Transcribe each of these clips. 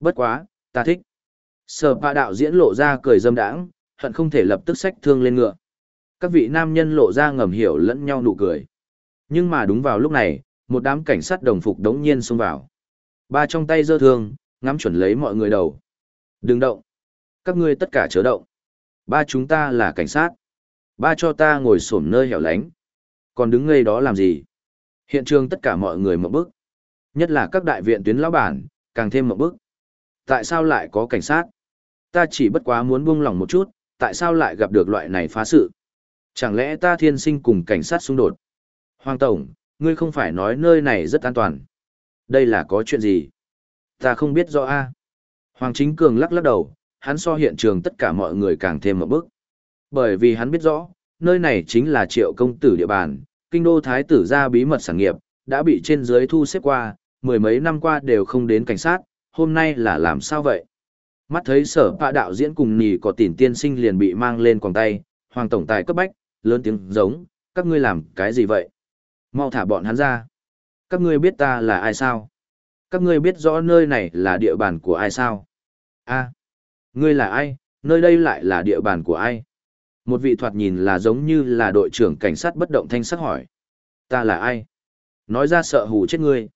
Bất quá, ta thích. Sở bạ đạo diễn lộ ra cười dâm đãng, hận không thể lập tức xách thương lên ngựa. Các vị nam nhân lộ ra ngầm hiểu lẫn nhau nụ cười. Nhưng mà đúng vào lúc này, một đám cảnh sát đồng phục đống nhiên xông vào. Ba trong tay giơ thương, ngắm chuẩn lấy mọi người đầu. Đừng động. Các ngươi tất cả chớ động. Ba chúng ta là cảnh sát. Ba cho ta ngồi xổm nơi hẻo lánh. Còn đứng ngây đó làm gì? Hiện trường tất cả mọi người một bức. Nhất là các đại viện tuyến lão bản, càng thêm một bức. Tại sao lại có cảnh sát? Ta chỉ bất quá muốn buông lòng một chút, tại sao lại gặp được loại này phá sự? Chẳng lẽ ta thiên sinh cùng cảnh sát xung đột? Hoàng Tổng, ngươi không phải nói nơi này rất an toàn. Đây là có chuyện gì? Ta không biết rõ a. Hoàng Chính Cường lắc lắc đầu, hắn so hiện trường tất cả mọi người càng thêm một bước. Bởi vì hắn biết rõ, nơi này chính là triệu công tử địa bàn, kinh đô thái tử ra bí mật sản nghiệp, đã bị trên dưới thu xếp qua, mười mấy năm qua đều không đến cảnh sát, hôm nay là làm sao vậy? Mắt thấy sở bạ đạo diễn cùng nì có tỉn tiên sinh liền bị mang lên quòng tay, hoàng tổng tài cấp bách, lớn tiếng giống, các ngươi làm cái gì vậy? Mau thả bọn hắn ra. Các ngươi biết ta là ai sao? Các ngươi biết rõ nơi này là địa bàn của ai sao? a ngươi là ai? Nơi đây lại là địa bàn của ai? Một vị thoạt nhìn là giống như là đội trưởng cảnh sát bất động thanh sắc hỏi. Ta là ai? Nói ra sợ hù chết ngươi.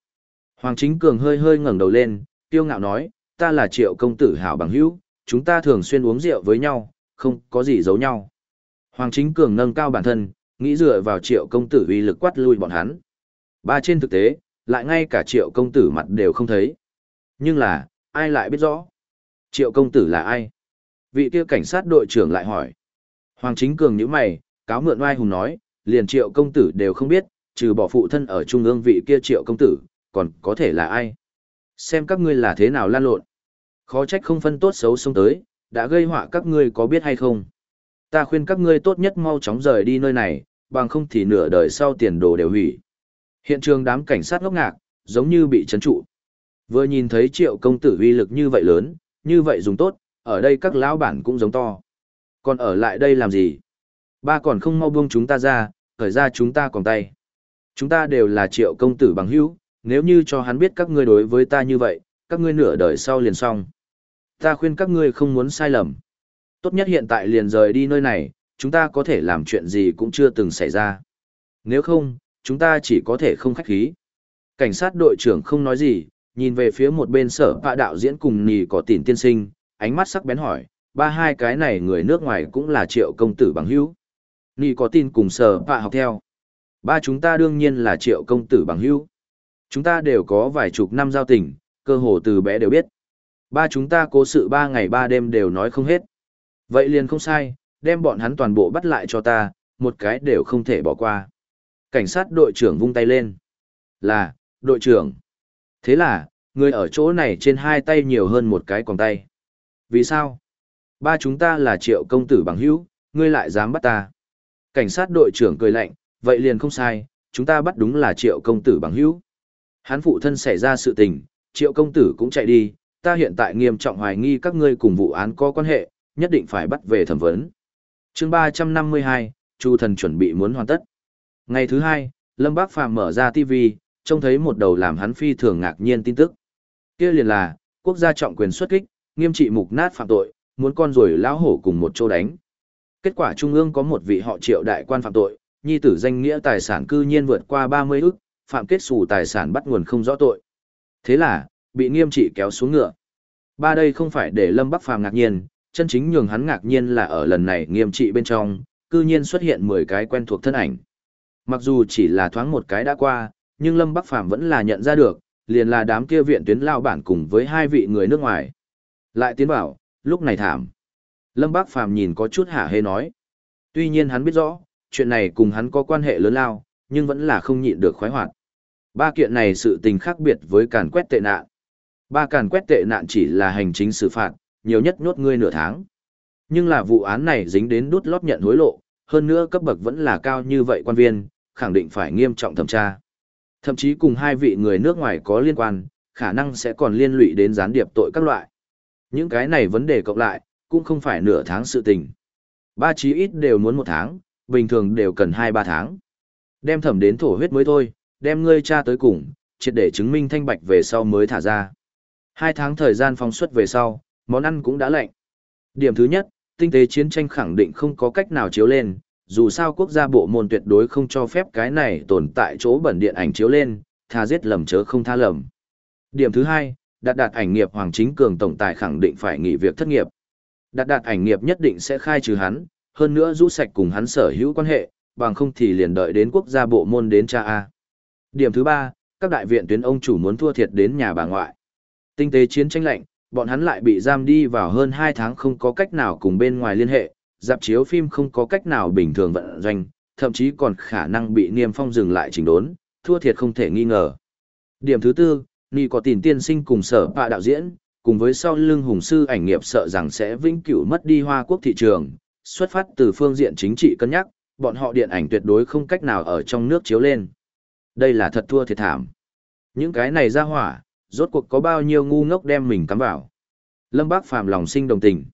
Hoàng Chính Cường hơi hơi ngẩng đầu lên, tiêu ngạo nói, ta là triệu công tử hảo bằng hữu, chúng ta thường xuyên uống rượu với nhau, không có gì giấu nhau. Hoàng Chính Cường nâng cao bản thân, nghĩ dựa vào triệu công tử uy lực quát lui bọn hắn. Ba trên thực tế, lại ngay cả triệu công tử mặt đều không thấy. Nhưng là, ai lại biết rõ? Triệu công tử là ai? Vị kia cảnh sát đội trưởng lại hỏi. Hoàng chính cường nhíu mày, cáo mượn oai hùng nói, liền triệu công tử đều không biết, trừ bỏ phụ thân ở trung ương vị kia triệu công tử, còn có thể là ai? Xem các ngươi là thế nào lan lộn. Khó trách không phân tốt xấu xông tới, đã gây họa các ngươi có biết hay không? Ta khuyên các ngươi tốt nhất mau chóng rời đi nơi này, bằng không thì nửa đời sau tiền đồ đều hủy. Hiện trường đám cảnh sát ngốc ngạc, giống như bị chấn trụ. Vừa nhìn thấy triệu công tử uy lực như vậy lớn, như vậy dùng tốt, ở đây các lão bản cũng giống to. Còn ở lại đây làm gì? Ba còn không mau buông chúng ta ra, khởi ra chúng ta còn tay. Chúng ta đều là triệu công tử bằng hữu, nếu như cho hắn biết các ngươi đối với ta như vậy, các ngươi nửa đời sau liền xong. Ta khuyên các ngươi không muốn sai lầm. Tốt nhất hiện tại liền rời đi nơi này, chúng ta có thể làm chuyện gì cũng chưa từng xảy ra. Nếu không, chúng ta chỉ có thể không khách khí. Cảnh sát đội trưởng không nói gì, nhìn về phía một bên sở bạ đạo diễn cùng nì có tỉn tiên sinh, ánh mắt sắc bén hỏi, ba hai cái này người nước ngoài cũng là triệu công tử bằng hữu. Nì có tin cùng sở bạ học theo. Ba chúng ta đương nhiên là triệu công tử bằng hữu. Chúng ta đều có vài chục năm giao tình, cơ hồ từ bé đều biết. Ba chúng ta cố sự ba ngày ba đêm đều nói không hết. Vậy liền không sai, đem bọn hắn toàn bộ bắt lại cho ta, một cái đều không thể bỏ qua. Cảnh sát đội trưởng vung tay lên. Là, đội trưởng. Thế là, người ở chỗ này trên hai tay nhiều hơn một cái còn tay. Vì sao? Ba chúng ta là triệu công tử bằng hữu, ngươi lại dám bắt ta. Cảnh sát đội trưởng cười lạnh, vậy liền không sai, chúng ta bắt đúng là triệu công tử bằng hữu. Hắn phụ thân xảy ra sự tình, triệu công tử cũng chạy đi, ta hiện tại nghiêm trọng hoài nghi các ngươi cùng vụ án có quan hệ, nhất định phải bắt về thẩm vấn. Chương ba trăm năm mươi hai chu thần chuẩn bị muốn hoàn tất. Ngày thứ hai lâm bác phàm mở ra tv trông thấy một đầu làm hắn phi thường ngạc nhiên tin tức. Kia liền là quốc gia trọng quyền xuất kích nghiêm trị mục nát phạm tội muốn con rồi lão hổ cùng một chỗ đánh. Kết quả trung ương có một vị họ triệu đại quan phạm tội nhi tử danh nghĩa tài sản cư nhiên vượt qua ba mươi ức phạm kết xù tài sản bắt nguồn không rõ tội thế là bị nghiêm trị kéo xuống ngựa ba đây không phải để lâm bắc phàm ngạc nhiên chân chính nhường hắn ngạc nhiên là ở lần này nghiêm trị bên trong, cư nhiên xuất hiện 10 cái quen thuộc thân ảnh. Mặc dù chỉ là thoáng một cái đã qua, nhưng Lâm Bắc Phàm vẫn là nhận ra được, liền là đám kia viện tuyến lao bản cùng với hai vị người nước ngoài. Lại tiến bảo, lúc này thảm. Lâm Bắc Phàm nhìn có chút hả hê nói. Tuy nhiên hắn biết rõ, chuyện này cùng hắn có quan hệ lớn lao, nhưng vẫn là không nhịn được khoái hoạt. Ba kiện này sự tình khác biệt với càn quét tệ nạn. Ba càn quét tệ nạn chỉ là hành chính xử phạt, nhiều nhất nhốt ngươi nửa tháng. Nhưng là vụ án này dính đến đút lót nhận hối lộ, hơn nữa cấp bậc vẫn là cao như vậy quan viên, khẳng định phải nghiêm trọng thẩm tra. Thậm chí cùng hai vị người nước ngoài có liên quan, khả năng sẽ còn liên lụy đến gián điệp tội các loại. Những cái này vấn đề cộng lại, cũng không phải nửa tháng sự tình. Ba chí ít đều muốn một tháng, bình thường đều cần hai ba tháng. Đem thẩm đến thổ huyết mới thôi, đem ngươi cha tới cùng, triệt để chứng minh thanh bạch về sau mới thả ra. Hai tháng thời gian phóng xuất về sau, món ăn cũng đã lạnh. Điểm thứ nhất, tinh tế chiến tranh khẳng định không có cách nào chiếu lên, dù sao quốc gia bộ môn tuyệt đối không cho phép cái này tồn tại chỗ bẩn điện ảnh chiếu lên, tha giết lầm chớ không tha lầm. Điểm thứ hai, đạt đạt ảnh nghiệp Hoàng Chính Cường tổng tài khẳng định phải nghỉ việc thất nghiệp. Đạt đạt ảnh nghiệp nhất định sẽ khai trừ hắn, hơn nữa rũ sạch cùng hắn sở hữu quan hệ, bằng không thì liền đợi đến quốc gia bộ môn đến cha A. Điểm thứ ba, các đại viện tuyến ông chủ muốn thua thiệt đến nhà bà ngoại. Tinh tế chiến tranh lạnh, bọn hắn lại bị giam đi vào hơn 2 tháng không có cách nào cùng bên ngoài liên hệ, dạp chiếu phim không có cách nào bình thường vận doanh, thậm chí còn khả năng bị niêm phong dừng lại chỉnh đốn, thua thiệt không thể nghi ngờ. Điểm thứ tư, Nhi có tiền tiên sinh cùng sở bạ đạo diễn, cùng với sau lưng hùng sư ảnh nghiệp sợ rằng sẽ vĩnh cửu mất đi hoa quốc thị trường, xuất phát từ phương diện chính trị cân nhắc, bọn họ điện ảnh tuyệt đối không cách nào ở trong nước chiếu lên. Đây là thật thua thiệt thảm. Những cái này ra hỏa, rốt cuộc có bao nhiêu ngu ngốc đem mình cắm vào. Lâm Bác Phàm lòng sinh đồng tình.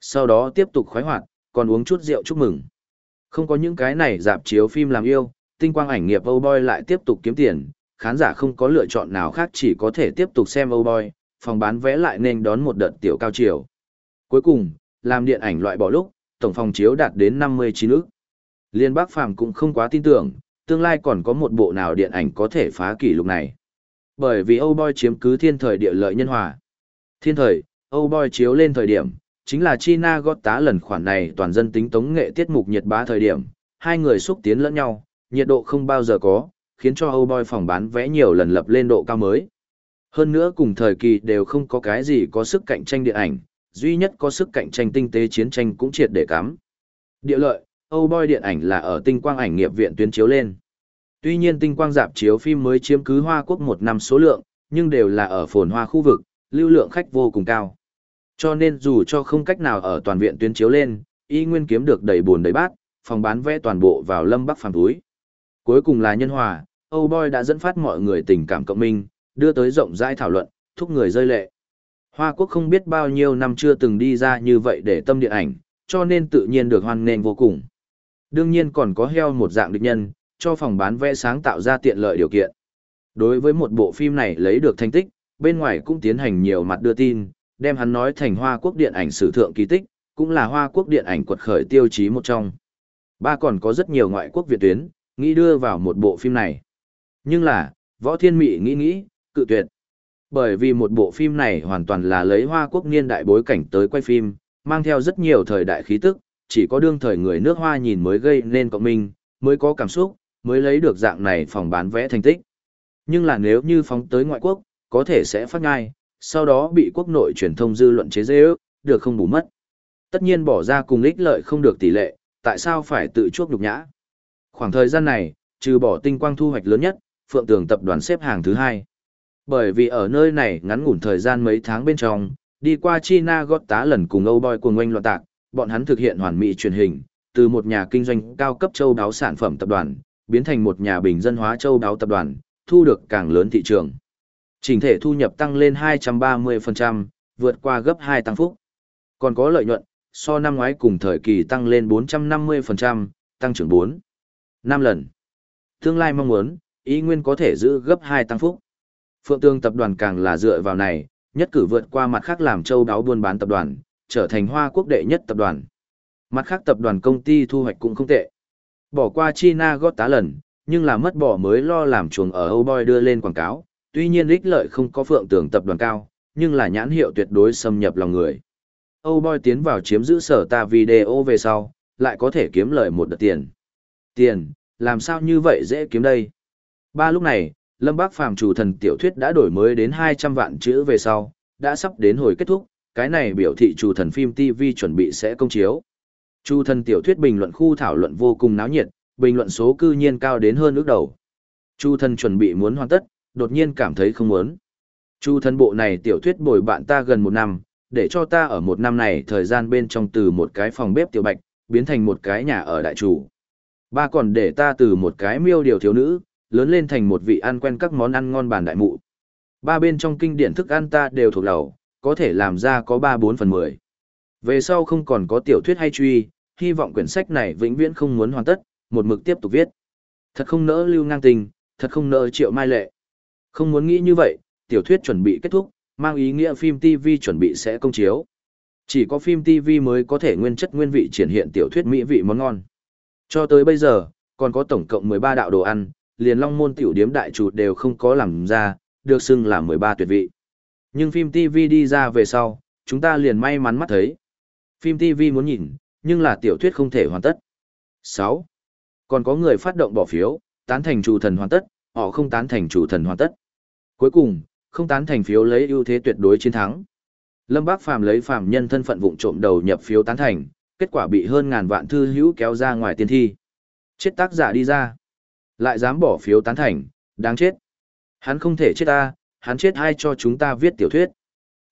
Sau đó tiếp tục khoái hoạt, còn uống chút rượu chúc mừng. Không có những cái này dạp chiếu phim làm yêu, tinh quang ảnh nghiệp Âu Boy lại tiếp tục kiếm tiền, khán giả không có lựa chọn nào khác chỉ có thể tiếp tục xem Âu Boy, phòng bán vé lại nên đón một đợt tiểu cao chiều. Cuối cùng, làm điện ảnh loại bỏ lúc, tổng phòng chiếu đạt đến 59 ức. Liên Bác Phàm cũng không quá tin tưởng, tương lai còn có một bộ nào điện ảnh có thể phá kỷ lục này. Bởi vì Âu Boy chiếm cứ thiên thời địa lợi nhân hòa. Thiên thời, Âu Boy chiếu lên thời điểm, chính là China gót tá lần khoản này toàn dân tính tống nghệ tiết mục nhiệt bá thời điểm, hai người xúc tiến lẫn nhau, nhiệt độ không bao giờ có, khiến cho Âu Boy phòng bán vé nhiều lần lập lên độ cao mới. Hơn nữa cùng thời kỳ đều không có cái gì có sức cạnh tranh điện ảnh, duy nhất có sức cạnh tranh tinh tế chiến tranh cũng triệt để cắm. Địa lợi, Âu Boy điện ảnh là ở tinh quang ảnh nghiệp viện tuyến chiếu lên. Tuy nhiên tinh quang dạp chiếu phim mới chiếm cứ Hoa Quốc một năm số lượng, nhưng đều là ở phồn hoa khu vực, lưu lượng khách vô cùng cao. Cho nên dù cho không cách nào ở toàn viện tuyến chiếu lên, y nguyên kiếm được đầy buồn đầy bát, phòng bán vé toàn bộ vào lâm bắc phàm túi. Cuối cùng là nhân hòa, Âu Boy đã dẫn phát mọi người tình cảm cộng minh, đưa tới rộng rãi thảo luận, thúc người rơi lệ. Hoa Quốc không biết bao nhiêu năm chưa từng đi ra như vậy để tâm điện ảnh, cho nên tự nhiên được hoan nghênh vô cùng. Đương nhiên còn có heo một dạng địch nhân, cho phòng bán vé sáng tạo ra tiện lợi điều kiện. Đối với một bộ phim này lấy được thành tích, bên ngoài cũng tiến hành nhiều mặt đưa tin, đem hắn nói thành Hoa Quốc điện ảnh sử thượng kỳ tích, cũng là Hoa Quốc điện ảnh quật khởi tiêu chí một trong. Ba còn có rất nhiều ngoại quốc Việt tuyến, nghĩ đưa vào một bộ phim này. Nhưng là, Võ Thiên Mị nghĩ nghĩ, cự tuyệt. Bởi vì một bộ phim này hoàn toàn là lấy Hoa Quốc niên đại bối cảnh tới quay phim, mang theo rất nhiều thời đại khí tức, chỉ có đương thời người nước Hoa nhìn mới gây nên cộng minh, mới có cảm xúc, mới lấy được dạng này phòng bán vẽ thành tích. Nhưng là nếu như phóng tới ngoại quốc, có thể sẽ phát ngai, sau đó bị quốc nội truyền thông dư luận chế dễ ước, được không bù mất. Tất nhiên bỏ ra cùng ích lợi không được tỷ lệ, tại sao phải tự chuốc nhục nhã? Khoảng thời gian này, trừ bỏ tinh quang thu hoạch lớn nhất, Phượng Tường tập đoàn xếp hàng thứ hai. Bởi vì ở nơi này ngắn ngủn thời gian mấy tháng bên trong, đi qua China gót tá lần cùng Âu Boy cùng oanh loạn tạc, bọn hắn thực hiện hoàn mỹ truyền hình, từ một nhà kinh doanh cao cấp châu đáo sản phẩm tập đoàn, biến thành một nhà bình dân hóa châu đáo tập đoàn, thu được càng lớn thị trường. Trình thể thu nhập tăng lên 230%, vượt qua gấp 2 tăng phúc. Còn có lợi nhuận, so năm ngoái cùng thời kỳ tăng lên 450%, tăng trưởng 4. 5 lần. Tương lai mong muốn, ý nguyên có thể giữ gấp 2 tăng phúc. Phượng Tương tập đoàn càng là dựa vào này, nhất cử vượt qua mặt khác làm châu đáo buôn bán tập đoàn, trở thành hoa quốc đệ nhất tập đoàn. Mặt khác tập đoàn công ty thu hoạch cũng không tệ. Bỏ qua China gót tá lần, nhưng là mất bỏ mới lo làm chuồng ở Âu Boy đưa lên quảng cáo, tuy nhiên ích lợi không có phượng tưởng tập đoàn cao, nhưng là nhãn hiệu tuyệt đối xâm nhập lòng người. Âu Boy tiến vào chiếm giữ sở ta video về sau, lại có thể kiếm lời một đợt tiền. Tiền, làm sao như vậy dễ kiếm đây? Ba lúc này, Lâm Bác Phàm chủ thần tiểu thuyết đã đổi mới đến 200 vạn chữ về sau, đã sắp đến hồi kết thúc, cái này biểu thị chủ thần phim TV chuẩn bị sẽ công chiếu. Chu thần tiểu thuyết bình luận khu thảo luận vô cùng náo nhiệt, bình luận số cư nhiên cao đến hơn ước đầu. Chu thần chuẩn bị muốn hoàn tất, đột nhiên cảm thấy không muốn. Chu thần bộ này tiểu thuyết bồi bạn ta gần một năm, để cho ta ở một năm này thời gian bên trong từ một cái phòng bếp tiểu bạch, biến thành một cái nhà ở đại chủ. Ba còn để ta từ một cái miêu điều thiếu nữ, lớn lên thành một vị ăn quen các món ăn ngon bàn đại mụ. Ba bên trong kinh điển thức ăn ta đều thuộc lầu, có thể làm ra có 3-4 phần 10. Về sau không còn có tiểu thuyết hay truy, hy vọng quyển sách này vĩnh viễn không muốn hoàn tất, một mực tiếp tục viết. Thật không nỡ lưu ngang tình, thật không nỡ triệu mai lệ. Không muốn nghĩ như vậy, tiểu thuyết chuẩn bị kết thúc, Mang ý nghĩa phim TV chuẩn bị sẽ công chiếu. Chỉ có phim TV mới có thể nguyên chất nguyên vị triển hiện tiểu thuyết mỹ vị món ngon. Cho tới bây giờ, còn có tổng cộng 13 đạo đồ ăn, liền long môn tiểu điếm đại chủ đều không có làm ra, được xưng là 13 tuyệt vị. Nhưng phim TV đi ra về sau, chúng ta liền may mắn mắt thấy. Phim TV muốn nhìn, nhưng là tiểu thuyết không thể hoàn tất. 6. Còn có người phát động bỏ phiếu, tán thành chủ thần hoàn tất, họ không tán thành chủ thần hoàn tất. Cuối cùng, không tán thành phiếu lấy ưu thế tuyệt đối chiến thắng. Lâm Bác Phàm lấy phàm nhân thân phận vụng trộm đầu nhập phiếu tán thành, kết quả bị hơn ngàn vạn thư hữu kéo ra ngoài tiên thi. Chết tác giả đi ra. Lại dám bỏ phiếu tán thành, đáng chết. Hắn không thể chết ta, hắn chết hay cho chúng ta viết tiểu thuyết.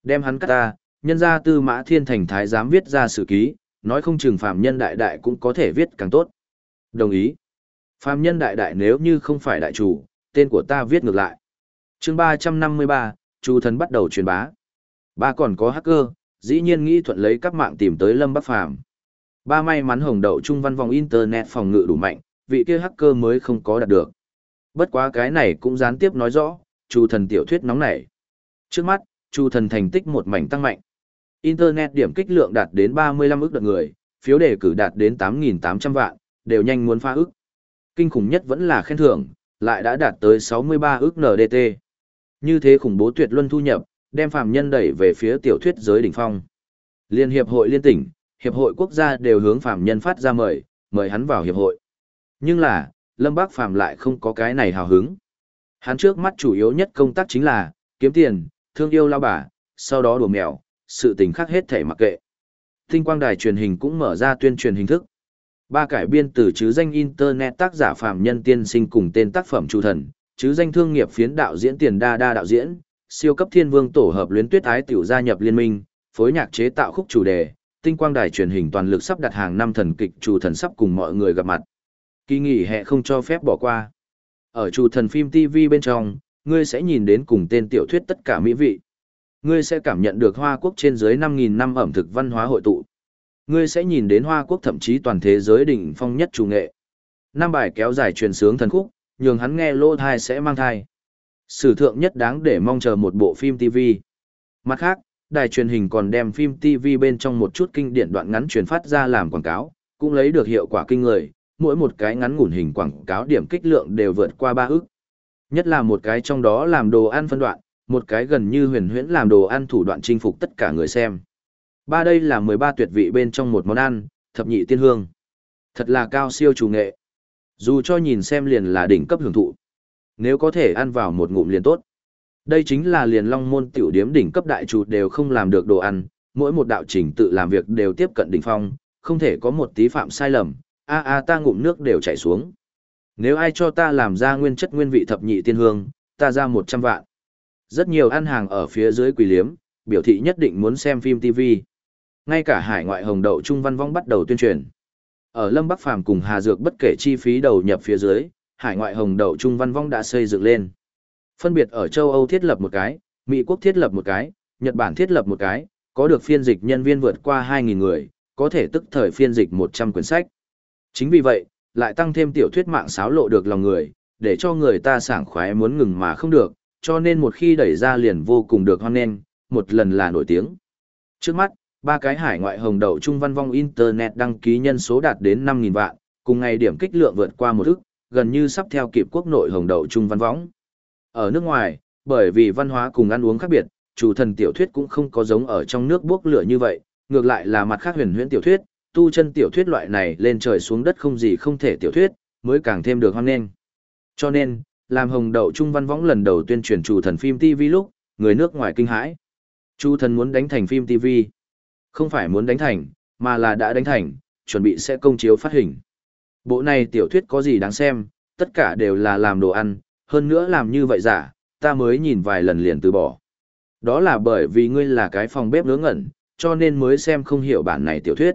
Đem hắn cắt ta, nhân ra tư mã thiên thành thái dám viết ra sử ký, nói không chừng phàm nhân đại đại cũng có thể viết càng tốt. Đồng ý. Phàm nhân đại đại nếu như không phải đại chủ, tên của ta viết ngược lại. chương 353, chủ thần bắt đầu truyền bá. Ba còn có hacker, dĩ nhiên nghĩ thuận lấy các mạng tìm tới Lâm Bắc Phàm Ba may mắn hồng đậu trung văn vòng Internet phòng ngự đủ mạnh, vị kia hacker mới không có đạt được. Bất quá cái này cũng gián tiếp nói rõ, Chu thần tiểu thuyết nóng nảy. Trước mắt, Chu thần thành tích một mảnh tăng mạnh. Internet điểm kích lượng đạt đến 35 ức đợt người, phiếu đề cử đạt đến 8.800 vạn, đều nhanh muốn phá ức. Kinh khủng nhất vẫn là khen thưởng, lại đã đạt tới 63 ức NDT. Như thế khủng bố tuyệt luân thu nhập, đem phàm nhân đẩy về phía tiểu thuyết giới đỉnh phong. Liên hiệp hội liên tỉnh, hiệp hội quốc gia đều hướng phàm nhân phát ra mời, mời hắn vào hiệp hội. Nhưng là, Lâm Bác Phàm lại không có cái này hào hứng. Hắn trước mắt chủ yếu nhất công tác chính là kiếm tiền, thương yêu lao bà, sau đó đùa mèo, sự tình khác hết thể mặc kệ. Tinh quang đài truyền hình cũng mở ra tuyên truyền hình thức. Ba cải biên từ chứ danh internet tác giả phạm nhân tiên sinh cùng tên tác phẩm chủ thần, chứ danh thương nghiệp phiến đạo diễn tiền đa đa đạo diễn, siêu cấp thiên vương tổ hợp luyến tuyết ái tiểu gia nhập liên minh, phối nhạc chế tạo khúc chủ đề, tinh quang đài truyền hình toàn lực sắp đặt hàng năm thần kịch chủ thần sắp cùng mọi người gặp mặt. Kỳ nghỉ hè không cho phép bỏ qua. Ở chủ thần phim TV bên trong, ngươi sẽ nhìn đến cùng tên tiểu thuyết tất cả mỹ vị. Ngươi sẽ cảm nhận được Hoa Quốc trên dưới 5.000 năm ẩm thực văn hóa hội tụ. Ngươi sẽ nhìn đến Hoa Quốc thậm chí toàn thế giới đỉnh phong nhất chủ nghệ. Năm bài kéo dài truyền sướng thần khúc, nhường hắn nghe lô thai sẽ mang thai. Sử thượng nhất đáng để mong chờ một bộ phim TV. Mặt khác, đài truyền hình còn đem phim TV bên trong một chút kinh điển đoạn ngắn truyền phát ra làm quảng cáo, cũng lấy được hiệu quả kinh người, mỗi một cái ngắn ngủn hình quảng cáo điểm kích lượng đều vượt qua ba ức. Nhất là một cái trong đó làm đồ ăn phân đoạn, một cái gần như huyền huyễn làm đồ ăn thủ đoạn chinh phục tất cả người xem. Ba đây là 13 tuyệt vị bên trong một món ăn, thập nhị tiên hương. Thật là cao siêu chủ nghệ. Dù cho nhìn xem liền là đỉnh cấp hưởng thụ. Nếu có thể ăn vào một ngụm liền tốt. Đây chính là liền long môn tiểu điếm đỉnh cấp đại chủ đều không làm được đồ ăn, mỗi một đạo trình tự làm việc đều tiếp cận đỉnh phong, không thể có một tí phạm sai lầm, a a ta ngụm nước đều chảy xuống. Nếu ai cho ta làm ra nguyên chất nguyên vị thập nhị tiên hương, ta ra 100 vạn. Rất nhiều ăn hàng ở phía dưới quỳ liếm, biểu thị nhất định muốn xem phim TV. Ngay cả hải ngoại hồng đậu Trung Văn Vong bắt đầu tuyên truyền. Ở Lâm Bắc Phàm cùng Hà Dược bất kể chi phí đầu nhập phía dưới, hải ngoại hồng đậu Trung Văn Vong đã xây dựng lên. Phân biệt ở châu Âu thiết lập một cái, Mỹ quốc thiết lập một cái, Nhật Bản thiết lập một cái, có được phiên dịch nhân viên vượt qua 2.000 người, có thể tức thời phiên dịch 100 quyển sách. Chính vì vậy, lại tăng thêm tiểu thuyết mạng xáo lộ được lòng người, để cho người ta sảng khoái muốn ngừng mà không được, cho nên một khi đẩy ra liền vô cùng được hoan nghênh, một lần là nổi tiếng. Trước mắt, ba cái hải ngoại hồng đậu trung văn vong internet đăng ký nhân số đạt đến 5.000 vạn, cùng ngày điểm kích lượng vượt qua một ức, gần như sắp theo kịp quốc nội hồng đậu trung văn võng. Ở nước ngoài, bởi vì văn hóa cùng ăn uống khác biệt, chủ thần tiểu thuyết cũng không có giống ở trong nước bốc lửa như vậy, ngược lại là mặt khác huyền huyễn tiểu thuyết, tu chân tiểu thuyết loại này lên trời xuống đất không gì không thể tiểu thuyết, mới càng thêm được hoan nghênh. Cho nên, làm hồng đậu trung văn võng lần đầu tuyên truyền chủ thần phim TV lúc, người nước ngoài kinh hãi. Chu thần muốn đánh thành phim TV. Không phải muốn đánh thành, mà là đã đánh thành, chuẩn bị sẽ công chiếu phát hình. Bộ này tiểu thuyết có gì đáng xem, tất cả đều là làm đồ ăn, hơn nữa làm như vậy giả, ta mới nhìn vài lần liền từ bỏ. Đó là bởi vì ngươi là cái phòng bếp ngớ ngẩn, cho nên mới xem không hiểu bản này tiểu thuyết.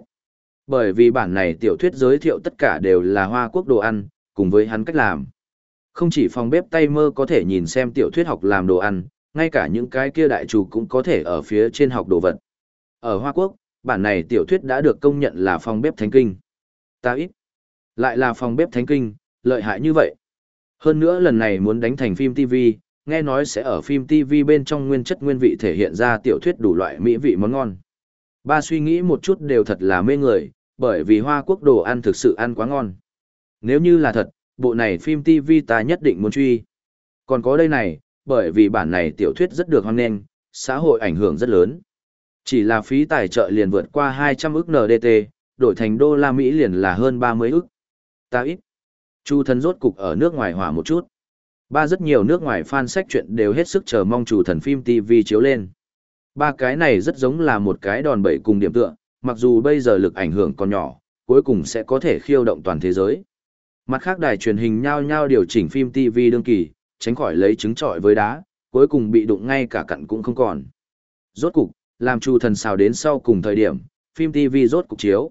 Bởi vì bản này tiểu thuyết giới thiệu tất cả đều là hoa quốc đồ ăn, cùng với hắn cách làm. Không chỉ phòng bếp tay mơ có thể nhìn xem tiểu thuyết học làm đồ ăn, ngay cả những cái kia đại chủ cũng có thể ở phía trên học đồ vật. Ở Hoa Quốc, bản này tiểu thuyết đã được công nhận là phòng bếp thánh kinh. Ta ít. Lại là phòng bếp thánh kinh, lợi hại như vậy. Hơn nữa lần này muốn đánh thành phim TV, nghe nói sẽ ở phim TV bên trong nguyên chất nguyên vị thể hiện ra tiểu thuyết đủ loại mỹ vị món ngon. Ba suy nghĩ một chút đều thật là mê người, bởi vì Hoa Quốc đồ ăn thực sự ăn quá ngon. Nếu như là thật, bộ này phim TV ta nhất định muốn truy. Còn có đây này, bởi vì bản này tiểu thuyết rất được hoan nghênh, xã hội ảnh hưởng rất lớn. Chỉ là phí tài trợ liền vượt qua 200 ức NDT, đổi thành đô la Mỹ liền là hơn 30 ức. Ta ít. Chu thần rốt cục ở nước ngoài hỏa một chút. Ba rất nhiều nước ngoài fan sách chuyện đều hết sức chờ mong chủ thần phim TV chiếu lên. Ba cái này rất giống là một cái đòn bẩy cùng điểm tựa, mặc dù bây giờ lực ảnh hưởng còn nhỏ, cuối cùng sẽ có thể khiêu động toàn thế giới. Mặt khác đài truyền hình nhau nhau điều chỉnh phim TV đương kỳ, tránh khỏi lấy trứng trọi với đá, cuối cùng bị đụng ngay cả cặn cũng không còn. Rốt cục, làm chu thần xào đến sau cùng thời điểm, phim TV rốt cục chiếu.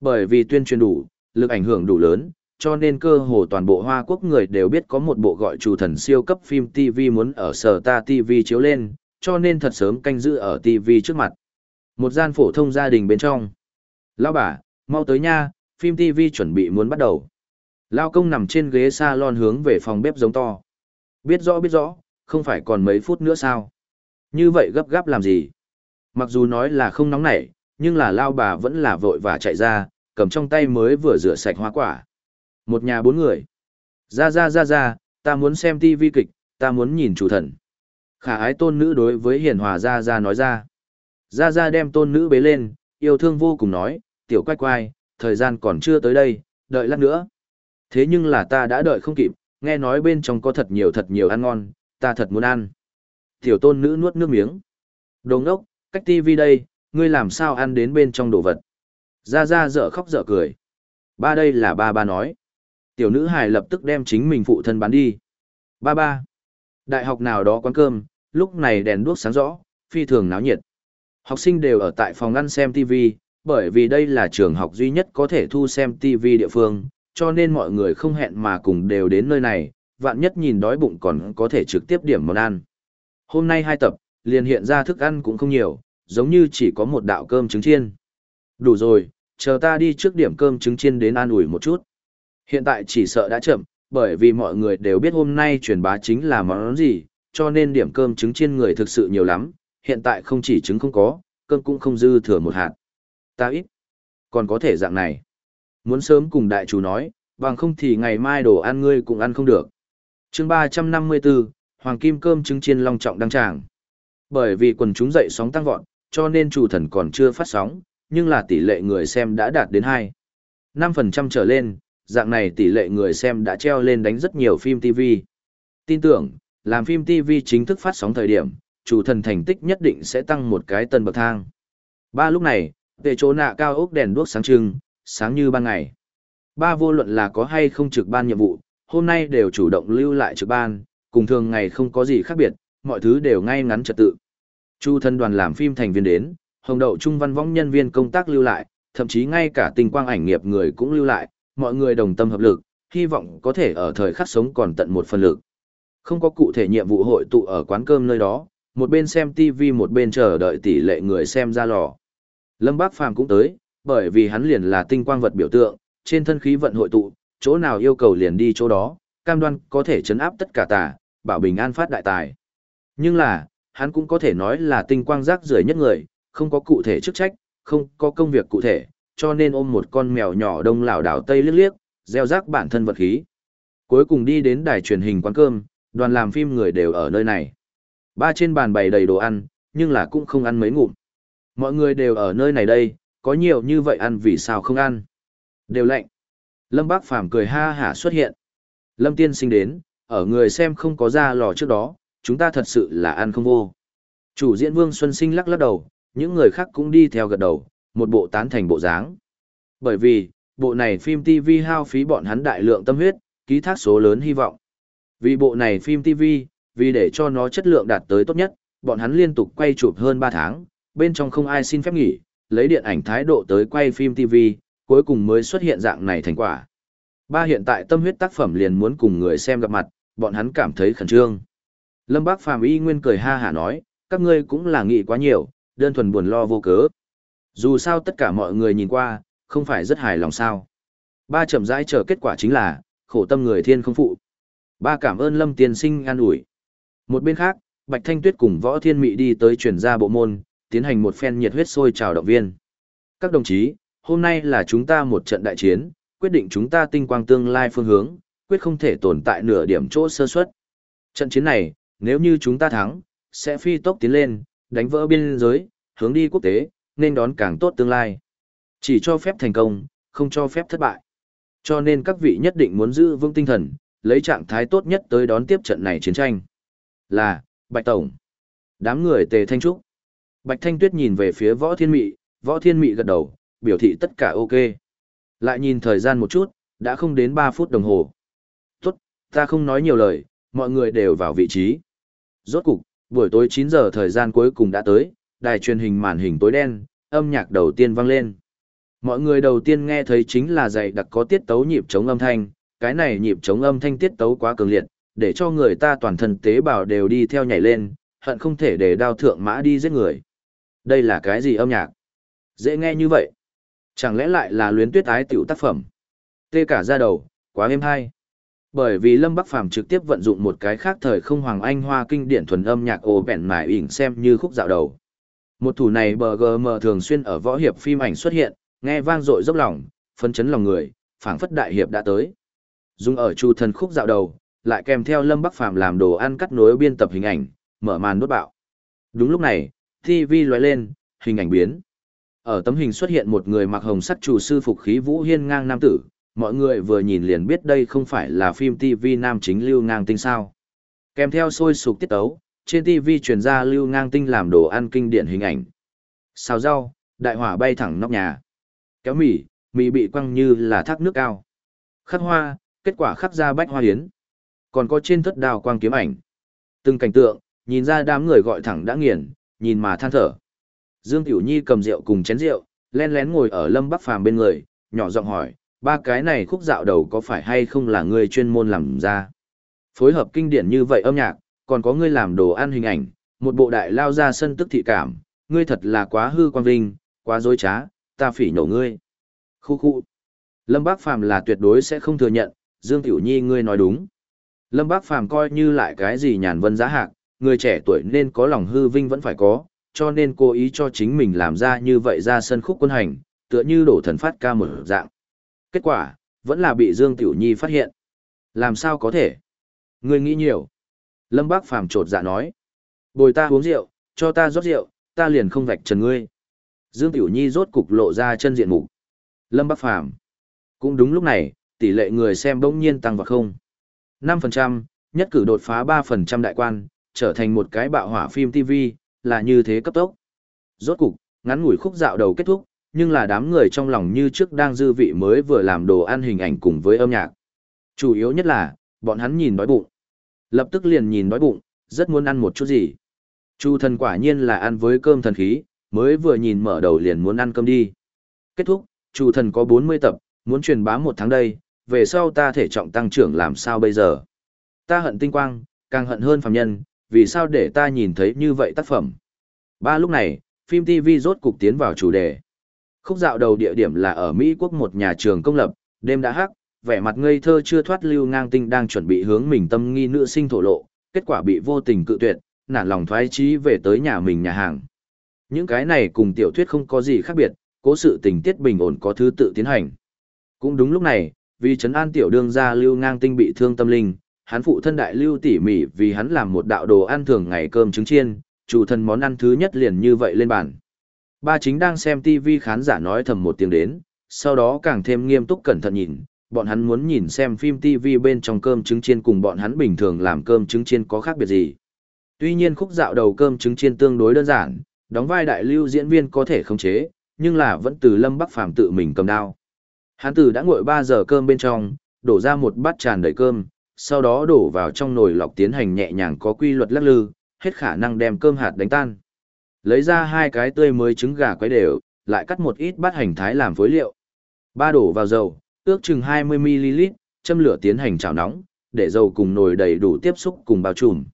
Bởi vì tuyên truyền đủ, lực ảnh hưởng đủ lớn, cho nên cơ hồ toàn bộ Hoa Quốc người đều biết có một bộ gọi chủ thần siêu cấp phim TV muốn ở sở ta TV chiếu lên, cho nên thật sớm canh giữ ở TV trước mặt. Một gian phổ thông gia đình bên trong. Lão bà, mau tới nha, phim TV chuẩn bị muốn bắt đầu. Lao công nằm trên ghế salon hướng về phòng bếp giống to. Biết rõ biết rõ, không phải còn mấy phút nữa sao? Như vậy gấp gáp làm gì? Mặc dù nói là không nóng nảy, nhưng là lao bà vẫn là vội và chạy ra, cầm trong tay mới vừa rửa sạch hoa quả. Một nhà bốn người. Ra ra ra ra, ta muốn xem TV kịch, ta muốn nhìn chủ thần. Khả ái tôn nữ đối với hiền hòa Gia Gia nói ra. Gia Gia đem tôn nữ bế lên, yêu thương vô cùng nói, tiểu quay quay, thời gian còn chưa tới đây, đợi lát nữa. Thế nhưng là ta đã đợi không kịp, nghe nói bên trong có thật nhiều thật nhiều ăn ngon, ta thật muốn ăn. Tiểu tôn nữ nuốt nước miếng. Đồ ngốc, cách tivi đây, ngươi làm sao ăn đến bên trong đồ vật. Gia Gia dở khóc dở cười. Ba đây là ba ba nói. Tiểu nữ hài lập tức đem chính mình phụ thân bán đi. Ba ba. Đại học nào đó quán cơm, lúc này đèn đuốc sáng rõ, phi thường náo nhiệt. Học sinh đều ở tại phòng ăn xem TV, bởi vì đây là trường học duy nhất có thể thu xem TV địa phương, cho nên mọi người không hẹn mà cùng đều đến nơi này, vạn nhất nhìn đói bụng còn có thể trực tiếp điểm món ăn. Hôm nay hai tập, liền hiện ra thức ăn cũng không nhiều, giống như chỉ có một đạo cơm trứng chiên. Đủ rồi, chờ ta đi trước điểm cơm trứng chiên đến an ủi một chút. Hiện tại chỉ sợ đã chậm, bởi vì mọi người đều biết hôm nay truyền bá chính là món gì, cho nên điểm cơm trứng chiên người thực sự nhiều lắm, hiện tại không chỉ trứng không có, cơm cũng không dư thừa một hạt. Ta ít, còn có thể dạng này. Muốn sớm cùng đại chủ nói, bằng không thì ngày mai đồ ăn ngươi cũng ăn không được. chương 354, Hoàng Kim cơm trứng chiên long trọng đăng tràng. Bởi vì quần chúng dậy sóng tăng vọt, cho nên chủ thần còn chưa phát sóng, nhưng là tỷ lệ người xem đã đạt đến 2. 5% trở lên, dạng này tỷ lệ người xem đã treo lên đánh rất nhiều phim TV. Tin tưởng, làm phim TV chính thức phát sóng thời điểm, chủ thần thành tích nhất định sẽ tăng một cái tần bậc thang. Ba lúc này, về chỗ nạ cao ốc đèn đuốc sáng trưng, sáng như ban ngày. Ba vô luận là có hay không trực ban nhiệm vụ, hôm nay đều chủ động lưu lại trực ban, cùng thường ngày không có gì khác biệt, mọi thứ đều ngay ngắn trật tự. Chu thân đoàn làm phim thành viên đến, hồng đậu trung văn võng nhân viên công tác lưu lại, thậm chí ngay cả tình quang ảnh nghiệp người cũng lưu lại, mọi người đồng tâm hợp lực, hy vọng có thể ở thời khắc sống còn tận một phần lực. Không có cụ thể nhiệm vụ hội tụ ở quán cơm nơi đó, một bên xem TV một bên chờ đợi tỷ lệ người xem ra lò. Lâm Bác Phàm cũng tới, bởi vì hắn liền là tinh quang vật biểu tượng, trên thân khí vận hội tụ, chỗ nào yêu cầu liền đi chỗ đó, cam đoan có thể chấn áp tất cả tà, bảo bình an phát đại tài. Nhưng là, hắn cũng có thể nói là tinh quang rác rưởi nhất người, không có cụ thể chức trách, không có công việc cụ thể, cho nên ôm một con mèo nhỏ đông lảo đảo tây liếc liếc, gieo rác bản thân vật khí. Cuối cùng đi đến đài truyền hình quán cơm, đoàn làm phim người đều ở nơi này. Ba trên bàn bày đầy đồ ăn, nhưng là cũng không ăn mấy ngụm. Mọi người đều ở nơi này đây, có nhiều như vậy ăn vì sao không ăn. Đều lạnh. Lâm Bác Phàm cười ha hả xuất hiện. Lâm Tiên sinh đến, ở người xem không có ra lò trước đó, chúng ta thật sự là ăn không vô. Chủ diễn Vương Xuân Sinh lắc lắc đầu, những người khác cũng đi theo gật đầu, một bộ tán thành bộ dáng. Bởi vì, bộ này phim TV hao phí bọn hắn đại lượng tâm huyết, ký thác số lớn hy vọng. Vì bộ này phim TV, vì để cho nó chất lượng đạt tới tốt nhất, bọn hắn liên tục quay chụp hơn 3 tháng, bên trong không ai xin phép nghỉ, lấy điện ảnh thái độ tới quay phim TV, cuối cùng mới xuất hiện dạng này thành quả. Ba hiện tại tâm huyết tác phẩm liền muốn cùng người xem gặp mặt, bọn hắn cảm thấy khẩn trương. Lâm Bác Phàm y nguyên cười ha hả nói, các ngươi cũng là nghĩ quá nhiều, đơn thuần buồn lo vô cớ. Dù sao tất cả mọi người nhìn qua, không phải rất hài lòng sao. Ba chậm rãi chờ kết quả chính là, khổ tâm người thiên không phụ. Ba cảm ơn Lâm tiên sinh an ủi. Một bên khác, Bạch Thanh Tuyết cùng Võ Thiên Mị đi tới chuyển gia bộ môn, tiến hành một phen nhiệt huyết sôi trào động viên. Các đồng chí, hôm nay là chúng ta một trận đại chiến, quyết định chúng ta tinh quang tương lai phương hướng, quyết không thể tồn tại nửa điểm chỗ sơ suất. Trận chiến này, nếu như chúng ta thắng, sẽ phi tốc tiến lên, đánh vỡ biên giới, hướng đi quốc tế, nên đón càng tốt tương lai. Chỉ cho phép thành công, không cho phép thất bại. Cho nên các vị nhất định muốn giữ vững tinh thần, lấy trạng thái tốt nhất tới đón tiếp trận này chiến tranh. Là, Bạch Tổng. Đám người tề thanh trúc. Bạch Thanh Tuyết nhìn về phía Võ Thiên Mị, Võ Thiên Mị gật đầu, biểu thị tất cả ok. Lại nhìn thời gian một chút, đã không đến 3 phút đồng hồ. Tốt, ta không nói nhiều lời, mọi người đều vào vị trí. Rốt cục, buổi tối 9 giờ thời gian cuối cùng đã tới, đài truyền hình màn hình tối đen, âm nhạc đầu tiên vang lên. Mọi người đầu tiên nghe thấy chính là dạy đặc có tiết tấu nhịp chống âm thanh, cái này nhịp chống âm thanh tiết tấu quá cường liệt, để cho người ta toàn thân tế bào đều đi theo nhảy lên, hận không thể để đao thượng mã đi giết người. Đây là cái gì âm nhạc? Dễ nghe như vậy. Chẳng lẽ lại là luyến tuyết ái tiểu tác phẩm? Tê cả ra đầu, quá êm hay. Bởi vì Lâm Bắc Phàm trực tiếp vận dụng một cái khác thời không hoàng anh hoa kinh điển thuần âm nhạc ồ bẹn mải ỉn xem như khúc dạo đầu. Một thủ này BGM thường xuyên ở võ hiệp phim ảnh xuất hiện, nghe vang dội dốc lòng, phấn chấn lòng người, phảng phất đại hiệp đã tới. Dùng ở chu thần khúc dạo đầu, lại kèm theo Lâm Bắc Phàm làm đồ ăn cắt nối biên tập hình ảnh, mở màn đốt bạo. Đúng lúc này, TV lóe lên, hình ảnh biến. Ở tấm hình xuất hiện một người mặc hồng sắc chủ sư phục khí vũ hiên ngang nam tử, mọi người vừa nhìn liền biết đây không phải là phim TV nam chính Lưu Ngang Tinh sao. Kèm theo sôi sục tiết tấu, trên TV truyền ra Lưu Ngang Tinh làm đồ ăn kinh điển hình ảnh. Xào rau, đại hỏa bay thẳng nóc nhà. Kéo mì, mì bị quăng như là thác nước cao. Khắc hoa, kết quả khắc ra bách hoa hiến. Còn có trên thất đào quang kiếm ảnh. Từng cảnh tượng, nhìn ra đám người gọi thẳng đã nghiền, nhìn mà than thở. Dương Tiểu Nhi cầm rượu cùng chén rượu, len lén ngồi ở Lâm Bắc Phàm bên người, nhỏ giọng hỏi, ba cái này khúc dạo đầu có phải hay không là ngươi chuyên môn làm ra? Phối hợp kinh điển như vậy âm nhạc, còn có ngươi làm đồ ăn hình ảnh, một bộ đại lao ra sân tức thị cảm, ngươi thật là quá hư quan vinh, quá dối trá, ta phỉ nổ ngươi. Khu khu. Lâm Bác Phàm là tuyệt đối sẽ không thừa nhận, Dương Tiểu Nhi ngươi nói đúng. Lâm Bác Phàm coi như lại cái gì nhàn vân giá hạc, người trẻ tuổi nên có lòng hư vinh vẫn phải có, cho nên cố ý cho chính mình làm ra như vậy ra sân khúc quân hành, tựa như đổ thần phát ca một dạng. Kết quả, vẫn là bị Dương Tiểu Nhi phát hiện. Làm sao có thể? Ngươi nghĩ nhiều. Lâm Bác Phàm trột dạ nói. Bồi ta uống rượu, cho ta rót rượu, ta liền không vạch trần ngươi. Dương Tiểu Nhi rốt cục lộ ra chân diện mục. Lâm Bác Phàm Cũng đúng lúc này, tỷ lệ người xem bỗng nhiên tăng vào không. 5%, nhất cử đột phá 3% đại quan, trở thành một cái bạo hỏa phim TV, là như thế cấp tốc. Rốt cục, ngắn ngủi khúc dạo đầu kết thúc, nhưng là đám người trong lòng như trước đang dư vị mới vừa làm đồ ăn hình ảnh cùng với âm nhạc. Chủ yếu nhất là, bọn hắn nhìn đói bụng. Lập tức liền nhìn đói bụng, rất muốn ăn một chút gì. Chu thần quả nhiên là ăn với cơm thần khí, mới vừa nhìn mở đầu liền muốn ăn cơm đi. Kết thúc, Chu thần có 40 tập, muốn truyền bá một tháng đây, về sau ta thể trọng tăng trưởng làm sao bây giờ. Ta hận tinh quang, càng hận hơn phàm nhân, vì sao để ta nhìn thấy như vậy tác phẩm. Ba lúc này, phim TV rốt cục tiến vào chủ đề. Khúc dạo đầu địa điểm là ở Mỹ quốc một nhà trường công lập, đêm đã hắc, vẻ mặt ngây thơ chưa thoát lưu ngang tinh đang chuẩn bị hướng mình tâm nghi nữ sinh thổ lộ, kết quả bị vô tình cự tuyệt, nản lòng thoái chí về tới nhà mình nhà hàng. Những cái này cùng tiểu thuyết không có gì khác biệt, cố sự tình tiết bình ổn có thứ tự tiến hành. Cũng đúng lúc này, vì trấn an tiểu đương gia lưu ngang tinh bị thương tâm linh, hắn phụ thân đại lưu tỉ mỉ vì hắn làm một đạo đồ ăn thường ngày cơm trứng chiên, chủ thần món ăn thứ nhất liền như vậy lên bàn. Ba chính đang xem TV khán giả nói thầm một tiếng đến, sau đó càng thêm nghiêm túc cẩn thận nhìn, bọn hắn muốn nhìn xem phim TV bên trong cơm trứng chiên cùng bọn hắn bình thường làm cơm trứng chiên có khác biệt gì. Tuy nhiên khúc dạo đầu cơm trứng chiên tương đối đơn giản, đóng vai đại lưu diễn viên có thể khống chế, nhưng là vẫn từ Lâm Bắc Phàm tự mình cầm đao. Hán từ đã nguội 3 giờ cơm bên trong, đổ ra một bát tràn đầy cơm, sau đó đổ vào trong nồi lọc tiến hành nhẹ nhàng có quy luật lắc lư, hết khả năng đem cơm hạt đánh tan. Lấy ra hai cái tươi mới trứng gà quấy đều, lại cắt một ít bát hành thái làm phối liệu. Ba đổ vào dầu, ước chừng 20ml, châm lửa tiến hành chảo nóng, để dầu cùng nồi đầy đủ tiếp xúc cùng bao trùm.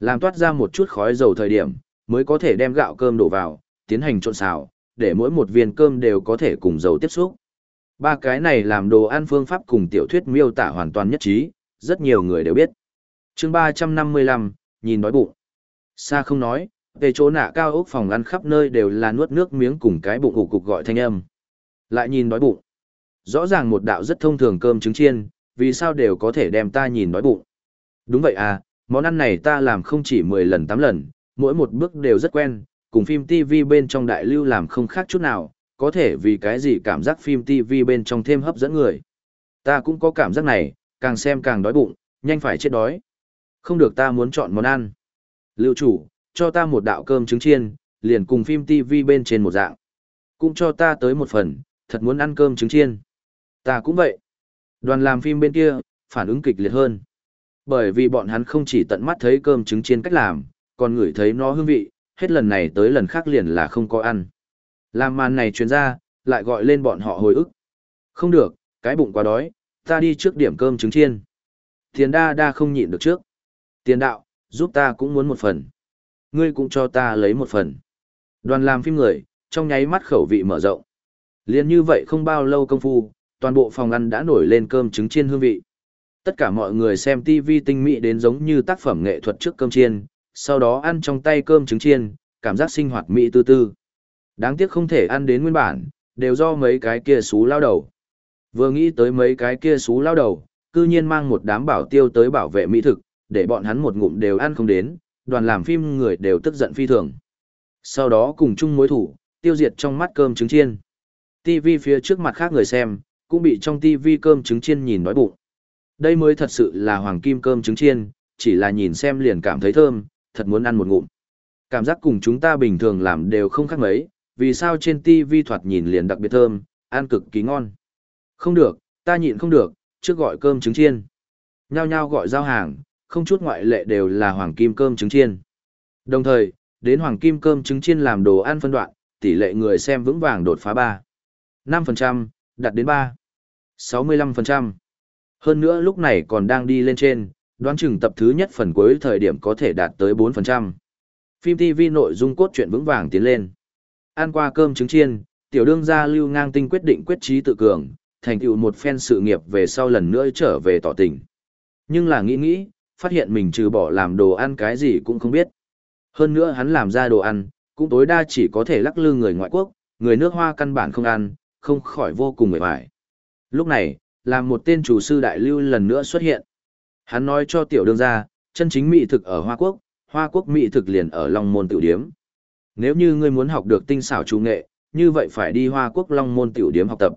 Làm toát ra một chút khói dầu thời điểm, mới có thể đem gạo cơm đổ vào, tiến hành trộn xào, để mỗi một viên cơm đều có thể cùng dầu tiếp xúc. Ba cái này làm đồ ăn phương pháp cùng tiểu thuyết miêu tả hoàn toàn nhất trí, rất nhiều người đều biết. chương 355, nhìn đói bụng. Xa không nói, về chỗ nạ cao ốc phòng ăn khắp nơi đều là nuốt nước miếng cùng cái bụng ủ cục gọi thanh âm. Lại nhìn đói bụng. Rõ ràng một đạo rất thông thường cơm trứng chiên, vì sao đều có thể đem ta nhìn đói bụng. Đúng vậy à, món ăn này ta làm không chỉ 10 lần 8 lần, mỗi một bước đều rất quen, cùng phim TV bên trong đại lưu làm không khác chút nào, có thể vì cái gì cảm giác phim TV bên trong thêm hấp dẫn người. Ta cũng có cảm giác này, càng xem càng đói bụng, nhanh phải chết đói. Không được ta muốn chọn món ăn. Lưu chủ, cho ta một đạo cơm trứng chiên, liền cùng phim TV bên trên một dạng. Cũng cho ta tới một phần, thật muốn ăn cơm trứng chiên. Ta cũng vậy. Đoàn làm phim bên kia, phản ứng kịch liệt hơn. Bởi vì bọn hắn không chỉ tận mắt thấy cơm trứng chiên cách làm, còn ngửi thấy nó hương vị, hết lần này tới lần khác liền là không có ăn. Làm màn này truyền ra, lại gọi lên bọn họ hồi ức. Không được, cái bụng quá đói, ta đi trước điểm cơm trứng chiên. Tiền đa đa không nhịn được trước. Tiền đạo, giúp ta cũng muốn một phần. Ngươi cũng cho ta lấy một phần. Đoàn làm phim người, trong nháy mắt khẩu vị mở rộng. Liên như vậy không bao lâu công phu, toàn bộ phòng ăn đã nổi lên cơm trứng chiên hương vị. Tất cả mọi người xem TV tinh mỹ đến giống như tác phẩm nghệ thuật trước cơm chiên, sau đó ăn trong tay cơm trứng chiên, cảm giác sinh hoạt mỹ tư tư. Đáng tiếc không thể ăn đến nguyên bản, đều do mấy cái kia xú lao đầu. Vừa nghĩ tới mấy cái kia xú lao đầu, cư nhiên mang một đám bảo tiêu tới bảo vệ mỹ thực, để bọn hắn một ngụm đều ăn không đến, đoàn làm phim người đều tức giận phi thường. Sau đó cùng chung mối thủ, tiêu diệt trong mắt cơm trứng chiên. TV phía trước mặt khác người xem, cũng bị trong TV cơm trứng chiên nhìn nói bụng. Đây mới thật sự là hoàng kim cơm trứng chiên, chỉ là nhìn xem liền cảm thấy thơm, thật muốn ăn một ngụm. Cảm giác cùng chúng ta bình thường làm đều không khác mấy, vì sao trên TV thoạt nhìn liền đặc biệt thơm, ăn cực kỳ ngon. Không được, ta nhịn không được, trước gọi cơm trứng chiên. Nhao nhao gọi giao hàng, không chút ngoại lệ đều là hoàng kim cơm trứng chiên. Đồng thời, đến hoàng kim cơm trứng chiên làm đồ ăn phân đoạn, tỷ lệ người xem vững vàng đột phá 3. 5%, đạt đến 3. 65%. Hơn nữa lúc này còn đang đi lên trên, đoán chừng tập thứ nhất phần cuối thời điểm có thể đạt tới 4%. Phim TV nội dung cốt truyện vững vàng tiến lên. Ăn qua cơm trứng chiên, tiểu đương gia Lưu Ngang Tinh quyết định quyết trí tự cường, thành tựu một phen sự nghiệp về sau lần nữa trở về tỏ tình. Nhưng là nghĩ nghĩ, phát hiện mình trừ bỏ làm đồ ăn cái gì cũng không biết. Hơn nữa hắn làm ra đồ ăn, cũng tối đa chỉ có thể lắc lư người ngoại quốc, người nước hoa căn bản không ăn, không khỏi vô cùng mệt mỏi. Lúc này, làm một tên chủ sư đại lưu lần nữa xuất hiện. Hắn nói cho tiểu đương gia, chân chính mỹ thực ở Hoa Quốc, Hoa Quốc mỹ thực liền ở Long Môn Tiểu Điếm. Nếu như ngươi muốn học được tinh xảo chủ nghệ, như vậy phải đi Hoa Quốc Long Môn Tiểu Điếm học tập.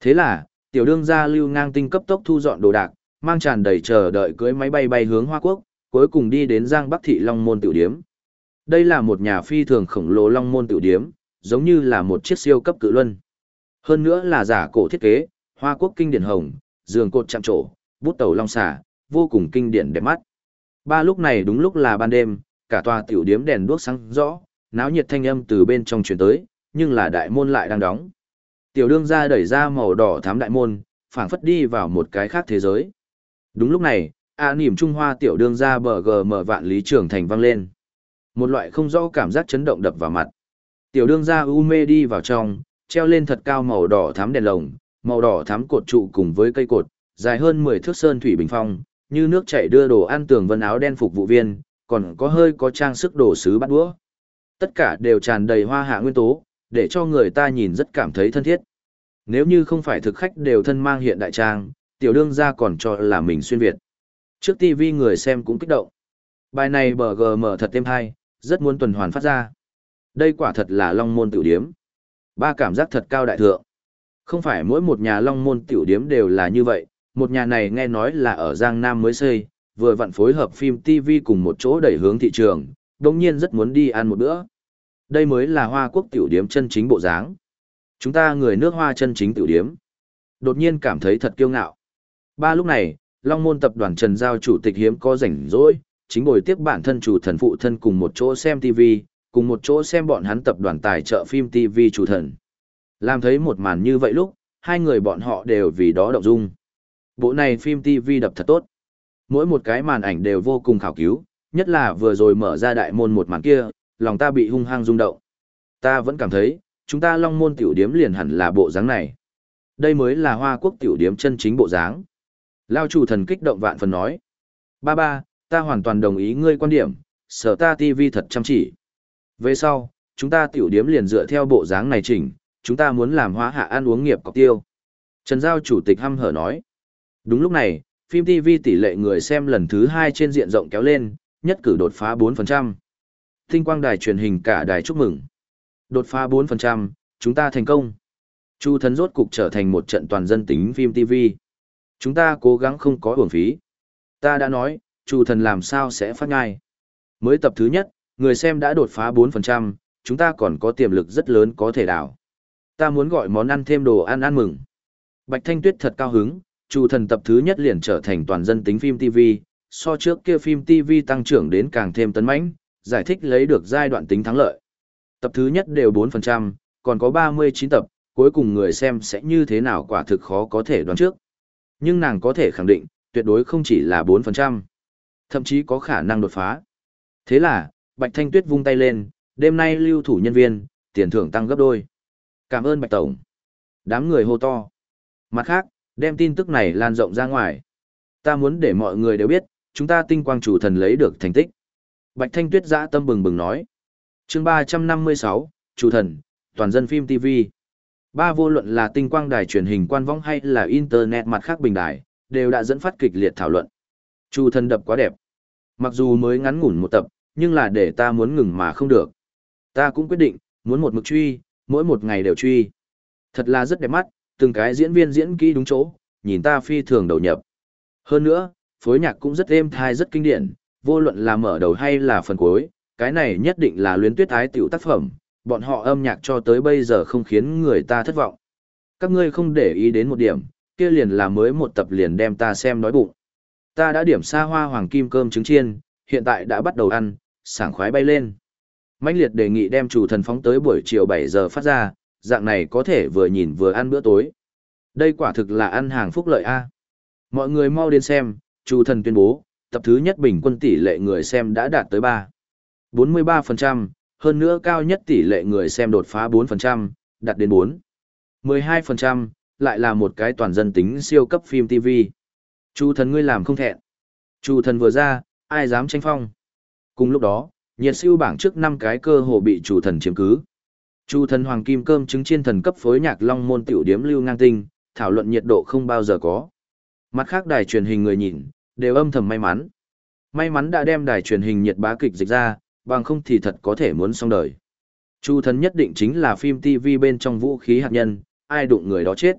Thế là, tiểu đương gia lưu ngang tinh cấp tốc thu dọn đồ đạc, mang tràn đầy chờ đợi cưới máy bay bay hướng Hoa Quốc, cuối cùng đi đến Giang Bắc Thị Long Môn Tiểu Điếm. Đây là một nhà phi thường khổng lồ Long Môn Tiểu Điếm, giống như là một chiếc siêu cấp cự luân. Hơn nữa là giả cổ thiết kế, Hoa Quốc kinh điển hồng, giường cột chạm trổ, bút tàu long xà, vô cùng kinh điển đẹp mắt. Ba lúc này đúng lúc là ban đêm, cả tòa tiểu điếm đèn đuốc sáng rõ, náo nhiệt thanh âm từ bên trong truyền tới, nhưng là đại môn lại đang đóng. Tiểu đương gia đẩy ra màu đỏ thám đại môn, phảng phất đi vào một cái khác thế giới. Đúng lúc này, a niềm Trung Hoa tiểu đương gia bờ gờ mở vạn lý trưởng thành vang lên. Một loại không rõ cảm giác chấn động đập vào mặt. Tiểu đương gia u mê đi vào trong, treo lên thật cao màu đỏ thắm đèn lồng, màu đỏ thắm cột trụ cùng với cây cột, dài hơn 10 thước sơn thủy bình phong, như nước chảy đưa đồ ăn tường vân áo đen phục vụ viên, còn có hơi có trang sức đồ sứ bắt đũa. Tất cả đều tràn đầy hoa hạ nguyên tố, để cho người ta nhìn rất cảm thấy thân thiết. Nếu như không phải thực khách đều thân mang hiện đại trang, tiểu đương gia còn cho là mình xuyên Việt. Trước TV người xem cũng kích động. Bài này bờ thật thêm hay, rất muốn tuần hoàn phát ra. Đây quả thật là long môn tiểu điếm. Ba cảm giác thật cao đại thượng. Không phải mỗi một nhà long môn tiểu điếm đều là như vậy, một nhà này nghe nói là ở Giang Nam mới xây, vừa vặn phối hợp phim TV cùng một chỗ đẩy hướng thị trường, đông nhiên rất muốn đi ăn một bữa. Đây mới là hoa quốc tiểu điếm chân chính bộ dáng. Chúng ta người nước hoa chân chính tiểu điếm. Đột nhiên cảm thấy thật kiêu ngạo. Ba lúc này, Long Môn tập đoàn Trần Giao chủ tịch hiếm có rảnh rỗi, chính ngồi tiếp bản thân chủ thần phụ thân cùng một chỗ xem TV, cùng một chỗ xem bọn hắn tập đoàn tài trợ phim TV chủ thần. Làm thấy một màn như vậy lúc, hai người bọn họ đều vì đó động dung. Bộ này phim TV đập thật tốt. Mỗi một cái màn ảnh đều vô cùng khảo cứu, nhất là vừa rồi mở ra đại môn một màn kia, lòng ta bị hung hăng rung động. Ta vẫn cảm thấy, chúng ta long môn tiểu điếm liền hẳn là bộ dáng này. Đây mới là hoa quốc tiểu điếm chân chính bộ dáng. Lao chủ thần kích động vạn phần nói. Ba ba, ta hoàn toàn đồng ý ngươi quan điểm, sở ta TV thật chăm chỉ. Về sau, chúng ta tiểu điếm liền dựa theo bộ dáng này chỉnh, chúng ta muốn làm hóa hạ ăn uống nghiệp cọc tiêu. Trần Giao chủ tịch hăm hở nói. Đúng lúc này, phim TV tỷ lệ người xem lần thứ hai trên diện rộng kéo lên, nhất cử đột phá 4%. Tinh quang đài truyền hình cả đài chúc mừng. Đột phá 4%, chúng ta thành công. Chu thần rốt cục trở thành một trận toàn dân tính phim TV. Chúng ta cố gắng không có uổng phí. Ta đã nói, Chu thần làm sao sẽ phát ngai. Mới tập thứ nhất, người xem đã đột phá 4%, chúng ta còn có tiềm lực rất lớn có thể đảo. Ta muốn gọi món ăn thêm đồ ăn ăn mừng. Bạch Thanh Tuyết thật cao hứng, Chu thần tập thứ nhất liền trở thành toàn dân tính phim TV, so trước kia phim TV tăng trưởng đến càng thêm tấn mãnh, giải thích lấy được giai đoạn tính thắng lợi. Tập thứ nhất đều 4%, còn có 39 tập, cuối cùng người xem sẽ như thế nào quả thực khó có thể đoán trước. Nhưng nàng có thể khẳng định, tuyệt đối không chỉ là 4%, thậm chí có khả năng đột phá. Thế là, Bạch Thanh Tuyết vung tay lên, đêm nay lưu thủ nhân viên, tiền thưởng tăng gấp đôi. Cảm ơn Bạch Tổng. Đám người hô to. Mặt khác, đem tin tức này lan rộng ra ngoài. Ta muốn để mọi người đều biết, chúng ta tinh quang chủ thần lấy được thành tích. Bạch Thanh Tuyết giã tâm bừng bừng nói. chương 356, chủ thần, toàn dân phim TV. Ba vô luận là tinh quang đài truyền hình quan vong hay là internet mặt khác bình đài, đều đã dẫn phát kịch liệt thảo luận. Chủ thần đập quá đẹp. Mặc dù mới ngắn ngủn một tập, nhưng là để ta muốn ngừng mà không được. Ta cũng quyết định, muốn một mực truy, mỗi một ngày đều truy. Thật là rất đẹp mắt, từng cái diễn viên diễn kỹ đúng chỗ, nhìn ta phi thường đầu nhập. Hơn nữa, phối nhạc cũng rất êm thai rất kinh điển, vô luận là mở đầu hay là phần cuối, cái này nhất định là luyến tuyết ái tiểu tác phẩm, bọn họ âm nhạc cho tới bây giờ không khiến người ta thất vọng. Các ngươi không để ý đến một điểm, kia liền là mới một tập liền đem ta xem nói bụng. Ta đã điểm xa hoa hoàng kim cơm trứng chiên, hiện tại đã bắt đầu ăn, sảng khoái bay lên. Mạnh liệt đề nghị đem chủ thần phóng tới buổi chiều 7 giờ phát ra, dạng này có thể vừa nhìn vừa ăn bữa tối. Đây quả thực là ăn hàng phúc lợi A. Mọi người mau đến xem, Chu thần tuyên bố, tập thứ nhất bình quân tỷ lệ người xem đã đạt tới 3. 43%, hơn nữa cao nhất tỷ lệ người xem đột phá 4%, đạt đến 4. 12%, lại là một cái toàn dân tính siêu cấp phim TV. Chu thần ngươi làm không thẹn. Chu thần vừa ra, ai dám tranh phong. Cùng lúc đó, nhiệt siêu bảng trước 5 cái cơ hồ bị chủ thần chiếm cứ. Chu thần hoàng kim cơm trứng chiên thần cấp phối nhạc long môn tiểu điếm lưu ngang tinh, thảo luận nhiệt độ không bao giờ có. Mặt khác đài truyền hình người nhìn, đều âm thầm may mắn. May mắn đã đem đài truyền hình nhiệt bá kịch dịch ra, bằng không thì thật có thể muốn xong đời. Chu thần nhất định chính là phim TV bên trong vũ khí hạt nhân, ai đụng người đó chết.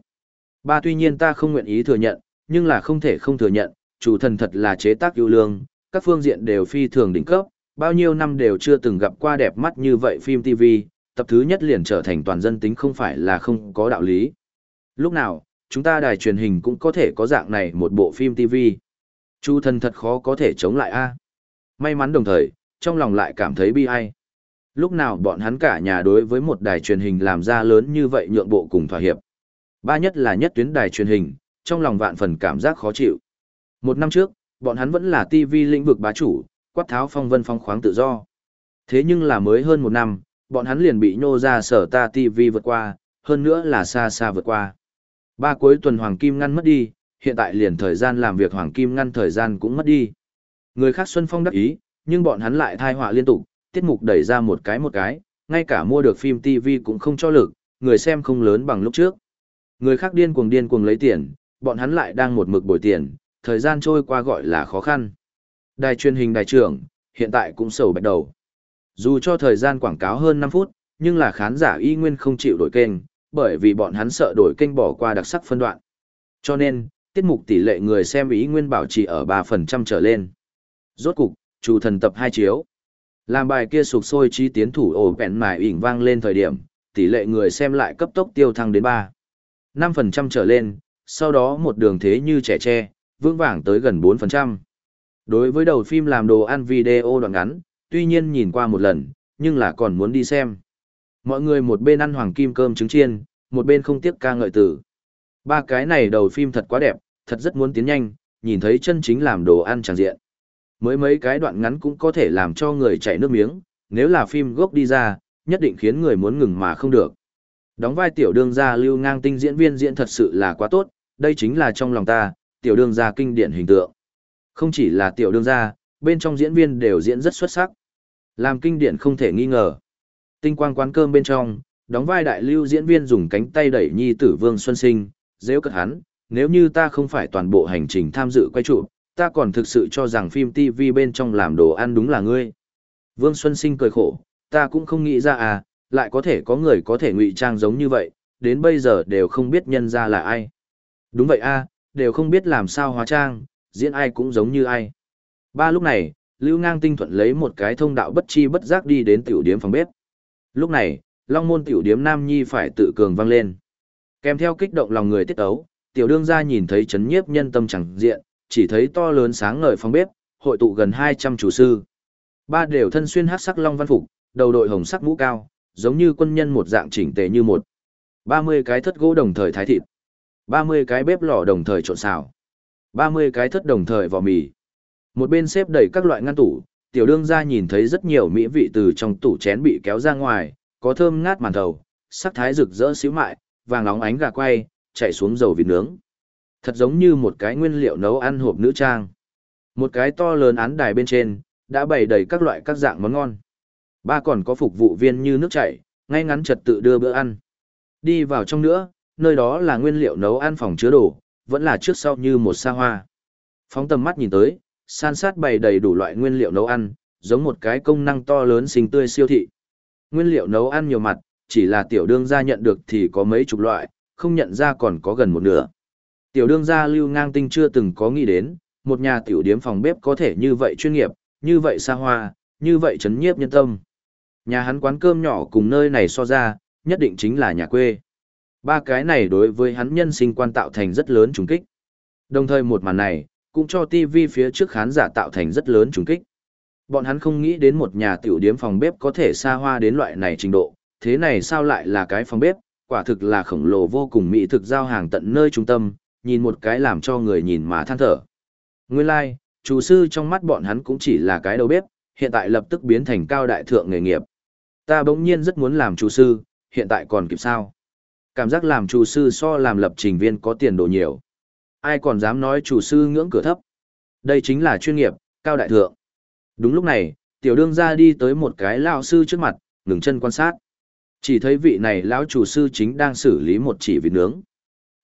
Ba tuy nhiên ta không nguyện ý thừa nhận, nhưng là không thể không thừa nhận, chủ thần thật là chế tác ưu lương, các phương diện đều phi thường đỉnh cấp, bao nhiêu năm đều chưa từng gặp qua đẹp mắt như vậy phim TV, tập thứ nhất liền trở thành toàn dân tính không phải là không có đạo lý. Lúc nào, chúng ta đài truyền hình cũng có thể có dạng này một bộ phim TV. Chu thần thật khó có thể chống lại a. May mắn đồng thời, trong lòng lại cảm thấy bi ai. Lúc nào bọn hắn cả nhà đối với một đài truyền hình làm ra lớn như vậy nhượng bộ cùng thỏa hiệp. Ba nhất là nhất tuyến đài truyền hình, trong lòng vạn phần cảm giác khó chịu. Một năm trước, bọn hắn vẫn là TV lĩnh vực bá chủ, quát tháo phong vân phong khoáng tự do. Thế nhưng là mới hơn một năm, bọn hắn liền bị nhô ra sở ta TV vượt qua, hơn nữa là xa xa vượt qua. Ba cuối tuần Hoàng Kim ngăn mất đi, hiện tại liền thời gian làm việc Hoàng Kim ngăn thời gian cũng mất đi. Người khác Xuân Phong đắc ý, nhưng bọn hắn lại thai họa liên tục, tiết mục đẩy ra một cái một cái, ngay cả mua được phim TV cũng không cho lực, người xem không lớn bằng lúc trước. Người khác điên cuồng điên cuồng lấy tiền, bọn hắn lại đang một mực bồi tiền, thời gian trôi qua gọi là khó khăn. Đài truyền hình đài trưởng, hiện tại cũng sầu bạch đầu. Dù cho thời gian quảng cáo hơn 5 phút, nhưng là khán giả y nguyên không chịu đổi kênh, bởi vì bọn hắn sợ đổi kênh bỏ qua đặc sắc phân đoạn. Cho nên, tiết mục tỷ lệ người xem ý nguyên bảo trì ở 3% trở lên. Rốt cục, chủ thần tập 2 chiếu. Làm bài kia sụp sôi chi tiến thủ ổ bẹn mài ỉnh vang lên thời điểm, tỷ lệ người xem lại cấp tốc tiêu thăng đến 3. 5% trở lên, sau đó một đường thế như trẻ tre, vững vàng tới gần 4%. Đối với đầu phim làm đồ ăn video đoạn ngắn, tuy nhiên nhìn qua một lần, nhưng là còn muốn đi xem. Mọi người một bên ăn hoàng kim cơm trứng chiên, một bên không tiếc ca ngợi tử. Ba cái này đầu phim thật quá đẹp, thật rất muốn tiến nhanh, nhìn thấy chân chính làm đồ ăn tràn diện. Mới mấy cái đoạn ngắn cũng có thể làm cho người chảy nước miếng, nếu là phim gốc đi ra, nhất định khiến người muốn ngừng mà không được. Đóng vai tiểu đương gia lưu ngang tinh diễn viên diễn thật sự là quá tốt, đây chính là trong lòng ta, tiểu đương gia kinh điển hình tượng. Không chỉ là tiểu đương gia, bên trong diễn viên đều diễn rất xuất sắc. Làm kinh điển không thể nghi ngờ. Tinh quang quán cơm bên trong, đóng vai đại lưu diễn viên dùng cánh tay đẩy nhi tử Vương Xuân Sinh, dễ cất hắn, nếu như ta không phải toàn bộ hành trình tham dự quay trụ, ta còn thực sự cho rằng phim TV bên trong làm đồ ăn đúng là ngươi. Vương Xuân Sinh cười khổ, ta cũng không nghĩ ra à, lại có thể có người có thể ngụy trang giống như vậy, đến bây giờ đều không biết nhân ra là ai. Đúng vậy a, đều không biết làm sao hóa trang, diễn ai cũng giống như ai. Ba lúc này, Lưu Ngang tinh thuận lấy một cái thông đạo bất chi bất giác đi đến tiểu điếm phòng bếp. Lúc này, Long môn tiểu điếm Nam Nhi phải tự cường vang lên. Kèm theo kích động lòng người tiết ấu, tiểu đương gia nhìn thấy chấn nhiếp nhân tâm chẳng diện, chỉ thấy to lớn sáng ngời phong bếp, hội tụ gần 200 chủ sư. Ba đều thân xuyên hắc sắc long văn phục, đầu đội hồng sắc mũ cao, giống như quân nhân một dạng chỉnh tề như một. 30 cái thất gỗ đồng thời thái thịt. 30 cái bếp lò đồng thời trộn xào. 30 cái thất đồng thời vò mì. Một bên xếp đầy các loại ngăn tủ, tiểu đương gia nhìn thấy rất nhiều mỹ vị từ trong tủ chén bị kéo ra ngoài, có thơm ngát màn thầu, sắc thái rực rỡ xíu mại, vàng nóng ánh gà quay, chạy xuống dầu vịt nướng. Thật giống như một cái nguyên liệu nấu ăn hộp nữ trang. Một cái to lớn án đài bên trên, đã bày đầy các loại các dạng món ngon. Ba còn có phục vụ viên như nước chảy, ngay ngắn trật tự đưa bữa ăn. Đi vào trong nữa, nơi đó là nguyên liệu nấu ăn phòng chứa đồ, vẫn là trước sau như một xa hoa. Phóng tầm mắt nhìn tới, san sát bày đầy đủ loại nguyên liệu nấu ăn, giống một cái công năng to lớn xinh tươi siêu thị. Nguyên liệu nấu ăn nhiều mặt, chỉ là tiểu đương gia nhận được thì có mấy chục loại, không nhận ra còn có gần một nửa. Tiểu đương gia lưu ngang tinh chưa từng có nghĩ đến, một nhà tiểu điếm phòng bếp có thể như vậy chuyên nghiệp, như vậy xa hoa, như vậy chấn nhiếp nhân tâm. Nhà hắn quán cơm nhỏ cùng nơi này so ra, nhất định chính là nhà quê. Ba cái này đối với hắn nhân sinh quan tạo thành rất lớn trùng kích. Đồng thời một màn này, cũng cho TV phía trước khán giả tạo thành rất lớn trùng kích. Bọn hắn không nghĩ đến một nhà tiểu điếm phòng bếp có thể xa hoa đến loại này trình độ, thế này sao lại là cái phòng bếp, quả thực là khổng lồ vô cùng mỹ thực giao hàng tận nơi trung tâm, nhìn một cái làm cho người nhìn mà than thở. Nguyên lai, like, chủ sư trong mắt bọn hắn cũng chỉ là cái đầu bếp, hiện tại lập tức biến thành cao đại thượng nghề nghiệp. Ta bỗng nhiên rất muốn làm chủ sư, hiện tại còn kịp sao? Cảm giác làm chủ sư so làm lập trình viên có tiền đồ nhiều. Ai còn dám nói chủ sư ngưỡng cửa thấp? Đây chính là chuyên nghiệp, cao đại thượng. Đúng lúc này, tiểu đương ra đi tới một cái lão sư trước mặt, ngừng chân quan sát. Chỉ thấy vị này lão chủ sư chính đang xử lý một chỉ vịt nướng.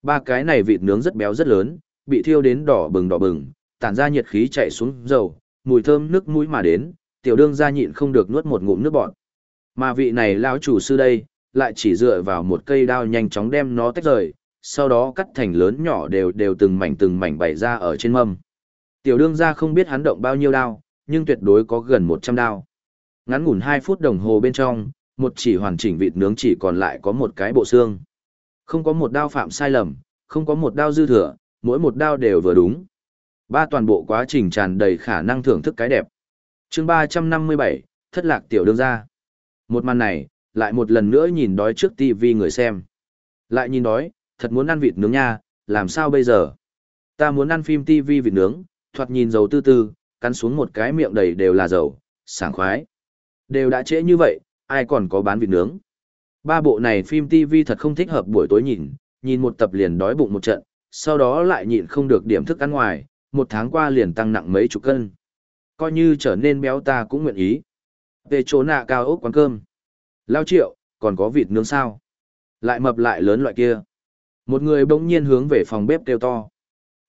Ba cái này vịt nướng rất béo rất lớn, bị thiêu đến đỏ bừng đỏ bừng, tản ra nhiệt khí chạy xuống dầu, mùi thơm nước mũi mà đến, tiểu đương ra nhịn không được nuốt một ngụm nước bọt. Mà vị này lão chủ sư đây, lại chỉ dựa vào một cây đao nhanh chóng đem nó tách rời, sau đó cắt thành lớn nhỏ đều đều từng mảnh từng mảnh bày ra ở trên mâm. Tiểu đương ra không biết hắn động bao nhiêu đao, nhưng tuyệt đối có gần 100 đao. Ngắn ngủn 2 phút đồng hồ bên trong, một chỉ hoàn chỉnh vịt nướng chỉ còn lại có một cái bộ xương. Không có một đao phạm sai lầm, không có một đao dư thừa, mỗi một đao đều vừa đúng. Ba toàn bộ quá trình tràn đầy khả năng thưởng thức cái đẹp. chương 357, thất lạc tiểu đương ra. Một màn này, lại một lần nữa nhìn đói trước tivi người xem. Lại nhìn đói, thật muốn ăn vịt nướng nha, làm sao bây giờ? Ta muốn ăn phim tivi vịt nướng, thoạt nhìn dầu tư tư, cắn xuống một cái miệng đầy đều là dầu, sảng khoái. Đều đã trễ như vậy, ai còn có bán vịt nướng. Ba bộ này phim TV thật không thích hợp buổi tối nhìn, nhìn một tập liền đói bụng một trận, sau đó lại nhịn không được điểm thức ăn ngoài, một tháng qua liền tăng nặng mấy chục cân. Coi như trở nên béo ta cũng nguyện ý. Về chỗ nạ cao ốc quán cơm. Lao triệu, còn có vịt nướng sao? Lại mập lại lớn loại kia. Một người bỗng nhiên hướng về phòng bếp kêu to.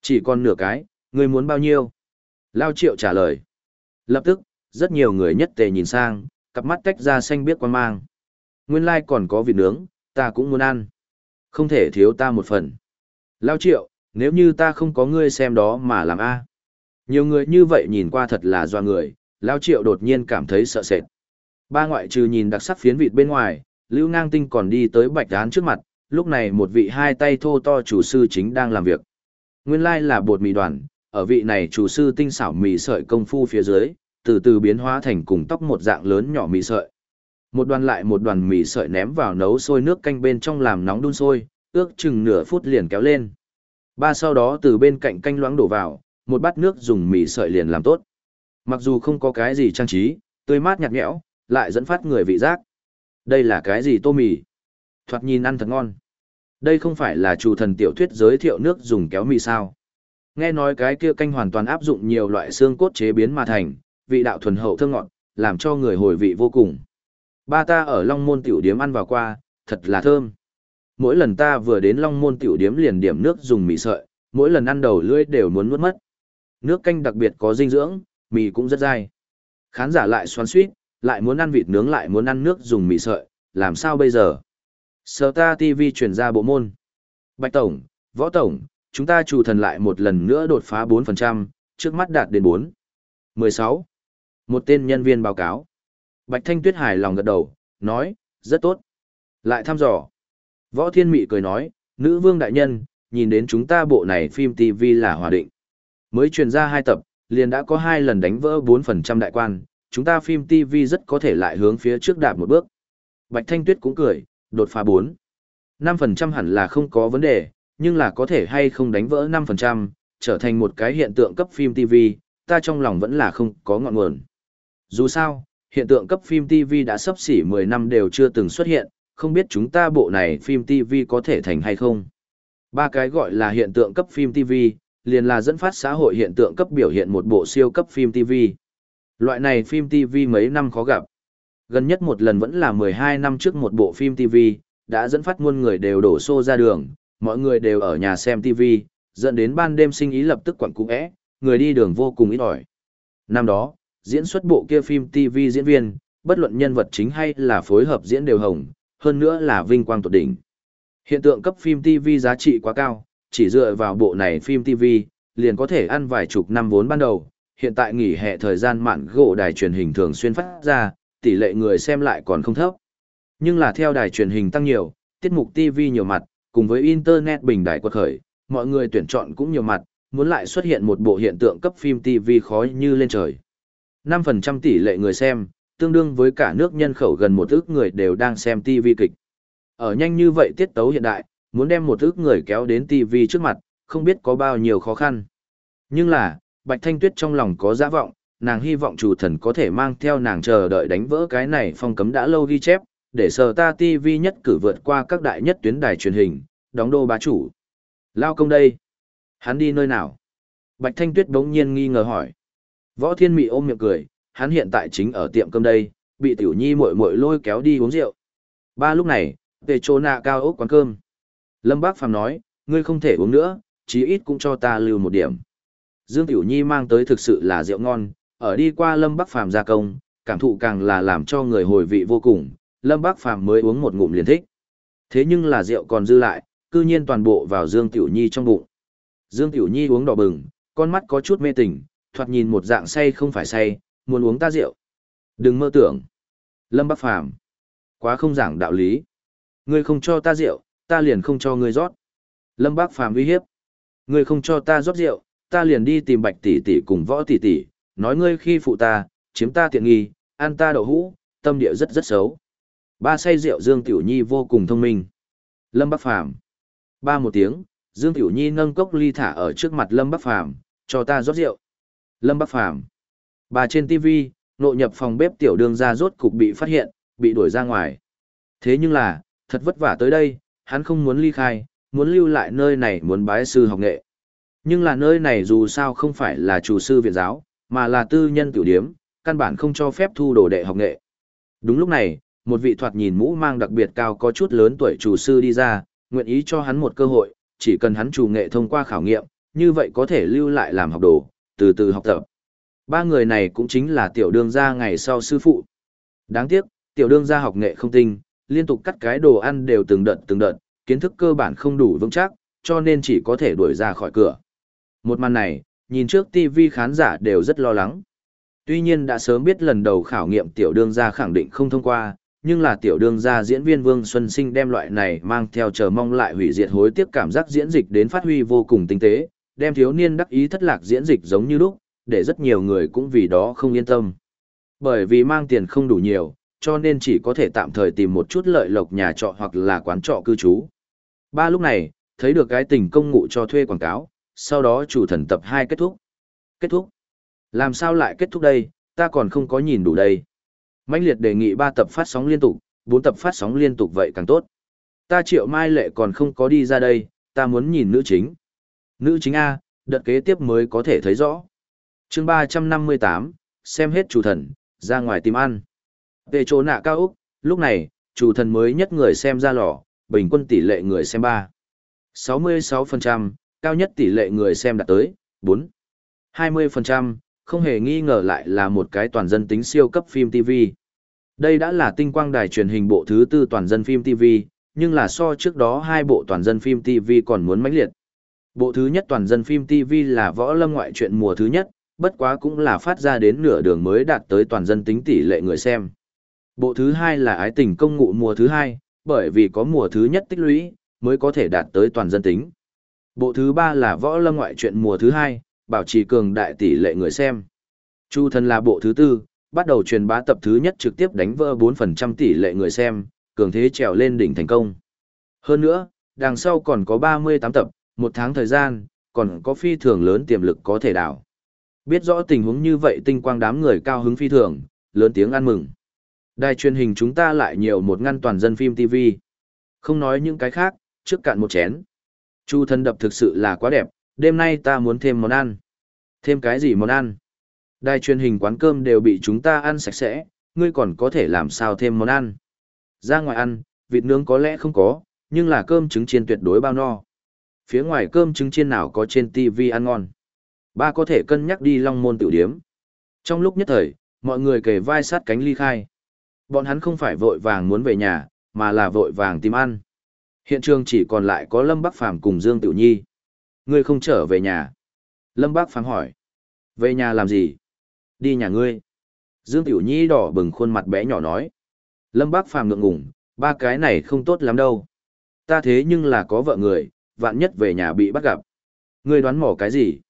Chỉ còn nửa cái, người muốn bao nhiêu? Lao triệu trả lời. Lập tức, rất nhiều người nhất tề nhìn sang, cặp mắt tách ra xanh biết quan mang. Nguyên lai like còn có vịt nướng, ta cũng muốn ăn. Không thể thiếu ta một phần. Lao triệu, nếu như ta không có ngươi xem đó mà làm a Nhiều người như vậy nhìn qua thật là doa người, Lao triệu đột nhiên cảm thấy sợ sệt. Ba ngoại trừ nhìn đặc sắc phiến vịt bên ngoài, Lưu Ngang Tinh còn đi tới bạch đán trước mặt, lúc này một vị hai tay thô to chủ sư chính đang làm việc. Nguyên lai là bột mì đoàn, ở vị này chủ sư tinh xảo mì sợi công phu phía dưới, từ từ biến hóa thành cùng tóc một dạng lớn nhỏ mì sợi. Một đoàn lại một đoàn mì sợi ném vào nấu sôi nước canh bên trong làm nóng đun sôi, ước chừng nửa phút liền kéo lên. Ba sau đó từ bên cạnh canh loãng đổ vào, một bát nước dùng mì sợi liền làm tốt. Mặc dù không có cái gì trang trí, tươi mát nhạt nhẽo, lại dẫn phát người vị giác. Đây là cái gì tô mì? Thoạt nhìn ăn thật ngon. Đây không phải là chủ thần tiểu thuyết giới thiệu nước dùng kéo mì sao? Nghe nói cái kia canh hoàn toàn áp dụng nhiều loại xương cốt chế biến mà thành, vị đạo thuần hậu thơm ngọt, làm cho người hồi vị vô cùng. Ba ta ở Long Môn tiểu điếm ăn vào qua, thật là thơm. Mỗi lần ta vừa đến Long Môn tiểu điếm liền điểm nước dùng mì sợi, mỗi lần ăn đầu lưỡi đều muốn nuốt mất. Nước canh đặc biệt có dinh dưỡng, mì cũng rất dai. Khán giả lại xoắn xuýt, lại muốn ăn vịt nướng lại muốn ăn nước dùng mì sợi, làm sao bây giờ? Sở ta TV chuyển ra bộ môn. Bạch Tổng, Võ Tổng, chúng ta chủ thần lại một lần nữa đột phá 4%, trước mắt đạt đến 4. 16. Một tên nhân viên báo cáo. Bạch Thanh Tuyết hài lòng gật đầu, nói, rất tốt. Lại thăm dò. Võ Thiên Mị cười nói, nữ vương đại nhân, nhìn đến chúng ta bộ này phim TV là hòa định. Mới truyền ra hai tập, liền đã có hai lần đánh vỡ 4% đại quan, chúng ta phim TV rất có thể lại hướng phía trước đạp một bước. Bạch Thanh Tuyết cũng cười, đột phá 4. 5% hẳn là không có vấn đề, nhưng là có thể hay không đánh vỡ 5%, trở thành một cái hiện tượng cấp phim TV, ta trong lòng vẫn là không có ngọn nguồn. Dù sao, hiện tượng cấp phim TV đã sắp xỉ 10 năm đều chưa từng xuất hiện, không biết chúng ta bộ này phim TV có thể thành hay không. Ba cái gọi là hiện tượng cấp phim TV, liền là dẫn phát xã hội hiện tượng cấp biểu hiện một bộ siêu cấp phim TV. Loại này phim TV mấy năm khó gặp. Gần nhất một lần vẫn là 12 năm trước một bộ phim TV, đã dẫn phát muôn người đều đổ xô ra đường, mọi người đều ở nhà xem TV, dẫn đến ban đêm sinh ý lập tức quẩn cũ ẽ, người đi đường vô cùng ít ỏi. Năm đó, diễn xuất bộ kia phim TV diễn viên, bất luận nhân vật chính hay là phối hợp diễn đều hồng, hơn nữa là vinh quang tột đỉnh. Hiện tượng cấp phim TV giá trị quá cao, chỉ dựa vào bộ này phim TV, liền có thể ăn vài chục năm vốn ban đầu. Hiện tại nghỉ hè thời gian mạn gỗ đài truyền hình thường xuyên phát ra, tỷ lệ người xem lại còn không thấp. Nhưng là theo đài truyền hình tăng nhiều, tiết mục TV nhiều mặt, cùng với Internet bình đại quật khởi, mọi người tuyển chọn cũng nhiều mặt, muốn lại xuất hiện một bộ hiện tượng cấp phim TV khó như lên trời. 5% tỷ lệ người xem, tương đương với cả nước nhân khẩu gần một ước người đều đang xem TV kịch. Ở nhanh như vậy tiết tấu hiện đại, muốn đem một ước người kéo đến TV trước mặt, không biết có bao nhiêu khó khăn. Nhưng là, Bạch Thanh Tuyết trong lòng có giã vọng, nàng hy vọng chủ thần có thể mang theo nàng chờ đợi đánh vỡ cái này phong cấm đã lâu ghi chép, để sờ ta TV nhất cử vượt qua các đại nhất tuyến đài truyền hình, đóng đô bá chủ. Lao công đây. Hắn đi nơi nào? Bạch Thanh Tuyết đống nhiên nghi ngờ hỏi. Võ Thiên Mị ôm miệng cười, hắn hiện tại chính ở tiệm cơm đây, bị tiểu nhi muội muội lôi kéo đi uống rượu. Ba lúc này, về chỗ nạ cao ốc quán cơm. Lâm Bác Phàm nói, ngươi không thể uống nữa, chí ít cũng cho ta lưu một điểm. Dương Tiểu Nhi mang tới thực sự là rượu ngon, ở đi qua Lâm Bắc Phàm gia công, cảm thụ càng là làm cho người hồi vị vô cùng, Lâm Bắc Phàm mới uống một ngụm liền thích. Thế nhưng là rượu còn dư lại, cư nhiên toàn bộ vào Dương Tiểu Nhi trong bụng. Dương Tiểu Nhi uống đỏ bừng, con mắt có chút mê tỉnh, thoạt nhìn một dạng say không phải say, muốn uống ta rượu. Đừng mơ tưởng. Lâm Bắc Phàm Quá không giảng đạo lý. Ngươi không cho ta rượu, ta liền không cho ngươi rót. Lâm Bắc Phàm uy hiếp. Ngươi không cho ta rót rượu, ta liền đi tìm Bạch tỷ tỷ cùng Võ tỷ tỷ, nói ngươi khi phụ ta, chiếm ta tiện nghi, ăn ta đậu hũ, tâm địa rất rất xấu. Ba say rượu Dương Tiểu Nhi vô cùng thông minh. Lâm Bắc Phàm Ba một tiếng, Dương Tiểu Nhi nâng cốc ly thả ở trước mặt Lâm Bắc Phàm cho ta rót rượu. Lâm Bắc Phàm Bà trên TV, nội nhập phòng bếp tiểu đường ra rốt cục bị phát hiện, bị đuổi ra ngoài. Thế nhưng là, thật vất vả tới đây, hắn không muốn ly khai, muốn lưu lại nơi này muốn bái sư học nghệ. Nhưng là nơi này dù sao không phải là chủ sư viện giáo, mà là tư nhân tiểu điếm, căn bản không cho phép thu đồ đệ học nghệ. Đúng lúc này, một vị thoạt nhìn mũ mang đặc biệt cao có chút lớn tuổi chủ sư đi ra, nguyện ý cho hắn một cơ hội, chỉ cần hắn chủ nghệ thông qua khảo nghiệm, như vậy có thể lưu lại làm học đồ, từ từ học tập. Ba người này cũng chính là tiểu đương gia ngày sau sư phụ. Đáng tiếc, tiểu đương gia học nghệ không tinh, liên tục cắt cái đồ ăn đều từng đợt từng đợt, kiến thức cơ bản không đủ vững chắc, cho nên chỉ có thể đuổi ra khỏi cửa. Một màn này, nhìn trước TV khán giả đều rất lo lắng. Tuy nhiên đã sớm biết lần đầu khảo nghiệm tiểu đương gia khẳng định không thông qua, nhưng là tiểu đương gia diễn viên Vương Xuân Sinh đem loại này mang theo chờ mong lại hủy diệt hối tiếc cảm giác diễn dịch đến phát huy vô cùng tinh tế, đem thiếu niên đắc ý thất lạc diễn dịch giống như lúc, để rất nhiều người cũng vì đó không yên tâm. Bởi vì mang tiền không đủ nhiều, cho nên chỉ có thể tạm thời tìm một chút lợi lộc nhà trọ hoặc là quán trọ cư trú. Ba lúc này, thấy được cái tình công ngụ cho thuê quảng cáo, sau đó chủ thần tập 2 kết thúc. Kết thúc? Làm sao lại kết thúc đây, ta còn không có nhìn đủ đây. Mạnh liệt đề nghị 3 tập phát sóng liên tục, 4 tập phát sóng liên tục vậy càng tốt. Ta triệu mai lệ còn không có đi ra đây, ta muốn nhìn nữ chính. Nữ chính A, đợt kế tiếp mới có thể thấy rõ. chương 358, xem hết chủ thần, ra ngoài tìm ăn. Về chỗ nạ cao Úc, lúc này, chủ thần mới nhất người xem ra lò, bình quân tỷ lệ người xem 3. 66%, cao nhất tỷ lệ người xem đạt tới 4. 20%, không hề nghi ngờ lại là một cái toàn dân tính siêu cấp phim TV. Đây đã là tinh quang đài truyền hình bộ thứ tư toàn dân phim TV, nhưng là so trước đó hai bộ toàn dân phim TV còn muốn mãnh liệt. Bộ thứ nhất toàn dân phim TV là võ lâm ngoại truyện mùa thứ nhất, bất quá cũng là phát ra đến nửa đường mới đạt tới toàn dân tính tỷ lệ người xem. Bộ thứ hai là ái tình công ngụ mùa thứ hai, bởi vì có mùa thứ nhất tích lũy, mới có thể đạt tới toàn dân tính. Bộ thứ ba là võ lâm ngoại truyện mùa thứ hai, bảo trì cường đại tỷ lệ người xem. Chu thần là bộ thứ tư, bắt đầu truyền bá tập thứ nhất trực tiếp đánh vỡ 4% tỷ lệ người xem, cường thế trèo lên đỉnh thành công. Hơn nữa, đằng sau còn có 38 tập, một tháng thời gian, còn có phi thường lớn tiềm lực có thể đảo. Biết rõ tình huống như vậy tinh quang đám người cao hứng phi thường, lớn tiếng ăn mừng. Đài truyền hình chúng ta lại nhiều một ngăn toàn dân phim TV. Không nói những cái khác, trước cạn một chén. Chu thân đập thực sự là quá đẹp, đêm nay ta muốn thêm món ăn. Thêm cái gì món ăn? Đài truyền hình quán cơm đều bị chúng ta ăn sạch sẽ, ngươi còn có thể làm sao thêm món ăn. Ra ngoài ăn, vịt nướng có lẽ không có, nhưng là cơm trứng chiên tuyệt đối bao no. Phía ngoài cơm trứng chiên nào có trên tivi ăn ngon. Ba có thể cân nhắc đi long môn tiểu điếm. Trong lúc nhất thời, mọi người kề vai sát cánh ly khai. Bọn hắn không phải vội vàng muốn về nhà, mà là vội vàng tìm ăn. Hiện trường chỉ còn lại có Lâm Bắc Phàm cùng Dương Tiểu Nhi. Ngươi không trở về nhà. Lâm Bắc Phàm hỏi. Về nhà làm gì? Đi nhà ngươi. Dương Tiểu Nhi đỏ bừng khuôn mặt bé nhỏ nói. Lâm Bác Phàm ngượng ngùng, ba cái này không tốt lắm đâu. Ta thế nhưng là có vợ người, vạn nhất về nhà bị bắt gặp. Ngươi đoán mò cái gì?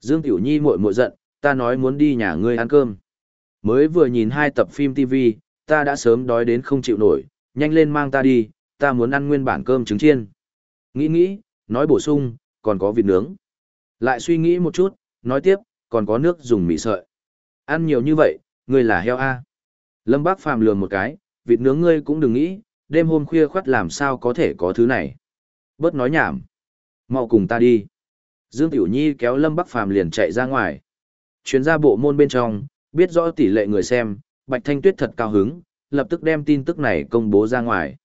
Dương Tiểu Nhi muội muội giận, ta nói muốn đi nhà ngươi ăn cơm. Mới vừa nhìn hai tập phim TV, ta đã sớm đói đến không chịu nổi, nhanh lên mang ta đi, ta muốn ăn nguyên bản cơm trứng chiên. Nghĩ nghĩ, nói bổ sung, còn có vịt nướng. Lại suy nghĩ một chút, nói tiếp, còn có nước dùng mì sợi. Ăn nhiều như vậy, ngươi là heo A. Lâm Bác Phàm lườm một cái, vịt nướng ngươi cũng đừng nghĩ, đêm hôm khuya khoắt làm sao có thể có thứ này. Bớt nói nhảm. mau cùng ta đi. Dương Tiểu Nhi kéo Lâm Bắc Phàm liền chạy ra ngoài. Chuyến ra bộ môn bên trong, biết rõ tỷ lệ người xem, Bạch Thanh Tuyết thật cao hứng, lập tức đem tin tức này công bố ra ngoài.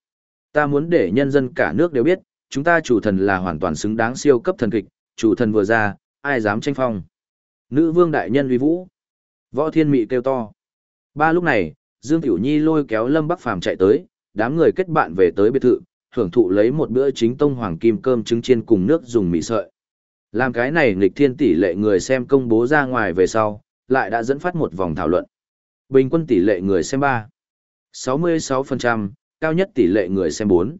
Ta muốn để nhân dân cả nước đều biết, chúng ta chủ thần là hoàn toàn xứng đáng siêu cấp thần kịch, chủ thần vừa ra, ai dám tranh phong. Nữ vương đại nhân uy vũ. Võ Thiên Mị kêu to. Ba lúc này, Dương Tiểu Nhi lôi kéo Lâm Bắc Phàm chạy tới, đám người kết bạn về tới biệt thự, hưởng thụ lấy một bữa chính tông hoàng kim cơm trứng chiên cùng nước dùng mì sợi. Làm cái này nghịch thiên tỷ lệ người xem công bố ra ngoài về sau, lại đã dẫn phát một vòng thảo luận. Bình quân tỷ lệ người xem 3. 66%, cao nhất tỷ lệ người xem 4.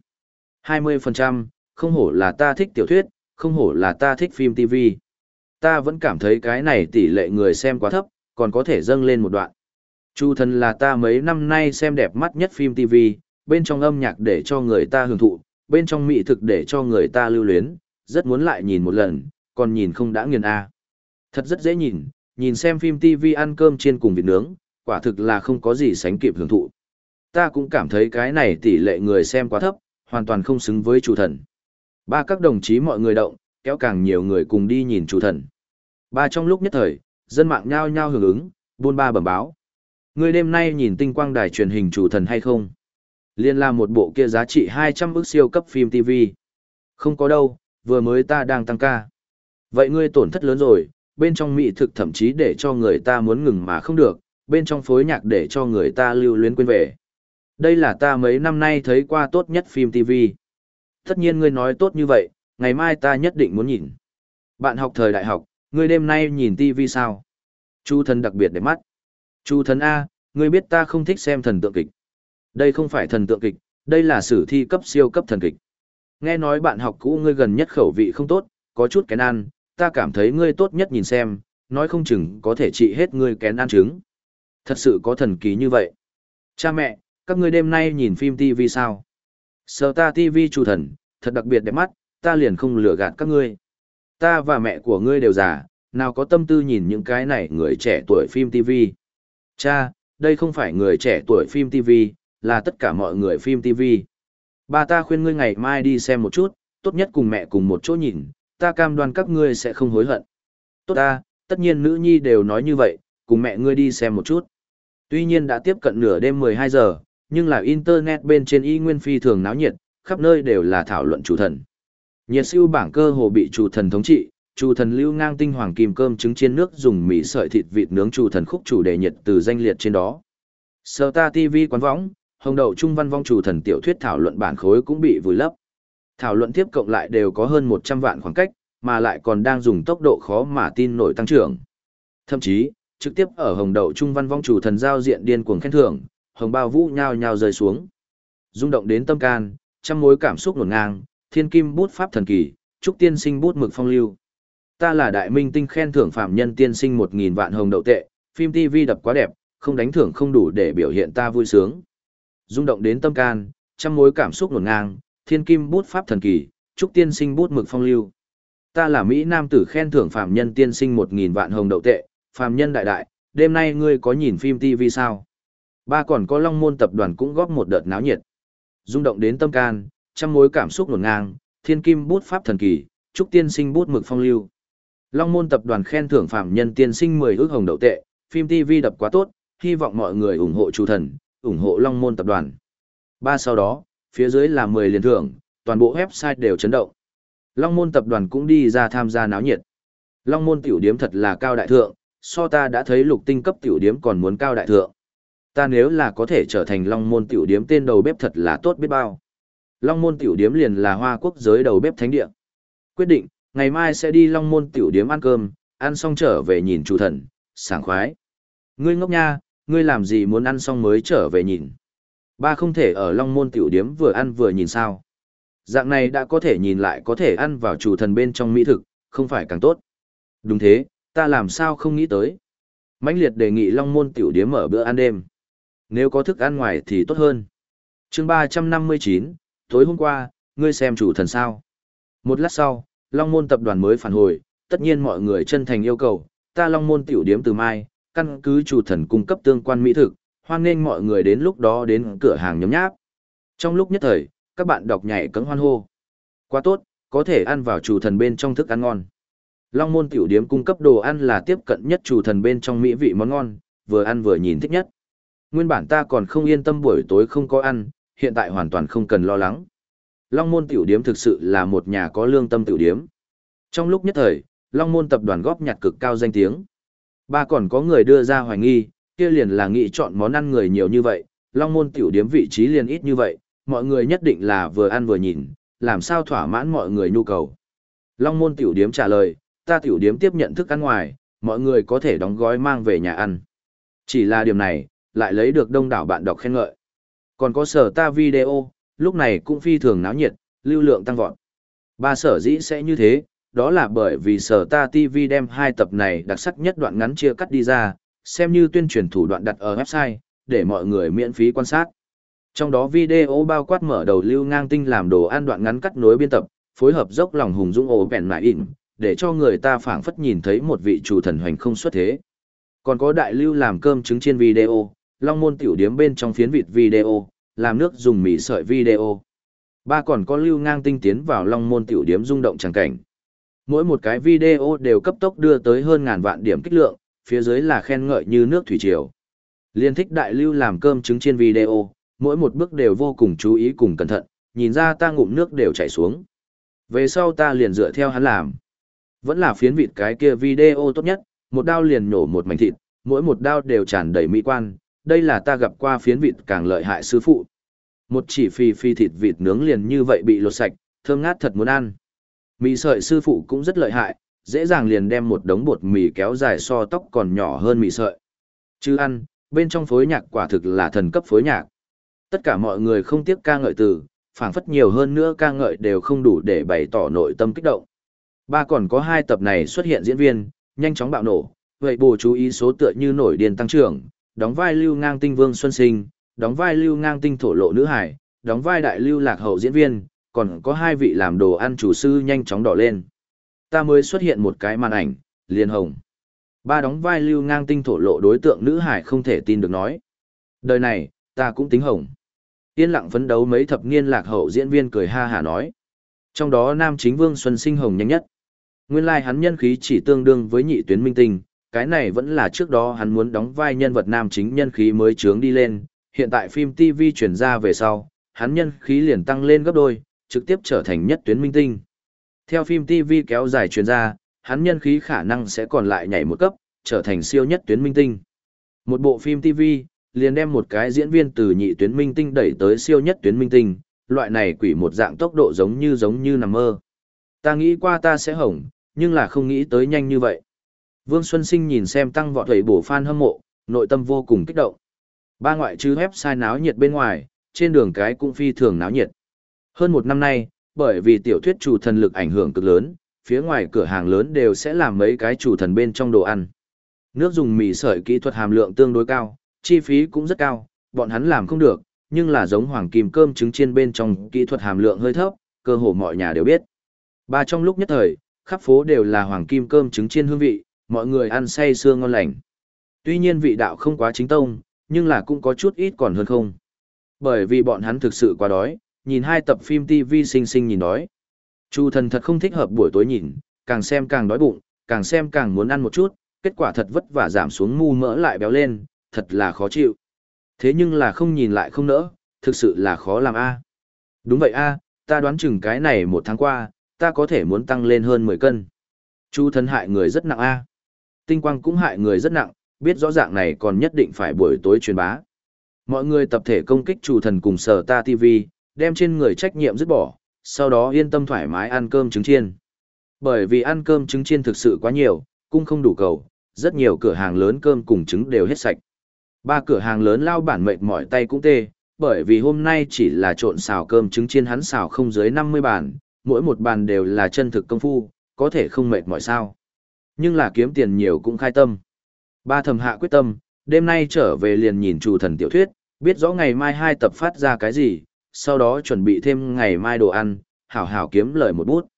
20%, không hổ là ta thích tiểu thuyết, không hổ là ta thích phim TV. Ta vẫn cảm thấy cái này tỷ lệ người xem quá thấp, còn có thể dâng lên một đoạn. Chu thần là ta mấy năm nay xem đẹp mắt nhất phim TV, bên trong âm nhạc để cho người ta hưởng thụ, bên trong mỹ thực để cho người ta lưu luyến, rất muốn lại nhìn một lần, còn nhìn không đã nghiền a. Thật rất dễ nhìn, nhìn xem phim TV ăn cơm trên cùng vịt nướng, quả thực là không có gì sánh kịp hưởng thụ. Ta cũng cảm thấy cái này tỷ lệ người xem quá thấp, hoàn toàn không xứng với chủ thần. Ba các đồng chí mọi người động, kéo càng nhiều người cùng đi nhìn chủ thần. Ba trong lúc nhất thời, dân mạng nhao nhao hưởng ứng, buôn ba bẩm báo. Người đêm nay nhìn tinh quang đài truyền hình chủ thần hay không? Liên là một bộ kia giá trị 200 ức siêu cấp phim TV. Không có đâu, vừa mới ta đang tăng ca. Vậy ngươi tổn thất lớn rồi, bên trong mỹ thực thậm chí để cho người ta muốn ngừng mà không được, bên trong phối nhạc để cho người ta lưu luyến quên về. Đây là ta mấy năm nay thấy qua tốt nhất phim TV. Tất nhiên ngươi nói tốt như vậy, ngày mai ta nhất định muốn nhìn. Bạn học thời đại học, ngươi đêm nay nhìn TV sao? Chu thần đặc biệt để mắt. Chu thần A, ngươi biết ta không thích xem thần tượng kịch. Đây không phải thần tượng kịch, đây là sử thi cấp siêu cấp thần kịch. Nghe nói bạn học cũ ngươi gần nhất khẩu vị không tốt, có chút kén ăn, ta cảm thấy ngươi tốt nhất nhìn xem, nói không chừng có thể trị hết ngươi kén ăn trứng. Thật sự có thần kỳ như vậy. Cha mẹ, các ngươi đêm nay nhìn phim TV sao? Sở ta TV chủ thần, thật đặc biệt đẹp mắt, ta liền không lừa gạt các ngươi. Ta và mẹ của ngươi đều già, nào có tâm tư nhìn những cái này người trẻ tuổi phim TV. Cha, đây không phải người trẻ tuổi phim TV, là tất cả mọi người phim TV. Bà ta khuyên ngươi ngày mai đi xem một chút, tốt nhất cùng mẹ cùng một chỗ nhìn, ta cam đoan các ngươi sẽ không hối hận. Tốt ta, tất nhiên nữ nhi đều nói như vậy, cùng mẹ ngươi đi xem một chút. Tuy nhiên đã tiếp cận nửa đêm 12 giờ, nhưng là internet bên trên y nguyên phi thường náo nhiệt, khắp nơi đều là thảo luận chủ thần. Nhiệt siêu bảng cơ hồ bị chủ thần thống trị, chủ thần lưu ngang tinh hoàng kim cơm trứng chiên nước dùng mì sợi thịt vịt nướng chủ thần khúc chủ đề nhiệt từ danh liệt trên đó. Sở ta TV quán võng, hồng đậu trung văn vong chủ thần tiểu thuyết thảo luận bản khối cũng bị vùi lấp. Thảo luận tiếp cộng lại đều có hơn 100 vạn khoảng cách, mà lại còn đang dùng tốc độ khó mà tin nổi tăng trưởng. Thậm chí, trực tiếp ở hồng đậu trung văn vong chủ thần giao diện điên cuồng khen thưởng, hồng bao vũ nhao nhao rơi xuống. rung động đến tâm can, trăm mối cảm xúc nổn ngang, thiên kim bút pháp thần kỳ, trúc tiên sinh bút mực phong lưu. Ta là đại minh tinh khen thưởng phạm nhân tiên sinh một nghìn vạn hồng đậu tệ, phim TV đập quá đẹp, không đánh thưởng không đủ để biểu hiện ta vui sướng rung động đến tâm can, trăm mối cảm xúc nổn ngang, thiên kim bút pháp thần kỳ, trúc tiên sinh bút mực phong lưu. Ta là Mỹ Nam tử khen thưởng phạm nhân tiên sinh một nghìn vạn hồng đậu tệ, phạm nhân đại đại, đêm nay ngươi có nhìn phim TV sao? Ba còn có Long Môn tập đoàn cũng góp một đợt náo nhiệt. rung động đến tâm can, trăm mối cảm xúc nổn ngang, thiên kim bút pháp thần kỳ, trúc tiên sinh bút mực phong lưu. Long môn tập đoàn khen thưởng phạm nhân tiên sinh 10 ước hồng đậu tệ, phim TV đập quá tốt, hy vọng mọi người ủng hộ chủ thần, ủng hộ Long môn tập đoàn. Ba sau đó, phía dưới là 10 liền thưởng, toàn bộ website đều chấn động. Long môn tập đoàn cũng đi ra tham gia náo nhiệt. Long môn tiểu điếm thật là cao đại thượng, so ta đã thấy lục tinh cấp tiểu điếm còn muốn cao đại thượng. Ta nếu là có thể trở thành long môn tiểu điếm tên đầu bếp thật là tốt biết bao. Long môn tiểu điếm liền là hoa quốc giới đầu bếp thánh địa. Quyết định, ngày mai sẽ đi long môn tiểu điếm ăn cơm, ăn xong trở về nhìn chủ thần, sảng khoái. Ngươi ngốc nha, ngươi làm gì muốn ăn xong mới trở về nhìn. Ba không thể ở long môn tiểu điếm vừa ăn vừa nhìn sao. Dạng này đã có thể nhìn lại có thể ăn vào chủ thần bên trong mỹ thực, không phải càng tốt. Đúng thế, ta làm sao không nghĩ tới. mãnh liệt đề nghị long môn tiểu điếm ở bữa ăn đêm. Nếu có thức ăn ngoài thì tốt hơn. chương ba trăm năm mươi chín tối hôm qua, ngươi xem chủ thần sao. Một lát sau, Long Môn tập đoàn mới phản hồi, tất nhiên mọi người chân thành yêu cầu, ta Long Môn tiểu điếm từ mai, căn cứ chủ thần cung cấp tương quan mỹ thực, hoan nghênh mọi người đến lúc đó đến cửa hàng nhóm nháp. Trong lúc nhất thời, các bạn đọc nhảy cấm hoan hô. Quá tốt, có thể ăn vào chủ thần bên trong thức ăn ngon. Long Môn tiểu điếm cung cấp đồ ăn là tiếp cận nhất chủ thần bên trong mỹ vị món ngon, vừa ăn vừa nhìn thích nhất. Nguyên bản ta còn không yên tâm buổi tối không có ăn, hiện tại hoàn toàn không cần lo lắng. Long môn tiểu điếm thực sự là một nhà có lương tâm tiểu điếm. Trong lúc nhất thời, Long môn tập đoàn góp nhặt cực cao danh tiếng. Ba còn có người đưa ra hoài nghi, kia liền là nghĩ chọn món ăn người nhiều như vậy, Long môn tiểu điếm vị trí liền ít như vậy, mọi người nhất định là vừa ăn vừa nhìn, làm sao thỏa mãn mọi người nhu cầu. Long môn tiểu điếm trả lời, ta tiểu điếm tiếp nhận thức ăn ngoài, mọi người có thể đóng gói mang về nhà ăn. Chỉ là điểm này, lại lấy được đông đảo bạn đọc khen ngợi. Còn có sở ta video, lúc này cũng phi thường náo nhiệt, lưu lượng tăng vọt. Ba sở dĩ sẽ như thế, đó là bởi vì sở ta TV đem hai tập này đặc sắc nhất đoạn ngắn chia cắt đi ra, xem như tuyên truyền thủ đoạn đặt ở website, để mọi người miễn phí quan sát. Trong đó video bao quát mở đầu lưu ngang tinh làm đồ ăn đoạn ngắn cắt nối biên tập, phối hợp dốc lòng hùng dũng ổ bèn mại ịn, để cho người ta phảng phất nhìn thấy một vị chủ thần hoành không xuất thế. Còn có đại lưu làm cơm trứng trên video, long môn tiểu điếm bên trong phiến vịt video, làm nước dùng mì sợi video. Ba còn có lưu ngang tinh tiến vào long môn tiểu điếm rung động chẳng cảnh. Mỗi một cái video đều cấp tốc đưa tới hơn ngàn vạn điểm kích lượng, phía dưới là khen ngợi như nước thủy triều. Liên thích đại lưu làm cơm trứng trên video, mỗi một bước đều vô cùng chú ý cùng cẩn thận, nhìn ra ta ngụm nước đều chảy xuống. Về sau ta liền dựa theo hắn làm. Vẫn là phiến vịt cái kia video tốt nhất, một đao liền nhổ một mảnh thịt, mỗi một đao đều tràn đầy mỹ quan, đây là ta gặp qua phiến vịt càng lợi hại sư phụ. Một chỉ phi phi thịt vịt nướng liền như vậy bị lột sạch, thơm ngát thật muốn ăn. Mì sợi sư phụ cũng rất lợi hại, dễ dàng liền đem một đống bột mì kéo dài so tóc còn nhỏ hơn mì sợi. Chứ ăn, bên trong phối nhạc quả thực là thần cấp phối nhạc. Tất cả mọi người không tiếc ca ngợi từ, phảng phất nhiều hơn nữa ca ngợi đều không đủ để bày tỏ nội tâm kích động. Ba còn có hai tập này xuất hiện diễn viên, nhanh chóng bạo nổ, vậy bù chú ý số tựa như nổi điên tăng trưởng, đóng vai lưu ngang tinh vương xuân sinh, đóng vai lưu ngang tinh thổ lộ nữ hải, đóng vai đại lưu lạc hậu diễn viên, còn có hai vị làm đồ ăn chủ sư nhanh chóng đỏ lên. Ta mới xuất hiện một cái màn ảnh, liền hồng. Ba đóng vai lưu ngang tinh thổ lộ đối tượng nữ hải không thể tin được nói. Đời này, ta cũng tính hồng. Yên lặng phấn đấu mấy thập niên lạc hậu diễn viên cười ha hả nói. Trong đó nam chính vương xuân sinh hồng nhanh nhất. Nguyên lai like hắn nhân khí chỉ tương đương với nhị tuyến minh tinh, cái này vẫn là trước đó hắn muốn đóng vai nhân vật nam chính nhân khí mới trướng đi lên, hiện tại phim TV chuyển ra về sau, hắn nhân khí liền tăng lên gấp đôi, trực tiếp trở thành nhất tuyến minh tinh. Theo phim TV kéo dài truyền ra, hắn nhân khí khả năng sẽ còn lại nhảy một cấp, trở thành siêu nhất tuyến minh tinh. Một bộ phim TV, liền đem một cái diễn viên từ nhị tuyến minh tinh đẩy tới siêu nhất tuyến minh tinh, loại này quỷ một dạng tốc độ giống như giống như nằm mơ. Ta nghĩ qua ta sẽ hỏng, nhưng là không nghĩ tới nhanh như vậy. Vương Xuân Sinh nhìn xem tăng vọt thầy bổ fan hâm mộ, nội tâm vô cùng kích động. Ba ngoại trừ website náo nhiệt bên ngoài, trên đường cái cũng phi thường náo nhiệt. Hơn một năm nay, bởi vì tiểu thuyết chủ thần lực ảnh hưởng cực lớn, phía ngoài cửa hàng lớn đều sẽ làm mấy cái chủ thần bên trong đồ ăn. Nước dùng mì sợi kỹ thuật hàm lượng tương đối cao, chi phí cũng rất cao, bọn hắn làm không được, nhưng là giống hoàng kim cơm trứng chiên bên trong kỹ thuật hàm lượng hơi thấp, cơ hồ mọi nhà đều biết. Ba trong lúc nhất thời, khắp phố đều là hoàng kim cơm trứng chiên hương vị, mọi người ăn say sưa ngon lành. Tuy nhiên vị đạo không quá chính tông, nhưng là cũng có chút ít còn hơn không. Bởi vì bọn hắn thực sự quá đói, nhìn hai tập phim TV xinh xinh nhìn đói. Chu thần thật không thích hợp buổi tối nhìn, càng xem càng đói bụng, càng xem càng muốn ăn một chút, kết quả thật vất vả giảm xuống mu mỡ lại béo lên, thật là khó chịu. Thế nhưng là không nhìn lại không nỡ, thực sự là khó làm a. Đúng vậy a, ta đoán chừng cái này một tháng qua, ta có thể muốn tăng lên hơn 10 cân. Chu thần hại người rất nặng a. Tinh quang cũng hại người rất nặng, biết rõ dạng này còn nhất định phải buổi tối truyền bá. Mọi người tập thể công kích chủ thần cùng sở ta TV, đem trên người trách nhiệm dứt bỏ, sau đó yên tâm thoải mái ăn cơm trứng chiên. Bởi vì ăn cơm trứng chiên thực sự quá nhiều, cung không đủ cầu, rất nhiều cửa hàng lớn cơm cùng trứng đều hết sạch. Ba cửa hàng lớn lao bản mệt mỏi tay cũng tê, bởi vì hôm nay chỉ là trộn xào cơm trứng chiên hắn xào không dưới 50 bàn, mỗi một bàn đều là chân thực công phu, có thể không mệt mỏi sao. Nhưng là kiếm tiền nhiều cũng khai tâm. Ba thầm hạ quyết tâm, đêm nay trở về liền nhìn chủ thần tiểu thuyết, biết rõ ngày mai hai tập phát ra cái gì, sau đó chuẩn bị thêm ngày mai đồ ăn, hảo hảo kiếm lời một bút.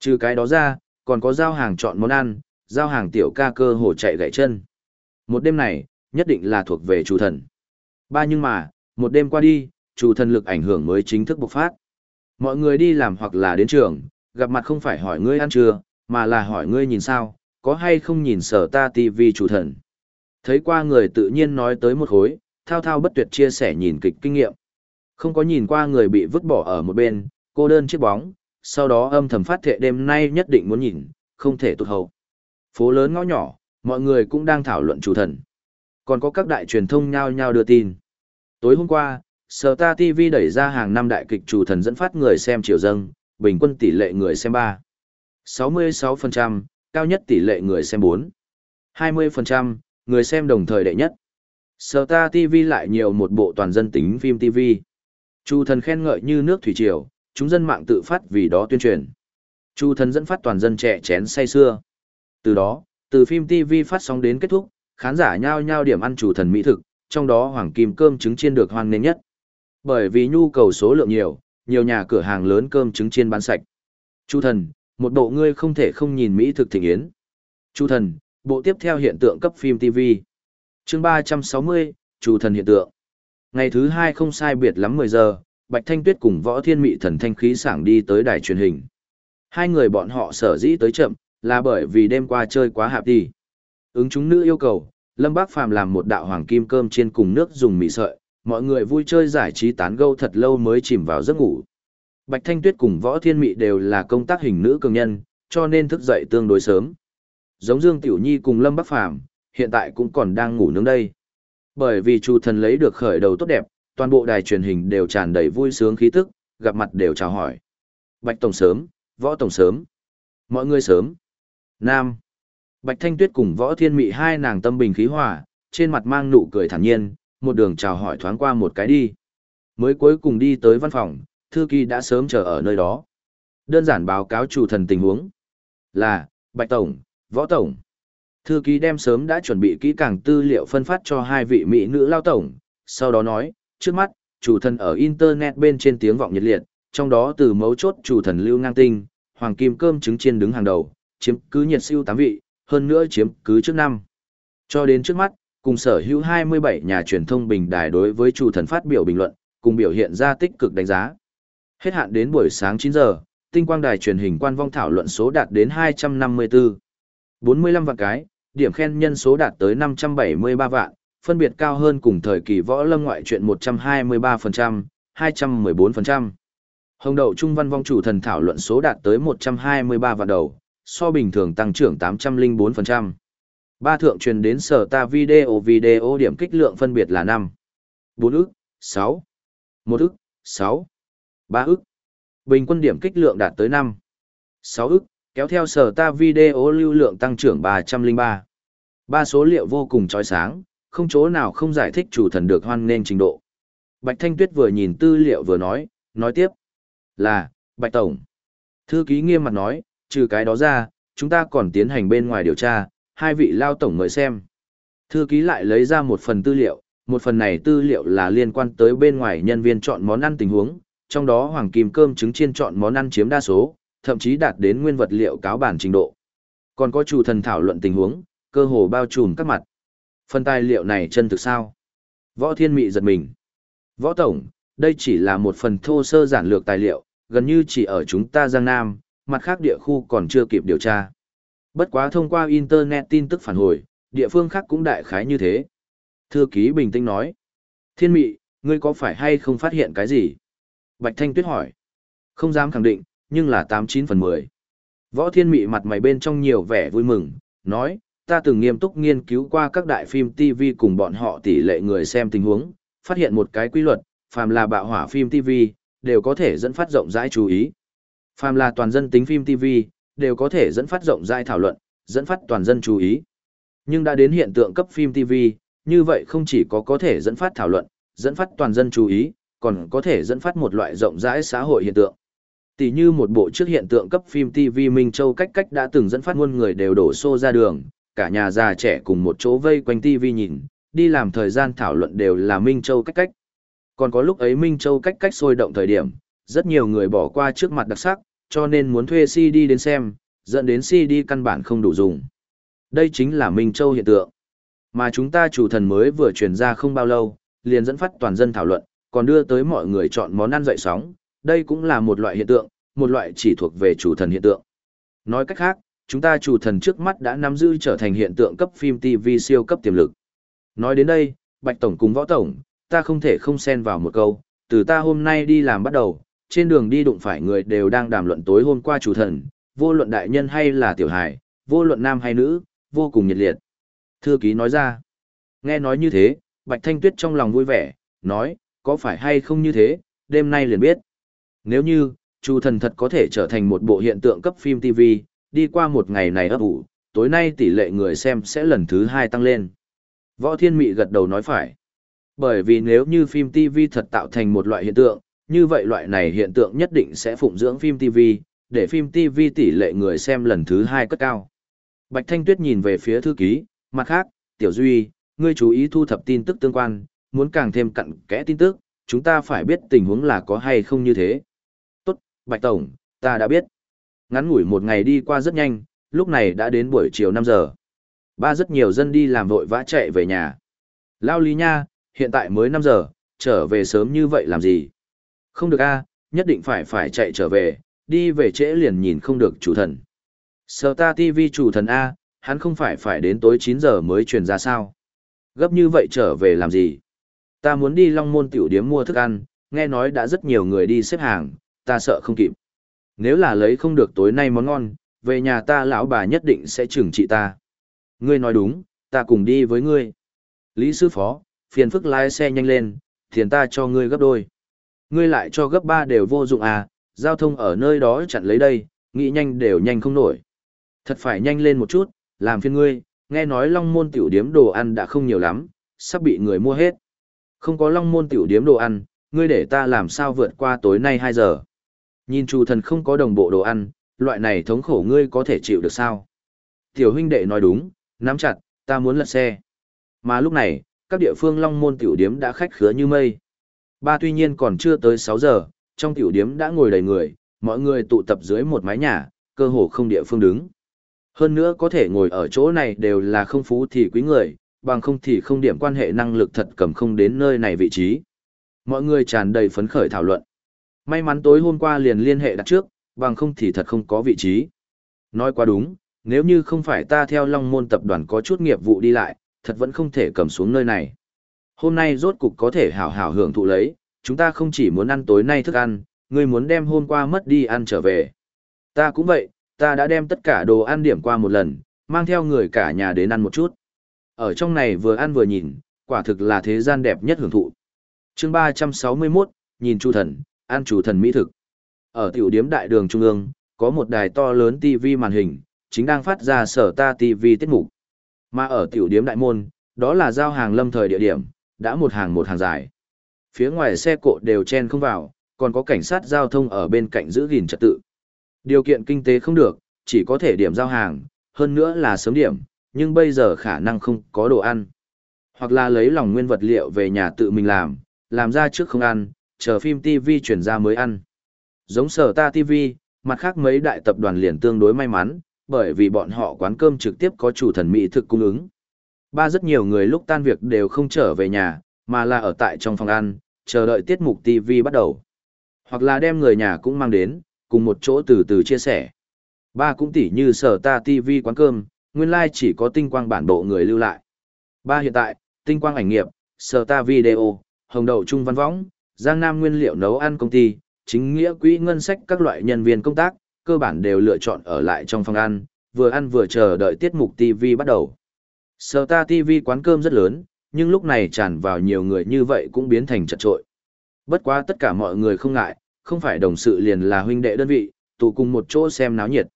Trừ cái đó ra, còn có giao hàng chọn món ăn, giao hàng tiểu ca cơ hồ chạy gãy chân. Một đêm này, nhất định là thuộc về chủ thần. Ba nhưng mà, một đêm qua đi, chủ thần lực ảnh hưởng mới chính thức bộc phát. Mọi người đi làm hoặc là đến trường, gặp mặt không phải hỏi ngươi ăn chưa, mà là hỏi ngươi nhìn sao, có hay không nhìn sở ta tivi chủ thần. Thấy qua người tự nhiên nói tới một khối, thao thao bất tuyệt chia sẻ nhìn kịch kinh nghiệm. Không có nhìn qua người bị vứt bỏ ở một bên, cô đơn chiếc bóng, sau đó âm thầm phát thệ đêm nay nhất định muốn nhìn, không thể tụt hậu. Phố lớn ngõ nhỏ, mọi người cũng đang thảo luận chủ thần. Còn có các đại truyền thông nhao nhao đưa tin. Tối hôm qua, Sở Ta TV đẩy ra hàng năm đại kịch chủ thần dẫn phát người xem chiều dâng, bình quân tỷ lệ người xem 3. 66%, cao nhất tỷ lệ người xem 4. 20%, người xem đồng thời đệ nhất. Sở Ta TV lại nhiều một bộ toàn dân tính phim TV. Chu thần khen ngợi như nước thủy triều, chúng dân mạng tự phát vì đó tuyên truyền. Chu thần dẫn phát toàn dân trẻ chén say xưa. Từ đó, từ phim TV phát sóng đến kết thúc, khán giả nhao nhao điểm ăn chủ thần mỹ thực, trong đó hoàng kim cơm trứng chiên được hoan nghênh nhất. Bởi vì nhu cầu số lượng nhiều, nhiều nhà cửa hàng lớn cơm trứng chiên bán sạch. Chu thần, một bộ ngươi không thể không nhìn mỹ thực thịnh yến. Chu thần, bộ tiếp theo hiện tượng cấp phim TV. Chương 360, Chu thần hiện tượng. Ngày thứ hai không sai biệt lắm 10 giờ, Bạch Thanh Tuyết cùng Võ Thiên Mị thần thanh khí sảng đi tới đài truyền hình. Hai người bọn họ sở dĩ tới chậm, là bởi vì đêm qua chơi quá hạp đi. Ứng chúng nữ yêu cầu, Lâm Bác Phàm làm một đạo hoàng kim cơm trên cùng nước dùng mì sợi, mọi người vui chơi giải trí tán gẫu thật lâu mới chìm vào giấc ngủ. Bạch Thanh Tuyết cùng Võ Thiên Mị đều là công tác hình nữ cường nhân, cho nên thức dậy tương đối sớm. Giống Dương Tiểu Nhi cùng Lâm Bắc Phàm, hiện tại cũng còn đang ngủ nướng đây. Bởi vì Chu Thần lấy được khởi đầu tốt đẹp, toàn bộ đài truyền hình đều tràn đầy vui sướng khí tức, gặp mặt đều chào hỏi. Bạch Tổng sớm, Võ Tổng sớm, mọi người sớm. Nam. Bạch Thanh Tuyết cùng Võ Thiên Mị hai nàng tâm bình khí hòa, trên mặt mang nụ cười thản nhiên, một đường chào hỏi thoáng qua một cái đi. Mới cuối cùng đi tới văn phòng, thư ký đã sớm chờ ở nơi đó. Đơn giản báo cáo chủ thần tình huống. Là, Bạch Tổng, Võ Tổng. Thư ký đem sớm đã chuẩn bị kỹ càng tư liệu phân phát cho hai vị mỹ nữ lao tổng, sau đó nói, trước mắt, chủ thần ở Internet bên trên tiếng vọng nhiệt liệt, trong đó từ mấu chốt chủ thần lưu ngang tinh, hoàng kim cơm trứng chiên đứng hàng đầu, chiếm cứ nhiệt siêu tám vị, hơn nữa chiếm cứ trước năm. Cho đến trước mắt, cùng sở hữu 27 nhà truyền thông bình đài đối với chủ thần phát biểu bình luận, cùng biểu hiện ra tích cực đánh giá. Hết hạn đến buổi sáng 9 giờ, tinh quang đài truyền hình quan vong thảo luận số đạt đến 254. 45 vạn cái, điểm khen nhân số đạt tới 573 vạn, phân biệt cao hơn cùng thời kỳ võ lâm ngoại truyện 123%, 214%. Hồng đậu trung văn vong chủ thần thảo luận số đạt tới 123 vạn đầu, so bình thường tăng trưởng 804%. Ba thượng truyền đến sở ta video video điểm kích lượng phân biệt là 5, 4 ức, 6, 1 ức, 6, 3 ức. Bình quân điểm kích lượng đạt tới 5, 6 ức, kéo theo sở ta video lưu lượng tăng trưởng 303. Ba số liệu vô cùng chói sáng, không chỗ nào không giải thích chủ thần được hoan nên trình độ. Bạch Thanh Tuyết vừa nhìn tư liệu vừa nói, nói tiếp. Là, Bạch Tổng. Thư ký nghiêm mặt nói, trừ cái đó ra, chúng ta còn tiến hành bên ngoài điều tra, hai vị lao tổng mời xem. Thư ký lại lấy ra một phần tư liệu, một phần này tư liệu là liên quan tới bên ngoài nhân viên chọn món ăn tình huống, trong đó hoàng kim cơm trứng chiên chọn món ăn chiếm đa số, thậm chí đạt đến nguyên vật liệu cáo bản trình độ. Còn có chủ thần thảo luận tình huống, cơ hồ bao trùm các mặt. Phần tài liệu này chân thực sao? Võ Thiên Mị giật mình. Võ Tổng, đây chỉ là một phần thô sơ giản lược tài liệu, gần như chỉ ở chúng ta Giang Nam, mặt khác địa khu còn chưa kịp điều tra. Bất quá thông qua Internet tin tức phản hồi, địa phương khác cũng đại khái như thế. Thư ký bình tĩnh nói. Thiên Mị, ngươi có phải hay không phát hiện cái gì? Bạch Thanh Tuyết hỏi. Không dám khẳng định, nhưng là 89 phần 10. Võ Thiên Mị mặt mày bên trong nhiều vẻ vui mừng, nói, ta từng nghiêm túc nghiên cứu qua các đại phim TV cùng bọn họ tỷ lệ người xem tình huống, phát hiện một cái quy luật, phàm là bạo hỏa phim TV, đều có thể dẫn phát rộng rãi chú ý. Phàm là toàn dân tính phim TV, đều có thể dẫn phát rộng rãi thảo luận, dẫn phát toàn dân chú ý. Nhưng đã đến hiện tượng cấp phim TV, như vậy không chỉ có có thể dẫn phát thảo luận, dẫn phát toàn dân chú ý, còn có thể dẫn phát một loại rộng rãi xã hội hiện tượng. Tỷ như một bộ trước hiện tượng cấp phim TV Minh Châu cách cách đã từng dẫn phát muôn người đều đổ xô ra đường, cả nhà già trẻ cùng một chỗ vây quanh TV nhìn, đi làm thời gian thảo luận đều là Minh Châu cách cách. Còn có lúc ấy Minh Châu cách cách sôi động thời điểm, rất nhiều người bỏ qua trước mặt đặc sắc, cho nên muốn thuê CD đến xem, dẫn đến CD căn bản không đủ dùng. Đây chính là Minh Châu hiện tượng. Mà chúng ta chủ thần mới vừa truyền ra không bao lâu, liền dẫn phát toàn dân thảo luận, còn đưa tới mọi người chọn món ăn dậy sóng, đây cũng là một loại hiện tượng, một loại chỉ thuộc về chủ thần hiện tượng. Nói cách khác, chúng ta chủ thần trước mắt đã nắm giữ trở thành hiện tượng cấp phim TV siêu cấp tiềm lực. Nói đến đây, Bạch Tổng cùng Võ Tổng, ta không thể không xen vào một câu, từ ta hôm nay đi làm bắt đầu, trên đường đi đụng phải người đều đang đàm luận tối hôm qua chủ thần, vô luận đại nhân hay là tiểu hài, vô luận nam hay nữ, vô cùng nhiệt liệt. Thư ký nói ra, nghe nói như thế, Bạch Thanh Tuyết trong lòng vui vẻ, nói, có phải hay không như thế, đêm nay liền biết. Nếu như, chủ thần thật có thể trở thành một bộ hiện tượng cấp phim TV, đi qua một ngày này ấp ủ, tối nay tỷ lệ người xem sẽ lần thứ hai tăng lên. Võ Thiên Mị gật đầu nói phải. Bởi vì nếu như phim TV thật tạo thành một loại hiện tượng, như vậy loại này hiện tượng nhất định sẽ phụng dưỡng phim TV, để phim TV tỷ lệ người xem lần thứ hai cất cao. Bạch Thanh Tuyết nhìn về phía thư ký, mặt khác, Tiểu Duy, ngươi chú ý thu thập tin tức tương quan, muốn càng thêm cặn kẽ tin tức, chúng ta phải biết tình huống là có hay không như thế. Tốt, Bạch Tổng, ta đã biết. Ngắn ngủi một ngày đi qua rất nhanh, lúc này đã đến buổi chiều 5 giờ. Ba rất nhiều dân đi làm vội vã chạy về nhà. Lao Lý Nha, hiện tại mới 5 giờ, trở về sớm như vậy làm gì? Không được a, nhất định phải phải chạy trở về, đi về trễ liền nhìn không được chủ thần. Sở ta TV chủ thần A, hắn không phải phải đến tối 9 giờ mới truyền ra sao? Gấp như vậy trở về làm gì? Ta muốn đi Long Môn tiểu điếm mua thức ăn, nghe nói đã rất nhiều người đi xếp hàng, ta sợ không kịp. Nếu là lấy không được tối nay món ngon, về nhà ta lão bà nhất định sẽ trừng trị ta. Ngươi nói đúng, ta cùng đi với ngươi. Lý sư phó, phiền phức lái xe nhanh lên, tiền ta cho ngươi gấp đôi. Ngươi lại cho gấp ba đều vô dụng à, giao thông ở nơi đó chặn lấy đây, nghĩ nhanh đều nhanh không nổi. Thật phải nhanh lên một chút, làm phiền ngươi, nghe nói long môn tiểu điếm đồ ăn đã không nhiều lắm, sắp bị người mua hết. Không có long môn tiểu điếm đồ ăn, ngươi để ta làm sao vượt qua tối nay 2 giờ. Nhìn chủ thần không có đồng bộ đồ ăn, loại này thống khổ ngươi có thể chịu được sao? Tiểu huynh đệ nói đúng, nắm chặt, ta muốn lật xe. Mà lúc này, các địa phương long môn tiểu điếm đã khách khứa như mây. Ba tuy nhiên còn chưa tới 6 giờ, trong tiểu điếm đã ngồi đầy người, mọi người tụ tập dưới một mái nhà, cơ hồ không địa phương đứng. Hơn nữa có thể ngồi ở chỗ này đều là không phú thì quý người, bằng không thì không điểm quan hệ năng lực thật cầm không đến nơi này vị trí. Mọi người tràn đầy phấn khởi thảo luận. May mắn tối hôm qua liền liên hệ đặt trước, bằng không thì thật không có vị trí. Nói quá đúng, nếu như không phải ta theo Long Môn tập đoàn có chút nghiệp vụ đi lại, thật vẫn không thể cầm xuống nơi này. Hôm nay rốt cục có thể hảo hảo hưởng thụ lấy, chúng ta không chỉ muốn ăn tối nay thức ăn, ngươi muốn đem hôm qua mất đi ăn trở về. Ta cũng vậy, ta đã đem tất cả đồ ăn điểm qua một lần, mang theo người cả nhà đến ăn một chút. Ở trong này vừa ăn vừa nhìn, quả thực là thế gian đẹp nhất hưởng thụ. chương 361, nhìn chu thần, ăn chủ thần mỹ thực. Ở tiểu điếm đại đường trung ương, có một đài to lớn TV màn hình, chính đang phát ra sở ta TV tiết mục. Mà ở tiểu điếm đại môn, đó là giao hàng lâm thời địa điểm, đã một hàng một hàng dài. Phía ngoài xe cộ đều chen không vào, còn có cảnh sát giao thông ở bên cạnh giữ gìn trật tự. Điều kiện kinh tế không được, chỉ có thể điểm giao hàng, hơn nữa là sớm điểm, nhưng bây giờ khả năng không có đồ ăn. Hoặc là lấy lòng nguyên vật liệu về nhà tự mình làm, làm ra trước không ăn, chờ phim TV chuyển ra mới ăn. Giống sở ta TV, mặt khác mấy đại tập đoàn liền tương đối may mắn, bởi vì bọn họ quán cơm trực tiếp có chủ thần mỹ thực cung ứng. Ba rất nhiều người lúc tan việc đều không trở về nhà, mà là ở tại trong phòng ăn, chờ đợi tiết mục TV bắt đầu. Hoặc là đem người nhà cũng mang đến, cùng một chỗ từ từ chia sẻ. Ba cũng tỉ như sở ta TV quán cơm, nguyên lai like chỉ có tinh quang bản bộ người lưu lại. Ba hiện tại, tinh quang ảnh nghiệp, sở ta video, hồng đậu trung văn võng, giang nam nguyên liệu nấu ăn công ty, chính nghĩa quỹ ngân sách các loại nhân viên công tác, cơ bản đều lựa chọn ở lại trong phòng ăn, vừa ăn vừa chờ đợi tiết mục TV bắt đầu. Sở ta TV quán cơm rất lớn, nhưng lúc này tràn vào nhiều người như vậy cũng biến thành chật trội. Bất quá tất cả mọi người không ngại, không phải đồng sự liền là huynh đệ đơn vị, tụ cùng một chỗ xem náo nhiệt.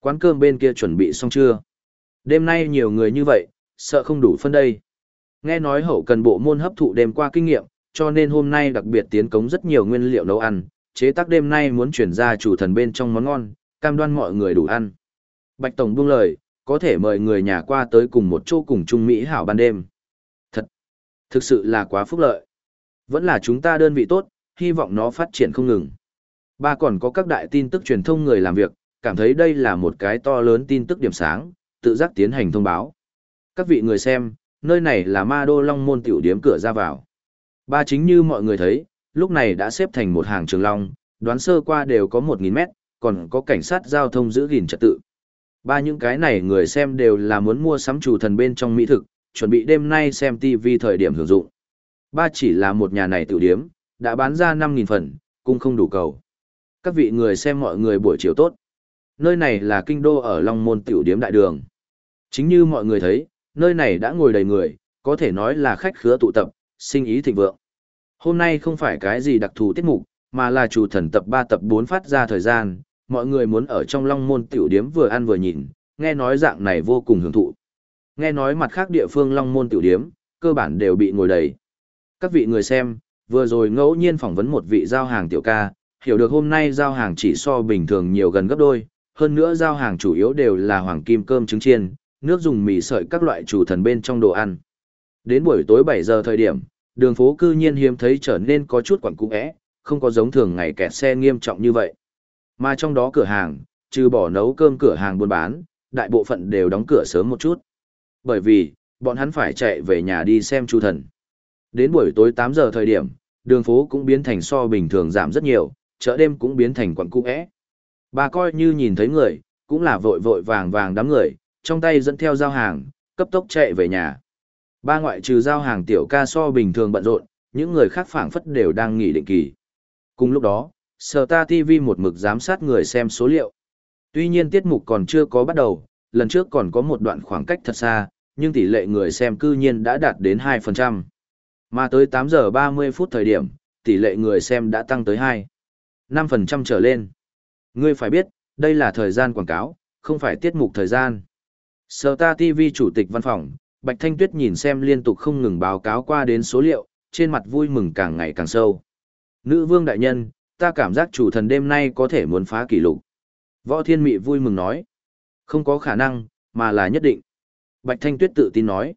Quán cơm bên kia chuẩn bị xong chưa? Đêm nay nhiều người như vậy, sợ không đủ phân đây. Nghe nói hậu cần bộ môn hấp thụ đêm qua kinh nghiệm, cho nên hôm nay đặc biệt tiến cống rất nhiều nguyên liệu nấu ăn, chế tác đêm nay muốn chuyển ra chủ thần bên trong món ngon, cam đoan mọi người đủ ăn. Bạch Tổng buông lời, có thể mời người nhà qua tới cùng một chỗ cùng Trung Mỹ hảo ban đêm. Thật, thực sự là quá phúc lợi. Vẫn là chúng ta đơn vị tốt, hy vọng nó phát triển không ngừng. Ba còn có các đại tin tức truyền thông người làm việc, cảm thấy đây là một cái to lớn tin tức điểm sáng, tự giác tiến hành thông báo. Các vị người xem, nơi này là ma đô long môn tiểu điếm cửa ra vào. Ba chính như mọi người thấy, lúc này đã xếp thành một hàng trường long, đoán sơ qua đều có 1.000 mét, còn có cảnh sát giao thông giữ gìn trật tự. Ba những cái này người xem đều là muốn mua sắm chủ thần bên trong mỹ thực, chuẩn bị đêm nay xem TV thời điểm hưởng dụng. Ba chỉ là một nhà này tiểu điếm, đã bán ra 5.000 phần, cũng không đủ cầu. Các vị người xem mọi người buổi chiều tốt. Nơi này là kinh đô ở Long Môn tiểu điếm đại đường. Chính như mọi người thấy, nơi này đã ngồi đầy người, có thể nói là khách khứa tụ tập, sinh ý thịnh vượng. Hôm nay không phải cái gì đặc thù tiết mục, mà là chủ thần tập 3 tập 4 phát ra thời gian, mọi người muốn ở trong Long Môn tiểu điếm vừa ăn vừa nhìn, nghe nói dạng này vô cùng hưởng thụ. Nghe nói mặt khác địa phương Long Môn tiểu điếm, cơ bản đều bị ngồi đầy. Các vị người xem, vừa rồi ngẫu nhiên phỏng vấn một vị giao hàng tiểu ca, hiểu được hôm nay giao hàng chỉ so bình thường nhiều gần gấp đôi, hơn nữa giao hàng chủ yếu đều là hoàng kim cơm trứng chiên, nước dùng mì sợi các loại chủ thần bên trong đồ ăn. Đến buổi tối 7 giờ thời điểm, đường phố cư nhiên hiếm thấy trở nên có chút quẩn cũ ẽ, không có giống thường ngày kẹt xe nghiêm trọng như vậy. Mà trong đó cửa hàng, trừ bỏ nấu cơm cửa hàng buôn bán, đại bộ phận đều đóng cửa sớm một chút. Bởi vì, bọn hắn phải chạy về nhà đi xem chu thần. Đến buổi tối 8 giờ thời điểm, đường phố cũng biến thành so bình thường giảm rất nhiều, chợ đêm cũng biến thành quận cũ ẽ. Bà coi như nhìn thấy người, cũng là vội vội vàng vàng đám người, trong tay dẫn theo giao hàng, cấp tốc chạy về nhà. Ba ngoại trừ giao hàng tiểu ca so bình thường bận rộn, những người khác phảng phất đều đang nghỉ định kỳ. Cùng lúc đó, Sở Ta TV một mực giám sát người xem số liệu. Tuy nhiên tiết mục còn chưa có bắt đầu, lần trước còn có một đoạn khoảng cách thật xa, nhưng tỷ lệ người xem cư nhiên đã đạt đến 2%. Mà tới 8 giờ 30 phút thời điểm, tỷ lệ người xem đã tăng tới 2. 5% trở lên. Ngươi phải biết, đây là thời gian quảng cáo, không phải tiết mục thời gian. Sở ta TV chủ tịch văn phòng, Bạch Thanh Tuyết nhìn xem liên tục không ngừng báo cáo qua đến số liệu, trên mặt vui mừng càng ngày càng sâu. Nữ vương đại nhân, ta cảm giác chủ thần đêm nay có thể muốn phá kỷ lục. Võ Thiên Mị vui mừng nói. Không có khả năng, mà là nhất định. Bạch Thanh Tuyết tự tin nói.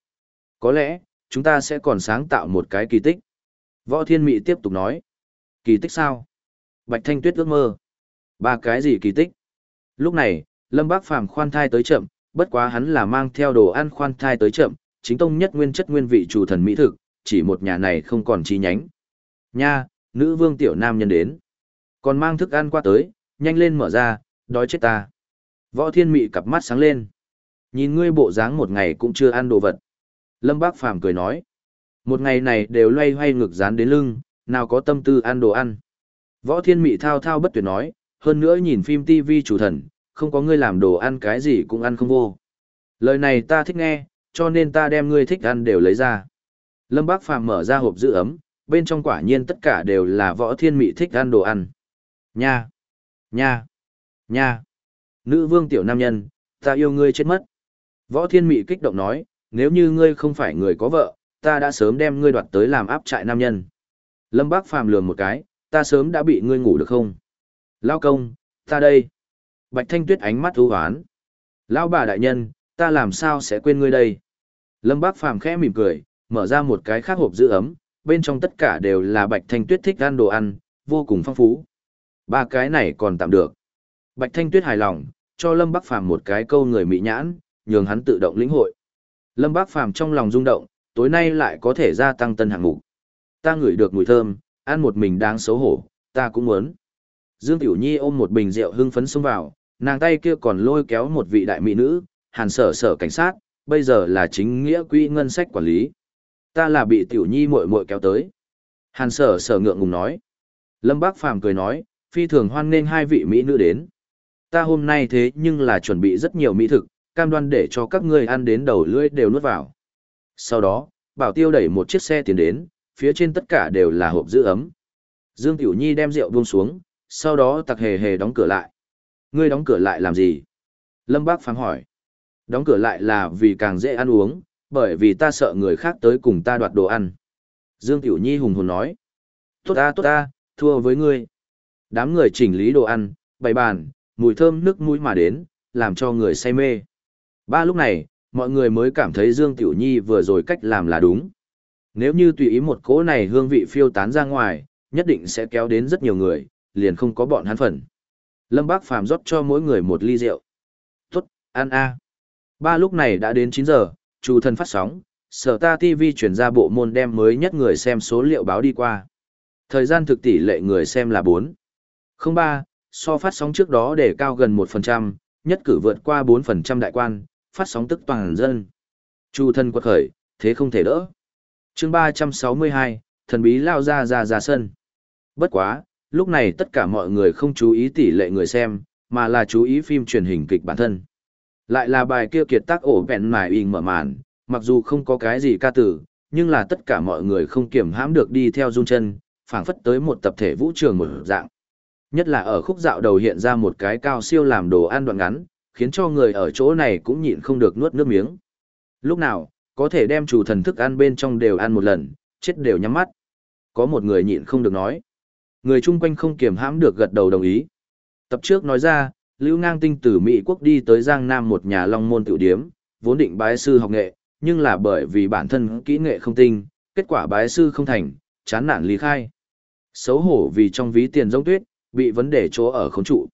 Có lẽ, chúng ta sẽ còn sáng tạo một cái kỳ tích. Võ Thiên Mị tiếp tục nói. Kỳ tích sao? Bạch Thanh Tuyết ước mơ. Ba cái gì kỳ tích? Lúc này, Lâm Bác Phàm khoan thai tới chậm, bất quá hắn là mang theo đồ ăn khoan thai tới chậm, chính tông nhất nguyên chất nguyên vị chủ thần mỹ thực, chỉ một nhà này không còn chi nhánh. Nha, nữ vương tiểu nam nhân đến. Còn mang thức ăn qua tới, nhanh lên mở ra, đói chết ta. Võ thiên mị cặp mắt sáng lên. Nhìn ngươi bộ dáng một ngày cũng chưa ăn đồ vật. Lâm Bác Phàm cười nói. Một ngày này đều loay hoay ngực dán đến lưng, nào có tâm tư ăn đồ ăn. Võ thiên mị thao thao bất tuyệt nói, hơn nữa nhìn phim TV chủ thần, không có ngươi làm đồ ăn cái gì cũng ăn không vô. Lời này ta thích nghe, cho nên ta đem ngươi thích ăn đều lấy ra. Lâm Bác Phàm mở ra hộp giữ ấm, bên trong quả nhiên tất cả đều là võ thiên mị thích ăn đồ ăn. Nha! Nha! Nha! Nữ vương tiểu nam nhân, ta yêu ngươi chết mất. Võ thiên mị kích động nói, nếu như ngươi không phải người có vợ, ta đã sớm đem ngươi đoạt tới làm áp trại nam nhân. Lâm Bác Phàm lườm một cái, ta sớm đã bị ngươi ngủ được không? Lao công, ta đây. Bạch Thanh Tuyết ánh mắt ưu hoán. Lao bà đại nhân, ta làm sao sẽ quên ngươi đây? Lâm Bác Phàm khẽ mỉm cười, mở ra một cái khác hộp giữ ấm, bên trong tất cả đều là Bạch Thanh Tuyết thích ăn đồ ăn, vô cùng phong phú. Ba cái này còn tạm được. Bạch Thanh Tuyết hài lòng, cho Lâm Bác Phàm một cái câu người mị nhãn, nhường hắn tự động lĩnh hội. Lâm Bác Phàm trong lòng rung động, tối nay lại có thể gia tăng tân hạng mục. Ta ngửi được mùi thơm, ăn một mình đáng xấu hổ, ta cũng muốn. Dương Tiểu Nhi ôm một bình rượu hưng phấn xông vào, nàng tay kia còn lôi kéo một vị đại mỹ nữ, hàn sở sở cảnh sát, bây giờ là chính nghĩa quỹ ngân sách quản lý. Ta là bị Tiểu Nhi muội muội kéo tới. Hàn sở sở ngượng ngùng nói. Lâm Bác Phàm cười nói, phi thường hoan nghênh hai vị mỹ nữ đến. Ta hôm nay thế nhưng là chuẩn bị rất nhiều mỹ thực, cam đoan để cho các ngươi ăn đến đầu lưỡi đều nuốt vào. Sau đó, Bảo Tiêu đẩy một chiếc xe tiến đến, phía trên tất cả đều là hộp giữ ấm. Dương Tiểu Nhi đem rượu buông xuống, sau đó tặc hề hề đóng cửa lại. Ngươi đóng cửa lại làm gì? Lâm Bác phán hỏi. Đóng cửa lại là vì càng dễ ăn uống, bởi vì ta sợ người khác tới cùng ta đoạt đồ ăn. Dương Tiểu Nhi hùng hồn nói. Tốt ta tốt ta, thua với ngươi. Đám người chỉnh lý đồ ăn, bày bàn, mùi thơm nước mũi mà đến, làm cho người say mê. Ba lúc này, mọi người mới cảm thấy Dương Tiểu Nhi vừa rồi cách làm là đúng. Nếu như tùy ý một cỗ này hương vị phiêu tán ra ngoài, nhất định sẽ kéo đến rất nhiều người, liền không có bọn hắn phần. Lâm Bác Phàm rót cho mỗi người một ly rượu. Tốt, ăn a. Ba lúc này đã đến 9 giờ, chủ thần phát sóng, sở ta TV chuyển ra bộ môn đem mới nhất người xem số liệu báo đi qua. Thời gian thực tỷ lệ người xem là 4. 03, so phát sóng trước đó để cao gần 1%, nhất cử vượt qua 4% đại quan, phát sóng tức toàn dân. Chu thân quật khởi, thế không thể đỡ. chương 362, thần bí lao ra ra ra sân. Bất quá, lúc này tất cả mọi người không chú ý tỷ lệ người xem, mà là chú ý phim truyền hình kịch bản thân. Lại là bài kia kiệt tác ổ vẹn mài in mở màn, mặc dù không có cái gì ca tử, nhưng là tất cả mọi người không kiểm hãm được đi theo dung chân, phảng phất tới một tập thể vũ trường một dạng. Nhất là ở khúc dạo đầu hiện ra một cái cao siêu làm đồ ăn đoạn ngắn, khiến cho người ở chỗ này cũng nhịn không được nuốt nước miếng. Lúc nào, có thể đem chủ thần thức ăn bên trong đều ăn một lần, chết đều nhắm mắt. Có một người nhịn không được nói. Người chung quanh không kiềm hãm được gật đầu đồng ý. Tập trước nói ra, Lưu Ngang Tinh từ Mỹ quốc đi tới Giang Nam một nhà long môn tiểu điếm, vốn định bái sư học nghệ, nhưng là bởi vì bản thân kỹ nghệ không tinh, kết quả bái sư không thành, chán nản lý khai. Xấu hổ vì trong ví tiền giống tuyết, bị vấn đề chỗ ở khốn trụ.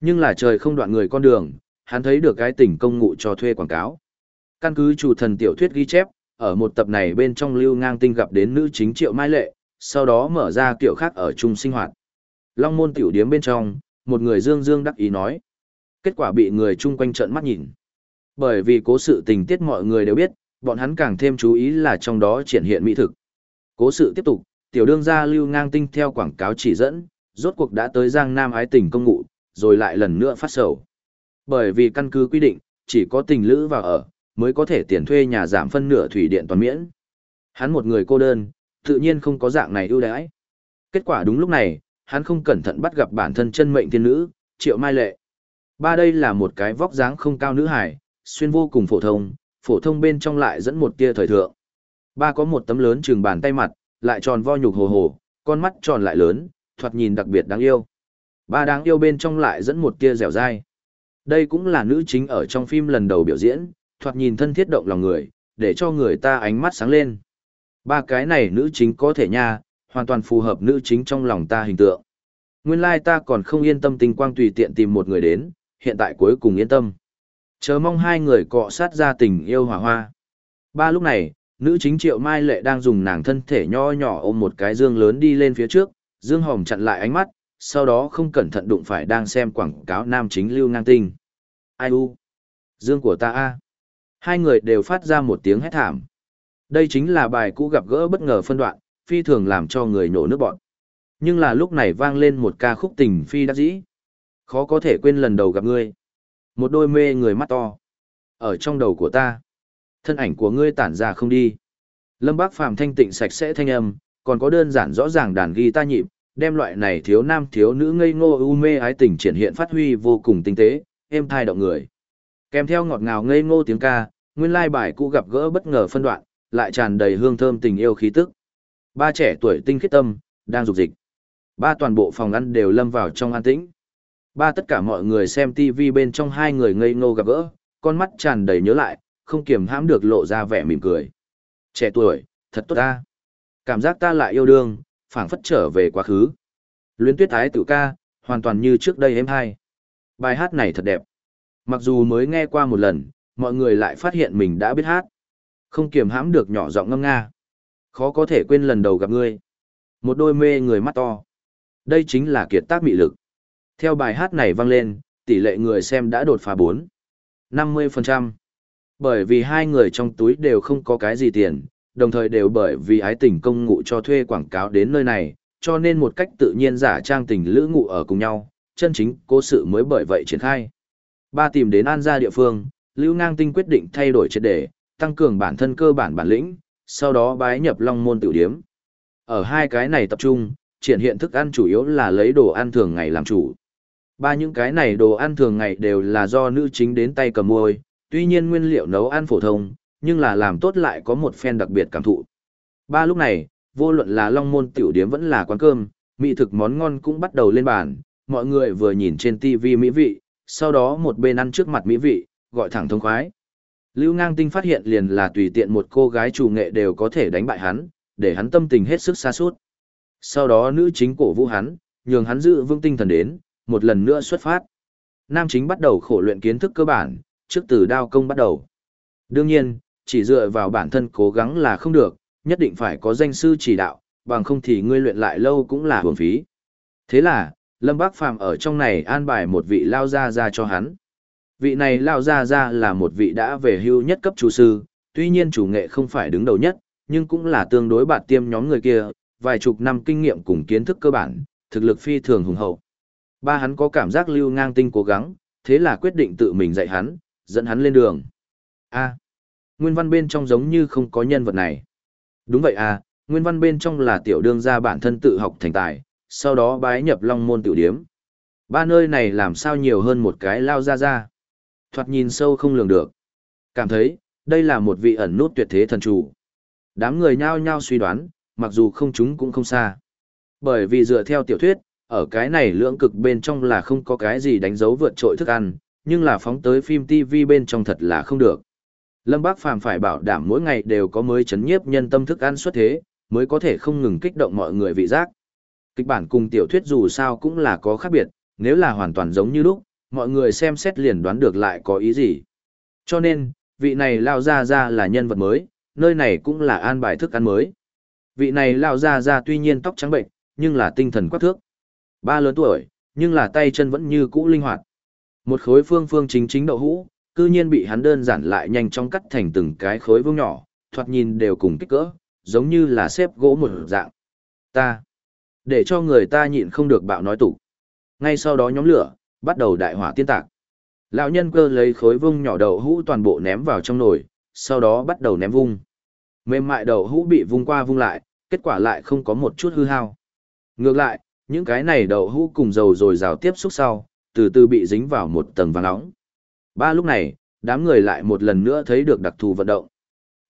Nhưng là trời không đoạn người con đường, hắn thấy được cái tỉnh công ngụ cho thuê quảng cáo. Căn cứ chủ thần tiểu thuyết ghi chép, ở một tập này bên trong lưu ngang tinh gặp đến nữ chính triệu mai lệ, sau đó mở ra kiểu khác ở chung sinh hoạt. Long môn tiểu điếm bên trong, một người dương dương đắc ý nói. Kết quả bị người chung quanh trợn mắt nhìn. Bởi vì cố sự tình tiết mọi người đều biết, bọn hắn càng thêm chú ý là trong đó triển hiện mỹ thực. Cố sự tiếp tục, tiểu đương gia lưu ngang tinh theo quảng cáo chỉ dẫn, rốt cuộc đã tới Giang Nam ái tình công ngụ, rồi lại lần nữa phát sầu. Bởi vì căn cứ quy định, chỉ có tình lữ vào ở, mới có thể tiền thuê nhà giảm phân nửa thủy điện toàn miễn. Hắn một người cô đơn, tự nhiên không có dạng này ưu đãi. Kết quả đúng lúc này, hắn không cẩn thận bắt gặp bản thân chân mệnh tiên nữ, Triệu Mai Lệ. Ba đây là một cái vóc dáng không cao nữ hải, xuyên vô cùng phổ thông, phổ thông bên trong lại dẫn một tia thời thượng. Ba có một tấm lớn trường bàn tay mặt, lại tròn vo nhục hồ hồ, con mắt tròn lại lớn, thoạt nhìn đặc biệt đáng yêu. Ba đáng yêu bên trong lại dẫn một tia dẻo dai. Đây cũng là nữ chính ở trong phim lần đầu biểu diễn, thoạt nhìn thân thiết động lòng người, để cho người ta ánh mắt sáng lên. Ba cái này nữ chính có thể nha, hoàn toàn phù hợp nữ chính trong lòng ta hình tượng. Nguyên lai like ta còn không yên tâm tình quang tùy tiện tìm một người đến, hiện tại cuối cùng yên tâm. Chờ mong hai người cọ sát ra tình yêu hỏa hoa. Ba lúc này, nữ chính triệu mai lệ đang dùng nàng thân thể nho nhỏ ôm một cái dương lớn đi lên phía trước, dương hồng chặn lại ánh mắt, sau đó không cẩn thận đụng phải đang xem quảng cáo nam chính lưu ngang tinh. Ai u? Dương của ta a. Hai người đều phát ra một tiếng hét thảm. Đây chính là bài cũ gặp gỡ bất ngờ phân đoạn, phi thường làm cho người nổ nước bọn. Nhưng là lúc này vang lên một ca khúc tình phi đắc dĩ. Khó có thể quên lần đầu gặp ngươi. Một đôi mê người mắt to. Ở trong đầu của ta. Thân ảnh của ngươi tản ra không đi. Lâm Bác Phàm thanh tịnh sạch sẽ thanh âm, còn có đơn giản rõ ràng đàn guitar nhịp, đem loại này thiếu nam thiếu nữ ngây ngô u mê ái tình triển hiện phát huy vô cùng tinh tế, êm thai động người. Kèm theo ngọt ngào ngây ngô tiếng ca, nguyên lai bài cũ gặp gỡ bất ngờ phân đoạn, lại tràn đầy hương thơm tình yêu khí tức. Ba trẻ tuổi tinh khiết tâm, đang dục dịch. Ba toàn bộ phòng ăn đều lâm vào trong an tĩnh. Ba tất cả mọi người xem TV bên trong hai người ngây ngô gặp gỡ, con mắt tràn đầy nhớ lại, không kiềm hãm được lộ ra vẻ mỉm cười. Trẻ tuổi, thật tốt ta. Cảm giác ta lại yêu đương, phảng phất trở về quá khứ. Luyến tuyết thái tử ca, hoàn toàn như trước đây em hai. Bài hát này thật đẹp. Mặc dù mới nghe qua một lần, mọi người lại phát hiện mình đã biết hát. Không kiềm hãm được nhỏ giọng ngâm nga. Khó có thể quên lần đầu gặp ngươi. Một đôi mê người mắt to. Đây chính là kiệt tác mị lực. Theo bài hát này vang lên, tỷ lệ người xem đã đột phá 4. 50%. Bởi vì hai người trong túi đều không có cái gì tiền, đồng thời đều bởi vì ái tình công ngụ cho thuê quảng cáo đến nơi này, cho nên một cách tự nhiên giả trang tình lữ ngụ ở cùng nhau, chân chính cố sự mới bởi vậy triển khai. Ba tìm đến an gia địa phương, Lưu Ngang Tinh quyết định thay đổi triệt đề, tăng cường bản thân cơ bản bản lĩnh, sau đó bái nhập Long Môn Tiểu Điếm. Ở hai cái này tập trung, triển hiện thức ăn chủ yếu là lấy đồ ăn thường ngày làm chủ. Ba những cái này đồ ăn thường ngày đều là do nữ chính đến tay cầm môi, tuy nhiên nguyên liệu nấu ăn phổ thông, nhưng là làm tốt lại có một phen đặc biệt cảm thụ. Ba lúc này, vô luận là Long Môn Tiểu Điếm vẫn là quán cơm, mỹ thực món ngon cũng bắt đầu lên bàn, mọi người vừa nhìn trên TV mỹ vị, sau đó một bên ăn trước mặt mỹ vị, gọi thẳng thông khoái. Lưu Ngang Tinh phát hiện liền là tùy tiện một cô gái chủ nghệ đều có thể đánh bại hắn, để hắn tâm tình hết sức xa suốt. Sau đó nữ chính cổ vũ hắn, nhường hắn giữ vững tinh thần đến, một lần nữa xuất phát. Nam chính bắt đầu khổ luyện kiến thức cơ bản, trước từ đao công bắt đầu. Đương nhiên, chỉ dựa vào bản thân cố gắng là không được, nhất định phải có danh sư chỉ đạo, bằng không thì ngươi luyện lại lâu cũng là hưởng phí. Thế là, Lâm Bác Phàm ở trong này an bài một vị lao gia ra cho hắn. Vị này lao gia ra là một vị đã về hưu nhất cấp chủ sư, tuy nhiên chủ nghệ không phải đứng đầu nhất, nhưng cũng là tương đối bạn tiêm nhóm người kia, vài chục năm kinh nghiệm cùng kiến thức cơ bản, thực lực phi thường hùng hậu. Ba hắn có cảm giác lưu ngang tinh cố gắng, thế là quyết định tự mình dạy hắn, dẫn hắn lên đường. A. nguyên văn bên trong giống như không có nhân vật này. Đúng vậy à, nguyên văn bên trong là tiểu đương gia bản thân tự học thành tài, sau đó bái nhập long môn tiểu điếm. Ba nơi này làm sao nhiều hơn một cái lao ra ra. Thoạt nhìn sâu không lường được. Cảm thấy, đây là một vị ẩn nút tuyệt thế thần chủ. Đám người nhao nhao suy đoán, mặc dù không chúng cũng không xa. Bởi vì dựa theo tiểu thuyết, ở cái này lưỡng cực bên trong là không có cái gì đánh dấu vượt trội thức ăn, nhưng là phóng tới phim TV bên trong thật là không được. Lâm Bác Phàm phải bảo đảm mỗi ngày đều có mới chấn nhiếp nhân tâm thức ăn xuất thế, mới có thể không ngừng kích động mọi người vị giác. Kịch bản cùng tiểu thuyết dù sao cũng là có khác biệt, nếu là hoàn toàn giống như lúc, mọi người xem xét liền đoán được lại có ý gì. Cho nên, vị này lao ra ra là nhân vật mới, nơi này cũng là an bài thức ăn mới. Vị này lao ra ra tuy nhiên tóc trắng bệnh, nhưng là tinh thần quắc thước. Ba lớn tuổi, nhưng là tay chân vẫn như cũ linh hoạt. Một khối phương phương chính chính đậu hũ, cư nhiên bị hắn đơn giản lại nhanh chóng cắt thành từng cái khối vuông nhỏ, thoạt nhìn đều cùng kích cỡ, giống như là xếp gỗ một dạng. Ta, để cho người ta nhịn không được bạo nói tủ. Ngay sau đó nhóm lửa, bắt đầu đại hỏa tiên tạc. Lão nhân cơ lấy khối vung nhỏ đậu hũ toàn bộ ném vào trong nồi, sau đó bắt đầu ném vung. Mềm mại đậu hũ bị vung qua vung lại, kết quả lại không có một chút hư hao. Ngược lại, những cái này đậu hũ cùng dầu rồi rào tiếp xúc sau, từ từ bị dính vào một tầng vàng nóng. Ba lúc này, đám người lại một lần nữa thấy được đặc thù vận động.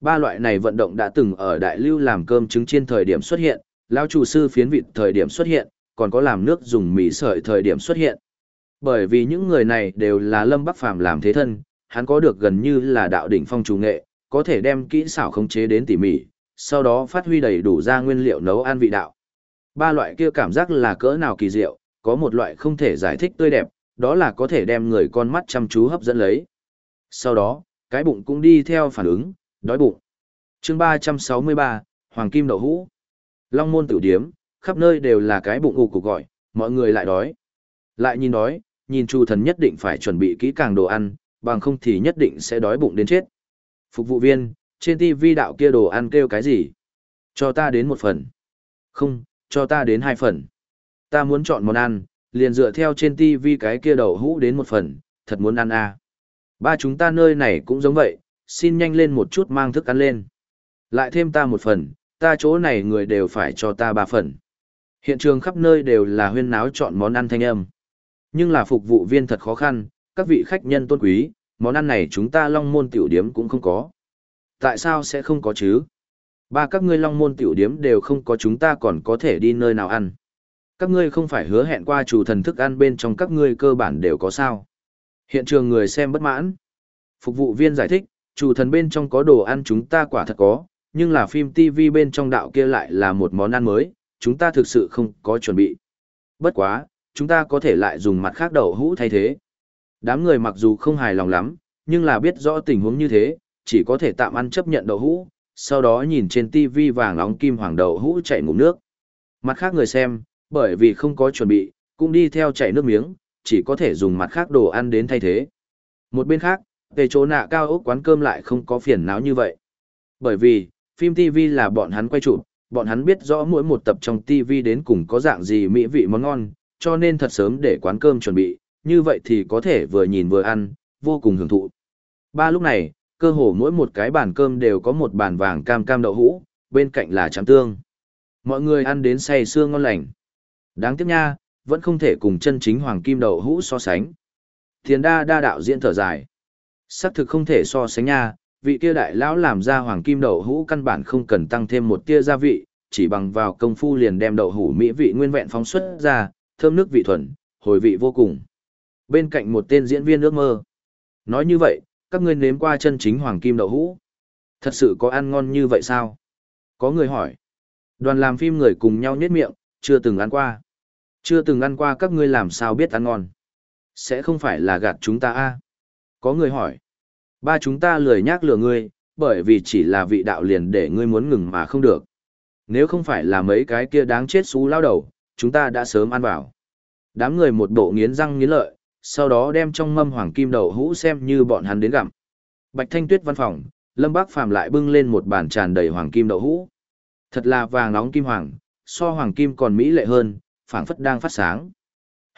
Ba loại này vận động đã từng ở đại lưu làm cơm trứng chiên thời điểm xuất hiện, lao chủ sư phiến vịt thời điểm xuất hiện, còn có làm nước dùng mì sợi thời điểm xuất hiện. Bởi vì những người này đều là Lâm Bắc Phàm làm thế thân, hắn có được gần như là đạo đỉnh phong chủ nghệ, có thể đem kỹ xảo khống chế đến tỉ mỉ, sau đó phát huy đầy đủ ra nguyên liệu nấu ăn vị đạo. Ba loại kia cảm giác là cỡ nào kỳ diệu, có một loại không thể giải thích tươi đẹp, đó là có thể đem người con mắt chăm chú hấp dẫn lấy. Sau đó, cái bụng cũng đi theo phản ứng, đói bụng. chương 363, Hoàng Kim Đậu Hũ. Long môn tử điếm, khắp nơi đều là cái bụng ụ cục gọi, mọi người lại đói. Lại nhìn đói, nhìn Chu thần nhất định phải chuẩn bị kỹ càng đồ ăn, bằng không thì nhất định sẽ đói bụng đến chết. Phục vụ viên, trên TV đạo kia đồ ăn kêu cái gì? Cho ta đến một phần. Không, cho ta đến hai phần. Ta muốn chọn món ăn, liền dựa theo trên TV cái kia đầu hũ đến một phần, thật muốn ăn à. Ba chúng ta nơi này cũng giống vậy, xin nhanh lên một chút mang thức ăn lên. Lại thêm ta một phần, ta chỗ này người đều phải cho ta ba phần. Hiện trường khắp nơi đều là huyên náo chọn món ăn thanh âm. Nhưng là phục vụ viên thật khó khăn, các vị khách nhân tôn quý, món ăn này chúng ta long môn tiểu điếm cũng không có. Tại sao sẽ không có chứ? Ba các ngươi long môn tiểu điếm đều không có chúng ta còn có thể đi nơi nào ăn. Các ngươi không phải hứa hẹn qua chủ thần thức ăn bên trong các ngươi cơ bản đều có sao. Hiện trường người xem bất mãn. Phục vụ viên giải thích, chủ thần bên trong có đồ ăn chúng ta quả thật có, nhưng là phim TV bên trong đạo kia lại là một món ăn mới, chúng ta thực sự không có chuẩn bị. Bất quá, chúng ta có thể lại dùng mặt khác đậu hũ thay thế. Đám người mặc dù không hài lòng lắm, nhưng là biết rõ tình huống như thế, chỉ có thể tạm ăn chấp nhận đậu hũ, sau đó nhìn trên TV vàng nóng kim hoàng đậu hũ chảy ngụm nước. Mặt khác người xem, bởi vì không có chuẩn bị, cũng đi theo chảy nước miếng, chỉ có thể dùng mặt khác đồ ăn đến thay thế. Một bên khác, về chỗ nạ cao ốc quán cơm lại không có phiền não như vậy. Bởi vì, phim TV là bọn hắn quay chụp, bọn hắn biết rõ mỗi một tập trong TV đến cùng có dạng gì mỹ vị món ngon, cho nên thật sớm để quán cơm chuẩn bị, như vậy thì có thể vừa nhìn vừa ăn, vô cùng hưởng thụ. Ba lúc này, cơ hồ mỗi một cái bàn cơm đều có một bàn vàng cam cam đậu hũ, bên cạnh là chấm tương. Mọi người ăn đến say xương ngon lành. Đáng tiếc nha, vẫn không thể cùng chân chính hoàng kim đậu hũ so sánh. Thiền đa đa đạo diễn thở dài. Sắc thực không thể so sánh nha, vị kia đại lão làm ra hoàng kim đậu hũ căn bản không cần tăng thêm một tia gia vị, chỉ bằng vào công phu liền đem đậu hũ mỹ vị nguyên vẹn phóng xuất ra, thơm nước vị thuần, hồi vị vô cùng. Bên cạnh một tên diễn viên ước mơ. Nói như vậy, các ngươi nếm qua chân chính hoàng kim đậu hũ. Thật sự có ăn ngon như vậy sao? Có người hỏi. Đoàn làm phim người cùng nhau nhét miệng, chưa từng ăn qua. Chưa từng ăn qua các ngươi làm sao biết ăn ngon. Sẽ không phải là gạt chúng ta a Có người hỏi. Ba chúng ta lười nhác lừa ngươi, bởi vì chỉ là vị đạo liền để ngươi muốn ngừng mà không được. Nếu không phải là mấy cái kia đáng chết xú lao đầu, chúng ta đã sớm ăn vào. Đám người một bộ nghiến răng nghiến lợi, sau đó đem trong mâm hoàng kim đậu hũ xem như bọn hắn đến gặm. Bạch Thanh Tuyết văn phòng, Lâm Bác Phàm lại bưng lên một bàn tràn đầy hoàng kim đậu hũ. Thật là vàng nóng kim hoàng, so hoàng kim còn mỹ lệ hơn, phảng phất đang phát sáng.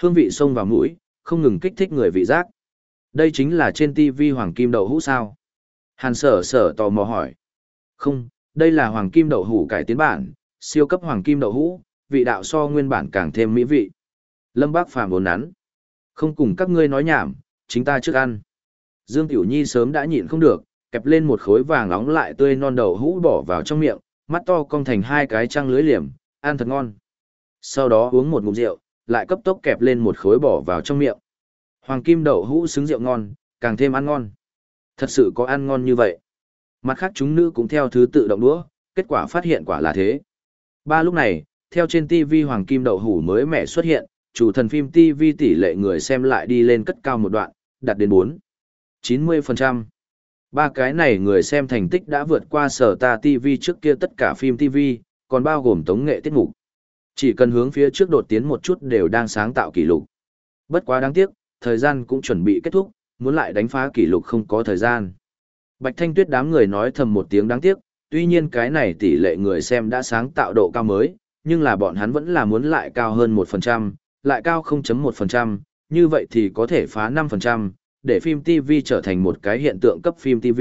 Hương vị xông vào mũi, không ngừng kích thích người vị giác. Đây chính là trên tivi hoàng kim đậu hũ sao? Hàn sở sở tò mò hỏi. Không, đây là hoàng kim đậu hũ cải tiến bản, siêu cấp hoàng kim đậu hũ, vị đạo so nguyên bản càng thêm mỹ vị. Lâm Bác Phàm bốn nắn. Không cùng các ngươi nói nhảm, chính ta trước ăn. Dương Tiểu Nhi sớm đã nhịn không được, kẹp lên một khối vàng nóng lại tươi non đậu hũ bỏ vào trong miệng, mắt to cong thành hai cái trăng lưới liềm, ăn thật ngon. Sau đó uống một ngụm rượu, lại cấp tốc kẹp lên một khối bỏ vào trong miệng. Hoàng kim đậu hũ xứng rượu ngon, càng thêm ăn ngon. Thật sự có ăn ngon như vậy. Mặt khác chúng nữ cũng theo thứ tự động đũa, kết quả phát hiện quả là thế. Ba lúc này, theo trên TV Hoàng Kim Đậu Hủ mới mẻ xuất hiện, chủ thần phim TV tỷ lệ người xem lại đi lên cất cao một đoạn, đạt đến 4. 90%. Ba cái này người xem thành tích đã vượt qua sở ta TV trước kia tất cả phim TV, còn bao gồm tống nghệ tiết mục. Chỉ cần hướng phía trước đột tiến một chút đều đang sáng tạo kỷ lục. Bất quá đáng tiếc, thời gian cũng chuẩn bị kết thúc, muốn lại đánh phá kỷ lục không có thời gian. Bạch Thanh Tuyết đám người nói thầm một tiếng đáng tiếc, tuy nhiên cái này tỷ lệ người xem đã sáng tạo độ cao mới, nhưng là bọn hắn vẫn là muốn lại cao hơn 1%, lại cao 0.1%, như vậy thì có thể phá 5%, để phim TV trở thành một cái hiện tượng cấp phim TV.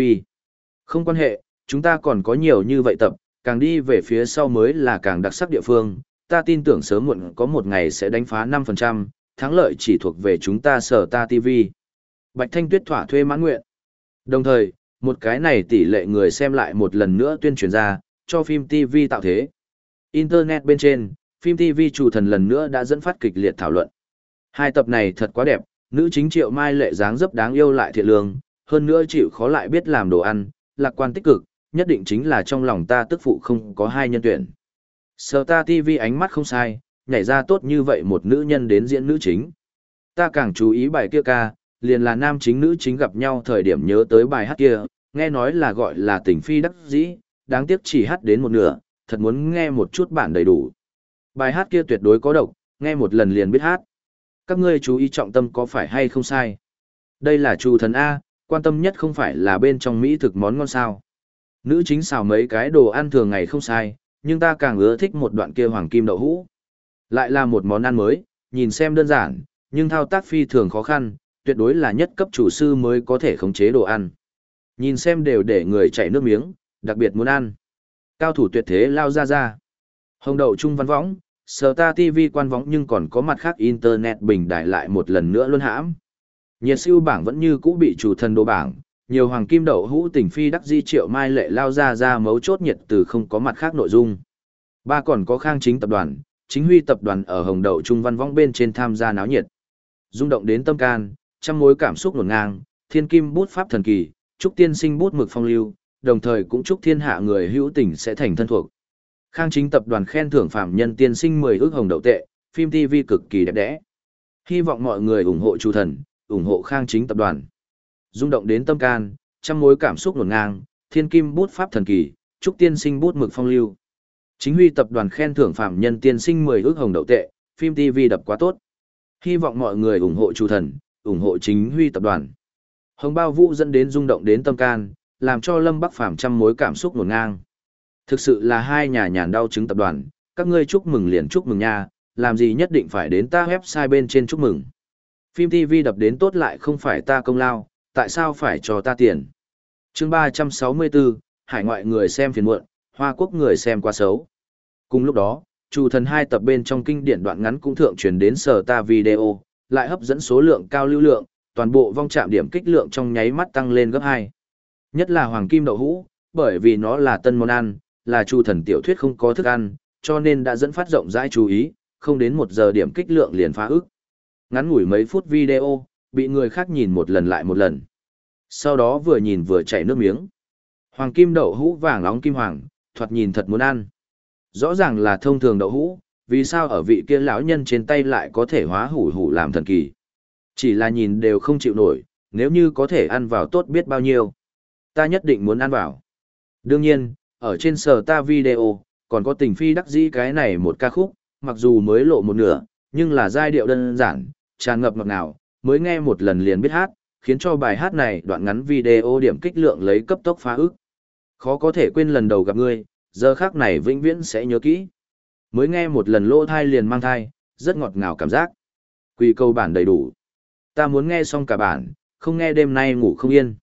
Không quan hệ, chúng ta còn có nhiều như vậy tập, càng đi về phía sau mới là càng đặc sắc địa phương, ta tin tưởng sớm muộn có một ngày sẽ đánh phá 5%, thắng lợi chỉ thuộc về chúng ta sở ta TV. Bạch Thanh Tuyết thỏa thuê mãn nguyện. Đồng thời, một cái này tỷ lệ người xem lại một lần nữa tuyên truyền ra, cho phim TV tạo thế. Internet bên trên, phim TV chủ thần lần nữa đã dẫn phát kịch liệt thảo luận. Hai tập này thật quá đẹp, nữ chính triệu mai lệ dáng dấp đáng yêu lại thiện lương, hơn nữa chịu khó lại biết làm đồ ăn, lạc quan tích cực, nhất định chính là trong lòng ta tức phụ không có hai nhân tuyển. Sở ta TV ánh mắt không sai, nhảy ra tốt như vậy một nữ nhân đến diễn nữ chính. Ta càng chú ý bài kia ca, liền là nam chính nữ chính gặp nhau thời điểm nhớ tới bài hát kia, nghe nói là gọi là tình phi đắc dĩ, đáng tiếc chỉ hát đến một nửa, thật muốn nghe một chút bản đầy đủ. Bài hát kia tuyệt đối có độc, Nghe một lần liền biết hát. Các ngươi chú ý trọng tâm có phải hay không sai. Đây là chủ thần A, quan tâm nhất không phải là bên trong Mỹ thực món ngon sao. Nữ chính xào mấy cái đồ ăn thường ngày không sai, nhưng ta càng ưa thích một đoạn kia hoàng kim đậu hũ. Lại là một món ăn mới, nhìn xem đơn giản, nhưng thao tác phi thường khó khăn, tuyệt đối là nhất cấp chủ sư mới có thể khống chế đồ ăn. Nhìn xem đều để người chảy nước miếng, đặc biệt muốn ăn. Cao thủ tuyệt thế lao ra ra. Hồng đậu trung văn võng, Sở ta TV quan võng nhưng còn có mặt khác Internet bình đại lại một lần nữa luôn hãm. Nhiệt siêu bảng vẫn như cũ bị chủ thần đồ bảng, nhiều hoàng kim đậu hũ tỉnh phi đắc di triệu mai lệ lao ra ra mấu chốt nhiệt từ không có mặt khác nội dung. Ba còn có khang chính tập đoàn, chính huy tập đoàn ở hồng đậu trung văn võng bên trên tham gia náo nhiệt. rung động đến tâm can, trăm mối cảm xúc nổn ngang, thiên kim bút pháp thần kỳ, trúc tiên sinh bút mực phong lưu, đồng thời cũng chúc thiên hạ người hữu tình sẽ thành thân thuộc. Khang chính tập đoàn khen thưởng phạm nhân tiên sinh 10 ước hồng đậu tệ, phim TV cực kỳ đẹp đẽ. Hy vọng mọi người ủng hộ chủ thần, ủng hộ khang chính tập đoàn. rung động đến tâm can, trăm mối cảm xúc nổn ngang, thiên kim bút pháp thần kỳ, chúc tiên sinh bút mực phong lưu. Chính huy tập đoàn khen thưởng phạm nhân tiên sinh 10 ước hồng đậu tệ, phim TV đập quá tốt. Hy vọng mọi người ủng hộ chủ thần, ủng hộ chính huy tập đoàn. Hồng bao vũ dẫn đến rung động đến tâm can, làm cho Lâm Bắc Phàm trăm mối cảm xúc nổn ngang. Thực sự là hai nhà nhàn đau chứng tập đoàn, các ngươi chúc mừng liền chúc mừng nha, làm gì nhất định phải đến ta website bên trên chúc mừng. Phim TV đập đến tốt lại không phải ta công lao, tại sao phải cho ta tiền? chương 364, hải ngoại người xem phiền muộn, hoa quốc người xem quá xấu. Cùng lúc đó, chủ thần hai tập bên trong kinh điển đoạn ngắn cũng thượng truyền đến sở ta video, lại hấp dẫn số lượng cao lưu lượng, toàn bộ vong chạm điểm kích lượng trong nháy mắt tăng lên gấp 2. Nhất là hoàng kim đậu hũ, bởi vì nó là tân món ăn, là chu thần tiểu thuyết không có thức ăn, cho nên đã dẫn phát rộng rãi chú ý, không đến một giờ điểm kích lượng liền phá ức. Ngắn ngủi mấy phút video, bị người khác nhìn một lần lại một lần. Sau đó vừa nhìn vừa chảy nước miếng. Hoàng kim đậu hũ vàng nóng kim hoàng, thoạt nhìn thật muốn ăn. Rõ ràng là thông thường đậu hũ, vì sao ở vị kia lão nhân trên tay lại có thể hóa hủ hủ làm thần kỳ. Chỉ là nhìn đều không chịu nổi, nếu như có thể ăn vào tốt biết bao nhiêu. Ta nhất định muốn ăn vào. Đương nhiên, ở trên sở ta video, còn có tình phi đắc dĩ cái này một ca khúc, mặc dù mới lộ một nửa, nhưng là giai điệu đơn giản, tràn ngập ngọt ngào, mới nghe một lần liền biết hát, khiến cho bài hát này đoạn ngắn video điểm kích lượng lấy cấp tốc phá ức. Khó có thể quên lần đầu gặp ngươi, giờ khác này vĩnh viễn sẽ nhớ kỹ. Mới nghe một lần lô thai liền mang thai, rất ngọt ngào cảm giác. Quy câu bản đầy đủ. Ta muốn nghe xong cả bản, không nghe đêm nay ngủ không yên.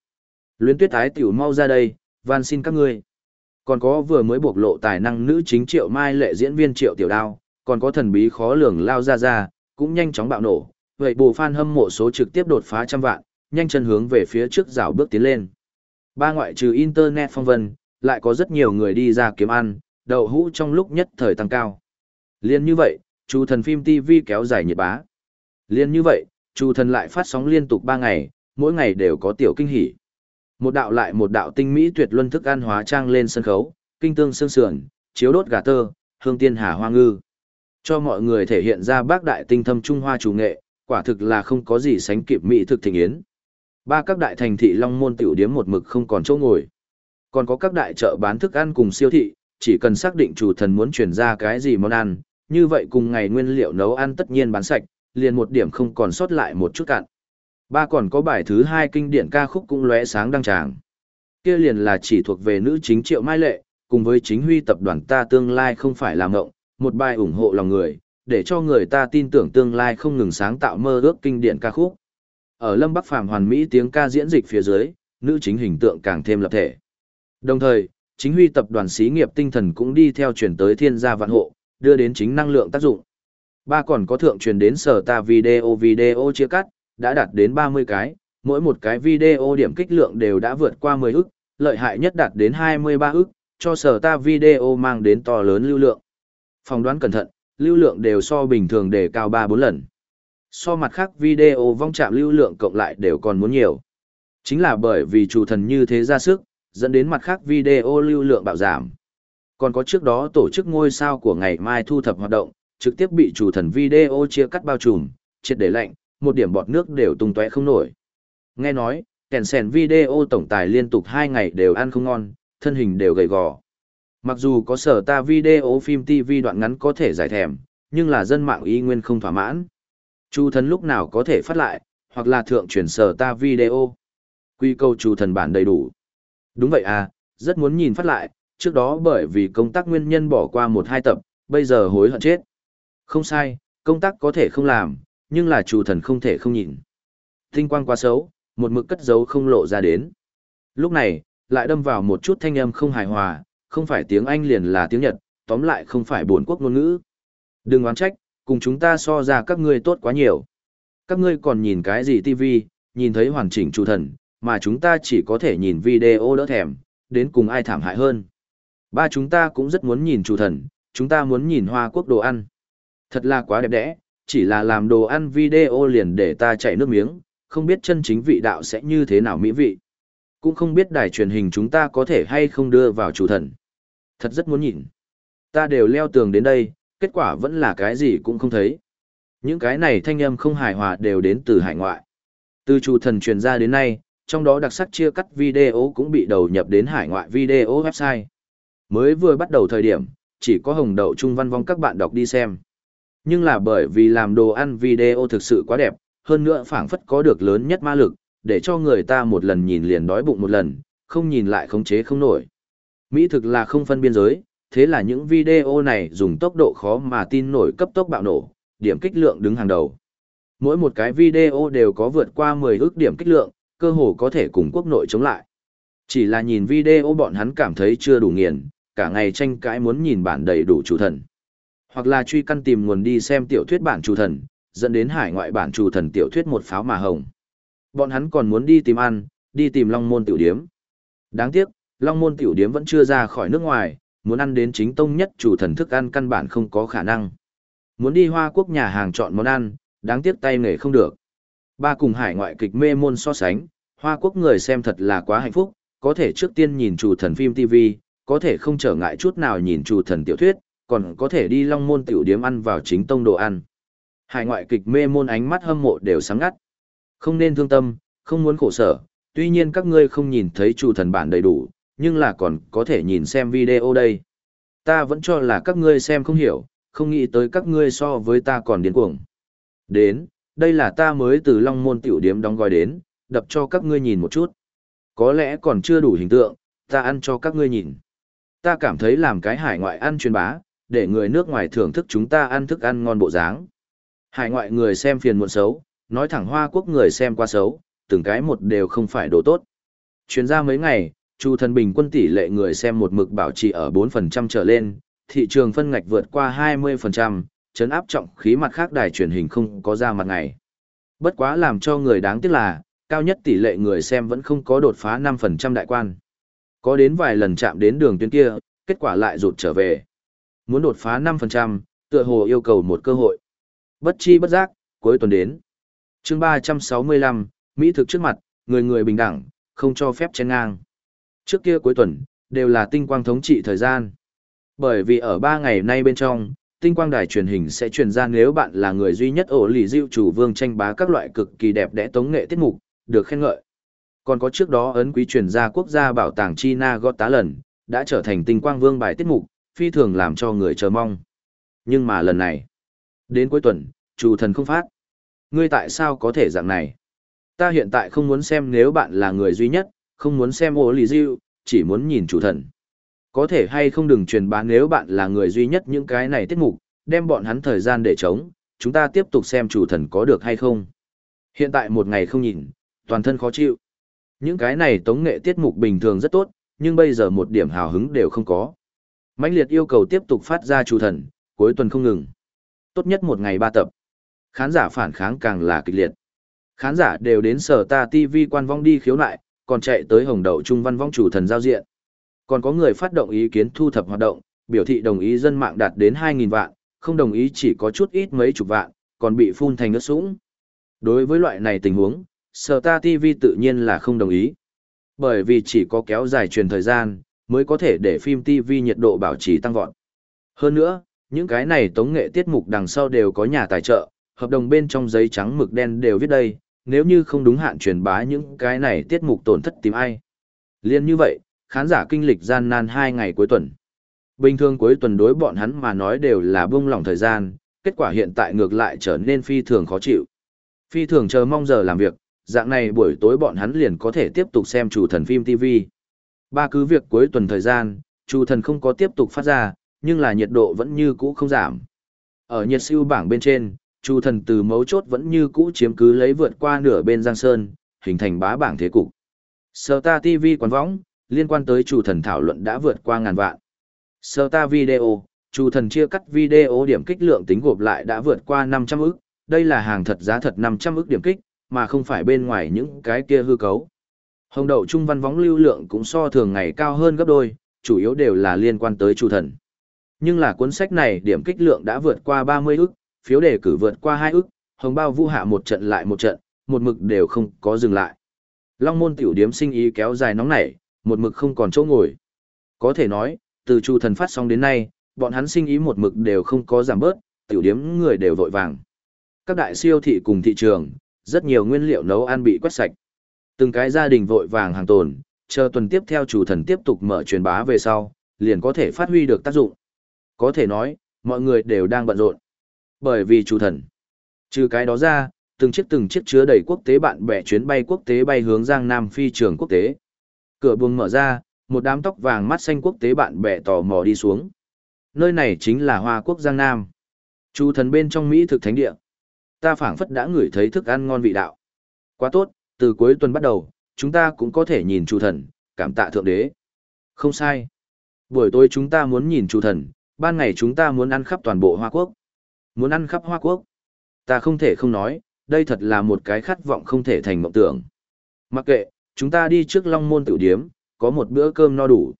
Luyến tuyết ái tiểu mau ra đây, van xin các ngươi. Còn có vừa mới bộc lộ tài năng nữ chính triệu mai lệ diễn viên triệu tiểu đao, còn có thần bí khó lường lao ra ra, cũng nhanh chóng bạo nổ. Vậy bù fan hâm mộ số trực tiếp đột phá trăm vạn, nhanh chân hướng về phía trước rào bước tiến lên. Ba ngoại trừ Internet phong vân, lại có rất nhiều người đi ra kiếm ăn, đậu hũ trong lúc nhất thời tăng cao. Liên như vậy, chủ thần phim TV kéo dài nhiệt bá. Liên như vậy, chủ thần lại phát sóng liên tục 3 ngày, mỗi ngày đều có tiểu kinh hỉ. Một đạo lại một đạo tinh mỹ tuyệt luân thức ăn hóa trang lên sân khấu, kinh tương xương sườn, chiếu đốt gà tơ, hương tiên hà hoa ngư. Cho mọi người thể hiện ra bác đại tinh thâm Trung Hoa chủ nghệ, quả thực là không có gì sánh kịp mỹ thực thịnh yến. Ba các đại thành thị Long Môn tiểu điếm một mực không còn chỗ ngồi. Còn có các đại chợ bán thức ăn cùng siêu thị, chỉ cần xác định chủ thần muốn chuyển ra cái gì món ăn, như vậy cùng ngày nguyên liệu nấu ăn tất nhiên bán sạch, liền một điểm không còn sót lại một chút cạn. Ba còn có bài thứ hai kinh điển ca khúc cũng lóe sáng đăng tràng. Kia liền là chỉ thuộc về nữ chính Triệu Mai Lệ, cùng với chính huy tập đoàn ta tương lai không phải là ngộng, một bài ủng hộ lòng người, để cho người ta tin tưởng tương lai không ngừng sáng tạo mơ ước kinh điển ca khúc. Ở Lâm Bắc Phàm hoàn mỹ tiếng ca diễn dịch phía dưới, nữ chính hình tượng càng thêm lập thể. Đồng thời, chính huy tập đoàn xí nghiệp tinh thần cũng đi theo chuyển tới thiên gia vạn hộ, đưa đến chính năng lượng tác dụng. Ba còn có thượng truyền đến sở ta video video chia cắt, đã đạt đến 30 cái, mỗi một cái video điểm kích lượng đều đã vượt qua 10 ức, lợi hại nhất đạt đến 23 ức, cho sở ta video mang đến to lớn lưu lượng. Phòng đoán cẩn thận, lưu lượng đều so bình thường để cao 3-4 lần. So mặt khác video vong chạm lưu lượng cộng lại đều còn muốn nhiều. Chính là bởi vì chủ thần như thế ra sức, dẫn đến mặt khác video lưu lượng bạo giảm. Còn có trước đó tổ chức ngôi sao của ngày mai thu thập hoạt động, trực tiếp bị chủ thần video chia cắt bao trùm, triệt để lạnh, một điểm bọt nước đều tung tóe không nổi. Nghe nói, kèn sèn video tổng tài liên tục 2 ngày đều ăn không ngon, thân hình đều gầy gò. Mặc dù có sở ta video phim TV đoạn ngắn có thể giải thèm, nhưng là dân mạng y nguyên không thỏa mãn. Chu thần lúc nào có thể phát lại, hoặc là thượng chuyển sở ta video. Quy câu chu thần bản đầy đủ. Đúng vậy à, rất muốn nhìn phát lại, trước đó bởi vì công tác nguyên nhân bỏ qua một hai tập, bây giờ hối hận chết. Không sai, công tác có thể không làm, nhưng là chủ thần không thể không nhìn. Tinh quang quá xấu, một mực cất giấu không lộ ra đến. Lúc này, lại đâm vào một chút thanh âm không hài hòa, không phải tiếng Anh liền là tiếng Nhật, tóm lại không phải buồn quốc ngôn ngữ. Đừng oán trách, cùng chúng ta so ra các ngươi tốt quá nhiều. Các ngươi còn nhìn cái gì TV, nhìn thấy hoàn chỉnh chủ thần, mà chúng ta chỉ có thể nhìn video đỡ thèm, đến cùng ai thảm hại hơn. Ba chúng ta cũng rất muốn nhìn chủ thần, chúng ta muốn nhìn hoa quốc đồ ăn. Thật là quá đẹp đẽ, chỉ là làm đồ ăn video liền để ta chạy nước miếng, không biết chân chính vị đạo sẽ như thế nào mỹ vị. Cũng không biết đài truyền hình chúng ta có thể hay không đưa vào chủ thần. Thật rất muốn nhìn. Ta đều leo tường đến đây, kết quả vẫn là cái gì cũng không thấy. Những cái này thanh âm không hài hòa đều đến từ hải ngoại. Từ chủ thần truyền ra đến nay, trong đó đặc sắc chia cắt video cũng bị đầu nhập đến hải ngoại video website. Mới vừa bắt đầu thời điểm, chỉ có hồng đậu trung văn vong các bạn đọc đi xem. Nhưng là bởi vì làm đồ ăn video thực sự quá đẹp, hơn nữa phảng phất có được lớn nhất ma lực, để cho người ta một lần nhìn liền đói bụng một lần, không nhìn lại khống chế không nổi. Mỹ thực là không phân biên giới, thế là những video này dùng tốc độ khó mà tin nổi cấp tốc bạo nổ, điểm kích lượng đứng hàng đầu. Mỗi một cái video đều có vượt qua 10 ước điểm kích lượng, cơ hồ có thể cùng quốc nội chống lại. Chỉ là nhìn video bọn hắn cảm thấy chưa đủ nghiền, cả ngày tranh cãi muốn nhìn bản đầy đủ chủ thần. Hoặc là truy căn tìm nguồn đi xem tiểu thuyết bản chủ thần, dẫn đến hải ngoại bản chủ thần tiểu thuyết một pháo mà hồng. Bọn hắn còn muốn đi tìm ăn, đi tìm Long Môn tiểu điếm. Đáng tiếc, Long Môn tiểu điếm vẫn chưa ra khỏi nước ngoài, muốn ăn đến chính tông nhất chủ thần thức ăn căn bản không có khả năng. Muốn đi Hoa Quốc nhà hàng chọn món ăn, đáng tiếc tay nghề không được. Ba cùng hải ngoại kịch mê môn so sánh, Hoa Quốc người xem thật là quá hạnh phúc, có thể trước tiên nhìn chủ thần phim TV, có thể không trở ngại chút nào nhìn chủ thần tiểu thuyết, còn có thể đi long môn tiểu điếm ăn vào chính tông đồ ăn. Hải ngoại kịch mê môn ánh mắt hâm mộ đều sáng ngắt. Không nên thương tâm, không muốn khổ sở, tuy nhiên các ngươi không nhìn thấy chủ thần bản đầy đủ, nhưng là còn có thể nhìn xem video đây. Ta vẫn cho là các ngươi xem không hiểu, không nghĩ tới các ngươi so với ta còn điên cuồng. Đến, đây là ta mới từ Long Môn tiểu điếm đóng gói đến, đập cho các ngươi nhìn một chút. Có lẽ còn chưa đủ hình tượng, ta ăn cho các ngươi nhìn. Ta cảm thấy làm cái hải ngoại ăn truyền bá, để người nước ngoài thưởng thức chúng ta ăn thức ăn ngon bộ dáng. Hải ngoại người xem phiền muộn xấu, nói thẳng Hoa Quốc người xem qua xấu, từng cái một đều không phải đồ tốt. Chuyến ra mấy ngày, Chu thần bình quân tỷ lệ người xem một mực bảo trì ở 4% trở lên, thị trường phân ngạch vượt qua 20%, chấn áp trọng khí mặt khác đài truyền hình không có ra mặt ngày. Bất quá làm cho người đáng tiếc là, cao nhất tỷ lệ người xem vẫn không có đột phá 5% đại quan. Có đến vài lần chạm đến đường tuyến kia, kết quả lại rụt trở về. Muốn đột phá 5%, tựa hồ yêu cầu một cơ hội. Bất chi bất giác, cuối tuần đến. chương 365, Mỹ thực trước mặt, người người bình đẳng, không cho phép chen ngang. Trước kia cuối tuần, đều là tinh quang thống trị thời gian. Bởi vì ở 3 ngày nay bên trong, tinh quang đài truyền hình sẽ truyền ra nếu bạn là người duy nhất ổ lì diệu chủ vương tranh bá các loại cực kỳ đẹp đẽ tống nghệ tiết mục, được khen ngợi. Còn có trước đó ấn quý truyền gia quốc gia bảo tàng China gót tá lần, đã trở thành tinh quang vương bài tiết mục, phi thường làm cho người chờ mong. Nhưng mà lần này, đến cuối tuần, chủ thần không phát. Ngươi tại sao có thể dạng này? Ta hiện tại không muốn xem nếu bạn là người duy nhất, không muốn xem ổ lì diệu, chỉ muốn nhìn chủ thần. Có thể hay không đừng truyền bá nếu bạn là người duy nhất những cái này tiết mục, đem bọn hắn thời gian để chống, chúng ta tiếp tục xem chủ thần có được hay không. Hiện tại một ngày không nhìn, toàn thân khó chịu. Những cái này tống nghệ tiết mục bình thường rất tốt, nhưng bây giờ một điểm hào hứng đều không có mãnh liệt yêu cầu tiếp tục phát ra chủ thần, cuối tuần không ngừng. Tốt nhất một ngày ba tập. Khán giả phản kháng càng là kịch liệt. Khán giả đều đến sở ta TV quan vong đi khiếu nại, còn chạy tới hồng đậu trung văn vong chủ thần giao diện. Còn có người phát động ý kiến thu thập hoạt động, biểu thị đồng ý dân mạng đạt đến 2.000 vạn, không đồng ý chỉ có chút ít mấy chục vạn, còn bị phun thành ớt sũng. Đối với loại này tình huống, Sở ta TV tự nhiên là không đồng ý. Bởi vì chỉ có kéo dài truyền thời gian, mới có thể để phim TV nhiệt độ bảo trì tăng vọt. Hơn nữa, những cái này tống nghệ tiết mục đằng sau đều có nhà tài trợ, hợp đồng bên trong giấy trắng mực đen đều viết đây, nếu như không đúng hạn truyền bá những cái này tiết mục tổn thất tìm ai. Liên như vậy, khán giả kinh lịch gian nan hai ngày cuối tuần. Bình thường cuối tuần đối bọn hắn mà nói đều là bông lỏng thời gian, kết quả hiện tại ngược lại trở nên phi thường khó chịu. Phi thường chờ mong giờ làm việc, dạng này buổi tối bọn hắn liền có thể tiếp tục xem chủ thần phim TV. Ba cứ việc cuối tuần thời gian, chủ thần không có tiếp tục phát ra, nhưng là nhiệt độ vẫn như cũ không giảm. Ở nhiệt siêu bảng bên trên, chủ thần từ mấu chốt vẫn như cũ chiếm cứ lấy vượt qua nửa bên Giang Sơn, hình thành bá bảng thế cục. Star TV quán võng, liên quan tới chủ thần thảo luận đã vượt qua ngàn vạn. Star Video, chủ thần chia cắt video điểm kích lượng tính gộp lại đã vượt qua 500 ức, đây là hàng thật giá thật 500 ức điểm kích, mà không phải bên ngoài những cái kia hư cấu. Hồng đậu trung văn võng lưu lượng cũng so thường ngày cao hơn gấp đôi, chủ yếu đều là liên quan tới chủ thần. Nhưng là cuốn sách này điểm kích lượng đã vượt qua 30 ức, phiếu đề cử vượt qua 2 ức, hồng bao vu hạ một trận lại một trận, một mực đều không có dừng lại. Long môn tiểu điếm sinh ý kéo dài nóng nảy, một mực không còn chỗ ngồi. Có thể nói, từ chu thần phát xong đến nay, bọn hắn sinh ý một mực đều không có giảm bớt, tiểu điếm người đều vội vàng. Các đại siêu thị cùng thị trường, rất nhiều nguyên liệu nấu ăn bị quét sạch. Từng cái gia đình vội vàng hàng tồn, chờ tuần tiếp theo chủ thần tiếp tục mở truyền bá về sau, liền có thể phát huy được tác dụng. Có thể nói, mọi người đều đang bận rộn. Bởi vì chủ thần. Trừ cái đó ra, từng chiếc từng chiếc chứa đầy quốc tế bạn bè chuyến bay quốc tế bay hướng Giang Nam phi trường quốc tế. Cửa buồng mở ra, một đám tóc vàng mắt xanh quốc tế bạn bè tò mò đi xuống. Nơi này chính là Hoa Quốc Giang Nam. Chủ thần bên trong Mỹ thực thánh địa. Ta phảng phất đã ngửi thấy thức ăn ngon vị đạo. Quá tốt, từ cuối tuần bắt đầu, chúng ta cũng có thể nhìn chủ thần, cảm tạ thượng đế. Không sai. Buổi tối chúng ta muốn nhìn chủ thần, ban ngày chúng ta muốn ăn khắp toàn bộ Hoa Quốc. Muốn ăn khắp Hoa Quốc. Ta không thể không nói, đây thật là một cái khát vọng không thể thành mộng tưởng. Mặc kệ, chúng ta đi trước Long Môn Tiểu Điếm, có một bữa cơm no đủ.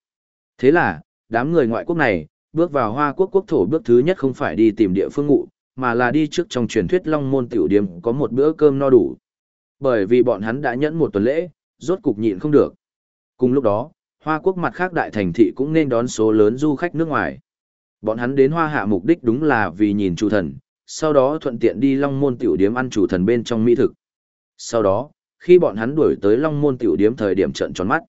Thế là, đám người ngoại quốc này, bước vào Hoa Quốc quốc thổ bước thứ nhất không phải đi tìm địa phương ngụ, mà là đi trước trong truyền thuyết Long Môn Tiểu Điếm có một bữa cơm no đủ. Bởi vì bọn hắn đã nhẫn một tuần lễ, rốt cục nhịn không được. Cùng lúc đó, Hoa Quốc mặt khác đại thành thị cũng nên đón số lớn du khách nước ngoài. Bọn hắn đến Hoa Hạ mục đích đúng là vì nhìn chủ thần, sau đó thuận tiện đi Long Môn Tiểu Điếm ăn chủ thần bên trong mỹ thực. Sau đó, khi bọn hắn đuổi tới Long Môn Tiểu Điếm thời điểm trận tròn mắt.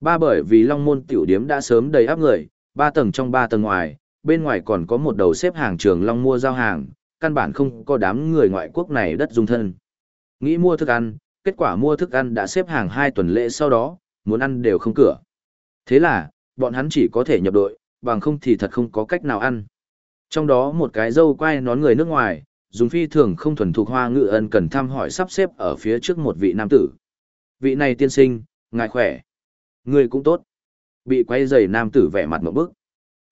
Ba bởi vì Long Môn Tiểu Điếm đã sớm đầy áp người, ba tầng trong ba tầng ngoài, bên ngoài còn có một đầu xếp hàng trường Long mua giao hàng, căn bản không có đám người ngoại quốc này đất dung thân. Nghĩ mua thức ăn, kết quả mua thức ăn đã xếp hàng hai tuần lễ sau đó, muốn ăn đều không cửa. Thế là, bọn hắn chỉ có thể nhập đội, bằng không thì thật không có cách nào ăn. Trong đó một cái dâu quay nón người nước ngoài, dùng phi thường không thuần thuộc hoa ngữ, ân cần thăm hỏi sắp xếp ở phía trước một vị nam tử. Vị này tiên sinh, ngài khỏe. Người cũng tốt. Bị quay dày nam tử vẻ mặt một bức.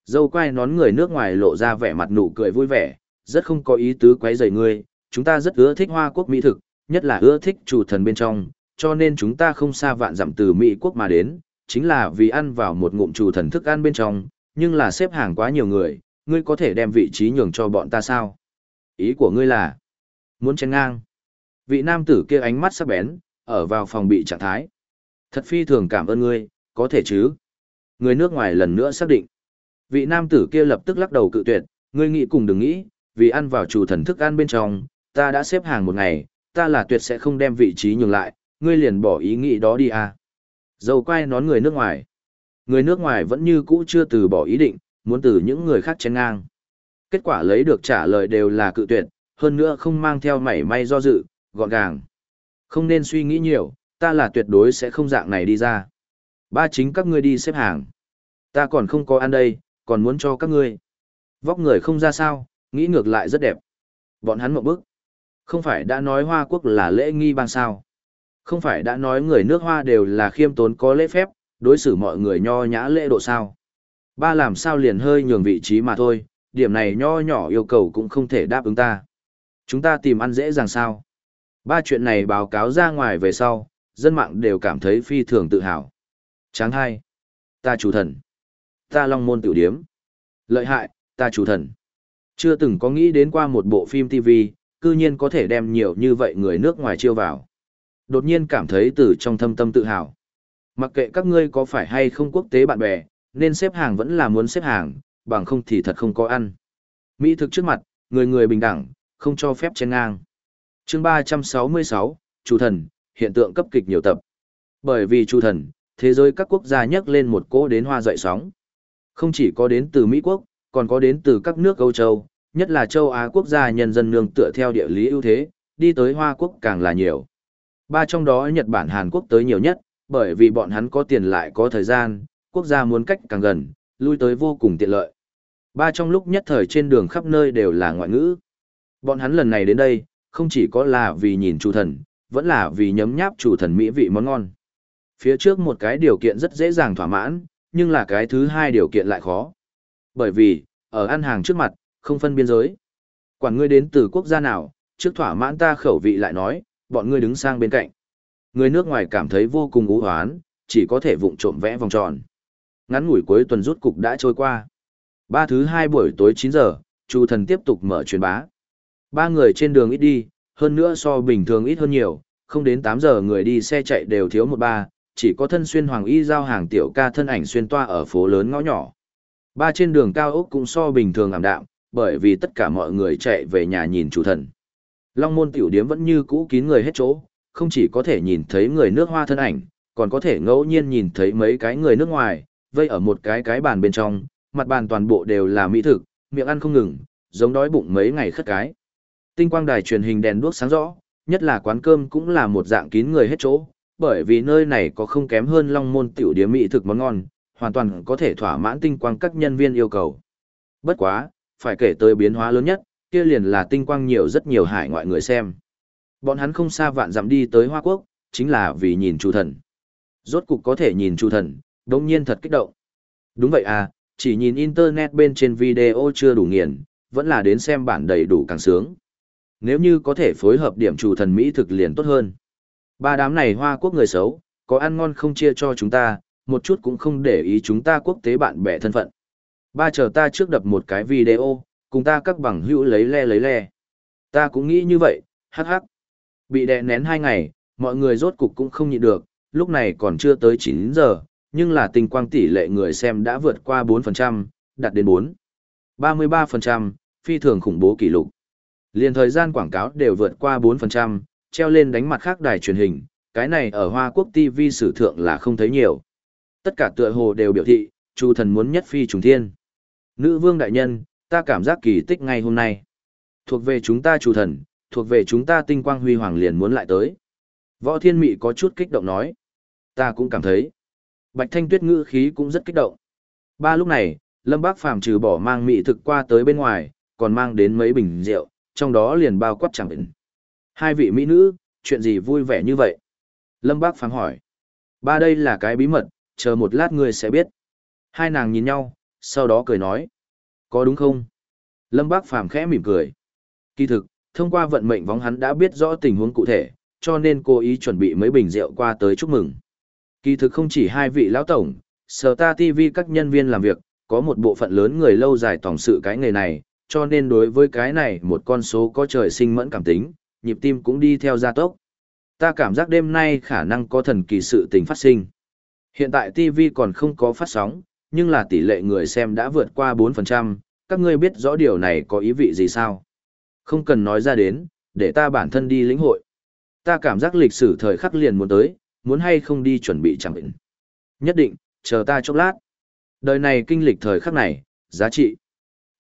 Dâu quay nón người nước ngoài lộ ra vẻ mặt nụ cười vui vẻ, rất không có ý tứ quấy rầy ngươi, chúng ta rất ưa thích hoa quốc mỹ thực, nhất là ưa thích chủ thần bên trong, cho nên chúng ta không xa vạn dặm từ Mỹ quốc mà đến, chính là vì ăn vào một ngụm chủ thần thức ăn bên trong, nhưng là xếp hàng quá nhiều người, ngươi có thể đem vị trí nhường cho bọn ta sao? Ý của ngươi là, muốn chen ngang. Vị nam tử kia ánh mắt sắc bén, ở vào phòng bị trạng thái. Thật phi thường cảm ơn ngươi, có thể chứ? Người nước ngoài lần nữa xác định. Vị nam tử kia lập tức lắc đầu cự tuyệt, ngươi nghĩ cùng đừng nghĩ, vì ăn vào chủ thần thức ăn bên trong, ta đã xếp hàng một ngày, ta là tuyệt sẽ không đem vị trí nhường lại, ngươi liền bỏ ý nghĩ đó đi à. Dầu quay nón người nước ngoài. Người nước ngoài vẫn như cũ chưa từ bỏ ý định, muốn từ những người khác chén ngang. Kết quả lấy được trả lời đều là cự tuyệt, hơn nữa không mang theo mảy may do dự, gọn gàng. Không nên suy nghĩ nhiều, ta là tuyệt đối sẽ không dạng này đi ra. Ba chính các ngươi đi xếp hàng. Ta còn không có ăn đây, còn muốn cho các ngươi. Vóc người không ra sao, nghĩ ngược lại rất đẹp. Bọn hắn một bước. Không phải đã nói Hoa Quốc là lễ nghi bang sao? Không phải đã nói người nước Hoa đều là khiêm tốn có lễ phép, đối xử mọi người nho nhã lễ độ sao? Ba làm sao liền hơi nhường vị trí mà thôi, điểm này nho nhỏ yêu cầu cũng không thể đáp ứng ta. Chúng ta tìm ăn dễ dàng sao? Ba chuyện này báo cáo ra ngoài về sau, dân mạng đều cảm thấy phi thường tự hào. Tráng hai. Ta chủ thần. Ta long môn tiểu điếm. Lợi hại, ta chủ thần. Chưa từng có nghĩ đến qua một bộ phim TV, cư nhiên có thể đem nhiều như vậy người nước ngoài chiêu vào. Đột nhiên cảm thấy từ trong thâm tâm tự hào. Mặc kệ các ngươi có phải hay không quốc tế bạn bè, nên xếp hàng vẫn là muốn xếp hàng, bằng không thì thật không có ăn. Mỹ thực trước mặt, người người bình đẳng, không cho phép chen ngang. chương 366, Chủ thần, hiện tượng cấp kịch nhiều tập. Bởi vì Chủ thần, thế giới các quốc gia nhắc lên một cỗ đến hoa dậy sóng. Không chỉ có đến từ Mỹ quốc, còn có đến từ các nước Âu Châu, nhất là châu Á quốc gia nhân dân nương tựa theo địa lý ưu thế, đi tới Hoa Quốc càng là nhiều. Ba trong đó Nhật Bản Hàn Quốc tới nhiều nhất, bởi vì bọn hắn có tiền lại có thời gian, quốc gia muốn cách càng gần, lui tới vô cùng tiện lợi. Ba trong lúc nhất thời trên đường khắp nơi đều là ngoại ngữ. Bọn hắn lần này đến đây, không chỉ có là vì nhìn chủ thần, vẫn là vì nhấm nháp chủ thần mỹ vị món ngon. Phía trước một cái điều kiện rất dễ dàng thỏa mãn, nhưng là cái thứ hai điều kiện lại khó. Bởi vì, ở ăn hàng trước mặt, không phân biên giới. Quản ngươi đến từ quốc gia nào, trước thỏa mãn ta khẩu vị lại nói, bọn ngươi đứng sang bên cạnh. Người nước ngoài cảm thấy vô cùng ú hoán, chỉ có thể vụng trộm vẽ vòng tròn. Ngắn ngủi cuối tuần rút cục đã trôi qua. Ba thứ hai buổi tối 9 giờ, Chu thần tiếp tục mở truyền bá. Ba người trên đường ít đi, hơn nữa so bình thường ít hơn nhiều, không đến 8 giờ người đi xe chạy đều thiếu một ba, chỉ có thân xuyên hoàng y giao hàng tiểu ca thân ảnh xuyên toa ở phố lớn ngõ nhỏ. Ba trên đường cao ốc cũng so bình thường ảm đạm, bởi vì tất cả mọi người chạy về nhà nhìn chủ thần. Long môn tiểu điếm vẫn như cũ kín người hết chỗ, không chỉ có thể nhìn thấy người nước hoa thân ảnh, còn có thể ngẫu nhiên nhìn thấy mấy cái người nước ngoài, vây ở một cái cái bàn bên trong, mặt bàn toàn bộ đều là mỹ thực, miệng ăn không ngừng, giống đói bụng mấy ngày khất cái. Tinh quang đài truyền hình đèn đuốc sáng rõ, nhất là quán cơm cũng là một dạng kín người hết chỗ, bởi vì nơi này có không kém hơn long môn tiểu điếm mỹ thực món ngon, hoàn toàn có thể thỏa mãn tinh quang các nhân viên yêu cầu. Bất quá, phải kể tới biến hóa lớn nhất, kia liền là tinh quang nhiều rất nhiều hải ngoại người xem. Bọn hắn không xa vạn dặm đi tới Hoa Quốc, chính là vì nhìn chủ thần. Rốt cục có thể nhìn chủ thần, đồng nhiên thật kích động. Đúng vậy à, chỉ nhìn internet bên trên video chưa đủ nghiền, vẫn là đến xem bản đầy đủ càng sướng. Nếu như có thể phối hợp điểm chủ thần Mỹ thực liền tốt hơn. Ba đám này Hoa Quốc người xấu, có ăn ngon không chia cho chúng ta, một chút cũng không để ý chúng ta quốc tế bạn bè thân phận. Ba chờ ta trước đập một cái video, cùng ta các bằng hữu lấy le lấy le. Ta cũng nghĩ như vậy, hắc hắc. Bị đè nén hai ngày, mọi người rốt cục cũng không nhịn được, lúc này còn chưa tới 9 giờ, nhưng là tình quang tỷ lệ người xem đã vượt qua 4%, đạt đến 4. 33%, phi thường khủng bố kỷ lục. Liên thời gian quảng cáo đều vượt qua 4%, treo lên đánh mặt khác đài truyền hình, cái này ở Hoa Quốc TV sử thượng là không thấy nhiều. Tất cả tựa hồ đều biểu thị, Chu thần muốn nhất phi trùng thiên. Nữ vương đại nhân, ta cảm giác kỳ tích ngay hôm nay. Thuộc về chúng ta chủ thần, thuộc về chúng ta tinh quang huy hoàng liền muốn lại tới. Võ thiên mị có chút kích động nói. Ta cũng cảm thấy. Bạch thanh tuyết ngữ khí cũng rất kích động. Ba lúc này, Lâm Bác Phàm trừ bỏ mang mị thực qua tới bên ngoài, còn mang đến mấy bình rượu, trong đó liền bao quát chẳng định. Hai vị mỹ nữ, chuyện gì vui vẻ như vậy? Lâm Bác Phàm hỏi. Ba đây là cái bí mật, chờ một lát người sẽ biết. Hai nàng nhìn nhau, sau đó cười nói. Có đúng không? Lâm Bác Phàm khẽ mỉm cười. Kỳ thực, thông qua vận mệnh vóng hắn đã biết rõ tình huống cụ thể, cho nên cố ý chuẩn bị mấy bình rượu qua tới chúc mừng. Kỳ thực không chỉ hai vị lão tổng, sở ta TV các nhân viên làm việc, có một bộ phận lớn người lâu dài tổng sự cái nghề này, cho nên đối với cái này một con số có trời sinh mẫn cảm tính, nhịp tim cũng đi theo gia tốc. Ta cảm giác đêm nay khả năng có thần kỳ sự tình phát sinh. Hiện tại TV còn không có phát sóng, nhưng là tỷ lệ người xem đã vượt qua 4%, các ngươi biết rõ điều này có ý vị gì sao? Không cần nói ra đến, để ta bản thân đi lĩnh hội. Ta cảm giác lịch sử thời khắc liền muốn tới, muốn hay không đi chuẩn bị chẳng định. Nhất định, chờ ta chốc lát. Đời này kinh lịch thời khắc này, giá trị.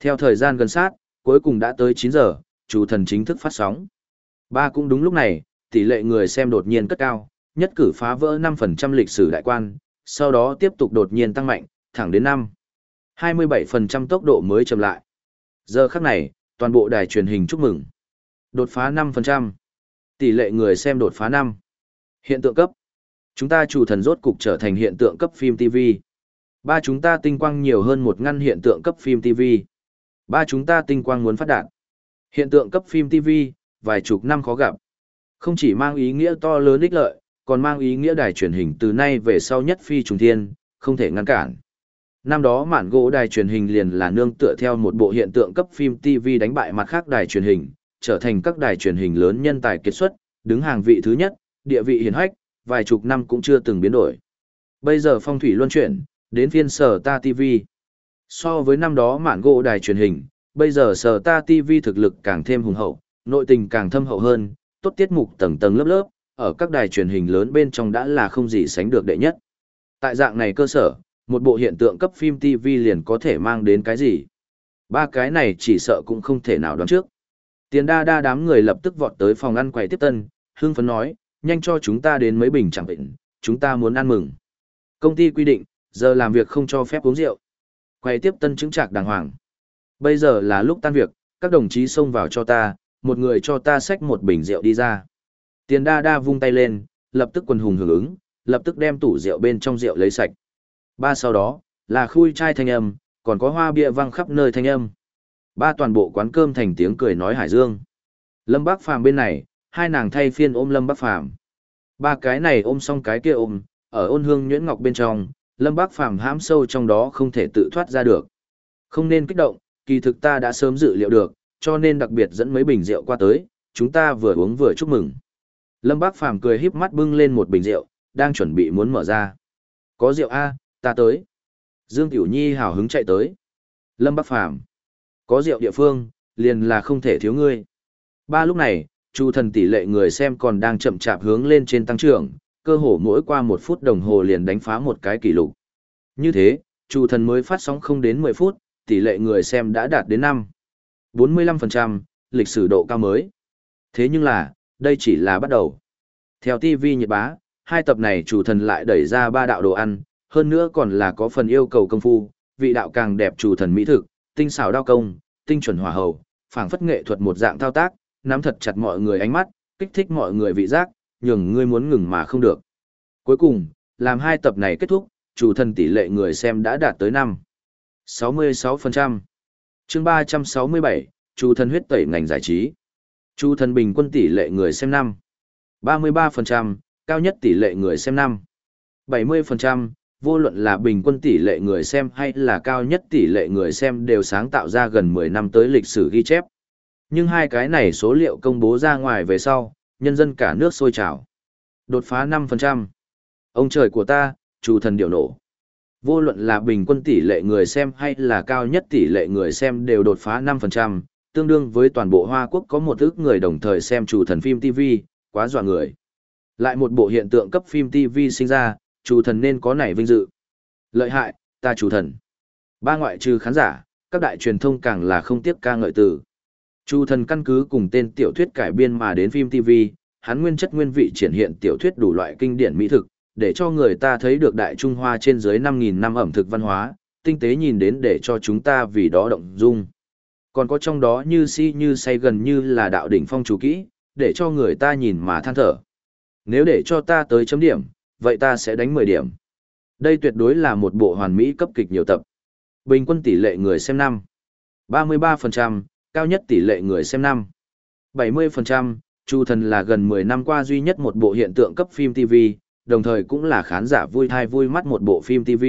Theo thời gian gần sát, cuối cùng đã tới 9 giờ, chủ thần chính thức phát sóng. Ba cũng đúng lúc này, tỷ lệ người xem đột nhiên cất cao, nhất cử phá vỡ 5% lịch sử đại quan, sau đó tiếp tục đột nhiên tăng mạnh, thẳng đến 5. 27% tốc độ mới chậm lại. Giờ khắc này, toàn bộ đài truyền hình chúc mừng. Đột phá 5%. Tỷ lệ người xem đột phá 5. Hiện tượng cấp. Chúng ta chủ thần rốt cục trở thành hiện tượng cấp phim TV. Ba chúng ta tinh quang nhiều hơn một ngăn hiện tượng cấp phim TV. Ba chúng ta tinh quang muốn phát đạt. Hiện tượng cấp phim TV, vài chục năm khó gặp. Không chỉ mang ý nghĩa to lớn ích lợi, còn mang ý nghĩa đài truyền hình từ nay về sau nhất phi trùng thiên, không thể ngăn cản. Năm đó mạn gỗ đài truyền hình liền là nương tựa theo một bộ hiện tượng cấp phim TV đánh bại mặt khác đài truyền hình, trở thành các đài truyền hình lớn nhân tài kết xuất, đứng hàng vị thứ nhất, địa vị hiển hách, vài chục năm cũng chưa từng biến đổi. Bây giờ phong thủy luân chuyển, đến phiên sở ta TV. So với năm đó mạn gỗ đài truyền hình, bây giờ sở ta TV thực lực càng thêm hùng hậu, nội tình càng thâm hậu hơn, tốt tiết mục tầng tầng lớp lớp, ở các đài truyền hình lớn bên trong đã là không gì sánh được đệ nhất. Tại dạng này cơ sở, một bộ hiện tượng cấp phim TV liền có thể mang đến cái gì? Ba cái này chỉ sợ cũng không thể nào đoán trước. Tiền đa đa đám người lập tức vọt tới phòng ăn quầy tiếp tân, hương phấn nói, nhanh cho chúng ta đến mấy bình chẳng bệnh, chúng ta muốn ăn mừng. Công ty quy định, giờ làm việc không cho phép uống rượu. Quầy tiếp tân chứng trạc đàng hoàng. Bây giờ là lúc tan việc, các đồng chí xông vào cho ta, một người cho ta xách một bình rượu đi ra. Tiền đa đa vung tay lên, lập tức quần hùng hưởng ứng, lập tức đem tủ rượu bên trong rượu lấy sạch. Ba sau đó, là khui chai thanh âm, còn có hoa bia văng khắp nơi thanh âm. Ba toàn bộ quán cơm thành tiếng cười nói Hải Dương. Lâm Bác Phàm bên này, hai nàng thay phiên ôm Lâm Bác Phàm. Ba cái này ôm xong cái kia ôm, ở ôn hương nhuyễn ngọc bên trong, Lâm Bác Phàm hãm sâu trong đó không thể tự thoát ra được. Không nên kích động, kỳ thực ta đã sớm dự liệu được, cho nên đặc biệt dẫn mấy bình rượu qua tới, chúng ta vừa uống vừa chúc mừng. Lâm Bác Phàm cười híp mắt bưng lên một bình rượu, đang chuẩn bị muốn mở ra. Có rượu A, ta tới. Dương Tiểu Nhi hào hứng chạy tới. Lâm Bắc Phàm Có rượu địa phương, liền là không thể thiếu ngươi. Ba lúc này, Chu thần tỷ lệ người xem còn đang chậm chạp hướng lên trên tăng trưởng, cơ hồ mỗi qua một phút đồng hồ liền đánh phá một cái kỷ lục. Như thế, Chu thần mới phát sóng không đến 10 phút, tỷ lệ người xem đã đạt đến 5. 45%, lịch sử độ cao mới. Thế nhưng là, đây chỉ là bắt đầu. Theo TV Nhật Bá, hai tập này chủ thần lại đẩy ra ba đạo đồ ăn, hơn nữa còn là có phần yêu cầu công phu, vị đạo càng đẹp chủ thần mỹ thực, tinh xảo đao công, tinh chuẩn hỏa hầu, phảng phất nghệ thuật một dạng thao tác, nắm thật chặt mọi người ánh mắt, kích thích mọi người vị giác, nhường ngươi muốn ngừng mà không được. Cuối cùng, làm hai tập này kết thúc, chủ thần tỷ lệ người xem đã đạt tới 5. 66%. chương 367, chủ thần huyết tẩy ngành giải trí. Chủ thần bình quân tỷ lệ người xem 5. 33%, cao nhất tỷ lệ người xem 5. 70%, vô luận là bình quân tỷ lệ người xem hay là cao nhất tỷ lệ người xem đều sáng tạo ra gần 10 năm tới lịch sử ghi chép. Nhưng hai cái này số liệu công bố ra ngoài về sau, nhân dân cả nước sôi trào. Đột phá 5%. Ông trời của ta, chủ thần điều nổ. Vô luận là bình quân tỷ lệ người xem hay là cao nhất tỷ lệ người xem đều đột phá 5%, tương đương với toàn bộ Hoa Quốc có một ước người đồng thời xem chủ thần phim TV, quá dọa người. Lại một bộ hiện tượng cấp phim TV sinh ra, chủ thần nên có này vinh dự. Lợi hại, ta chủ thần. Ba ngoại trừ khán giả, các đại truyền thông càng là không tiếc ca ngợi từ. Chu thần căn cứ cùng tên tiểu thuyết cải biên mà đến phim TV, hắn nguyên chất nguyên vị triển hiện tiểu thuyết đủ loại kinh điển mỹ thực, để cho người ta thấy được đại Trung Hoa trên dưới 5.000 năm ẩm thực văn hóa, tinh tế nhìn đến để cho chúng ta vì đó động dung. Còn có trong đó như si như say gần như là đạo đỉnh phong chủ kỹ, để cho người ta nhìn mà than thở. Nếu để cho ta tới chấm điểm, vậy ta sẽ đánh 10 điểm. Đây tuyệt đối là một bộ hoàn mỹ cấp kịch nhiều tập. Bình quân tỷ lệ người xem năm 33%, cao nhất tỷ lệ người xem năm 70%, Chu Thần là gần 10 năm qua duy nhất một bộ hiện tượng cấp phim TV, đồng thời cũng là khán giả vui thai vui mắt một bộ phim TV.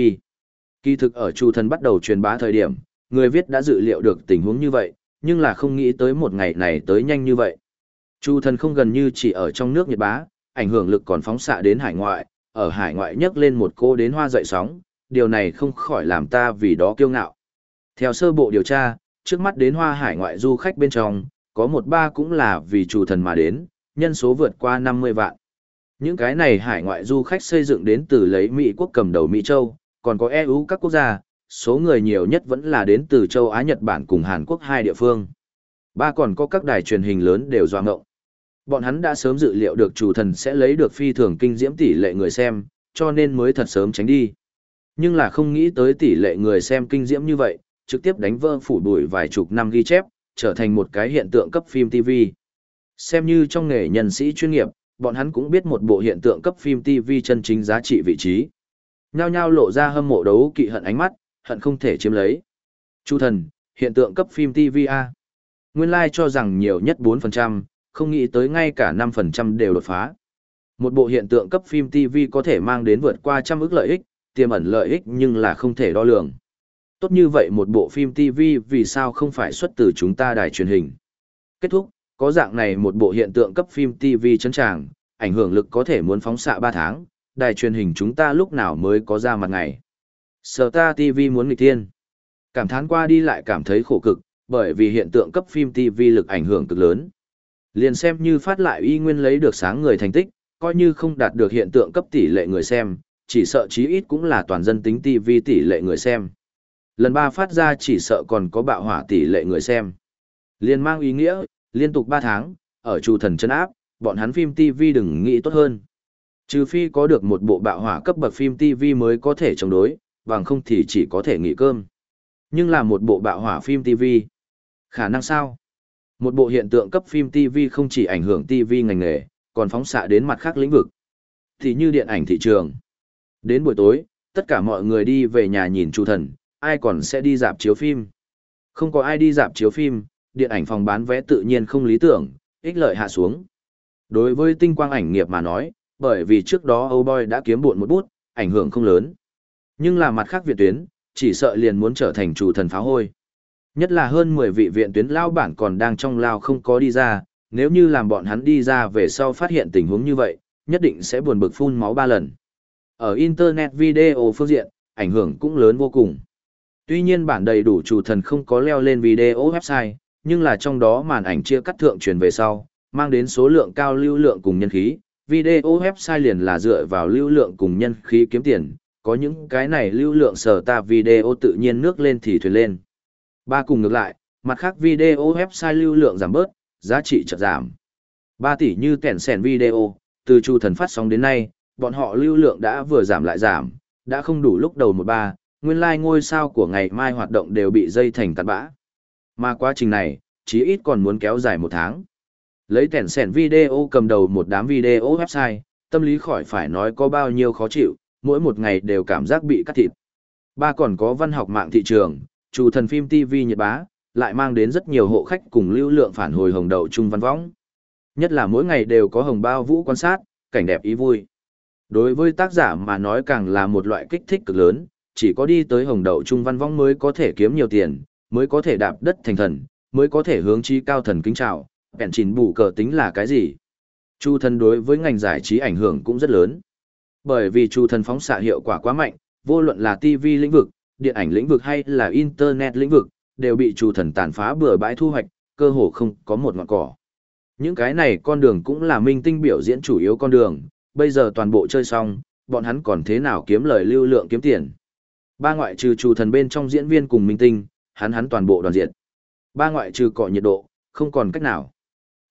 Kỳ thực ở Chu Thần bắt đầu truyền bá thời điểm, người viết đã dự liệu được tình huống như vậy, nhưng là không nghĩ tới một ngày này tới nhanh như vậy. Chu Thần không gần như chỉ ở trong nước Nhật bá, ảnh hưởng lực còn phóng xạ đến hải ngoại, ở hải ngoại nhấc lên một cô đến hoa dậy sóng, điều này không khỏi làm ta vì đó kiêu ngạo. Theo sơ bộ điều tra, trước mắt đến hoa hải ngoại du khách bên trong, có một ba cũng là vì chủ thần mà đến, nhân số vượt qua 50 vạn. Những cái này hải ngoại du khách xây dựng đến từ lấy Mỹ quốc cầm đầu Mỹ Châu, còn có EU các quốc gia, số người nhiều nhất vẫn là đến từ châu Á Nhật Bản cùng Hàn Quốc hai địa phương. Ba còn có các đài truyền hình lớn đều doa ngộng. Bọn hắn đã sớm dự liệu được chủ thần sẽ lấy được phi thường kinh diễm tỷ lệ người xem, cho nên mới thật sớm tránh đi. Nhưng là không nghĩ tới tỷ lệ người xem kinh diễm như vậy, trực tiếp đánh vỡ phủ đuổi vài chục năm ghi chép, trở thành một cái hiện tượng cấp phim TV. Xem như trong nghề nhân sĩ chuyên nghiệp, bọn hắn cũng biết một bộ hiện tượng cấp phim TV chân chính giá trị vị trí. Nhao nhao lộ ra hâm mộ đấu kỵ hận ánh mắt, hận không thể chiếm lấy. Chu thần, hiện tượng cấp phim TV A. Nguyên lai like cho rằng nhiều nhất 4%, không nghĩ tới ngay cả 5% đều đột phá. Một bộ hiện tượng cấp phim TV có thể mang đến vượt qua trăm ức lợi ích, tiềm ẩn lợi ích nhưng là không thể đo lường. Tốt như vậy một bộ phim TV vì sao không phải xuất từ chúng ta đài truyền hình. Kết thúc, có dạng này một bộ hiện tượng cấp phim TV chấn tràng, ảnh hưởng lực có thể muốn phóng xạ 3 tháng, đài truyền hình chúng ta lúc nào mới có ra mặt ngày. Sở ta TV muốn nghịch tiên. Cảm thán qua đi lại cảm thấy khổ cực, bởi vì hiện tượng cấp phim TV lực ảnh hưởng cực lớn. Liền xem như phát lại y nguyên lấy được sáng người thành tích, coi như không đạt được hiện tượng cấp tỷ lệ người xem, chỉ sợ chí ít cũng là toàn dân tính TV tỷ lệ người xem. Lần ba phát ra chỉ sợ còn có bạo hỏa tỷ lệ người xem. Liên mang ý nghĩa, liên tục 3 tháng, ở chủ thần chân áp, bọn hắn phim TV đừng nghĩ tốt hơn. Trừ phi có được một bộ bạo hỏa cấp bậc phim TV mới có thể chống đối, bằng không thì chỉ có thể nghỉ cơm. Nhưng là một bộ bạo hỏa phim TV. Khả năng sao? Một bộ hiện tượng cấp phim TV không chỉ ảnh hưởng TV ngành nghề, còn phóng xạ đến mặt khác lĩnh vực. Thì như điện ảnh thị trường. Đến buổi tối, tất cả mọi người đi về nhà nhìn Chu Thần, ai còn sẽ đi dạp chiếu phim. Không có ai đi dạp chiếu phim, điện ảnh phòng bán vé tự nhiên không lý tưởng, ích lợi hạ xuống. Đối với tinh quang ảnh nghiệp mà nói, bởi vì trước đó Âu Boy đã kiếm buộn một bút, ảnh hưởng không lớn. Nhưng là mặt khác Việt tuyến, chỉ sợ liền muốn trở thành chủ thần phá hôi. Nhất là hơn 10 vị viện tuyến lao bản còn đang trong lao không có đi ra, nếu như làm bọn hắn đi ra về sau phát hiện tình huống như vậy, nhất định sẽ buồn bực phun máu ba lần. Ở Internet video phương diện, ảnh hưởng cũng lớn vô cùng. Tuy nhiên bản đầy đủ chủ thần không có leo lên video website, nhưng là trong đó màn ảnh chia cắt thượng truyền về sau, mang đến số lượng cao lưu lượng cùng nhân khí. Video website liền là dựa vào lưu lượng cùng nhân khí kiếm tiền, có những cái này lưu lượng sở ta video tự nhiên nước lên thì thuyền lên. Ba cùng ngược lại, mặt khác video website lưu lượng giảm bớt, giá trị chợt giảm. 3 tỷ như kẻn sèn video, từ chu thần phát sóng đến nay, bọn họ lưu lượng đã vừa giảm lại giảm, đã không đủ lúc đầu một ba, nguyên lai like ngôi sao của ngày mai hoạt động đều bị dây thành cắt bã. Mà quá trình này, chí ít còn muốn kéo dài một tháng. Lấy kẻn sèn video cầm đầu một đám video website, tâm lý khỏi phải nói có bao nhiêu khó chịu, mỗi một ngày đều cảm giác bị cắt thịt. Ba còn có văn học mạng thị trường, chủ thần phim TV Nhật Bá, lại mang đến rất nhiều hộ khách cùng lưu lượng phản hồi hồng đậu trung văn võng. Nhất là mỗi ngày đều có hồng bao vũ quan sát, cảnh đẹp ý vui. Đối với tác giả mà nói càng là một loại kích thích cực lớn, chỉ có đi tới hồng đậu trung văn võng mới có thể kiếm nhiều tiền, mới có thể đạp đất thành thần, mới có thể hướng chi cao thần kính trào, bèn chín bù cờ tính là cái gì. Chu thần đối với ngành giải trí ảnh hưởng cũng rất lớn. Bởi vì chu thần phóng xạ hiệu quả quá mạnh, vô luận là TV lĩnh vực, điện ảnh lĩnh vực hay là internet lĩnh vực, đều bị chủ thần tàn phá bừa bãi thu hoạch, cơ hồ không có một ngọn cỏ. Những cái này con đường cũng là minh tinh biểu diễn chủ yếu con đường, bây giờ toàn bộ chơi xong, bọn hắn còn thế nào kiếm lời lưu lượng kiếm tiền. Ba ngoại trừ chủ thần bên trong diễn viên cùng minh tinh, hắn hắn toàn bộ đoàn diện. Ba ngoại trừ cọ nhiệt độ, không còn cách nào.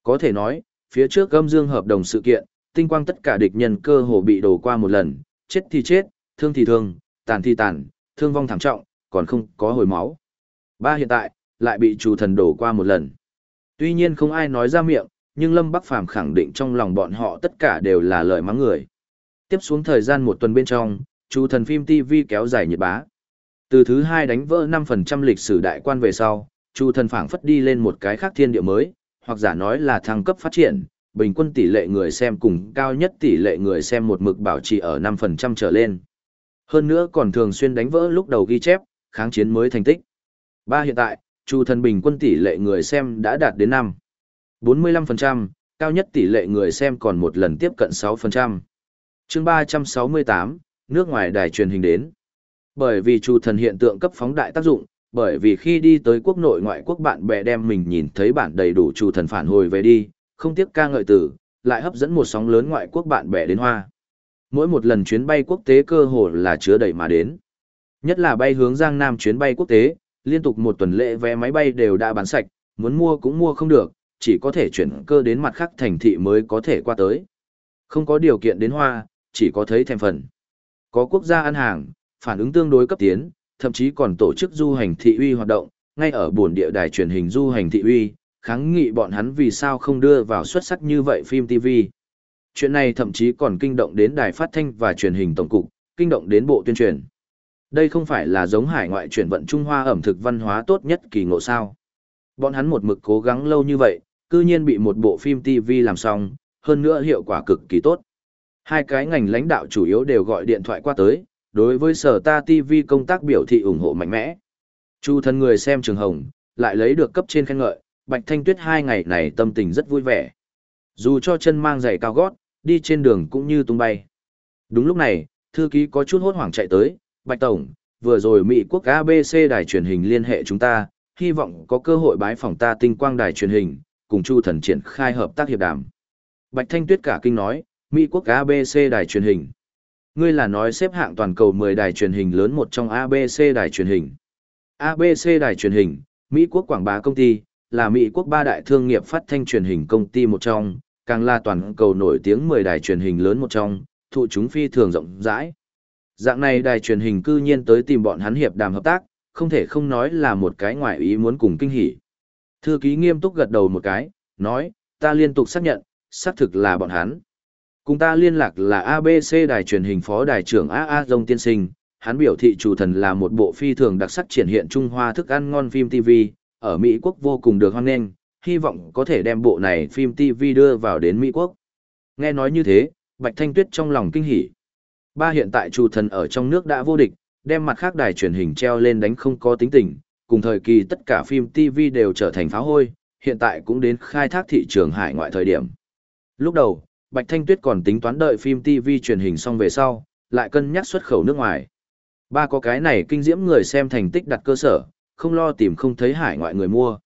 Có thể nói, phía trước gâm dương hợp đồng sự kiện, tinh quang tất cả địch nhân cơ hồ bị đổ qua một lần, chết thì chết, thương thì thương, tàn thì tàn, thương vong thảm trọng, còn không có hồi máu. Ba hiện tại, lại bị chủ thần đổ qua một lần. Tuy nhiên không ai nói ra miệng, nhưng Lâm Bắc Phàm khẳng định trong lòng bọn họ tất cả đều là lời mắng người. Tiếp xuống thời gian một tuần bên trong, chủ thần phim TV kéo dài nhiệt bá. Từ thứ hai đánh vỡ 5% lịch sử đại quan về sau, chủ thần phảng phất đi lên một cái khác thiên địa mới, hoặc giả nói là thăng cấp phát triển, bình quân tỷ lệ người xem cùng cao nhất tỷ lệ người xem một mực bảo trì ở 5% trở lên. Hơn nữa còn thường xuyên đánh vỡ lúc đầu ghi chép, kháng chiến mới thành tích. Ba hiện tại, Chu thần bình quân tỷ lệ người xem đã đạt đến 5. 45%, cao nhất tỷ lệ người xem còn một lần tiếp cận 6%. chương 368, nước ngoài đài truyền hình đến. Bởi vì Chu thần hiện tượng cấp phóng đại tác dụng, bởi vì khi đi tới quốc nội ngoại quốc bạn bè đem mình nhìn thấy bản đầy đủ Chu thần phản hồi về đi, không tiếc ca ngợi tử, lại hấp dẫn một sóng lớn ngoại quốc bạn bè đến hoa. Mỗi một lần chuyến bay quốc tế cơ hồ là chứa đầy mà đến. Nhất là bay hướng Giang Nam chuyến bay quốc tế, liên tục một tuần lễ vé máy bay đều đã bán sạch, muốn mua cũng mua không được, chỉ có thể chuyển cơ đến mặt khác thành thị mới có thể qua tới. Không có điều kiện đến hoa, chỉ có thấy thèm phần. Có quốc gia ăn hàng, phản ứng tương đối cấp tiến, thậm chí còn tổ chức du hành thị uy hoạt động, ngay ở buồn địa đài truyền hình du hành thị uy, kháng nghị bọn hắn vì sao không đưa vào xuất sắc như vậy phim TV. Chuyện này thậm chí còn kinh động đến đài phát thanh và truyền hình tổng cục, kinh động đến bộ tuyên truyền. Đây không phải là giống hải ngoại chuyển vận Trung Hoa ẩm thực văn hóa tốt nhất kỳ ngộ sao. Bọn hắn một mực cố gắng lâu như vậy, cư nhiên bị một bộ phim TV làm xong, hơn nữa hiệu quả cực kỳ tốt. Hai cái ngành lãnh đạo chủ yếu đều gọi điện thoại qua tới, đối với sở ta TV công tác biểu thị ủng hộ mạnh mẽ. Chu thân người xem trường hồng, lại lấy được cấp trên khen ngợi, Bạch Thanh Tuyết hai ngày này tâm tình rất vui vẻ. Dù cho chân mang giày cao gót, đi trên đường cũng như tung bay. Đúng lúc này, thư ký có chút hốt hoảng chạy tới, Bạch Tổng, vừa rồi Mỹ quốc ABC đài truyền hình liên hệ chúng ta, hy vọng có cơ hội bái phỏng ta tinh quang đài truyền hình, cùng Chu Thần triển khai hợp tác hiệp đàm. Bạch Thanh Tuyết cả kinh nói, Mỹ quốc ABC đài truyền hình. Ngươi là nói xếp hạng toàn cầu 10 đài truyền hình lớn một trong ABC đài truyền hình. ABC đài truyền hình, Mỹ quốc quảng bá công ty, là Mỹ quốc ba đại thương nghiệp phát thanh truyền hình công ty một trong, càng là toàn cầu nổi tiếng 10 đài truyền hình lớn một trong, thụ chúng phi thường rộng rãi. Dạng này đài truyền hình cư nhiên tới tìm bọn hắn hiệp đàm hợp tác, không thể không nói là một cái ngoại ý muốn cùng kinh hỉ. Thư ký nghiêm túc gật đầu một cái, nói, ta liên tục xác nhận, xác thực là bọn hắn. Cùng ta liên lạc là ABC đài truyền hình phó đài trưởng AA Dông Tiên Sinh, hắn biểu thị chủ thần là một bộ phi thường đặc sắc triển hiện Trung Hoa thức ăn ngon phim TV, ở Mỹ quốc vô cùng được hoan nghênh, hy vọng có thể đem bộ này phim TV đưa vào đến Mỹ quốc. Nghe nói như thế, Bạch Thanh Tuyết trong lòng kinh hỉ. Ba hiện tại chủ thần ở trong nước đã vô địch, đem mặt khác đài truyền hình treo lên đánh không có tính tình, cùng thời kỳ tất cả phim TV đều trở thành pháo hôi, hiện tại cũng đến khai thác thị trường hải ngoại thời điểm. Lúc đầu, Bạch Thanh Tuyết còn tính toán đợi phim TV truyền hình xong về sau, lại cân nhắc xuất khẩu nước ngoài. Ba có cái này kinh diễm người xem thành tích đặt cơ sở, không lo tìm không thấy hải ngoại người mua.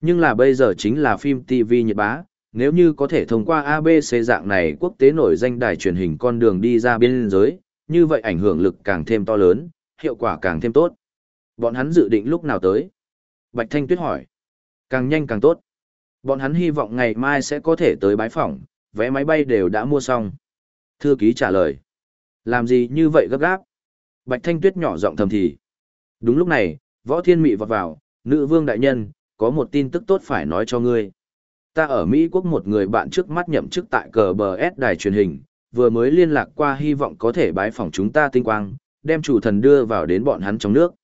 Nhưng là bây giờ chính là phim TV Nhật Bá, nếu như có thể thông qua ABC dạng này quốc tế nổi danh đài truyền hình con đường đi ra biên giới, như vậy ảnh hưởng lực càng thêm to lớn, hiệu quả càng thêm tốt. Bọn hắn dự định lúc nào tới? Bạch Thanh Tuyết hỏi. Càng nhanh càng tốt. Bọn hắn hy vọng ngày mai sẽ có thể tới bái phỏng, vé máy bay đều đã mua xong. Thư ký trả lời. Làm gì như vậy gấp gáp? Bạch Thanh Tuyết nhỏ giọng thầm thì. Đúng lúc này, Võ Thiên Mị vọt vào, nữ vương đại nhân, có một tin tức tốt phải nói cho ngươi. Ta ở Mỹ quốc một người bạn trước mắt nhậm chức tại cờ bờ S đài truyền hình, vừa mới liên lạc qua hy vọng có thể bái phỏng chúng ta tinh quang, đem chủ thần đưa vào đến bọn hắn trong nước.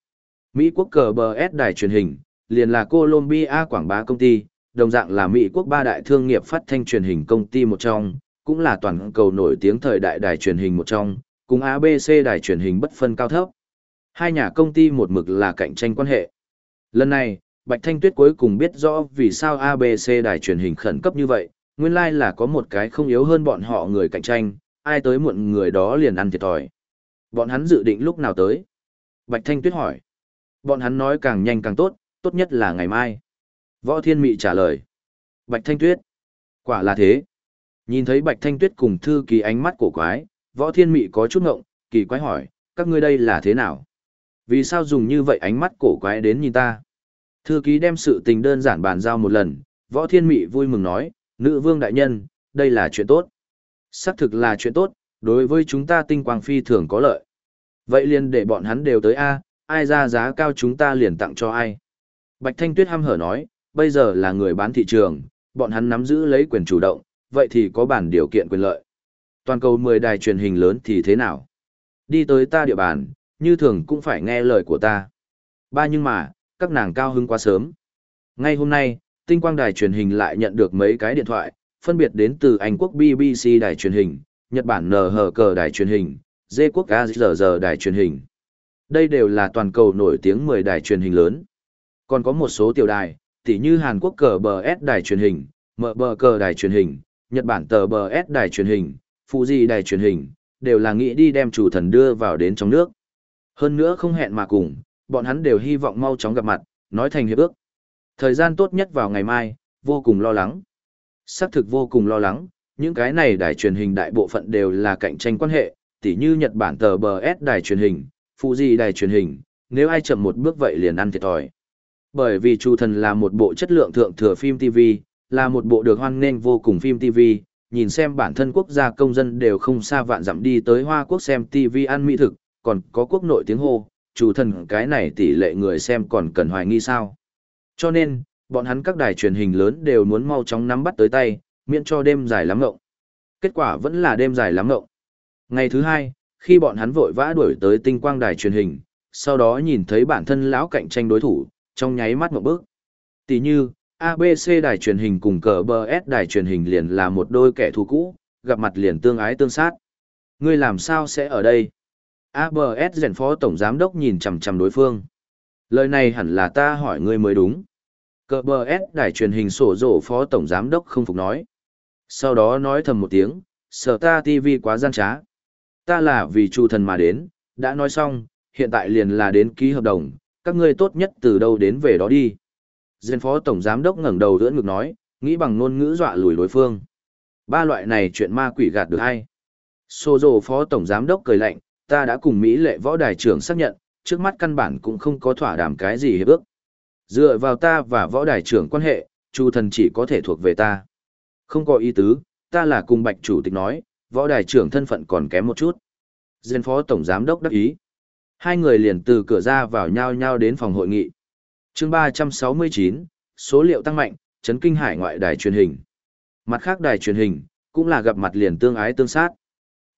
Mỹ quốc cờ bờ S đài truyền hình, liền là Colombia quảng bá công ty, đồng dạng là Mỹ quốc ba đại thương nghiệp phát thanh truyền hình công ty một trong, cũng là toàn cầu nổi tiếng thời đại đài truyền hình một trong, cùng ABC đài truyền hình bất phân cao thấp. Hai nhà công ty một mực là cạnh tranh quan hệ. Lần này, Bạch Thanh Tuyết cuối cùng biết rõ vì sao ABC đài truyền hình khẩn cấp như vậy, nguyên lai like là có một cái không yếu hơn bọn họ người cạnh tranh, ai tới muộn người đó liền ăn thiệt thòi. Bọn hắn dự định lúc nào tới? Bạch Thanh Tuyết hỏi. Bọn hắn nói càng nhanh càng tốt, tốt nhất là ngày mai. Võ Thiên Mị trả lời. Bạch Thanh Tuyết. Quả là thế. Nhìn thấy Bạch Thanh Tuyết cùng thư ký ánh mắt cổ quái, Võ Thiên Mị có chút ngộng, kỳ quái hỏi, các ngươi đây là thế nào? Vì sao dùng như vậy ánh mắt cổ quái đến nhìn ta? Thư ký đem sự tình đơn giản bàn giao một lần, Võ Thiên Mị vui mừng nói, nữ vương đại nhân, đây là chuyện tốt. Xác thực là chuyện tốt, đối với chúng ta tinh quang phi thường có lợi. Vậy liền để bọn hắn đều tới A, ai ra giá cao chúng ta liền tặng cho ai. Bạch Thanh Tuyết hăm hở nói, bây giờ là người bán thị trường, bọn hắn nắm giữ lấy quyền chủ động, vậy thì có bản điều kiện quyền lợi. Toàn cầu 10 đài truyền hình lớn thì thế nào? Đi tới ta địa bàn, như thường cũng phải nghe lời của ta. Ba nhưng mà, các nàng cao hứng quá sớm. Ngay hôm nay, tinh quang đài truyền hình lại nhận được mấy cái điện thoại, phân biệt đến từ Anh quốc BBC đài truyền hình, Nhật Bản NHK đài truyền hình, Dê quốc AZR đài truyền hình. Đây đều là toàn cầu nổi tiếng 10 đài truyền hình lớn. Còn có một số tiểu đài, tỉ như Hàn Quốc cờ bờ S đài truyền hình, mở bờ cờ đài truyền hình, Nhật Bản tờ bờ S đài truyền hình, Fuji đài truyền hình, đều là nghĩ đi đem chủ thần đưa vào đến trong nước. Hơn nữa không hẹn mà cùng, bọn hắn đều hy vọng mau chóng gặp mặt, nói thành hiệp ước. Thời gian tốt nhất vào ngày mai, vô cùng lo lắng. Sắc thực vô cùng lo lắng, những cái này đài truyền hình đại bộ phận đều là cạnh tranh quan hệ, tỉ như Nhật Bản tờ BS đài truyền hình, Fuji đài truyền hình, nếu ai chậm một bước vậy liền ăn thiệt thòi. Bởi vì Chu Thần là một bộ chất lượng thượng thừa phim TV, là một bộ được hoan nghênh vô cùng phim TV, nhìn xem bản thân quốc gia công dân đều không xa vạn dặm đi tới Hoa Quốc xem TV ăn mỹ thực, còn có quốc nội tiếng hô, Chủ Thần cái này tỷ lệ người xem còn cần hoài nghi sao. Cho nên, bọn hắn các đài truyền hình lớn đều muốn mau chóng nắm bắt tới tay, miễn cho đêm dài lắm ngộng. Kết quả vẫn là đêm dài lắm ngộng. Ngày thứ hai, khi bọn hắn vội vã đuổi tới tinh quang đài truyền hình, sau đó nhìn thấy bản thân lão cạnh tranh đối thủ, trong nháy mắt một bước. Tỷ như, ABC đài truyền hình cùng cờ BS S đài truyền hình liền là một đôi kẻ thù cũ, gặp mặt liền tương ái tương sát. Ngươi làm sao sẽ ở đây? ABS rèn phó tổng giám đốc nhìn chằm chằm đối phương. Lời này hẳn là ta hỏi ngươi mới đúng. Cờ bờ S đài truyền hình sổ rổ phó tổng giám đốc không phục nói. Sau đó nói thầm một tiếng, sở ta TV quá gian trá. Ta là vì chu thần mà đến, đã nói xong, hiện tại liền là đến ký hợp đồng, các ngươi tốt nhất từ đâu đến về đó đi. Diên phó tổng giám đốc ngẩng đầu đỡ ngực nói, nghĩ bằng ngôn ngữ dọa lùi đối phương. Ba loại này chuyện ma quỷ gạt được hay. Sô dồ phó tổng giám đốc cười lạnh, ta đã cùng Mỹ lệ võ đài trưởng xác nhận, trước mắt căn bản cũng không có thỏa đàm cái gì hiệp ước. Dựa vào ta và võ đài trưởng quan hệ, Chu thần chỉ có thể thuộc về ta. Không có ý tứ, ta là cùng bạch chủ tịch nói, võ đài trưởng thân phận còn kém một chút. Diên phó tổng giám đốc đắc ý. Hai người liền từ cửa ra vào nhau nhau đến phòng hội nghị. chương 369, số liệu tăng mạnh, chấn kinh hải ngoại đài truyền hình. Mặt khác đài truyền hình, cũng là gặp mặt liền tương ái tương sát.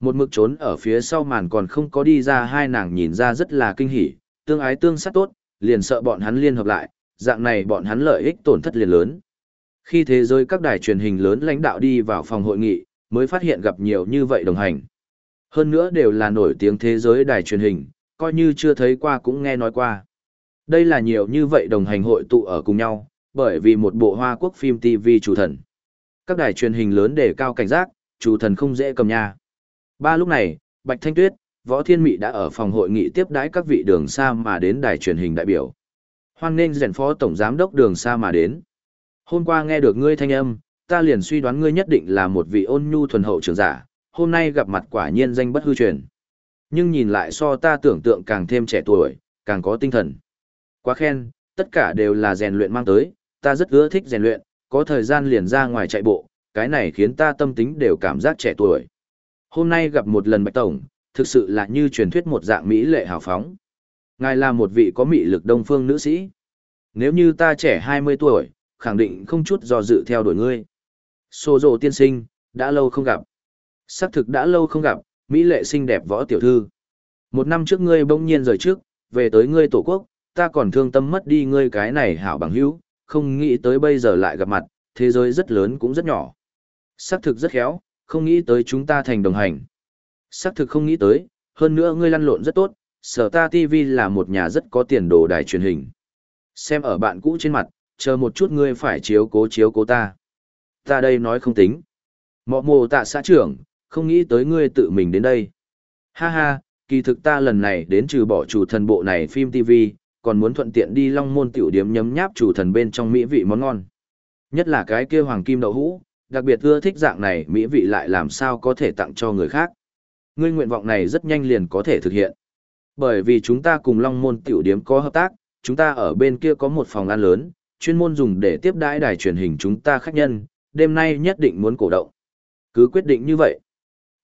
Một mực trốn ở phía sau màn còn không có đi ra hai nàng nhìn ra rất là kinh hỉ, tương ái tương sát tốt, liền sợ bọn hắn liên hợp lại, dạng này bọn hắn lợi ích tổn thất liền lớn. Khi thế giới các đài truyền hình lớn lãnh đạo đi vào phòng hội nghị, mới phát hiện gặp nhiều như vậy đồng hành. Hơn nữa đều là nổi tiếng thế giới đài truyền hình, coi như chưa thấy qua cũng nghe nói qua. Đây là nhiều như vậy đồng hành hội tụ ở cùng nhau, bởi vì một bộ Hoa Quốc phim TV chủ thần. Các đài truyền hình lớn đề cao cảnh giác, chủ thần không dễ cầm nha. Ba lúc này, Bạch Thanh Tuyết, Võ Thiên Mị đã ở phòng hội nghị tiếp đãi các vị đường xa mà đến đài truyền hình đại biểu. Hoan nghênh rèn phó tổng giám đốc đường xa mà đến. Hôm qua nghe được ngươi thanh âm, ta liền suy đoán ngươi nhất định là một vị ôn nhu thuần hậu trưởng giả, hôm nay gặp mặt quả nhiên danh bất hư truyền. Nhưng nhìn lại so ta tưởng tượng càng thêm trẻ tuổi, càng có tinh thần. Quá khen, tất cả đều là rèn luyện mang tới, ta rất ưa thích rèn luyện, có thời gian liền ra ngoài chạy bộ, cái này khiến ta tâm tính đều cảm giác trẻ tuổi. Hôm nay gặp một lần Bạch Tổng, thực sự là như truyền thuyết một dạng Mỹ lệ hào phóng. Ngài là một vị có mị lực đông phương nữ sĩ. Nếu như ta trẻ 20 tuổi, khẳng định không chút do dự theo đuổi ngươi. Sô dồ tiên sinh, đã lâu không gặp. Xác thực đã lâu không gặp, Mỹ lệ xinh đẹp võ tiểu thư. Một năm trước ngươi bỗng nhiên rời trước, về tới ngươi tổ quốc, ta còn thương tâm mất đi ngươi cái này hảo bằng hữu, không nghĩ tới bây giờ lại gặp mặt, thế giới rất lớn cũng rất nhỏ. Xác thực rất khéo, không nghĩ tới chúng ta thành đồng hành. Sắc thực không nghĩ tới, hơn nữa ngươi lăn lộn rất tốt, sở ta TV là một nhà rất có tiền đồ đài truyền hình. Xem ở bạn cũ trên mặt, chờ một chút ngươi phải chiếu cố chiếu cố ta. Ta đây nói không tính. Mọ mồ tạ xã trưởng, không nghĩ tới ngươi tự mình đến đây. Ha ha, kỳ thực ta lần này đến trừ bỏ chủ thần bộ này phim TV, còn muốn thuận tiện đi long môn tiểu điếm nhấm nháp chủ thần bên trong mỹ vị món ngon. Nhất là cái kia hoàng kim đậu hũ, đặc biệt ưa thích dạng này mỹ vị lại làm sao có thể tặng cho người khác. Ngươi nguyện vọng này rất nhanh liền có thể thực hiện. Bởi vì chúng ta cùng long môn tiểu điếm có hợp tác, chúng ta ở bên kia có một phòng ăn lớn, chuyên môn dùng để tiếp đãi đài truyền hình chúng ta khách nhân, đêm nay nhất định muốn cổ động. Cứ quyết định như vậy.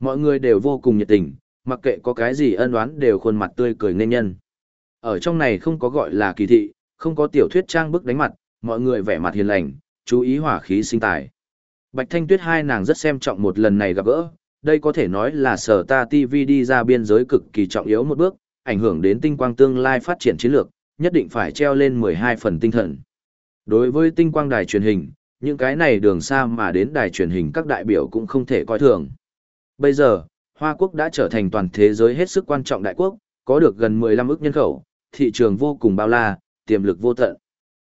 Mọi người đều vô cùng nhiệt tình, mặc kệ có cái gì ân oán đều khuôn mặt tươi cười nên nhân. Ở trong này không có gọi là kỳ thị, không có tiểu thuyết trang bức đánh mặt, mọi người vẻ mặt hiền lành, chú ý hỏa khí sinh tài. Bạch Thanh Tuyết hai nàng rất xem trọng một lần này gặp gỡ, đây có thể nói là sở ta TV đi ra biên giới cực kỳ trọng yếu một bước, ảnh hưởng đến tinh quang tương lai phát triển chiến lược, nhất định phải treo lên 12 phần tinh thần. Đối với tinh quang đài truyền hình, những cái này đường xa mà đến đài truyền hình các đại biểu cũng không thể coi thường. Bây giờ, Hoa Quốc đã trở thành toàn thế giới hết sức quan trọng đại quốc, có được gần 15 ức nhân khẩu, thị trường vô cùng bao la, tiềm lực vô tận.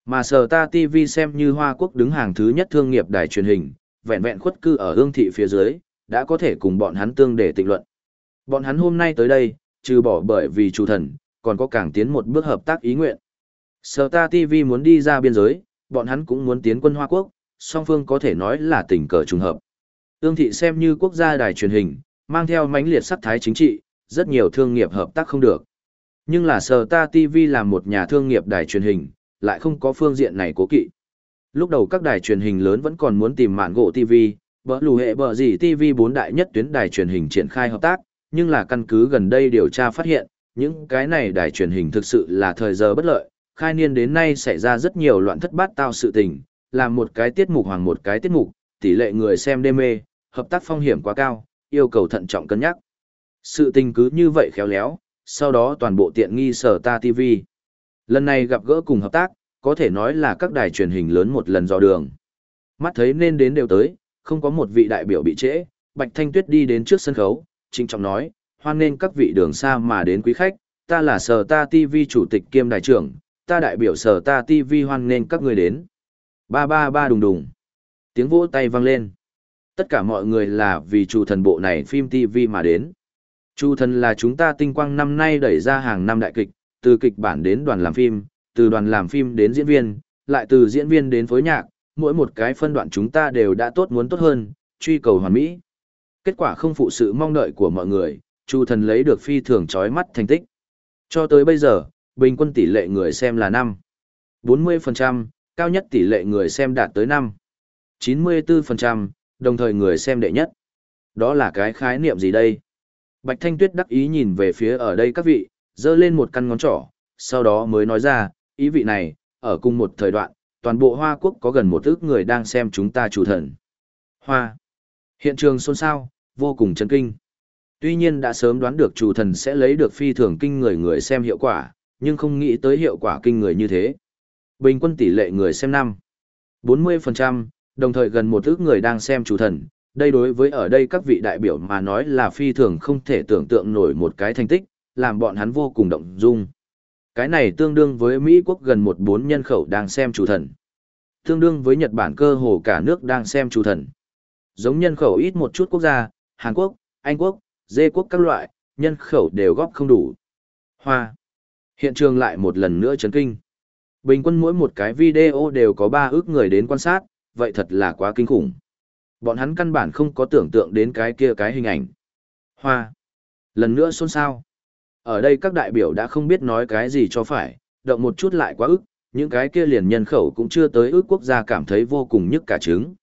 Mà Sở Ta TV xem như Hoa Quốc đứng hàng thứ nhất thương nghiệp đài truyền hình, vẹn vẹn khuất cư ở Hương thị phía dưới, đã có thể cùng bọn hắn tương để tịnh luận. Bọn hắn hôm nay tới đây, trừ bỏ bởi vì chủ thần, còn có càng tiến một bước hợp tác ý nguyện. Sở Ta TV muốn đi ra biên giới, bọn hắn cũng muốn tiến quân Hoa Quốc, song phương có thể nói là tình cờ trùng hợp. Hương thị xem như quốc gia đài truyền hình, mang theo mãnh liệt sắc thái chính trị, rất nhiều thương nghiệp hợp tác không được. Nhưng là Sở Ta TV là một nhà thương nghiệp đài truyền hình, lại không có phương diện này cố kỵ. Lúc đầu các đài truyền hình lớn vẫn còn muốn tìm mạn gỗ TV, bỡ lù hệ bờ gì TV bốn đại nhất tuyến đài truyền hình triển khai hợp tác, nhưng là căn cứ gần đây điều tra phát hiện, những cái này đài truyền hình thực sự là thời giờ bất lợi, khai niên đến nay xảy ra rất nhiều loạn thất bát tao sự tình, làm một cái tiết mục hoặc một cái tiết mục, tỷ lệ người xem đê mê, hợp tác phong hiểm quá cao, yêu cầu thận trọng cân nhắc. Sự tình cứ như vậy khéo léo, sau đó toàn bộ tiện nghi sở ta TV. Lần này gặp gỡ cùng hợp tác, có thể nói là các đài truyền hình lớn một lần dò đường. Mắt thấy nên đến đều tới, không có một vị đại biểu bị trễ, Bạch Thanh Tuyết đi đến trước sân khấu, trịnh trọng nói, hoan nên các vị đường xa mà đến quý khách, ta là Sở Ta TV chủ tịch kiêm đại trưởng, ta đại biểu Sở Ta TV hoan nên các người đến. Ba ba ba đùng đùng. Tiếng vỗ tay vang lên. Tất cả mọi người là vì chủ thần bộ này phim TV mà đến. Chủ thần là chúng ta tinh quang năm nay đẩy ra hàng năm đại kịch, từ kịch bản đến đoàn làm phim, từ đoàn làm phim đến diễn viên, lại từ diễn viên đến phối nhạc, mỗi một cái phân đoạn chúng ta đều đã tốt muốn tốt hơn, truy cầu hoàn mỹ. Kết quả không phụ sự mong đợi của mọi người, Chu thần lấy được phi thường chói mắt thành tích. Cho tới bây giờ, bình quân tỷ lệ người xem là 5. 40%, cao nhất tỷ lệ người xem đạt tới 5. 94%, đồng thời người xem đệ nhất. Đó là cái khái niệm gì đây? Bạch Thanh Tuyết đắc ý nhìn về phía ở đây các vị, dơ lên một căn ngón trỏ, sau đó mới nói ra, ý vị này, ở cùng một thời đoạn, toàn bộ Hoa Quốc có gần một ước người đang xem chúng ta chủ thần. Hoa. Hiện trường xôn xao, vô cùng chấn kinh. Tuy nhiên đã sớm đoán được chủ thần sẽ lấy được phi thường kinh người người xem hiệu quả, nhưng không nghĩ tới hiệu quả kinh người như thế. Bình quân tỷ lệ người xem năm 40%, đồng thời gần một ước người đang xem chủ thần. Đây đối với ở đây các vị đại biểu mà nói là phi thường không thể tưởng tượng nổi một cái thành tích, làm bọn hắn vô cùng động dung. Cái này tương đương với Mỹ quốc gần một bốn nhân khẩu đang xem chủ thần. Tương đương với Nhật Bản cơ hồ cả nước đang xem chủ thần. Giống nhân khẩu ít một chút quốc gia, Hàn Quốc, Anh Quốc, Dê Quốc các loại, nhân khẩu đều góp không đủ. Hoa. Hiện trường lại một lần nữa chấn kinh. Bình quân mỗi một cái video đều có 3 ước người đến quan sát, vậy thật là quá kinh khủng. Bọn hắn căn bản không có tưởng tượng đến cái kia cái hình ảnh. Hoa. Lần nữa xôn xao. Ở đây các đại biểu đã không biết nói cái gì cho phải, động một chút lại quá ức, những cái kia liền nhân khẩu cũng chưa tới ước quốc gia cảm thấy vô cùng nhức cả trứng.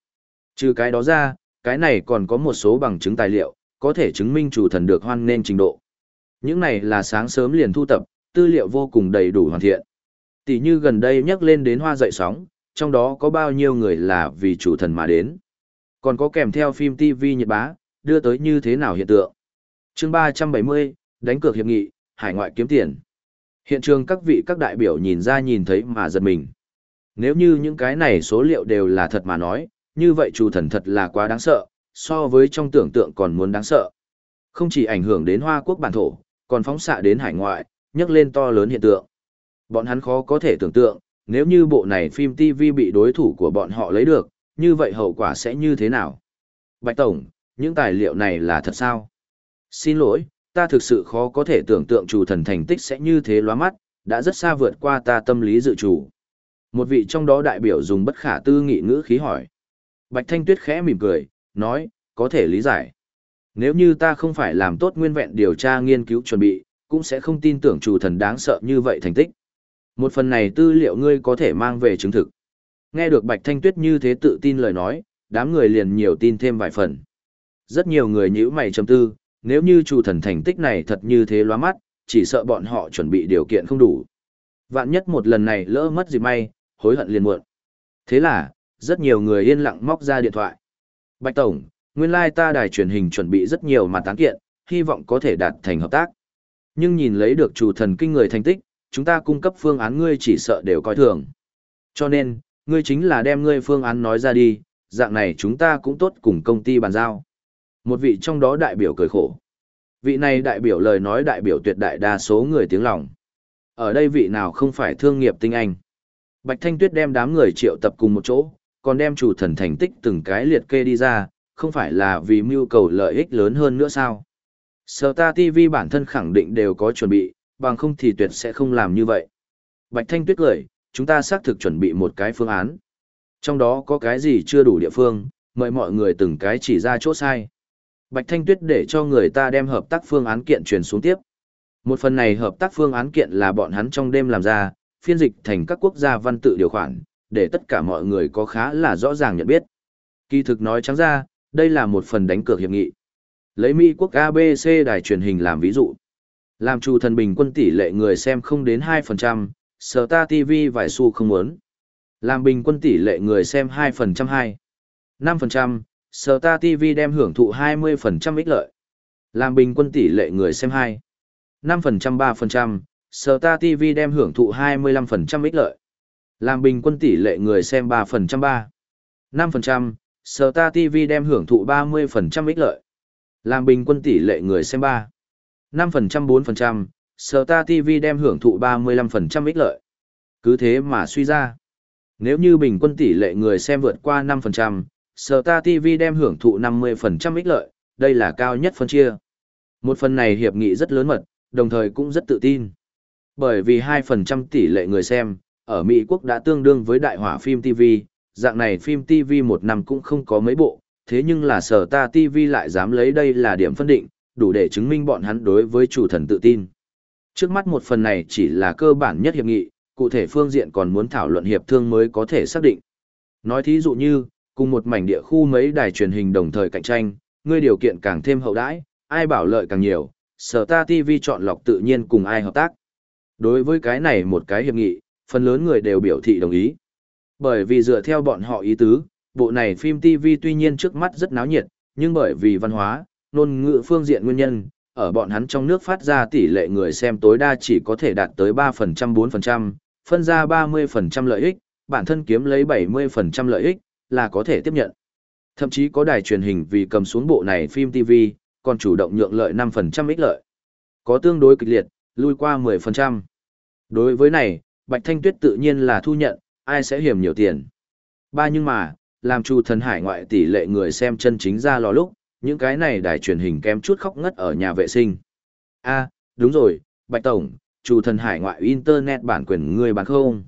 Trừ cái đó ra, cái này còn có một số bằng chứng tài liệu, có thể chứng minh chủ thần được hoan nên trình độ. Những này là sáng sớm liền thu tập, tư liệu vô cùng đầy đủ hoàn thiện. Tỷ như gần đây nhắc lên đến hoa dậy sóng, trong đó có bao nhiêu người là vì chủ thần mà đến. Còn có kèm theo phim TV Nhật Bá, đưa tới như thế nào hiện tượng. chương 370, đánh cược hiệp nghị, hải ngoại kiếm tiền. Hiện trường các vị các đại biểu nhìn ra nhìn thấy mà giật mình. Nếu như những cái này số liệu đều là thật mà nói, như vậy chủ thần thật là quá đáng sợ, so với trong tưởng tượng còn muốn đáng sợ. Không chỉ ảnh hưởng đến Hoa Quốc bản thổ, còn phóng xạ đến hải ngoại, nhấc lên to lớn hiện tượng. Bọn hắn khó có thể tưởng tượng, nếu như bộ này phim TV bị đối thủ của bọn họ lấy được, như vậy hậu quả sẽ như thế nào? Bạch Tổng, những tài liệu này là thật sao? Xin lỗi, ta thực sự khó có thể tưởng tượng chủ thần thành tích sẽ như thế lóa mắt, đã rất xa vượt qua ta tâm lý dự chủ. Một vị trong đó đại biểu dùng bất khả tư nghị ngữ khí hỏi. Bạch Thanh Tuyết khẽ mỉm cười, nói, có thể lý giải. Nếu như ta không phải làm tốt nguyên vẹn điều tra nghiên cứu chuẩn bị, cũng sẽ không tin tưởng chủ thần đáng sợ như vậy thành tích. Một phần này tư liệu ngươi có thể mang về chứng thực. Nghe được Bạch Thanh Tuyết như thế tự tin lời nói, đám người liền nhiều tin thêm vài phần. Rất nhiều người nhíu mày trầm tư, nếu như chủ thần thành tích này thật như thế loa mắt, chỉ sợ bọn họ chuẩn bị điều kiện không đủ. Vạn nhất một lần này lỡ mất gì may, hối hận liền muộn. Thế là, rất nhiều người yên lặng móc ra điện thoại. Bạch Tổng, nguyên lai ta đài truyền hình chuẩn bị rất nhiều mà tán kiện, hy vọng có thể đạt thành hợp tác. Nhưng nhìn lấy được chủ thần kinh người thành tích, chúng ta cung cấp phương án ngươi chỉ sợ đều coi thường. Cho nên, ngươi chính là đem ngươi phương án nói ra đi, dạng này chúng ta cũng tốt cùng công ty bàn giao. Một vị trong đó đại biểu cười khổ. Vị này đại biểu lời nói đại biểu tuyệt đại đa số người tiếng lòng. Ở đây vị nào không phải thương nghiệp tinh anh. Bạch Thanh Tuyết đem đám người triệu tập cùng một chỗ, còn đem chủ thần thành tích từng cái liệt kê đi ra, không phải là vì mưu cầu lợi ích lớn hơn nữa sao. Sở ta TV bản thân khẳng định đều có chuẩn bị, bằng không thì tuyệt sẽ không làm như vậy. Bạch Thanh Tuyết cười, chúng ta xác thực chuẩn bị một cái phương án. Trong đó có cái gì chưa đủ địa phương, mời mọi người từng cái chỉ ra chỗ sai. Bạch Thanh Tuyết để cho người ta đem hợp tác phương án kiện truyền xuống tiếp. Một phần này hợp tác phương án kiện là bọn hắn trong đêm làm ra, phiên dịch thành các quốc gia văn tự điều khoản, để tất cả mọi người có khá là rõ ràng nhận biết. Kỳ thực nói trắng ra, đây là một phần đánh cược hiệp nghị. Lấy Mỹ quốc ABC đài truyền hình làm ví dụ. Làm chủ thần bình quân tỷ lệ người xem không đến 2%, Star TV vài xu không muốn. Làm bình quân tỷ lệ người xem 2% 2. 5%, Sở Ta TV đem hưởng thụ 20% ích lợi. Làm bình quân tỷ lệ người xem 2. 5% 3%, Star TV đem hưởng thụ 25% ích lợi. Làm bình quân tỷ lệ người xem 3% 3. 5%, Ta TV đem hưởng thụ 30% ích lợi. Làm bình quân tỷ lệ người xem 3. 5% 4%, Sở Ta TV đem hưởng thụ 35% ích lợi. Cứ thế mà suy ra. Nếu như bình quân tỷ lệ người xem vượt qua 5%, Star TV đem hưởng thụ 50% ích lợi, đây là cao nhất phân chia. Một phần này hiệp nghị rất lớn mật, đồng thời cũng rất tự tin. Bởi vì 2% tỷ lệ người xem, ở Mỹ quốc đã tương đương với đại hỏa phim TV, dạng này phim TV một năm cũng không có mấy bộ, thế nhưng là sở ta TV lại dám lấy đây là điểm phân định, đủ để chứng minh bọn hắn đối với chủ thần tự tin. Trước mắt một phần này chỉ là cơ bản nhất hiệp nghị, cụ thể phương diện còn muốn thảo luận hiệp thương mới có thể xác định. Nói thí dụ như, cùng một mảnh địa khu mấy đài truyền hình đồng thời cạnh tranh, ngươi điều kiện càng thêm hậu đãi, ai bảo lợi càng nhiều, sở ta TV chọn lọc tự nhiên cùng ai hợp tác. Đối với cái này một cái hiệp nghị, phần lớn người đều biểu thị đồng ý. Bởi vì dựa theo bọn họ ý tứ, bộ này phim TV tuy nhiên trước mắt rất náo nhiệt, nhưng bởi vì văn hóa, ngôn ngữ phương diện nguyên nhân, ở bọn hắn trong nước phát ra tỷ lệ người xem tối đa chỉ có thể đạt tới 3% 4%, phân ra 30% lợi ích, bản thân kiếm lấy 70% lợi ích, là có thể tiếp nhận. Thậm chí có đài truyền hình vì cầm xuống bộ này phim TV, còn chủ động nhượng lợi 5% ích lợi. Có tương đối kịch liệt, lui qua 10%. Đối với này, Bạch Thanh Tuyết tự nhiên là thu nhận, ai sẽ hiểm nhiều tiền. Ba nhưng mà, làm chủ thần hải ngoại tỷ lệ người xem chân chính ra lò lúc, những cái này đài truyền hình kém chút khóc ngất ở nhà vệ sinh. a đúng rồi, Bạch Tổng, chủ thần hải ngoại Internet bản quyền người bán không?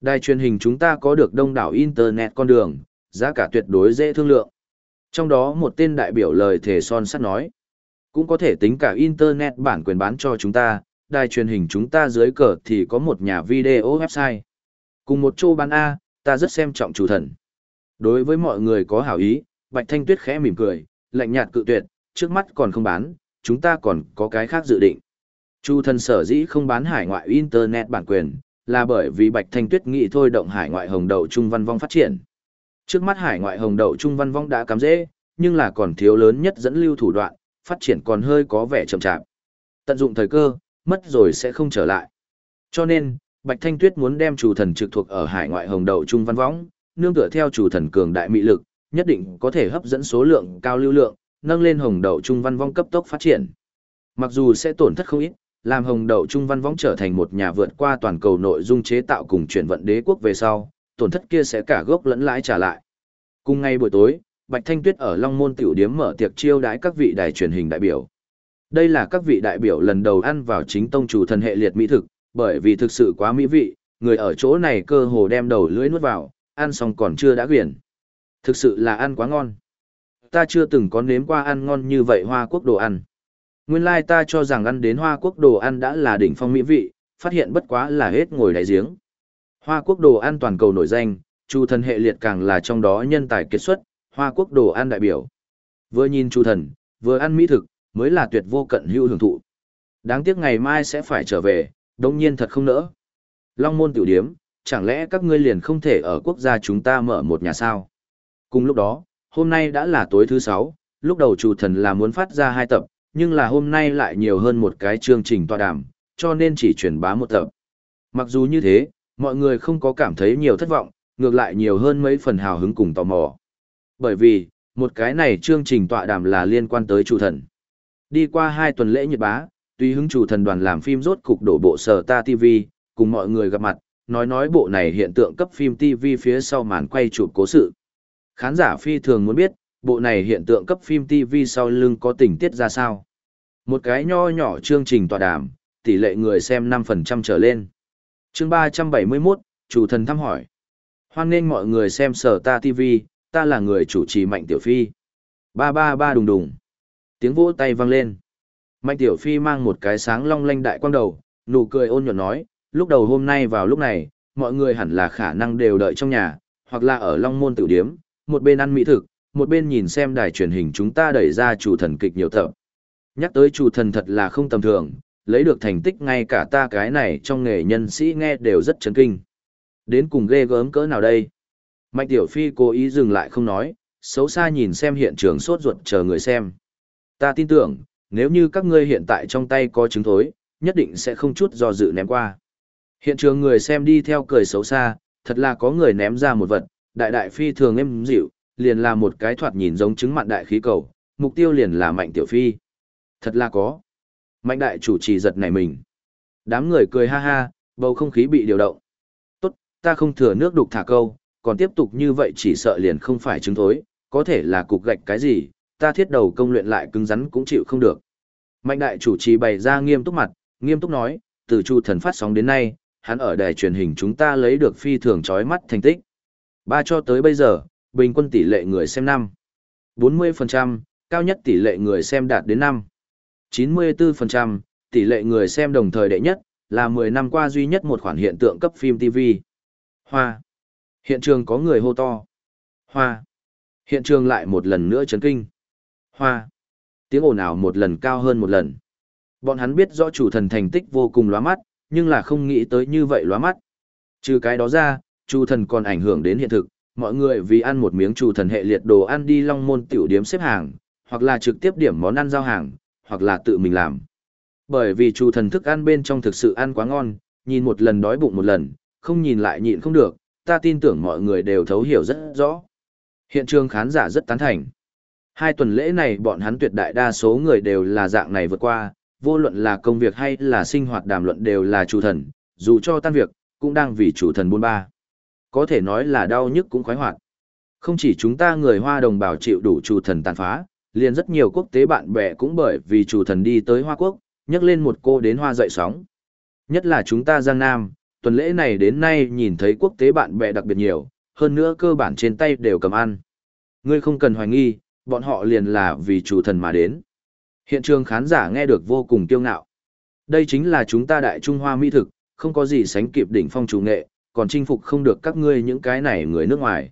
Đài truyền hình chúng ta có được đông đảo Internet con đường, giá cả tuyệt đối dễ thương lượng. Trong đó một tên đại biểu lời thể son sắt nói, cũng có thể tính cả Internet bản quyền bán cho chúng ta, đài truyền hình chúng ta dưới cờ thì có một nhà video website. Cùng một chỗ bán A, ta rất xem trọng chủ thần. Đối với mọi người có hảo ý, Bạch Thanh Tuyết khẽ mỉm cười, lạnh nhạt cự tuyệt, trước mắt còn không bán, chúng ta còn có cái khác dự định. Chu thần sở dĩ không bán hải ngoại Internet bản quyền, là bởi vì Bạch Thanh Tuyết nghĩ thôi động hải ngoại hồng đầu trung văn vong phát triển. Trước mắt hải ngoại hồng đậu trung văn vong đã cắm dễ, nhưng là còn thiếu lớn nhất dẫn lưu thủ đoạn, phát triển còn hơi có vẻ chậm chạp. Tận dụng thời cơ, mất rồi sẽ không trở lại. Cho nên, Bạch Thanh Tuyết muốn đem chủ thần trực thuộc ở hải ngoại hồng đậu trung văn võng, nương tựa theo chủ thần cường đại mị lực, nhất định có thể hấp dẫn số lượng cao lưu lượng, nâng lên hồng đậu trung văn võng cấp tốc phát triển. Mặc dù sẽ tổn thất không ít, làm hồng đậu trung văn võng trở thành một nhà vượt qua toàn cầu nội dung chế tạo cùng chuyển vận đế quốc về sau, tổn thất kia sẽ cả gốc lẫn lãi trả lại. Cùng ngay buổi tối, Bạch Thanh Tuyết ở Long Môn tiểu điếm mở tiệc chiêu đãi các vị đài truyền hình đại biểu. Đây là các vị đại biểu lần đầu ăn vào chính tông chủ thần hệ liệt mỹ thực, bởi vì thực sự quá mỹ vị, người ở chỗ này cơ hồ đem đầu lưỡi nuốt vào, ăn xong còn chưa đã quyển. Thực sự là ăn quá ngon. Ta chưa từng có nếm qua ăn ngon như vậy Hoa Quốc đồ ăn. Nguyên lai ta cho rằng ăn đến Hoa Quốc đồ ăn đã là đỉnh phong mỹ vị, phát hiện bất quá là hết ngồi đáy giếng. Hoa Quốc đồ ăn toàn cầu nổi danh, Chu thần hệ liệt càng là trong đó nhân tài kết xuất, Hoa Quốc đồ ăn đại biểu. Vừa nhìn Chu thần, vừa ăn mỹ thực, mới là tuyệt vô cận hữu hưởng thụ. Đáng tiếc ngày mai sẽ phải trở về, đông nhiên thật không nỡ. Long môn tiểu điếm, chẳng lẽ các ngươi liền không thể ở quốc gia chúng ta mở một nhà sao? Cùng lúc đó, hôm nay đã là tối thứ sáu, lúc đầu chủ thần là muốn phát ra hai tập, nhưng là hôm nay lại nhiều hơn một cái chương trình tọa đàm, cho nên chỉ truyền bá một tập. Mặc dù như thế, mọi người không có cảm thấy nhiều thất vọng, ngược lại nhiều hơn mấy phần hào hứng cùng tò mò. Bởi vì, một cái này chương trình tọa đàm là liên quan tới chủ thần. Đi qua hai tuần lễ nhiệt bá, tuy hứng chủ thần đoàn làm phim rốt cục đổ bộ sở ta TV, cùng mọi người gặp mặt, nói nói bộ này hiện tượng cấp phim TV phía sau màn quay chụp cố sự. Khán giả phi thường muốn biết, bộ này hiện tượng cấp phim TV sau lưng có tình tiết ra sao. Một cái nho nhỏ chương trình tọa đàm, tỷ lệ người xem 5% trở lên chương 371, chủ thần thăm hỏi. Hoan nghênh mọi người xem sở ta TV, ta là người chủ trì Mạnh Tiểu Phi. Ba ba ba đùng đùng. Tiếng vỗ tay vang lên. Mạnh Tiểu Phi mang một cái sáng long lanh đại quang đầu, nụ cười ôn nhuận nói, lúc đầu hôm nay vào lúc này, mọi người hẳn là khả năng đều đợi trong nhà, hoặc là ở Long Môn Tử Điếm, một bên ăn mỹ thực, một bên nhìn xem đài truyền hình chúng ta đẩy ra chủ thần kịch nhiều tập. Nhắc tới chủ thần thật là không tầm thường, lấy được thành tích ngay cả ta cái này trong nghề nhân sĩ nghe đều rất chấn kinh. Đến cùng ghê gớm cỡ nào đây? Mạnh Tiểu Phi cố ý dừng lại không nói, xấu xa nhìn xem hiện trường sốt ruột chờ người xem. Ta tin tưởng, nếu như các ngươi hiện tại trong tay có chứng thối, nhất định sẽ không chút do dự ném qua. Hiện trường người xem đi theo cười xấu xa, thật là có người ném ra một vật, đại đại phi thường êm dịu, liền là một cái thoạt nhìn giống trứng mặn đại khí cầu, mục tiêu liền là mạnh tiểu phi. Thật là có. Mạnh đại chủ trì giật này mình. Đám người cười ha ha, bầu không khí bị điều động. Tốt, ta không thừa nước đục thả câu, còn tiếp tục như vậy chỉ sợ liền không phải trứng thối, có thể là cục gạch cái gì, ta thiết đầu công luyện lại cứng rắn cũng chịu không được. Mạnh đại chủ trì bày ra nghiêm túc mặt, nghiêm túc nói, từ chu thần phát sóng đến nay, hắn ở đài truyền hình chúng ta lấy được phi thường chói mắt thành tích. Ba cho tới bây giờ, bình quân tỷ lệ người xem năm 40%, cao nhất tỷ lệ người xem đạt đến năm 94%, tỷ lệ người xem đồng thời đệ nhất, là 10 năm qua duy nhất một khoản hiện tượng cấp phim TV. Hoa. Hiện trường có người hô to. Hoa. Hiện trường lại một lần nữa chấn kinh. Hoa. Tiếng ồn ào một lần cao hơn một lần. Bọn hắn biết rõ chủ thần thành tích vô cùng lóa mắt, nhưng là không nghĩ tới như vậy lóa mắt. Trừ cái đó ra, chủ thần còn ảnh hưởng đến hiện thực, mọi người vì ăn một miếng chủ thần hệ liệt đồ ăn đi long môn tiểu điếm xếp hàng, hoặc là trực tiếp điểm món ăn giao hàng, hoặc là tự mình làm. Bởi vì chủ thần thức ăn bên trong thực sự ăn quá ngon, nhìn một lần đói bụng một lần, không nhìn lại nhịn không được, ta tin tưởng mọi người đều thấu hiểu rất rõ. Hiện trường khán giả rất tán thành. Hai tuần lễ này bọn hắn tuyệt đại đa số người đều là dạng này vượt qua, vô luận là công việc hay là sinh hoạt đàm luận đều là chủ thần, dù cho tan việc, cũng đang vì chủ thần buôn ba. Có thể nói là đau nhức cũng khoái hoạt. Không chỉ chúng ta người Hoa đồng bào chịu đủ chủ thần tàn phá, liền rất nhiều quốc tế bạn bè cũng bởi vì chủ thần đi tới Hoa Quốc, nhắc lên một cô đến Hoa dậy sóng. Nhất là chúng ta Giang Nam, tuần lễ này đến nay nhìn thấy quốc tế bạn bè đặc biệt nhiều, hơn nữa cơ bản trên tay đều cầm ăn. Ngươi không cần hoài nghi, bọn họ liền là vì chủ thần mà đến. Hiện trường khán giả nghe được vô cùng kiêu ngạo. Đây chính là chúng ta đại Trung Hoa mỹ thực, không có gì sánh kịp đỉnh phong chủ nghệ, còn chinh phục không được các ngươi những cái này người nước ngoài.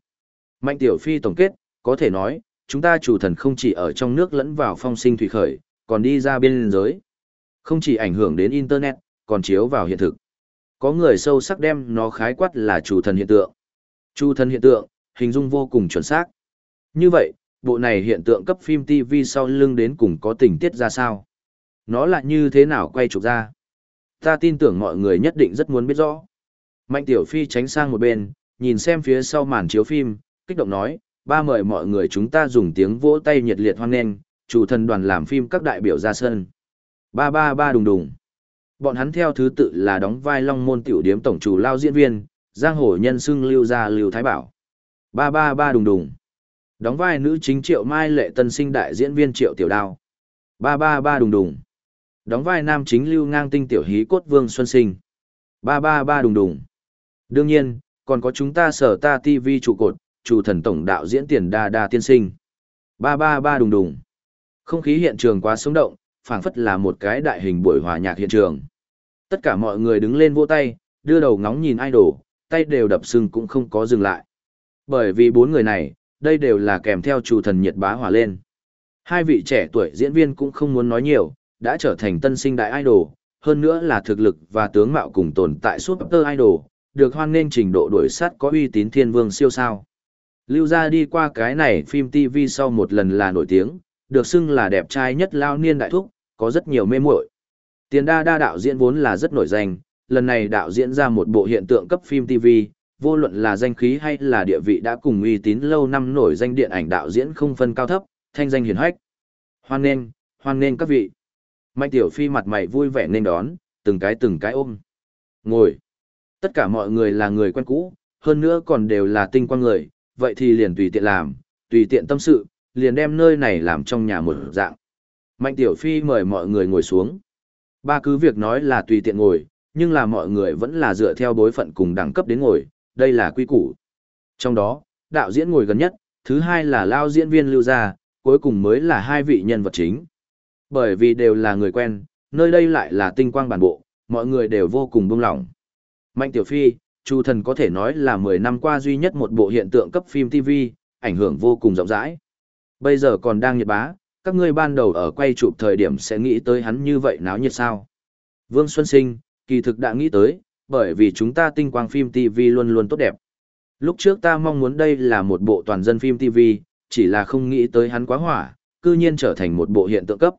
Mạnh Tiểu Phi tổng kết, có thể nói, chúng ta chủ thần không chỉ ở trong nước lẫn vào phong sinh thủy khởi, còn đi ra biên giới. Không chỉ ảnh hưởng đến Internet, còn chiếu vào hiện thực. Có người sâu sắc đem nó khái quát là chủ thần hiện tượng. Chủ thần hiện tượng, hình dung vô cùng chuẩn xác. Như vậy, bộ này hiện tượng cấp phim TV sau lưng đến cùng có tình tiết ra sao? Nó là như thế nào quay chụp ra? Ta tin tưởng mọi người nhất định rất muốn biết rõ. Mạnh Tiểu Phi tránh sang một bên, nhìn xem phía sau màn chiếu phim, kích động nói, ba mời mọi người chúng ta dùng tiếng vỗ tay nhiệt liệt hoan nghênh, chủ thần đoàn làm phim các đại biểu ra sân. Ba ba ba đùng đùng. Bọn hắn theo thứ tự là đóng vai Long Môn tiểu điếm tổng chủ lao diễn viên, giang hồ nhân xưng lưu gia lưu thái bảo. Ba ba ba đùng đùng. Đóng vai nữ chính Triệu Mai Lệ tân sinh đại diễn viên Triệu Tiểu Đao. Ba ba ba đùng đùng. Đóng vai nam chính Lưu Ngang Tinh tiểu hí cốt Vương Xuân Sinh. Ba ba ba đùng đùng. Đương nhiên, còn có chúng ta sở ta TV trụ cột, chủ thần tổng đạo diễn tiền đa đa tiên sinh. Ba ba ba đùng đùng. Không khí hiện trường quá sống động, phảng phất là một cái đại hình buổi hòa nhạc hiện trường. Tất cả mọi người đứng lên vỗ tay, đưa đầu ngóng nhìn idol, tay đều đập sưng cũng không có dừng lại. Bởi vì bốn người này, đây đều là kèm theo chủ thần nhiệt bá hòa lên. Hai vị trẻ tuổi diễn viên cũng không muốn nói nhiều, đã trở thành tân sinh đại idol, hơn nữa là thực lực và tướng mạo cùng tồn tại suốt tơ idol, được hoan nghênh trình độ đuổi sát có uy tín thiên vương siêu sao. Lưu ra đi qua cái này phim TV sau một lần là nổi tiếng, được xưng là đẹp trai nhất lao niên đại thúc, có rất nhiều mê muội. Tiền đa đa đạo diễn vốn là rất nổi danh, lần này đạo diễn ra một bộ hiện tượng cấp phim TV, vô luận là danh khí hay là địa vị đã cùng uy tín lâu năm nổi danh điện ảnh đạo diễn không phân cao thấp, thanh danh hiển hách. Hoan nghênh, hoan nghênh các vị. Mạnh Tiểu Phi mặt mày vui vẻ nên đón, từng cái từng cái ôm. Ngồi. Tất cả mọi người là người quen cũ, hơn nữa còn đều là tinh quang người, vậy thì liền tùy tiện làm, tùy tiện tâm sự, liền đem nơi này làm trong nhà một dạng. Mạnh Tiểu Phi mời mọi người ngồi xuống. Ba cứ việc nói là tùy tiện ngồi, nhưng là mọi người vẫn là dựa theo bối phận cùng đẳng cấp đến ngồi, đây là quy củ. Trong đó, đạo diễn ngồi gần nhất, thứ hai là lao diễn viên lưu gia, cuối cùng mới là hai vị nhân vật chính. Bởi vì đều là người quen, nơi đây lại là tinh quang bản bộ, mọi người đều vô cùng buông lỏng. Mạnh Tiểu Phi, Chu Thần có thể nói là 10 năm qua duy nhất một bộ hiện tượng cấp phim TV, ảnh hưởng vô cùng rộng rãi. Bây giờ còn đang nhiệt bá, các ngươi ban đầu ở quay chụp thời điểm sẽ nghĩ tới hắn như vậy náo nhiệt sao. Vương Xuân Sinh, kỳ thực đã nghĩ tới, bởi vì chúng ta tinh quang phim TV luôn luôn tốt đẹp. Lúc trước ta mong muốn đây là một bộ toàn dân phim TV, chỉ là không nghĩ tới hắn quá hỏa, cư nhiên trở thành một bộ hiện tượng cấp.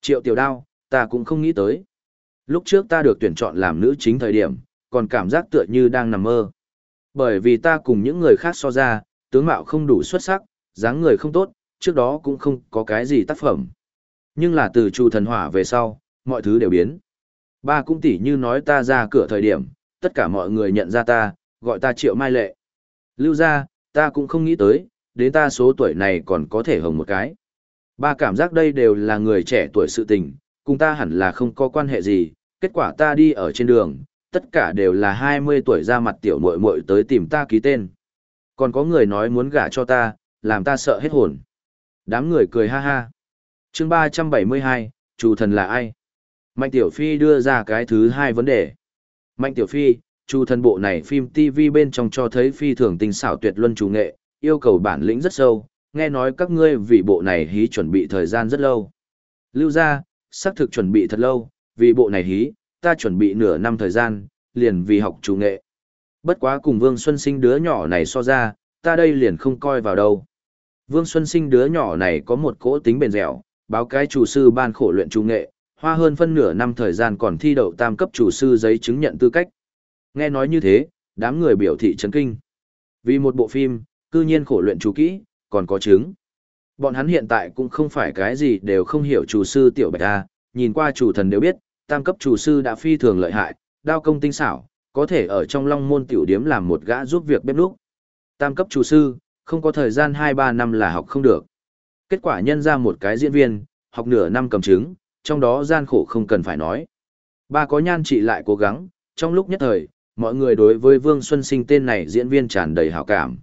Triệu tiểu đao, ta cũng không nghĩ tới. Lúc trước ta được tuyển chọn làm nữ chính thời điểm, còn cảm giác tựa như đang nằm mơ. Bởi vì ta cùng những người khác so ra, tướng mạo không đủ xuất sắc, dáng người không tốt, trước đó cũng không có cái gì tác phẩm. Nhưng là từ Chu thần hỏa về sau, mọi thứ đều biến. Ba cũng tỉ như nói ta ra cửa thời điểm, tất cả mọi người nhận ra ta, gọi ta triệu mai lệ. Lưu ra, ta cũng không nghĩ tới, đến ta số tuổi này còn có thể hồng một cái. Ba cảm giác đây đều là người trẻ tuổi sự tình, cùng ta hẳn là không có quan hệ gì, kết quả ta đi ở trên đường, tất cả đều là 20 tuổi ra mặt tiểu muội muội tới tìm ta ký tên. Còn có người nói muốn gả cho ta, làm ta sợ hết hồn. Đám người cười ha ha. chương 372, chủ thần là ai? Mạnh Tiểu Phi đưa ra cái thứ hai vấn đề. Mạnh Tiểu Phi, chủ thần bộ này phim TV bên trong cho thấy phi thường tinh xảo tuyệt luân chủ nghệ, yêu cầu bản lĩnh rất sâu, nghe nói các ngươi vì bộ này hí chuẩn bị thời gian rất lâu. Lưu ra, xác thực chuẩn bị thật lâu, vì bộ này hí, ta chuẩn bị nửa năm thời gian, liền vì học chủ nghệ. Bất quá cùng Vương Xuân Sinh đứa nhỏ này so ra, ta đây liền không coi vào đâu. Vương Xuân Sinh đứa nhỏ này có một cỗ tính bền dẻo, báo cái chủ sư ban khổ luyện chủ nghệ, hoa hơn phân nửa năm thời gian còn thi đậu tam cấp chủ sư giấy chứng nhận tư cách. Nghe nói như thế, đám người biểu thị chấn kinh. Vì một bộ phim, cư nhiên khổ luyện chú kỹ, còn có chứng. Bọn hắn hiện tại cũng không phải cái gì đều không hiểu chủ sư tiểu bạch A, nhìn qua chủ thần đều biết, tam cấp chủ sư đã phi thường lợi hại, đao công tinh xảo, có thể ở trong long môn tiểu điếm làm một gã giúp việc bếp núc. Tam cấp chủ sư, không có thời gian 2-3 năm là học không được. Kết quả nhân ra một cái diễn viên, học nửa năm cầm chứng, trong đó gian khổ không cần phải nói. Ba có nhan trị lại cố gắng, trong lúc nhất thời, mọi người đối với Vương Xuân Sinh tên này diễn viên tràn đầy hảo cảm.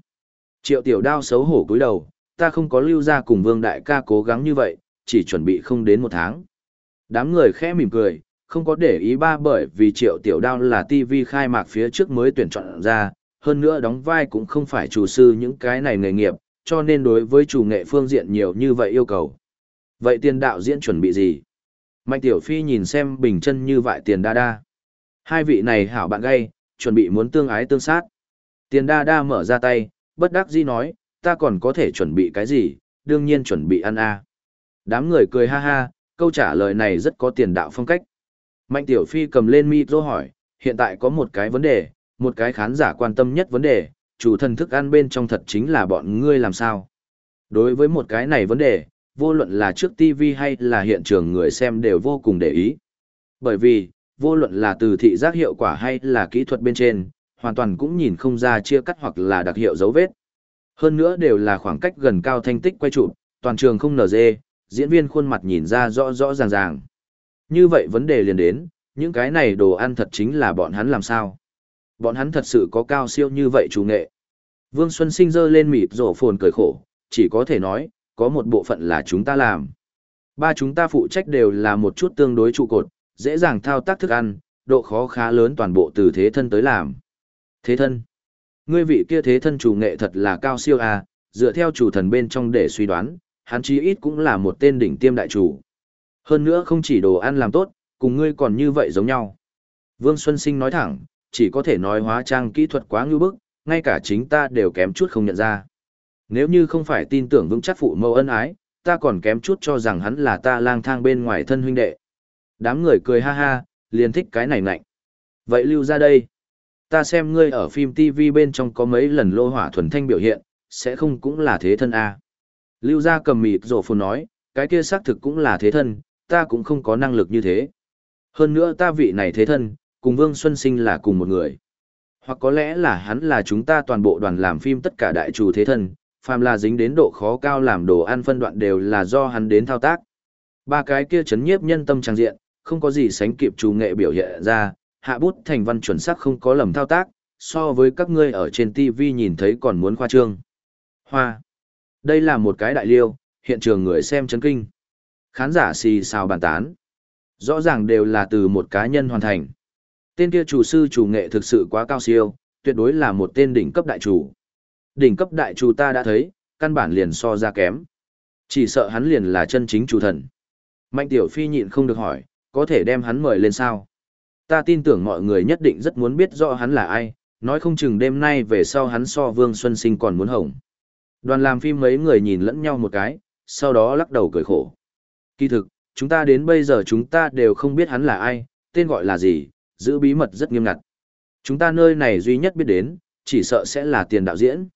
Triệu tiểu đao xấu hổ cúi đầu, ta không có lưu ra cùng Vương Đại ca cố gắng như vậy, chỉ chuẩn bị không đến một tháng. Đám người khẽ mỉm cười, không có để ý ba bởi vì triệu tiểu đao là TV khai mạc phía trước mới tuyển chọn ra, hơn nữa đóng vai cũng không phải chủ sư những cái này nghề nghiệp, cho nên đối với chủ nghệ phương diện nhiều như vậy yêu cầu. Vậy tiền đạo diễn chuẩn bị gì? Mạnh Tiểu Phi nhìn xem bình chân như vậy tiền đa đa. Hai vị này hảo bạn gay, chuẩn bị muốn tương ái tương sát. Tiền đa đa mở ra tay, bất đắc dĩ nói, ta còn có thể chuẩn bị cái gì, đương nhiên chuẩn bị ăn a. Đám người cười ha ha, câu trả lời này rất có tiền đạo phong cách. Mạnh Tiểu Phi cầm lên micro hỏi, hiện tại có một cái vấn đề, một cái khán giả quan tâm nhất vấn đề, chủ thần thức ăn bên trong thật chính là bọn ngươi làm sao. Đối với một cái này vấn đề, vô luận là trước TV hay là hiện trường người xem đều vô cùng để ý. Bởi vì, vô luận là từ thị giác hiệu quả hay là kỹ thuật bên trên, hoàn toàn cũng nhìn không ra chia cắt hoặc là đặc hiệu dấu vết. Hơn nữa đều là khoảng cách gần cao thanh tích quay chụp, toàn trường không nở dê, diễn viên khuôn mặt nhìn ra rõ rõ ràng ràng. Như vậy vấn đề liền đến, những cái này đồ ăn thật chính là bọn hắn làm sao? Bọn hắn thật sự có cao siêu như vậy chủ nghệ. Vương Xuân Sinh dơ lên mịt rổ phồn cười khổ, chỉ có thể nói, có một bộ phận là chúng ta làm. Ba chúng ta phụ trách đều là một chút tương đối trụ cột, dễ dàng thao tác thức ăn, độ khó khá lớn toàn bộ từ thế thân tới làm. Thế thân. Ngươi vị kia thế thân chủ nghệ thật là cao siêu à, dựa theo chủ thần bên trong để suy đoán, hắn chí ít cũng là một tên đỉnh tiêm đại chủ. Hơn nữa không chỉ đồ ăn làm tốt, cùng ngươi còn như vậy giống nhau. Vương Xuân Sinh nói thẳng, chỉ có thể nói hóa trang kỹ thuật quá ngưu bức, ngay cả chính ta đều kém chút không nhận ra. Nếu như không phải tin tưởng vững chắc phụ mẫu ân ái, ta còn kém chút cho rằng hắn là ta lang thang bên ngoài thân huynh đệ. Đám người cười ha ha, liền thích cái này nạnh. Vậy lưu ra đây. Ta xem ngươi ở phim TV bên trong có mấy lần lô hỏa thuần thanh biểu hiện, sẽ không cũng là thế thân à. Lưu ra cầm mịt rổ phù nói, cái kia xác thực cũng là thế thân, ta cũng không có năng lực như thế. Hơn nữa ta vị này thế thân, cùng Vương Xuân Sinh là cùng một người. Hoặc có lẽ là hắn là chúng ta toàn bộ đoàn làm phim tất cả đại chủ thế thân, phàm là dính đến độ khó cao làm đồ ăn phân đoạn đều là do hắn đến thao tác. Ba cái kia chấn nhiếp nhân tâm trang diện, không có gì sánh kịp chủ nghệ biểu hiện ra, hạ bút thành văn chuẩn xác không có lầm thao tác, so với các ngươi ở trên TV nhìn thấy còn muốn khoa trương. Hoa. Đây là một cái đại liêu, hiện trường người xem chấn kinh. Khán giả xì xào bàn tán. Rõ ràng đều là từ một cá nhân hoàn thành. Tên kia chủ sư chủ nghệ thực sự quá cao siêu, tuyệt đối là một tên đỉnh cấp đại chủ. Đỉnh cấp đại chủ ta đã thấy, căn bản liền so ra kém. Chỉ sợ hắn liền là chân chính chủ thần. Mạnh tiểu phi nhịn không được hỏi, có thể đem hắn mời lên sao? Ta tin tưởng mọi người nhất định rất muốn biết rõ hắn là ai, nói không chừng đêm nay về sau hắn so Vương Xuân Sinh còn muốn hồng. Đoàn làm phim mấy người nhìn lẫn nhau một cái, sau đó lắc đầu cười khổ. Kỳ thực, chúng ta đến bây giờ chúng ta đều không biết hắn là ai, tên gọi là gì, giữ bí mật rất nghiêm ngặt. Chúng ta nơi này duy nhất biết đến, chỉ sợ sẽ là tiền đạo diễn.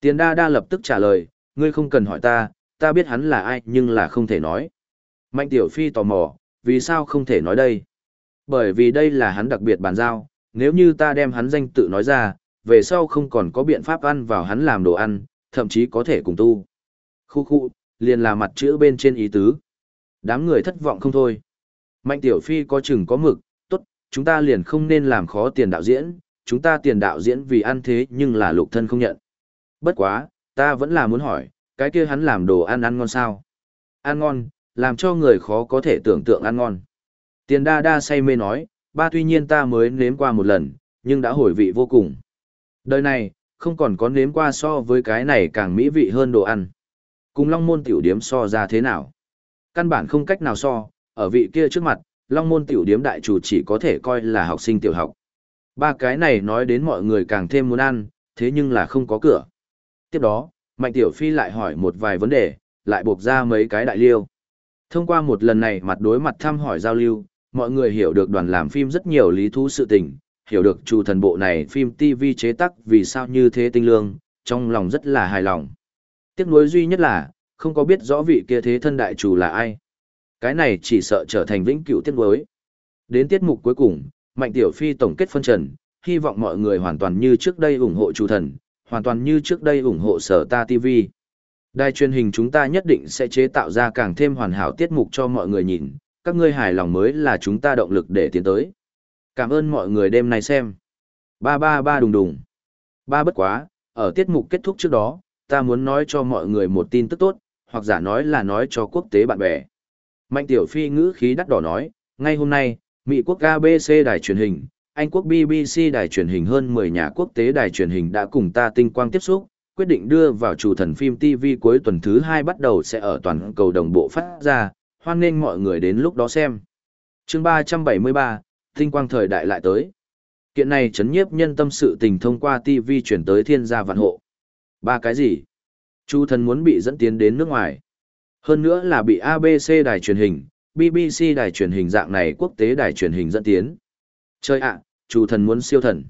Tiền đa đa lập tức trả lời, ngươi không cần hỏi ta, ta biết hắn là ai nhưng là không thể nói. Mạnh tiểu phi tò mò, vì sao không thể nói đây? Bởi vì đây là hắn đặc biệt bàn giao, nếu như ta đem hắn danh tự nói ra, về sau không còn có biện pháp ăn vào hắn làm đồ ăn, thậm chí có thể cùng tu. Khu khu, liền là mặt chữ bên trên ý tứ. Đám người thất vọng không thôi. Mạnh tiểu phi có chừng có mực, tốt, chúng ta liền không nên làm khó tiền đạo diễn, chúng ta tiền đạo diễn vì ăn thế nhưng là lục thân không nhận. Bất quá, ta vẫn là muốn hỏi, cái kia hắn làm đồ ăn ăn ngon sao? Ăn ngon, làm cho người khó có thể tưởng tượng ăn ngon. Tiền đa đa say mê nói, ba tuy nhiên ta mới nếm qua một lần, nhưng đã hồi vị vô cùng. Đời này, không còn có nếm qua so với cái này càng mỹ vị hơn đồ ăn. Cùng long môn tiểu điếm so ra thế nào? Căn bản không cách nào so, ở vị kia trước mặt, long môn tiểu điếm đại chủ chỉ có thể coi là học sinh tiểu học. Ba cái này nói đến mọi người càng thêm muốn ăn, thế nhưng là không có cửa. Tiếp đó, Mạnh Tiểu Phi lại hỏi một vài vấn đề, lại buộc ra mấy cái đại liêu. Thông qua một lần này mặt đối mặt thăm hỏi giao lưu, mọi người hiểu được đoàn làm phim rất nhiều lý thú sự tình, hiểu được chủ thần bộ này phim TV chế tác vì sao như thế tinh lương, trong lòng rất là hài lòng. Tiếc nuối duy nhất là, không có biết rõ vị kia thế thân đại chủ là ai. Cái này chỉ sợ trở thành vĩnh cửu tiết đối. Đến tiết mục cuối cùng, Mạnh Tiểu Phi tổng kết phân trần, hy vọng mọi người hoàn toàn như trước đây ủng hộ chủ thần, hoàn toàn như trước đây ủng hộ sở ta TV. Đài truyền hình chúng ta nhất định sẽ chế tạo ra càng thêm hoàn hảo tiết mục cho mọi người nhìn, các ngươi hài lòng mới là chúng ta động lực để tiến tới. Cảm ơn mọi người đêm nay xem. Ba ba ba đùng đùng. Ba bất quá, ở tiết mục kết thúc trước đó, ta muốn nói cho mọi người một tin tức tốt, hoặc giả nói là nói cho quốc tế bạn bè. Mạnh tiểu phi ngữ khí đắt đỏ nói, ngay hôm nay, Mỹ quốc ABC đài truyền hình, Anh quốc BBC đài truyền hình hơn 10 nhà quốc tế đài truyền hình đã cùng ta tinh quang tiếp xúc, quyết định đưa vào chủ thần phim TV cuối tuần thứ 2 bắt đầu sẽ ở toàn cầu đồng bộ phát ra, hoan nghênh mọi người đến lúc đó xem. chương 373, tinh quang thời đại lại tới. Kiện này chấn nhiếp nhân tâm sự tình thông qua TV chuyển tới thiên gia vạn hộ. Ba cái gì? Chu thần muốn bị dẫn tiến đến nước ngoài. Hơn nữa là bị ABC đài truyền hình, BBC đài truyền hình dạng này quốc tế đài truyền hình dẫn tiến. Chơi ạ, à, chủ thần muốn siêu thần.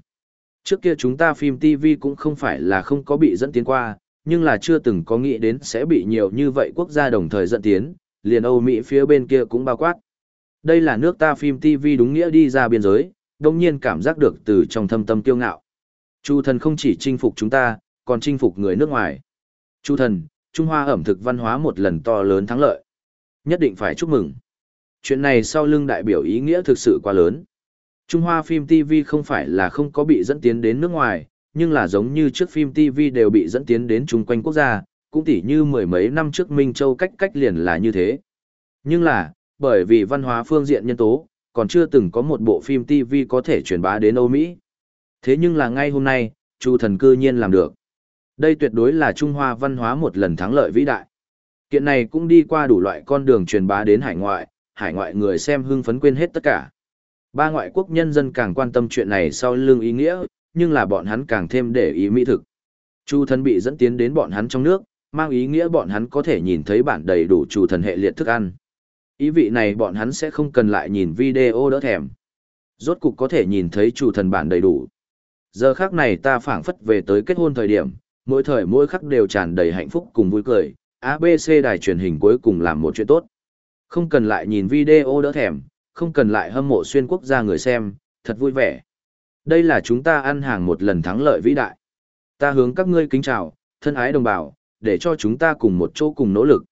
Trước kia chúng ta phim TV cũng không phải là không có bị dẫn tiến qua, nhưng là chưa từng có nghĩ đến sẽ bị nhiều như vậy quốc gia đồng thời dẫn tiến, liền Âu Mỹ phía bên kia cũng bao quát. Đây là nước ta phim TV đúng nghĩa đi ra biên giới, đồng nhiên cảm giác được từ trong thâm tâm kiêu ngạo. Chu thần không chỉ chinh phục chúng ta, còn chinh phục người nước ngoài. Chu thần, Trung Hoa ẩm thực văn hóa một lần to lớn thắng lợi. Nhất định phải chúc mừng. Chuyện này sau lưng đại biểu ý nghĩa thực sự quá lớn. Trung Hoa phim TV không phải là không có bị dẫn tiến đến nước ngoài, nhưng là giống như trước phim TV đều bị dẫn tiến đến chung quanh quốc gia, cũng tỉ như mười mấy năm trước Minh Châu cách cách liền là như thế. Nhưng là, bởi vì văn hóa phương diện nhân tố, còn chưa từng có một bộ phim TV có thể truyền bá đến Âu Mỹ. Thế nhưng là ngay hôm nay, Chu thần cư nhiên làm được. Đây tuyệt đối là Trung Hoa văn hóa một lần thắng lợi vĩ đại. Kiện này cũng đi qua đủ loại con đường truyền bá đến hải ngoại, hải ngoại người xem hưng phấn quên hết tất cả. Ba ngoại quốc nhân dân càng quan tâm chuyện này sau lưng ý nghĩa, nhưng là bọn hắn càng thêm để ý mỹ thực. Chu thần bị dẫn tiến đến bọn hắn trong nước, mang ý nghĩa bọn hắn có thể nhìn thấy bản đầy đủ chủ thần hệ liệt thức ăn. Ý vị này bọn hắn sẽ không cần lại nhìn video đỡ thèm. Rốt cục có thể nhìn thấy chủ thần bản đầy đủ. Giờ khác này ta phảng phất về tới kết hôn thời điểm, mỗi thời mỗi khắc đều tràn đầy hạnh phúc cùng vui cười. ABC đài truyền hình cuối cùng làm một chuyện tốt. Không cần lại nhìn video đỡ thèm, không cần lại hâm mộ xuyên quốc gia người xem, thật vui vẻ. Đây là chúng ta ăn hàng một lần thắng lợi vĩ đại. Ta hướng các ngươi kính chào, thân ái đồng bào, để cho chúng ta cùng một chỗ cùng nỗ lực.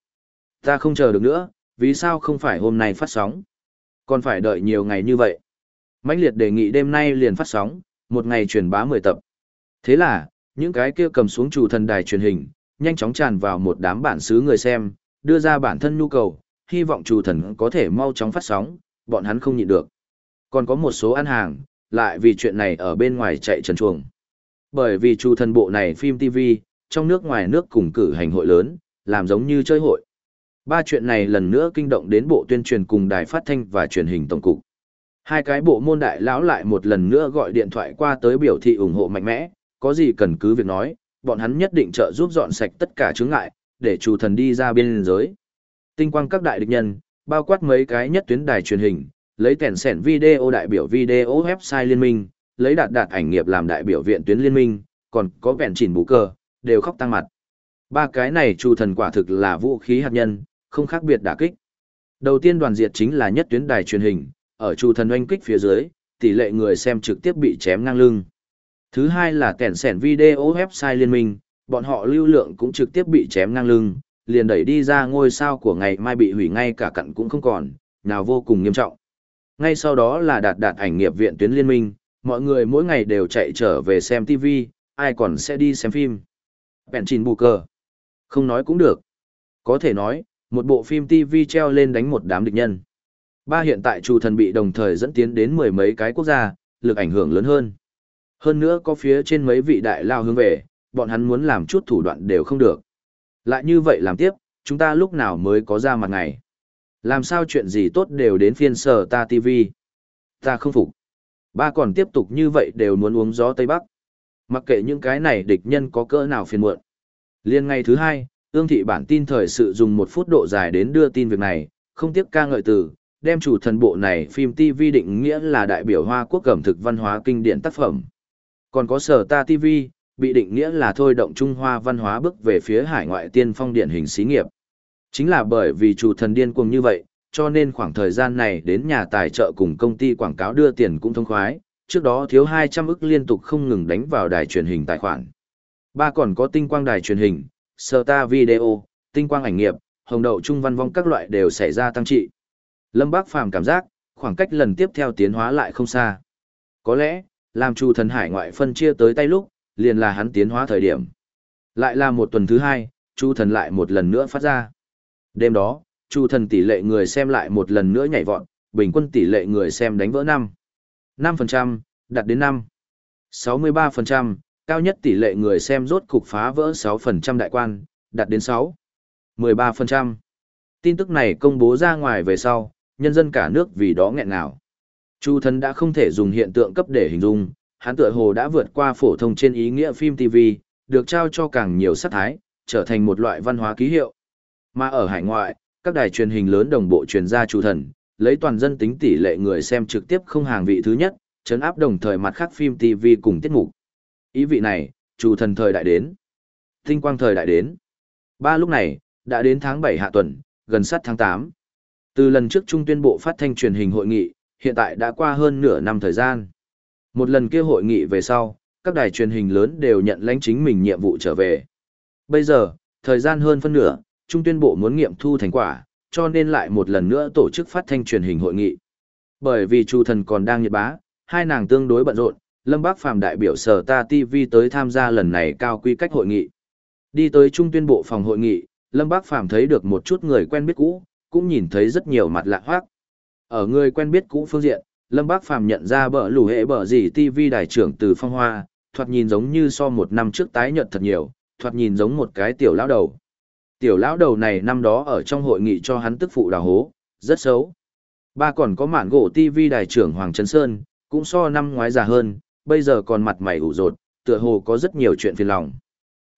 Ta không chờ được nữa, vì sao không phải hôm nay phát sóng? Còn phải đợi nhiều ngày như vậy. mãnh liệt đề nghị đêm nay liền phát sóng, một ngày truyền bá 10 tập. Thế là, những cái kia cầm xuống chủ thần đài truyền hình, nhanh chóng tràn vào một đám bản xứ người xem, đưa ra bản thân nhu cầu, hy vọng chủ thần có thể mau chóng phát sóng, bọn hắn không nhịn được. Còn có một số ăn hàng, lại vì chuyện này ở bên ngoài chạy trần chuồng. Bởi vì chủ thần bộ này phim TV, trong nước ngoài nước cùng cử hành hội lớn, làm giống như chơi hội. Ba chuyện này lần nữa kinh động đến bộ tuyên truyền cùng đài phát thanh và truyền hình tổng cục. Hai cái bộ môn đại lão lại một lần nữa gọi điện thoại qua tới biểu thị ủng hộ mạnh mẽ, có gì cần cứ việc nói, bọn hắn nhất định trợ giúp dọn sạch tất cả chướng ngại, để chủ thần đi ra biên giới. Tinh quang các đại địch nhân, bao quát mấy cái nhất tuyến đài truyền hình, lấy kèn sẻn video đại biểu video website liên minh, lấy đạt đạt ảnh nghiệp làm đại biểu viện tuyến liên minh, còn có vẹn chỉnh bù cơ, đều khóc tăng mặt. Ba cái này chủ thần quả thực là vũ khí hạt nhân, không khác biệt đả kích. Đầu tiên đoàn diệt chính là nhất tuyến đài truyền hình, ở chủ thần oanh kích phía dưới, tỷ lệ người xem trực tiếp bị chém ngang lưng. Thứ hai là kẻn sẻn video website liên minh, bọn họ lưu lượng cũng trực tiếp bị chém ngang lưng, liền đẩy đi ra ngôi sao của ngày mai bị hủy ngay cả cặn cũng không còn, nào vô cùng nghiêm trọng. Ngay sau đó là đạt đạt ảnh nghiệp viện tuyến liên minh, mọi người mỗi ngày đều chạy trở về xem TV, ai còn sẽ đi xem phim. Bèn chín bù cờ. Không nói cũng được. Có thể nói, một bộ phim TV treo lên đánh một đám địch nhân. Ba hiện tại chủ thần bị đồng thời dẫn tiến đến mười mấy cái quốc gia, lực ảnh hưởng lớn hơn. Hơn nữa có phía trên mấy vị đại lao hướng về, bọn hắn muốn làm chút thủ đoạn đều không được. Lại như vậy làm tiếp, chúng ta lúc nào mới có ra mặt ngày. Làm sao chuyện gì tốt đều đến phiên sở ta TV. Ta không phục. Ba còn tiếp tục như vậy đều muốn uống gió Tây Bắc. Mặc kệ những cái này địch nhân có cỡ nào phiền muộn. Liên ngày thứ hai, ương thị bản tin thời sự dùng một phút độ dài đến đưa tin việc này, không tiếc ca ngợi từ, đem chủ thần bộ này phim TV định nghĩa là đại biểu Hoa Quốc cẩm thực văn hóa kinh điển tác phẩm. Còn có sở ta TV, bị định nghĩa là thôi động Trung Hoa văn hóa bước về phía hải ngoại tiên phong điển hình xí nghiệp. Chính là bởi vì chủ thần điên cuồng như vậy, cho nên khoảng thời gian này đến nhà tài trợ cùng công ty quảng cáo đưa tiền cũng thông khoái, trước đó thiếu 200 ức liên tục không ngừng đánh vào đài truyền hình tài khoản. Ba còn có tinh quang đài truyền hình, sơ ta video, tinh quang ảnh nghiệp, hồng đậu trung văn vong các loại đều xảy ra tăng trị. Lâm Bác Phàm cảm giác, khoảng cách lần tiếp theo tiến hóa lại không xa. Có lẽ, làm chu thần hải ngoại phân chia tới tay lúc, liền là hắn tiến hóa thời điểm. Lại là một tuần thứ hai, chu thần lại một lần nữa phát ra. Đêm đó, chu thần tỷ lệ người xem lại một lần nữa nhảy vọt, bình quân tỷ lệ người xem đánh vỡ 5. 5%, đạt đến 5. 63%, cao nhất tỷ lệ người xem rốt cục phá vỡ 6% đại quan, đạt đến 6. 13%. Tin tức này công bố ra ngoài về sau, nhân dân cả nước vì đó nghẹn ngào. Chu thần đã không thể dùng hiện tượng cấp để hình dung, hắn tựa hồ đã vượt qua phổ thông trên ý nghĩa phim TV, được trao cho càng nhiều sắc thái, trở thành một loại văn hóa ký hiệu. Mà ở hải ngoại, các đài truyền hình lớn đồng bộ truyền ra Chu thần, lấy toàn dân tính tỷ lệ người xem trực tiếp không hàng vị thứ nhất, chấn áp đồng thời mặt khác phim TV cùng tiết mục. Ý vị này, Chu thần thời đại đến. Tinh quang thời đại đến. Ba lúc này, đã đến tháng 7 hạ tuần, gần sát tháng 8. Từ lần trước Trung tuyên bộ phát thanh truyền hình hội nghị, hiện tại đã qua hơn nửa năm thời gian. Một lần kia hội nghị về sau, các đài truyền hình lớn đều nhận lãnh chính mình nhiệm vụ trở về. Bây giờ, thời gian hơn phân nửa, Trung tuyên bộ muốn nghiệm thu thành quả, cho nên lại một lần nữa tổ chức phát thanh truyền hình hội nghị. Bởi vì Chu Thần còn đang nhiệt bá, hai nàng tương đối bận rộn, Lâm Bác Phàm đại biểu Sở Ta TV tới tham gia lần này cao quy cách hội nghị. Đi tới Trung tuyên bộ phòng hội nghị, Lâm Bác Phàm thấy được một chút người quen biết cũ, cũng nhìn thấy rất nhiều mặt lạ hoác. Ở người quen biết cũ phương diện, Lâm Bác Phàm nhận ra bờ lù hệ bờ gì TV đài trưởng từ phong hoa, thoạt nhìn giống như so một năm trước tái nhợt thật nhiều, thoạt nhìn giống một cái tiểu lão đầu. Tiểu lão đầu này năm đó ở trong hội nghị cho hắn tức phụ đào hố, rất xấu. Ba còn có mạn gỗ TV đài trưởng Hoàng Trấn Sơn, cũng so năm ngoái già hơn, bây giờ còn mặt mày ủ rột, tựa hồ có rất nhiều chuyện phiền lòng.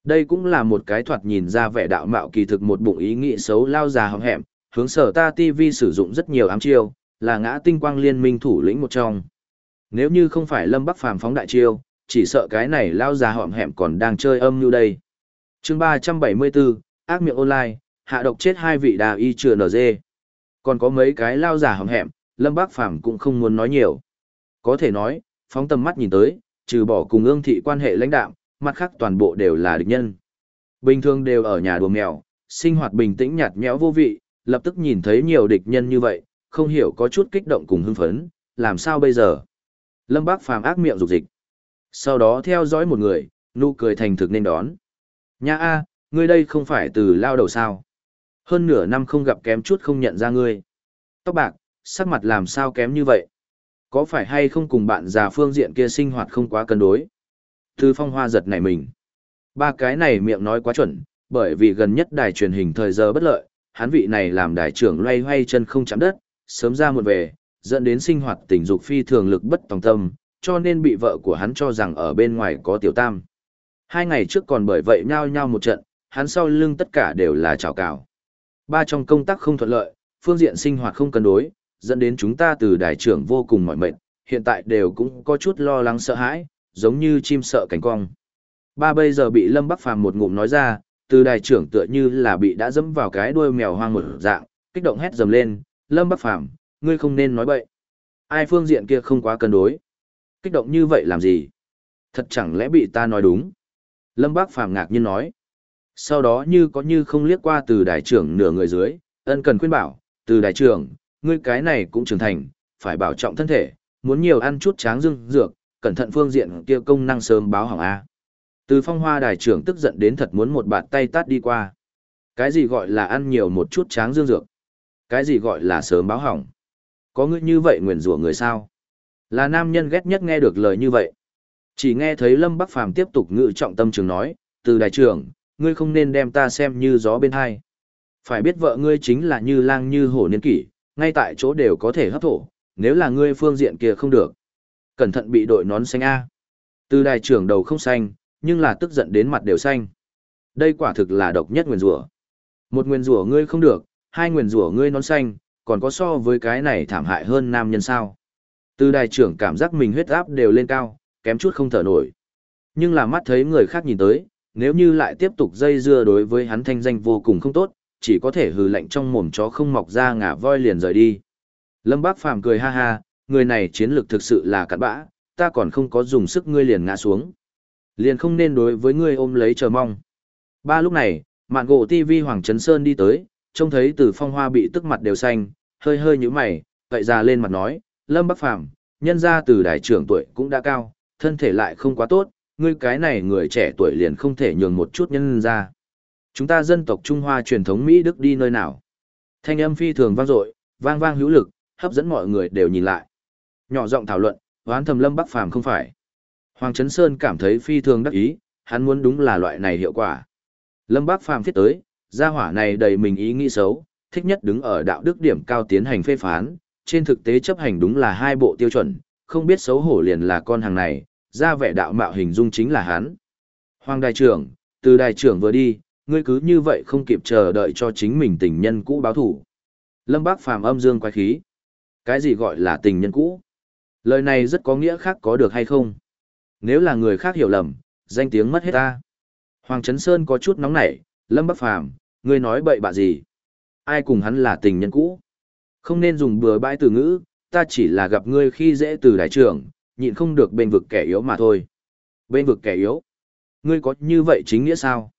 Đây cũng là một cái thoạt nhìn ra vẻ đạo mạo kỳ thực một bụng ý nghĩ xấu lao già hậm hẹm, hướng sở ta TV sử dụng rất nhiều ám chiêu, là ngã tinh quang liên minh thủ lĩnh một trong. Nếu như không phải Lâm Bắc Phàm phóng đại chiêu, chỉ sợ cái này lao già hỏng hẹm còn đang chơi âm như đây. chương 374, ác miệng online, hạ độc chết hai vị đà y chừa dê. Còn có mấy cái lao già hỏng hẹm, Lâm Bắc Phàm cũng không muốn nói nhiều. Có thể nói, phóng tầm mắt nhìn tới, trừ bỏ cùng ương thị quan hệ lãnh đạo, mặt khác toàn bộ đều là địch nhân. Bình thường đều ở nhà đùa mèo, sinh hoạt bình tĩnh nhạt nhẽo vô vị, lập tức nhìn thấy nhiều địch nhân như vậy, không hiểu có chút kích động cùng hưng phấn, làm sao bây giờ? Lâm Bác phàm ác miệng dục dịch. Sau đó theo dõi một người, nụ cười thành thực nên đón. Nha a, ngươi đây không phải từ lao đầu sao? Hơn nửa năm không gặp kém chút không nhận ra ngươi. Tóc bạc, sắc mặt làm sao kém như vậy? Có phải hay không cùng bạn già phương diện kia sinh hoạt không quá cân đối? Thư phong hoa giật nảy mình. Ba cái này miệng nói quá chuẩn, bởi vì gần nhất đài truyền hình thời giờ bất lợi, hắn vị này làm đài trưởng loay hoay chân không chạm đất, sớm ra muộn về, dẫn đến sinh hoạt tình dục phi thường lực bất tòng tâm, cho nên bị vợ của hắn cho rằng ở bên ngoài có tiểu tam. Hai ngày trước còn bởi vậy nhao nhao một trận, hắn sau lưng tất cả đều là trào cào. Ba trong công tác không thuận lợi, phương diện sinh hoạt không cân đối, dẫn đến chúng ta từ đại trưởng vô cùng mỏi mệt, hiện tại đều cũng có chút lo lắng sợ hãi, giống như chim sợ cánh cong. Ba bây giờ bị Lâm Bắc Phàm một ngụm nói ra, từ đại trưởng tựa như là bị đã dẫm vào cái đuôi mèo hoang một dạng, kích động hét dầm lên, Lâm Bắc Phàm ngươi không nên nói bậy. Ai phương diện kia không quá cân đối. Kích động như vậy làm gì? Thật chẳng lẽ bị ta nói đúng? Lâm Bác Phàm ngạc nhiên nói. Sau đó như có như không liếc qua từ đại trưởng nửa người dưới, ân cần khuyên bảo, từ đại trưởng, ngươi cái này cũng trưởng thành, phải bảo trọng thân thể, muốn nhiều ăn chút tráng dương dược, cẩn thận phương diện kia công năng sớm báo hỏng A. Từ phong hoa đại trưởng tức giận đến thật muốn một bạt tay tát đi qua. Cái gì gọi là ăn nhiều một chút tráng dương dược? Cái gì gọi là sớm báo hỏng? Có ngươi như vậy nguyền rủa người sao? Là nam nhân ghét nhất nghe được lời như vậy. Chỉ nghe thấy Lâm Bắc Phàm tiếp tục ngự trọng tâm trường nói, từ đại trưởng, ngươi không nên đem ta xem như gió bên hai. Phải biết vợ ngươi chính là như lang như hổ niên kỷ, ngay tại chỗ đều có thể hấp thổ, nếu là ngươi phương diện kia không được. Cẩn thận bị đội nón xanh A. Từ đại trưởng đầu không xanh, nhưng là tức giận đến mặt đều xanh. Đây quả thực là độc nhất nguyền rủa. Một nguyền rủa ngươi không được, hai nguyền rủa ngươi nón xanh, còn có so với cái này thảm hại hơn nam nhân sao. Từ đại trưởng cảm giác mình huyết áp đều lên cao, kém chút không thở nổi. Nhưng là mắt thấy người khác nhìn tới, nếu như lại tiếp tục dây dưa đối với hắn thanh danh vô cùng không tốt, chỉ có thể hừ lạnh trong mồm chó không mọc ra ngả voi liền rời đi. Lâm Bác Phàm cười ha ha, người này chiến lược thực sự là cặn bã, ta còn không có dùng sức ngươi liền ngã xuống. Liền không nên đối với ngươi ôm lấy chờ mong. Ba lúc này, mạng gỗ TV Hoàng Trấn Sơn đi tới, trông thấy từ phong hoa bị tức mặt đều xanh, hơi hơi như mày, cậy ra lên mặt nói, Lâm Bắc Phàm nhân ra từ đại trưởng tuổi cũng đã cao, thân thể lại không quá tốt, ngươi cái này người trẻ tuổi liền không thể nhường một chút nhân ra. Chúng ta dân tộc Trung Hoa truyền thống Mỹ Đức đi nơi nào? Thanh âm phi thường vang dội, vang vang hữu lực, hấp dẫn mọi người đều nhìn lại. Nhỏ giọng thảo luận, oán thầm Lâm Bắc Phàm không phải. Hoàng Trấn Sơn cảm thấy phi thường đắc ý, hắn muốn đúng là loại này hiệu quả. Lâm Bắc Phàm thiết tới, gia hỏa này đầy mình ý nghĩ xấu, thích nhất đứng ở đạo đức điểm cao tiến hành phê phán, trên thực tế chấp hành đúng là hai bộ tiêu chuẩn, không biết xấu hổ liền là con hàng này, ra vẻ đạo mạo hình dung chính là hắn. Hoàng đại trưởng, từ đại trưởng vừa đi, ngươi cứ như vậy không kịp chờ đợi cho chính mình tình nhân cũ báo thủ. Lâm Bác phàm âm dương quái khí. Cái gì gọi là tình nhân cũ? Lời này rất có nghĩa khác có được hay không? Nếu là người khác hiểu lầm, danh tiếng mất hết ta. Hoàng Trấn Sơn có chút nóng nảy, Lâm Bắc Phàm ngươi nói bậy bạ gì? Ai cùng hắn là tình nhân cũ? Không nên dùng bừa bãi từ ngữ, ta chỉ là gặp ngươi khi dễ từ đại trưởng, nhịn không được bên vực kẻ yếu mà thôi. Bên vực kẻ yếu? Ngươi có như vậy chính nghĩa sao?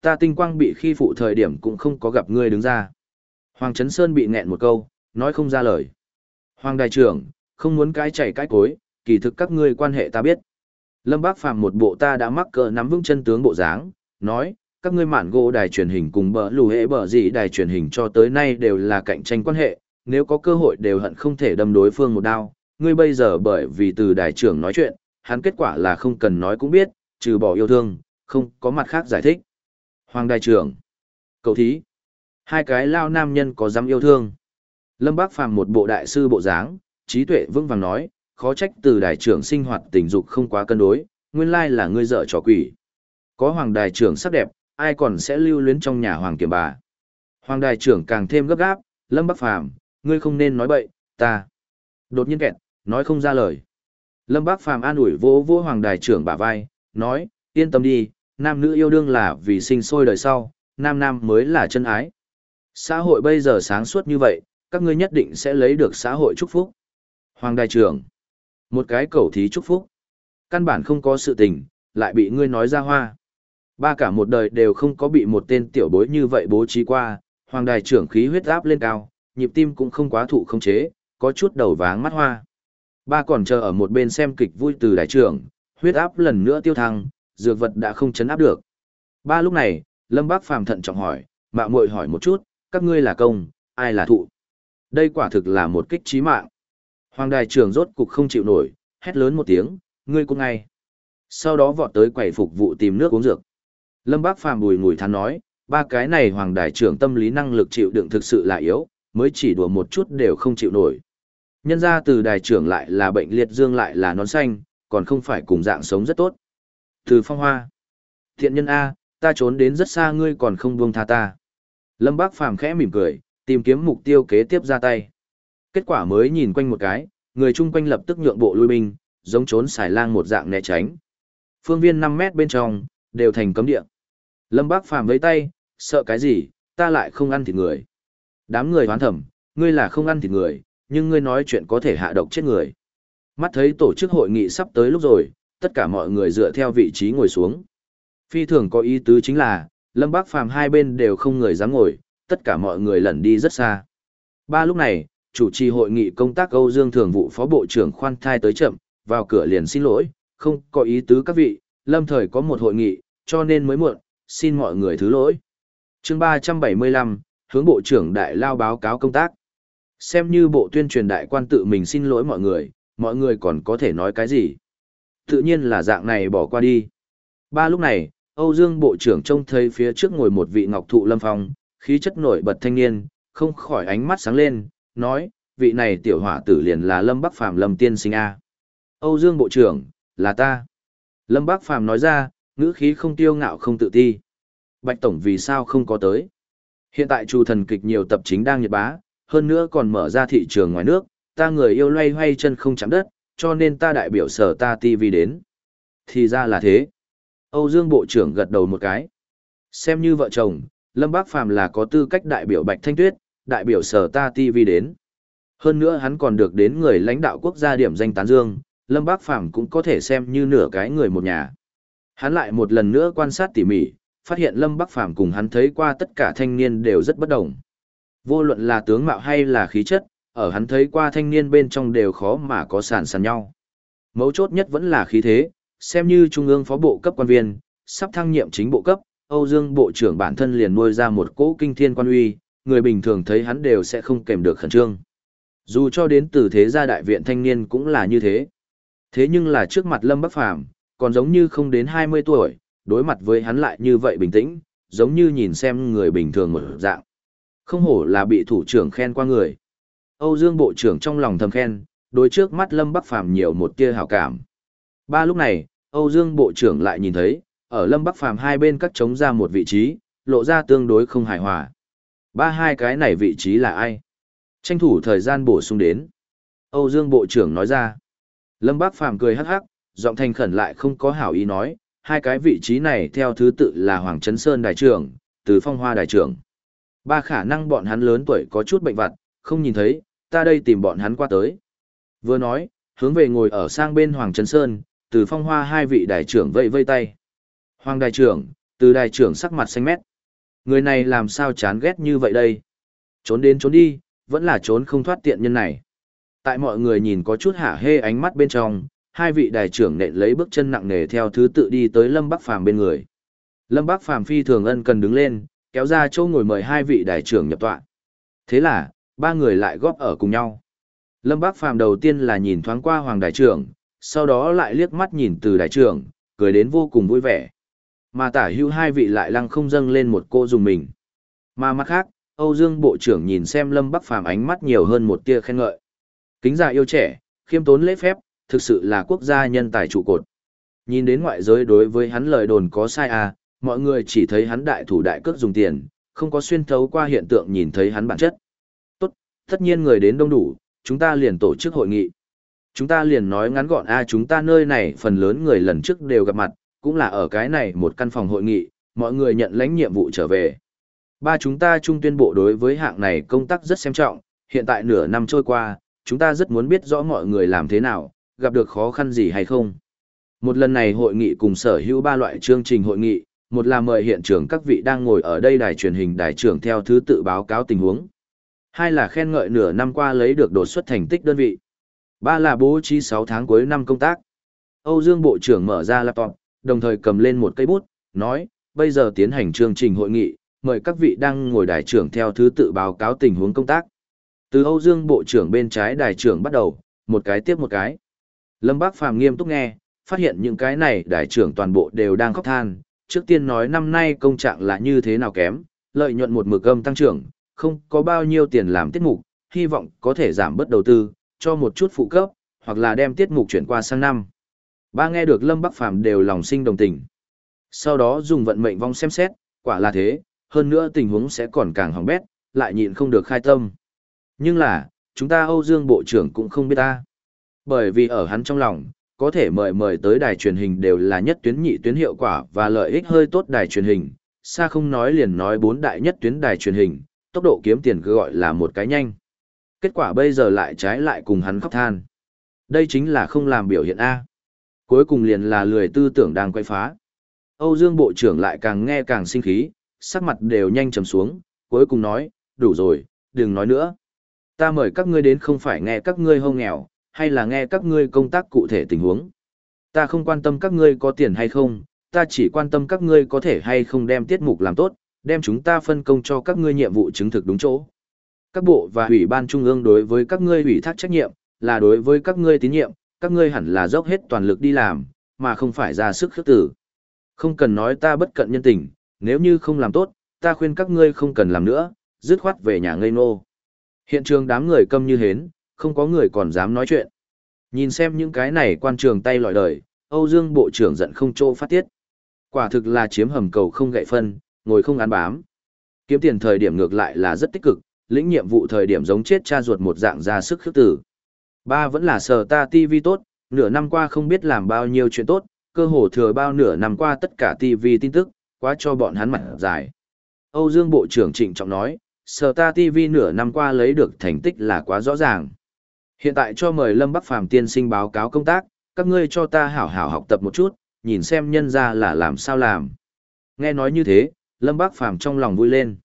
Ta tinh quang bị khi phụ thời điểm cũng không có gặp ngươi đứng ra. Hoàng Trấn Sơn bị nghẹn một câu, nói không ra lời. Hoàng đại trưởng, không muốn cái chảy cái cối, kỳ thực các ngươi quan hệ ta biết. Lâm Bác Phàm một bộ ta đã mắc cỡ nắm vững chân tướng bộ dáng, nói, các ngươi mạn gỗ đài truyền hình cùng bờ lù hệ bờ gì đài truyền hình cho tới nay đều là cạnh tranh quan hệ, nếu có cơ hội đều hận không thể đâm đối phương một đao. Ngươi bây giờ bởi vì từ đài trưởng nói chuyện, hắn kết quả là không cần nói cũng biết, trừ bỏ yêu thương, không có mặt khác giải thích. Hoàng đài trưởng, cậu thí, hai cái lao nam nhân có dám yêu thương. Lâm Bác Phàm một bộ đại sư bộ dáng, trí tuệ vững vàng nói, khó trách từ đài trưởng sinh hoạt tình dục không quá cân đối, nguyên lai là ngươi dở trò quỷ. Có hoàng đài trưởng sắc đẹp, ai còn sẽ lưu luyến trong nhà hoàng kiểm bà. Hoàng đại trưởng càng thêm gấp gáp, Lâm Bắc Phàm ngươi không nên nói bậy, ta. Đột nhiên kẹt, nói không ra lời. Lâm Bắc Phàm an ủi vỗ vỗ hoàng đại trưởng bả vai, nói, yên tâm đi, nam nữ yêu đương là vì sinh sôi đời sau, nam nam mới là chân ái. Xã hội bây giờ sáng suốt như vậy, các ngươi nhất định sẽ lấy được xã hội chúc phúc. Hoàng đại trưởng, một cái cầu thí chúc phúc. Căn bản không có sự tình, lại bị ngươi nói ra hoa. Ba cả một đời đều không có bị một tên tiểu bối như vậy bố trí qua, hoàng đài trưởng khí huyết áp lên cao, nhịp tim cũng không quá thụ không chế, có chút đầu váng mắt hoa. Ba còn chờ ở một bên xem kịch vui từ đại trưởng, huyết áp lần nữa tiêu thăng, dược vật đã không chấn áp được. Ba lúc này, Lâm Bác Phàm thận trọng hỏi, mạ muội hỏi một chút, các ngươi là công, ai là thụ? Đây quả thực là một kích trí mạng. Hoàng đài trưởng rốt cục không chịu nổi, hét lớn một tiếng, ngươi cũng ngay. Sau đó vọt tới quầy phục vụ tìm nước uống dược. Lâm Bác Phàm bùi ngùi thán nói, ba cái này hoàng Đại trưởng tâm lý năng lực chịu đựng thực sự là yếu, mới chỉ đùa một chút đều không chịu nổi. Nhân ra từ Đại trưởng lại là bệnh liệt dương lại là nón xanh, còn không phải cùng dạng sống rất tốt. Từ phong hoa. Thiện nhân A, ta trốn đến rất xa ngươi còn không buông tha ta. Lâm Bác Phàm khẽ mỉm cười, tìm kiếm mục tiêu kế tiếp ra tay. Kết quả mới nhìn quanh một cái, người chung quanh lập tức nhượng bộ lui binh, giống trốn xài lang một dạng né tránh. Phương viên 5 mét bên trong, đều thành cấm địa. Lâm Bác Phàm với tay, sợ cái gì, ta lại không ăn thịt người. Đám người hoán thầm, ngươi là không ăn thịt người, nhưng ngươi nói chuyện có thể hạ độc chết người. Mắt thấy tổ chức hội nghị sắp tới lúc rồi, tất cả mọi người dựa theo vị trí ngồi xuống. Phi thường có ý tứ chính là, Lâm Bác Phàm hai bên đều không người dám ngồi, tất cả mọi người lẩn đi rất xa. Ba lúc này, chủ trì hội nghị công tác Âu Dương Thường vụ Phó Bộ trưởng khoan thai tới chậm, vào cửa liền xin lỗi, không có ý tứ các vị, lâm thời có một hội nghị, cho nên mới muộn, xin mọi người thứ lỗi. chương 375, hướng Bộ trưởng Đại Lao báo cáo công tác. Xem như bộ tuyên truyền đại quan tự mình xin lỗi mọi người, mọi người còn có thể nói cái gì. Tự nhiên là dạng này bỏ qua đi. Ba lúc này, Âu Dương Bộ trưởng trông thấy phía trước ngồi một vị ngọc thụ lâm phong, khí chất nổi bật thanh niên, không khỏi ánh mắt sáng lên, nói, vị này tiểu hỏa tử liền là Lâm Bắc Phàm Lâm Tiên Sinh A. Âu Dương Bộ trưởng, là ta. Lâm bác Phàm nói ra, ngữ khí không tiêu ngạo không tự ti. Bạch Tổng vì sao không có tới? Hiện tại trù thần kịch nhiều tập chính đang nhật bá, hơn nữa còn mở ra thị trường ngoài nước, ta người yêu loay hoay chân không chạm đất, cho nên ta đại biểu sở ta TV đến. Thì ra là thế. Âu Dương Bộ trưởng gật đầu một cái. Xem như vợ chồng, Lâm Bác Phàm là có tư cách đại biểu Bạch Thanh Tuyết, đại biểu sở ta TV đến. Hơn nữa hắn còn được đến người lãnh đạo quốc gia điểm danh tán dương, Lâm Bác Phàm cũng có thể xem như nửa cái người một nhà. Hắn lại một lần nữa quan sát tỉ mỉ, phát hiện Lâm Bắc Phàm cùng hắn thấy qua tất cả thanh niên đều rất bất đồng. Vô luận là tướng mạo hay là khí chất, ở hắn thấy qua thanh niên bên trong đều khó mà có sàn sàn nhau. Mấu chốt nhất vẫn là khí thế, xem như trung ương phó bộ cấp quan viên, sắp thăng nhiệm chính bộ cấp, Âu Dương bộ trưởng bản thân liền nuôi ra một cỗ kinh thiên quan uy, người bình thường thấy hắn đều sẽ không kèm được khẩn trương. Dù cho đến từ thế gia đại viện thanh niên cũng là như thế. Thế nhưng là trước mặt Lâm Bắc Phàm còn giống như không đến 20 tuổi, đối mặt với hắn lại như vậy bình tĩnh, giống như nhìn xem người bình thường một dạng. Không hổ là bị thủ trưởng khen qua người. Âu Dương Bộ trưởng trong lòng thầm khen, đối trước mắt Lâm Bắc Phàm nhiều một tia hảo cảm. Ba lúc này, Âu Dương Bộ trưởng lại nhìn thấy, ở Lâm Bắc Phàm hai bên cắt trống ra một vị trí, lộ ra tương đối không hài hòa. Ba hai cái này vị trí là ai? Tranh thủ thời gian bổ sung đến. Âu Dương Bộ trưởng nói ra. Lâm Bác Phàm cười hắc hắc, giọng thành khẩn lại không có hảo ý nói, hai cái vị trí này theo thứ tự là Hoàng Trấn Sơn Đại trưởng, Từ Phong Hoa Đại trưởng. Ba khả năng bọn hắn lớn tuổi có chút bệnh vặt, không nhìn thấy, ta đây tìm bọn hắn qua tới. Vừa nói, hướng về ngồi ở sang bên Hoàng Trấn Sơn, Từ Phong Hoa hai vị đại trưởng vây vây tay. Hoàng Đại trưởng, Từ Đại trưởng sắc mặt xanh mét. Người này làm sao chán ghét như vậy đây? Trốn đến trốn đi, vẫn là trốn không thoát tiện nhân này. Tại mọi người nhìn có chút hả hê ánh mắt bên trong, hai vị đại trưởng nện lấy bước chân nặng nề theo thứ tự đi tới Lâm Bắc Phàm bên người. Lâm Bắc Phàm phi thường ân cần đứng lên, kéo ra chỗ ngồi mời hai vị đại trưởng nhập tọa. Thế là, ba người lại góp ở cùng nhau. Lâm Bắc Phàm đầu tiên là nhìn thoáng qua Hoàng đại trưởng, sau đó lại liếc mắt nhìn từ đại trưởng, cười đến vô cùng vui vẻ. Mà tả hưu hai vị lại lăng không dâng lên một cô dùng mình. Mà mặt khác, Âu Dương Bộ trưởng nhìn xem Lâm Bắc Phàm ánh mắt nhiều hơn một tia khen ngợi. Kính già yêu trẻ, khiêm tốn lễ phép, thực sự là quốc gia nhân tài trụ cột. Nhìn đến ngoại giới đối với hắn lời đồn có sai à, mọi người chỉ thấy hắn đại thủ đại cước dùng tiền, không có xuyên thấu qua hiện tượng nhìn thấy hắn bản chất. Tốt, tất nhiên người đến đông đủ, chúng ta liền tổ chức hội nghị. Chúng ta liền nói ngắn gọn a à, chúng ta nơi này phần lớn người lần trước đều gặp mặt, cũng là ở cái này một căn phòng hội nghị, mọi người nhận lãnh nhiệm vụ trở về. Ba chúng ta trung tuyên bộ đối với hạng này công tác rất xem trọng, hiện tại nửa năm trôi qua, chúng ta rất muốn biết rõ mọi người làm thế nào, gặp được khó khăn gì hay không. Một lần này hội nghị cùng sở hữu ba loại chương trình hội nghị, một là mời hiện trường các vị đang ngồi ở đây đài truyền hình đài trưởng theo thứ tự báo cáo tình huống. Hai là khen ngợi nửa năm qua lấy được đột xuất thành tích đơn vị. Ba là bố trí 6 tháng cuối năm công tác. Âu Dương Bộ trưởng mở ra laptop, đồng thời cầm lên một cây bút, nói, bây giờ tiến hành chương trình hội nghị, mời các vị đang ngồi đài trưởng theo thứ tự báo cáo tình huống công tác. Từ Âu Dương Bộ trưởng bên trái đài trưởng bắt đầu, một cái tiếp một cái. Lâm Bác Phàm nghiêm túc nghe, phát hiện những cái này đại trưởng toàn bộ đều đang khóc than, trước tiên nói năm nay công trạng là như thế nào kém, lợi nhuận một mực âm tăng trưởng, không có bao nhiêu tiền làm tiết mục, hy vọng có thể giảm bớt đầu tư, cho một chút phụ cấp, hoặc là đem tiết mục chuyển qua sang năm. Ba nghe được Lâm Bắc Phàm đều lòng sinh đồng tình. Sau đó dùng vận mệnh vong xem xét, quả là thế, hơn nữa tình huống sẽ còn càng hỏng bét, lại nhịn không được khai tâm. Nhưng là, chúng ta Âu Dương Bộ trưởng cũng không biết ta. Bởi vì ở hắn trong lòng, có thể mời mời tới đài truyền hình đều là nhất tuyến nhị tuyến hiệu quả và lợi ích hơi tốt đài truyền hình, xa không nói liền nói bốn đại nhất tuyến đài truyền hình, tốc độ kiếm tiền cứ gọi là một cái nhanh. Kết quả bây giờ lại trái lại cùng hắn khóc than. Đây chính là không làm biểu hiện A. Cuối cùng liền là lười tư tưởng đang quay phá. Âu Dương Bộ trưởng lại càng nghe càng sinh khí, sắc mặt đều nhanh trầm xuống, cuối cùng nói, đủ rồi, đừng nói nữa. Ta mời các ngươi đến không phải nghe các ngươi hông nghèo, hay là nghe các ngươi công tác cụ thể tình huống. Ta không quan tâm các ngươi có tiền hay không, ta chỉ quan tâm các ngươi có thể hay không đem tiết mục làm tốt, đem chúng ta phân công cho các ngươi nhiệm vụ chứng thực đúng chỗ. Các bộ và ủy ban trung ương đối với các ngươi ủy thác trách nhiệm, là đối với các ngươi tín nhiệm, các ngươi hẳn là dốc hết toàn lực đi làm, mà không phải ra sức khước tử. Không cần nói ta bất cận nhân tình, nếu như không làm tốt, ta khuyên các ngươi không cần làm nữa, dứt khoát về nhà ngây nô. Hiện trường đám người câm như hến, không có người còn dám nói chuyện. Nhìn xem những cái này quan trường tay lòi đời, Âu Dương Bộ trưởng giận không chỗ phát tiết. Quả thực là chiếm hầm cầu không gậy phân, ngồi không án bám. Kiếm tiền thời điểm ngược lại là rất tích cực, lĩnh nhiệm vụ thời điểm giống chết cha ruột một dạng ra sức khước tử. Ba vẫn là sờ ta TV tốt, nửa năm qua không biết làm bao nhiêu chuyện tốt, cơ hồ thừa bao nửa năm qua tất cả TV tin tức, quá cho bọn hắn mặt dài. Âu Dương Bộ trưởng trịnh trọng nói, Sở ta TV nửa năm qua lấy được thành tích là quá rõ ràng. Hiện tại cho mời Lâm Bắc Phàm tiên sinh báo cáo công tác, các ngươi cho ta hảo hảo học tập một chút, nhìn xem nhân ra là làm sao làm. Nghe nói như thế, Lâm Bắc Phàm trong lòng vui lên.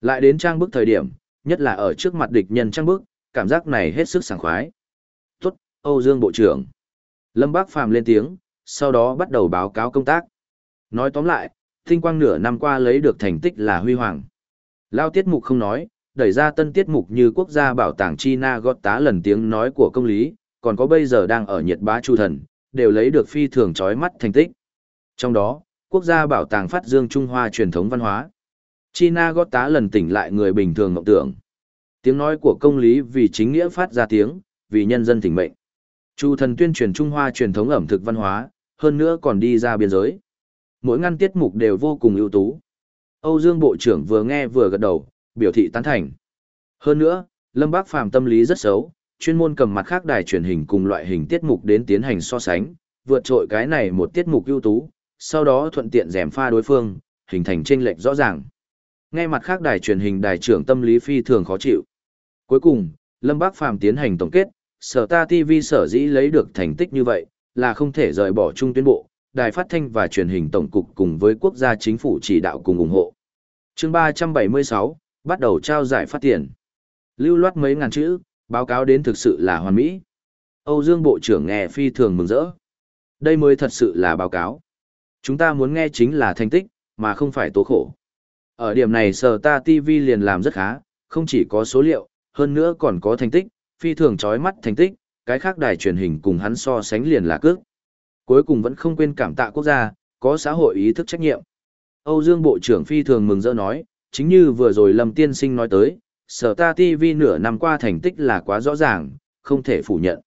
Lại đến trang bức thời điểm, nhất là ở trước mặt địch nhân trang bức, cảm giác này hết sức sảng khoái. Tốt, Âu Dương Bộ trưởng. Lâm Bắc Phàm lên tiếng, sau đó bắt đầu báo cáo công tác. Nói tóm lại, tinh quang nửa năm qua lấy được thành tích là huy hoàng. Lao tiết mục không nói, đẩy ra tân tiết mục như quốc gia bảo tàng China gót tá lần tiếng nói của công lý, còn có bây giờ đang ở nhiệt bá chu thần, đều lấy được phi thường chói mắt thành tích. Trong đó, quốc gia bảo tàng phát dương Trung Hoa truyền thống văn hóa. China gót tá lần tỉnh lại người bình thường ngọc tưởng. Tiếng nói của công lý vì chính nghĩa phát ra tiếng, vì nhân dân tỉnh mệnh. Chu thần tuyên truyền Trung Hoa truyền thống ẩm thực văn hóa, hơn nữa còn đi ra biên giới. Mỗi ngăn tiết mục đều vô cùng ưu tú. Âu Dương Bộ trưởng vừa nghe vừa gật đầu, biểu thị tán thành. Hơn nữa, Lâm Bác Phàm tâm lý rất xấu, chuyên môn cầm mặt khác đài truyền hình cùng loại hình tiết mục đến tiến hành so sánh, vượt trội cái này một tiết mục ưu tú, sau đó thuận tiện rèm pha đối phương, hình thành chênh lệch rõ ràng. Nghe mặt khác đài truyền hình đài trưởng tâm lý phi thường khó chịu. Cuối cùng, Lâm Bác Phàm tiến hành tổng kết, sở ta TV sở dĩ lấy được thành tích như vậy, là không thể rời bỏ Chung tuyến bộ, đài phát thanh và truyền hình tổng cục cùng với quốc gia chính phủ chỉ đạo cùng ủng hộ. chương 376, bắt đầu trao giải phát tiền. Lưu loát mấy ngàn chữ, báo cáo đến thực sự là hoàn mỹ. Âu Dương Bộ trưởng nghe phi thường mừng rỡ. Đây mới thật sự là báo cáo. Chúng ta muốn nghe chính là thành tích, mà không phải tố khổ. Ở điểm này sở ta TV liền làm rất khá, không chỉ có số liệu, hơn nữa còn có thành tích, phi thường chói mắt thành tích, cái khác đài truyền hình cùng hắn so sánh liền là cước. Cuối cùng vẫn không quên cảm tạ quốc gia, có xã hội ý thức trách nhiệm. Âu Dương Bộ trưởng phi thường mừng rỡ nói, chính như vừa rồi Lâm Tiên Sinh nói tới, sở ta TV nửa năm qua thành tích là quá rõ ràng, không thể phủ nhận.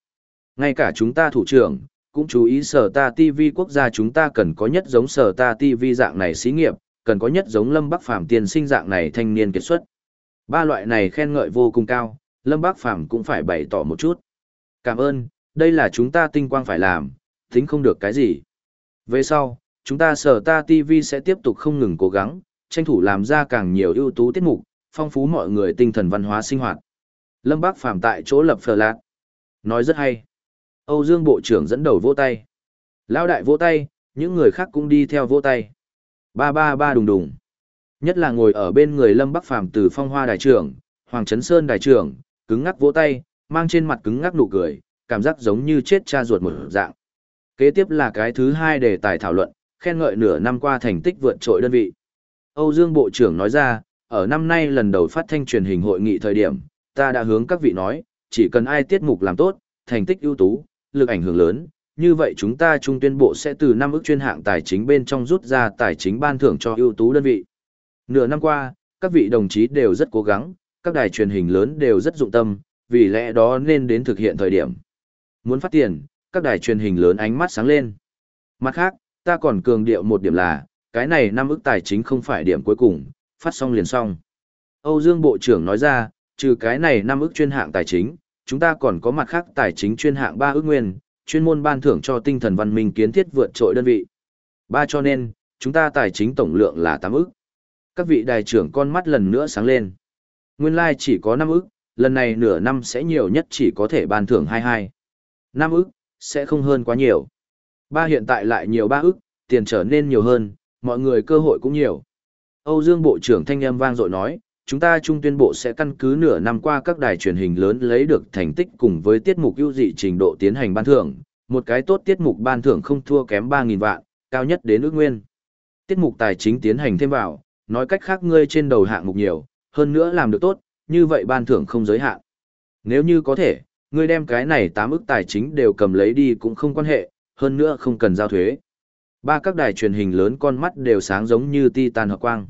Ngay cả chúng ta thủ trưởng, cũng chú ý sở ta TV quốc gia chúng ta cần có nhất giống sở ta TV dạng này xí nghiệp, cần có nhất giống Lâm Bắc Phàm tiên sinh dạng này thanh niên kết xuất. Ba loại này khen ngợi vô cùng cao, Lâm Bắc Phàm cũng phải bày tỏ một chút. Cảm ơn, đây là chúng ta tinh quang phải làm, tính không được cái gì. Về sau, chúng ta sở ta TV sẽ tiếp tục không ngừng cố gắng, tranh thủ làm ra càng nhiều ưu tú tiết mục, phong phú mọi người tinh thần văn hóa sinh hoạt. Lâm Bác Phàm tại chỗ lập phờ lạc. Nói rất hay. Âu Dương Bộ trưởng dẫn đầu vỗ tay. Lao đại vỗ tay, những người khác cũng đi theo vỗ tay. Ba ba ba đùng đùng. Nhất là ngồi ở bên người Lâm Bắc Phàm từ phong hoa đại trưởng, Hoàng Trấn Sơn đại trưởng, cứng ngắc vỗ tay, mang trên mặt cứng ngắc nụ cười, cảm giác giống như chết cha ruột một dạng. Kế tiếp là cái thứ hai đề tài thảo luận, khen ngợi nửa năm qua thành tích vượt trội đơn vị. Âu Dương Bộ trưởng nói ra, ở năm nay lần đầu phát thanh truyền hình hội nghị thời điểm, ta đã hướng các vị nói, chỉ cần ai tiết mục làm tốt, thành tích ưu tú, lực ảnh hưởng lớn, như vậy chúng ta trung tuyên bộ sẽ từ năm ước chuyên hạng tài chính bên trong rút ra tài chính ban thưởng cho ưu tú đơn vị. Nửa năm qua, các vị đồng chí đều rất cố gắng, các đài truyền hình lớn đều rất dụng tâm, vì lẽ đó nên đến thực hiện thời điểm. Muốn phát tiền, các đài truyền hình lớn ánh mắt sáng lên. Mặt khác, ta còn cường điệu một điểm là, cái này năm ức tài chính không phải điểm cuối cùng, phát xong liền xong. Âu Dương Bộ trưởng nói ra, trừ cái này năm ức chuyên hạng tài chính, chúng ta còn có mặt khác tài chính chuyên hạng ba ức nguyên, chuyên môn ban thưởng cho tinh thần văn minh kiến thiết vượt trội đơn vị. Ba cho nên, chúng ta tài chính tổng lượng là 8 ức. Các vị đài trưởng con mắt lần nữa sáng lên. Nguyên lai like chỉ có 5 ức, lần này nửa năm sẽ nhiều nhất chỉ có thể ban thưởng 22. 5 ức, sẽ không hơn quá nhiều. Ba hiện tại lại nhiều ba ức, tiền trở nên nhiều hơn, mọi người cơ hội cũng nhiều. Âu Dương Bộ trưởng Thanh Âm vang dội nói, chúng ta trung tuyên bộ sẽ căn cứ nửa năm qua các đài truyền hình lớn lấy được thành tích cùng với tiết mục ưu dị trình độ tiến hành ban thưởng, một cái tốt tiết mục ban thưởng không thua kém 3.000 vạn, cao nhất đến ước nguyên. Tiết mục tài chính tiến hành thêm vào, nói cách khác ngươi trên đầu hạng mục nhiều, hơn nữa làm được tốt, như vậy ban thưởng không giới hạn. Nếu như có thể, ngươi đem cái này 8 ức tài chính đều cầm lấy đi cũng không quan hệ, hơn nữa không cần giao thuế. Ba các đài truyền hình lớn con mắt đều sáng giống như titan hợp quang.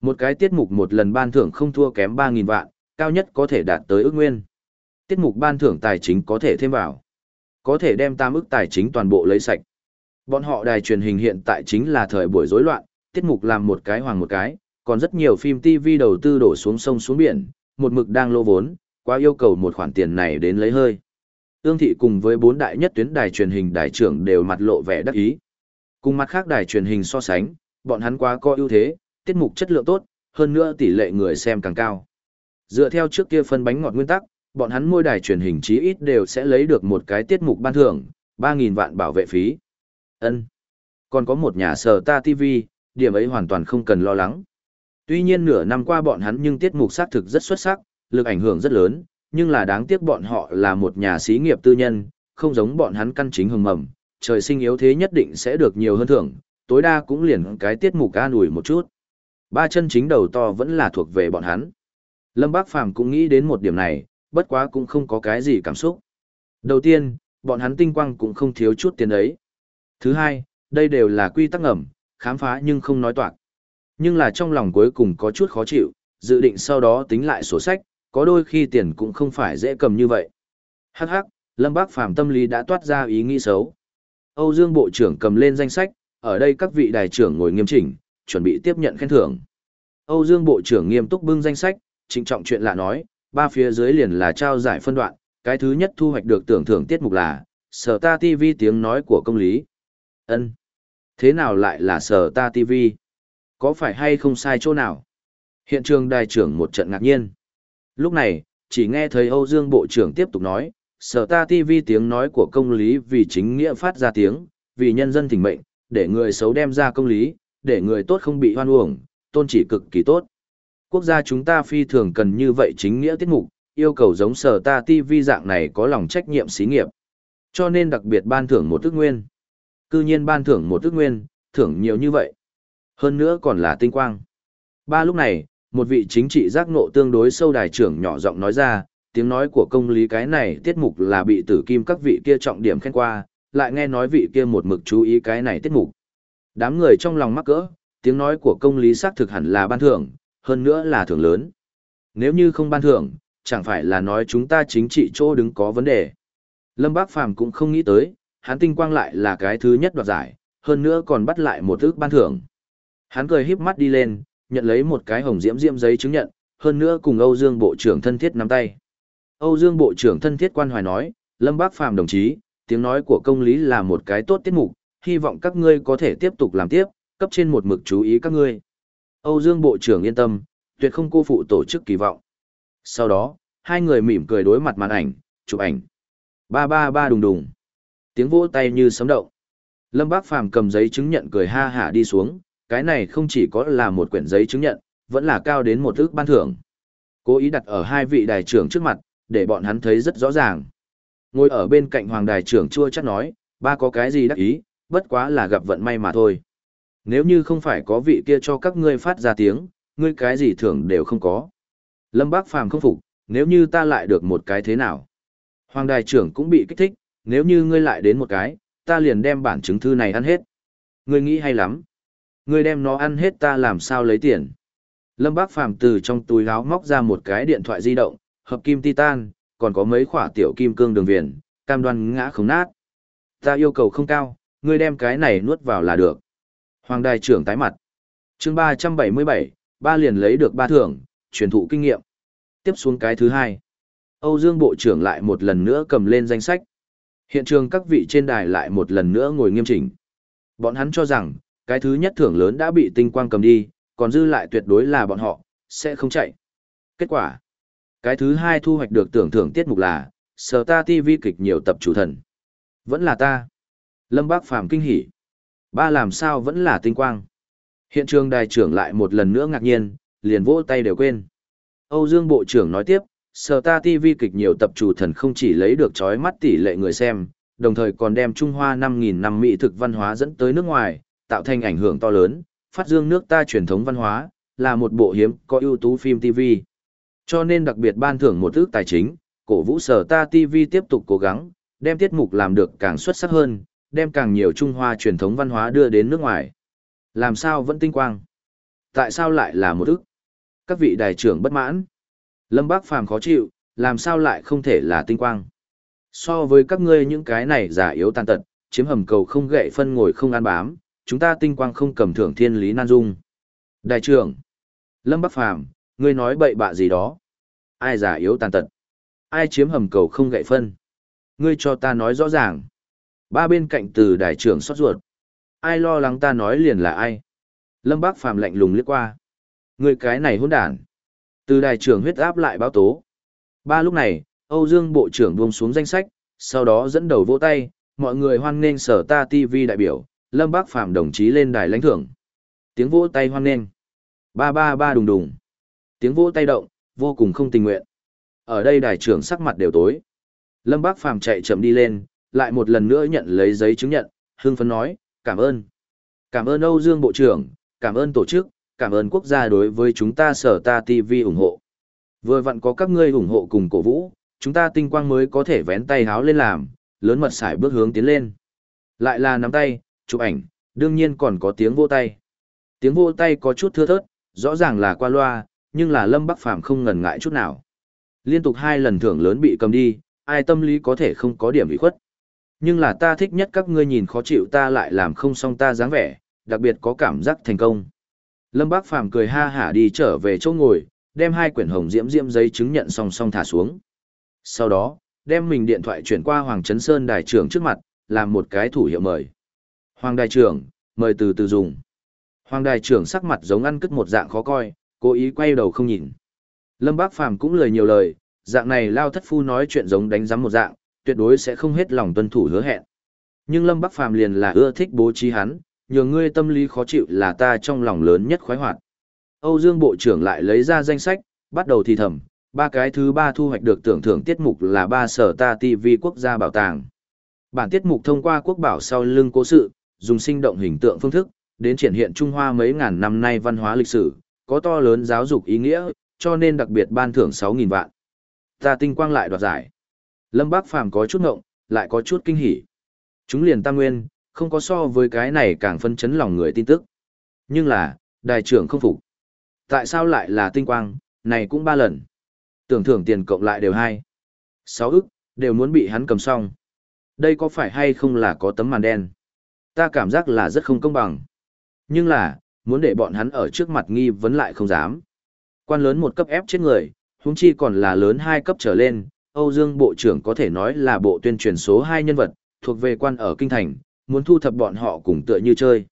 Một cái tiết mục một lần ban thưởng không thua kém 3.000 vạn, cao nhất có thể đạt tới ước nguyên. Tiết mục ban thưởng tài chính có thể thêm vào. Có thể đem tam ức tài chính toàn bộ lấy sạch. Bọn họ đài truyền hình hiện tại chính là thời buổi rối loạn, tiết mục làm một cái hoàng một cái, còn rất nhiều phim TV đầu tư đổ xuống sông xuống biển, một mực đang lô vốn, quá yêu cầu một khoản tiền này đến lấy hơi. Ương thị cùng với bốn đại nhất tuyến đài truyền hình đại trưởng đều mặt lộ vẻ đắc ý. Cùng mặt khác đài truyền hình so sánh, bọn hắn quá có ưu thế, tiết mục chất lượng tốt, hơn nữa tỷ lệ người xem càng cao. Dựa theo trước kia phân bánh ngọt nguyên tắc, bọn hắn mỗi đài truyền hình chí ít đều sẽ lấy được một cái tiết mục ban thưởng, 3.000 vạn bảo vệ phí. Ân, Còn có một nhà sở ta TV, điểm ấy hoàn toàn không cần lo lắng. Tuy nhiên nửa năm qua bọn hắn nhưng tiết mục xác thực rất xuất sắc, lực ảnh hưởng rất lớn, nhưng là đáng tiếc bọn họ là một nhà xí nghiệp tư nhân, không giống bọn hắn căn chính hừng mầm, trời sinh yếu thế nhất định sẽ được nhiều hơn thưởng, tối đa cũng liền cái tiết mục an ủi một chút. Ba chân chính đầu to vẫn là thuộc về bọn hắn. Lâm Bác Phàm cũng nghĩ đến một điểm này, bất quá cũng không có cái gì cảm xúc. Đầu tiên, bọn hắn tinh quang cũng không thiếu chút tiền ấy. Thứ hai, đây đều là quy tắc ngầm, khám phá nhưng không nói toạc. Nhưng là trong lòng cuối cùng có chút khó chịu, dự định sau đó tính lại sổ sách, có đôi khi tiền cũng không phải dễ cầm như vậy. Hắc hắc, Lâm Bác Phàm tâm lý đã toát ra ý nghĩ xấu. Âu Dương Bộ trưởng cầm lên danh sách, ở đây các vị đại trưởng ngồi nghiêm chỉnh, chuẩn bị tiếp nhận khen thưởng. Âu Dương Bộ trưởng nghiêm túc bưng danh sách, trịnh trọng chuyện lạ nói, ba phía dưới liền là trao giải phân đoạn, cái thứ nhất thu hoạch được tưởng thưởng tiết mục là, Sở Ta TV tiếng nói của công lý. ân Thế nào lại là Sở Ta TV? Có phải hay không sai chỗ nào? Hiện trường đại trưởng một trận ngạc nhiên. Lúc này, chỉ nghe thấy Âu Dương Bộ trưởng tiếp tục nói, Sở Ta TV tiếng nói của công lý vì chính nghĩa phát ra tiếng, vì nhân dân thỉnh mệnh, để người xấu đem ra công lý, để người tốt không bị hoan uổng, tôn chỉ cực kỳ tốt. Quốc gia chúng ta phi thường cần như vậy chính nghĩa tiết mục, yêu cầu giống sở ta TV dạng này có lòng trách nhiệm xí nghiệp. Cho nên đặc biệt ban thưởng một ước nguyên. Cư nhiên ban thưởng một ước nguyên, thưởng nhiều như vậy. Hơn nữa còn là tinh quang. Ba lúc này, một vị chính trị giác ngộ tương đối sâu đài trưởng nhỏ giọng nói ra, tiếng nói của công lý cái này tiết mục là bị tử kim các vị kia trọng điểm khen qua, lại nghe nói vị kia một mực chú ý cái này tiết mục. Đám người trong lòng mắc cỡ, tiếng nói của công lý xác thực hẳn là ban thưởng, hơn nữa là thưởng lớn. Nếu như không ban thưởng, chẳng phải là nói chúng ta chính trị chỗ đứng có vấn đề. Lâm Bác Phàm cũng không nghĩ tới, hắn tinh quang lại là cái thứ nhất đoạt giải, hơn nữa còn bắt lại một ước ban thưởng. Hắn cười híp mắt đi lên, nhận lấy một cái hồng diễm diễm giấy chứng nhận, hơn nữa cùng Âu Dương Bộ trưởng thân thiết nắm tay. Âu Dương Bộ trưởng thân thiết quan hoài nói, Lâm Bác Phàm đồng chí, tiếng nói của công lý là một cái tốt tiết mục, hy vọng các ngươi có thể tiếp tục làm tiếp, cấp trên một mực chú ý các ngươi. Âu Dương Bộ trưởng yên tâm, tuyệt không cô phụ tổ chức kỳ vọng. Sau đó, hai người mỉm cười đối mặt màn ảnh, chụp ảnh. Ba ba ba đùng đùng. Tiếng vỗ tay như sấm động. Lâm Bác Phàm cầm giấy chứng nhận cười ha hả đi xuống, cái này không chỉ có là một quyển giấy chứng nhận, vẫn là cao đến một ước ban thưởng. Cố ý đặt ở hai vị đại trưởng trước mặt, để bọn hắn thấy rất rõ ràng. Ngồi ở bên cạnh hoàng đại trưởng chua chắc nói, ba có cái gì đắc ý, bất quá là gặp vận may mà thôi. Nếu như không phải có vị kia cho các ngươi phát ra tiếng, ngươi cái gì thưởng đều không có. Lâm Bác Phàm không phục, nếu như ta lại được một cái thế nào? Hoàng đại trưởng cũng bị kích thích, nếu như ngươi lại đến một cái, ta liền đem bản chứng thư này ăn hết. Ngươi nghĩ hay lắm. Ngươi đem nó ăn hết ta làm sao lấy tiền. Lâm Bác Phàm từ trong túi áo móc ra một cái điện thoại di động, hợp kim titan, còn có mấy khỏa tiểu kim cương đường viền, cam đoan ngã không nát. Ta yêu cầu không cao, ngươi đem cái này nuốt vào là được. Hoàng đài trưởng tái mặt. chương 377, ba liền lấy được ba thưởng, truyền thụ kinh nghiệm. Tiếp xuống cái thứ hai. Âu Dương Bộ trưởng lại một lần nữa cầm lên danh sách. Hiện trường các vị trên đài lại một lần nữa ngồi nghiêm chỉnh. Bọn hắn cho rằng, cái thứ nhất thưởng lớn đã bị tinh quang cầm đi, còn dư lại tuyệt đối là bọn họ, sẽ không chạy. Kết quả. Cái thứ hai thu hoạch được tưởng thưởng tiết mục là, Sở ta TV kịch nhiều tập chủ thần. Vẫn là ta. Lâm Bác Phàm kinh hỉ. Ba làm sao vẫn là tinh quang. Hiện trường đài trưởng lại một lần nữa ngạc nhiên, liền vỗ tay đều quên. Âu Dương Bộ trưởng nói tiếp, Sở ta TV kịch nhiều tập chủ thần không chỉ lấy được chói mắt tỷ lệ người xem, đồng thời còn đem Trung Hoa 5.000 năm mỹ thực văn hóa dẫn tới nước ngoài, tạo thành ảnh hưởng to lớn, phát dương nước ta truyền thống văn hóa, là một bộ hiếm có ưu tú phim TV. Cho nên đặc biệt ban thưởng một ước tài chính, cổ vũ sở ta TV tiếp tục cố gắng, đem tiết mục làm được càng xuất sắc hơn, đem càng nhiều Trung Hoa truyền thống văn hóa đưa đến nước ngoài. Làm sao vẫn tinh quang? Tại sao lại là một ước? Các vị đại trưởng bất mãn. Lâm Bác Phàm khó chịu, làm sao lại không thể là tinh quang? So với các ngươi những cái này giả yếu tàn tật, chiếm hầm cầu không gậy phân ngồi không ăn bám, chúng ta tinh quang không cầm thưởng thiên lý nan dung. Đại trưởng, Lâm Bắc Phàm, ngươi nói bậy bạ gì đó? Ai giả yếu tàn tật? Ai chiếm hầm cầu không gậy phân? Ngươi cho ta nói rõ ràng. Ba bên cạnh từ đại trưởng xót ruột. Ai lo lắng ta nói liền là ai? Lâm bắc Phàm lạnh lùng liếc qua. Ngươi cái này hỗn đản. Từ đại trưởng huyết áp lại báo tố. Ba lúc này, Âu Dương Bộ trưởng buông xuống danh sách, sau đó dẫn đầu vỗ tay, mọi người hoan nghênh sở ta TV đại biểu, Lâm Bác Phàm đồng chí lên đài lãnh thưởng. Tiếng vỗ tay hoan nghênh. Ba ba ba đùng đùng. Tiếng vỗ tay động, vô cùng không tình nguyện. Ở đây đài trưởng sắc mặt đều tối. Lâm Bác Phàm chạy chậm đi lên, lại một lần nữa nhận lấy giấy chứng nhận, hưng phấn nói, cảm ơn. Cảm ơn Âu Dương Bộ trưởng, cảm ơn tổ chức, cảm ơn quốc gia đối với chúng ta sở ta TV ủng hộ. Vừa vặn có các ngươi ủng hộ cùng cổ vũ, chúng ta tinh quang mới có thể vén tay háo lên làm, lớn mật sải bước hướng tiến lên. Lại là nắm tay, chụp ảnh, đương nhiên còn có tiếng vô tay. Tiếng vô tay có chút thưa thớt, rõ ràng là qua loa, nhưng là Lâm Bắc Phàm không ngần ngại chút nào. Liên tục hai lần thưởng lớn bị cầm đi, ai tâm lý có thể không có điểm bị khuất. Nhưng là ta thích nhất các ngươi nhìn khó chịu ta lại làm không xong ta dáng vẻ, đặc biệt có cảm giác thành công. Lâm Bác Phàm cười ha hả đi trở về chỗ ngồi, đem hai quyển hồng diễm diễm giấy chứng nhận song song thả xuống. Sau đó, đem mình điện thoại chuyển qua Hoàng Trấn Sơn đại trưởng trước mặt, làm một cái thủ hiệu mời. Hoàng Đại trưởng, mời từ từ dùng. Hoàng Đại trưởng sắc mặt giống ăn cất một dạng khó coi, cố ý quay đầu không nhìn. Lâm Bác Phàm cũng lời nhiều lời, dạng này lao thất phu nói chuyện giống đánh giám một dạng, tuyệt đối sẽ không hết lòng tuân thủ hứa hẹn. Nhưng Lâm Bắc Phàm liền là ưa thích bố trí hắn, nhường ngươi tâm lý khó chịu là ta trong lòng lớn nhất khoái hoạt. Âu Dương Bộ trưởng lại lấy ra danh sách, bắt đầu thì thầm, ba cái thứ ba thu hoạch được tưởng thưởng tiết mục là ba sở ta TV quốc gia bảo tàng. Bản tiết mục thông qua quốc bảo sau lưng cố sự, dùng sinh động hình tượng phương thức, đến triển hiện Trung Hoa mấy ngàn năm nay văn hóa lịch sử, có to lớn giáo dục ý nghĩa, cho nên đặc biệt ban thưởng 6.000 vạn. Ta tinh quang lại đoạt giải. Lâm Bác Phàm có chút ngộng, lại có chút kinh hỉ. Chúng liền tam nguyên, không có so với cái này càng phân chấn lòng người tin tức. Nhưng là, đại trưởng không phục. Tại sao lại là tinh quang, này cũng ba lần. Tưởng thưởng tiền cộng lại đều hai. Sáu ức, đều muốn bị hắn cầm xong. Đây có phải hay không là có tấm màn đen? Ta cảm giác là rất không công bằng. Nhưng là, muốn để bọn hắn ở trước mặt nghi vấn lại không dám. Quan lớn một cấp ép chết người, huống chi còn là lớn hai cấp trở lên, Âu Dương Bộ trưởng có thể nói là bộ tuyên truyền số 2 nhân vật, thuộc về quan ở Kinh Thành, muốn thu thập bọn họ cùng tựa như chơi.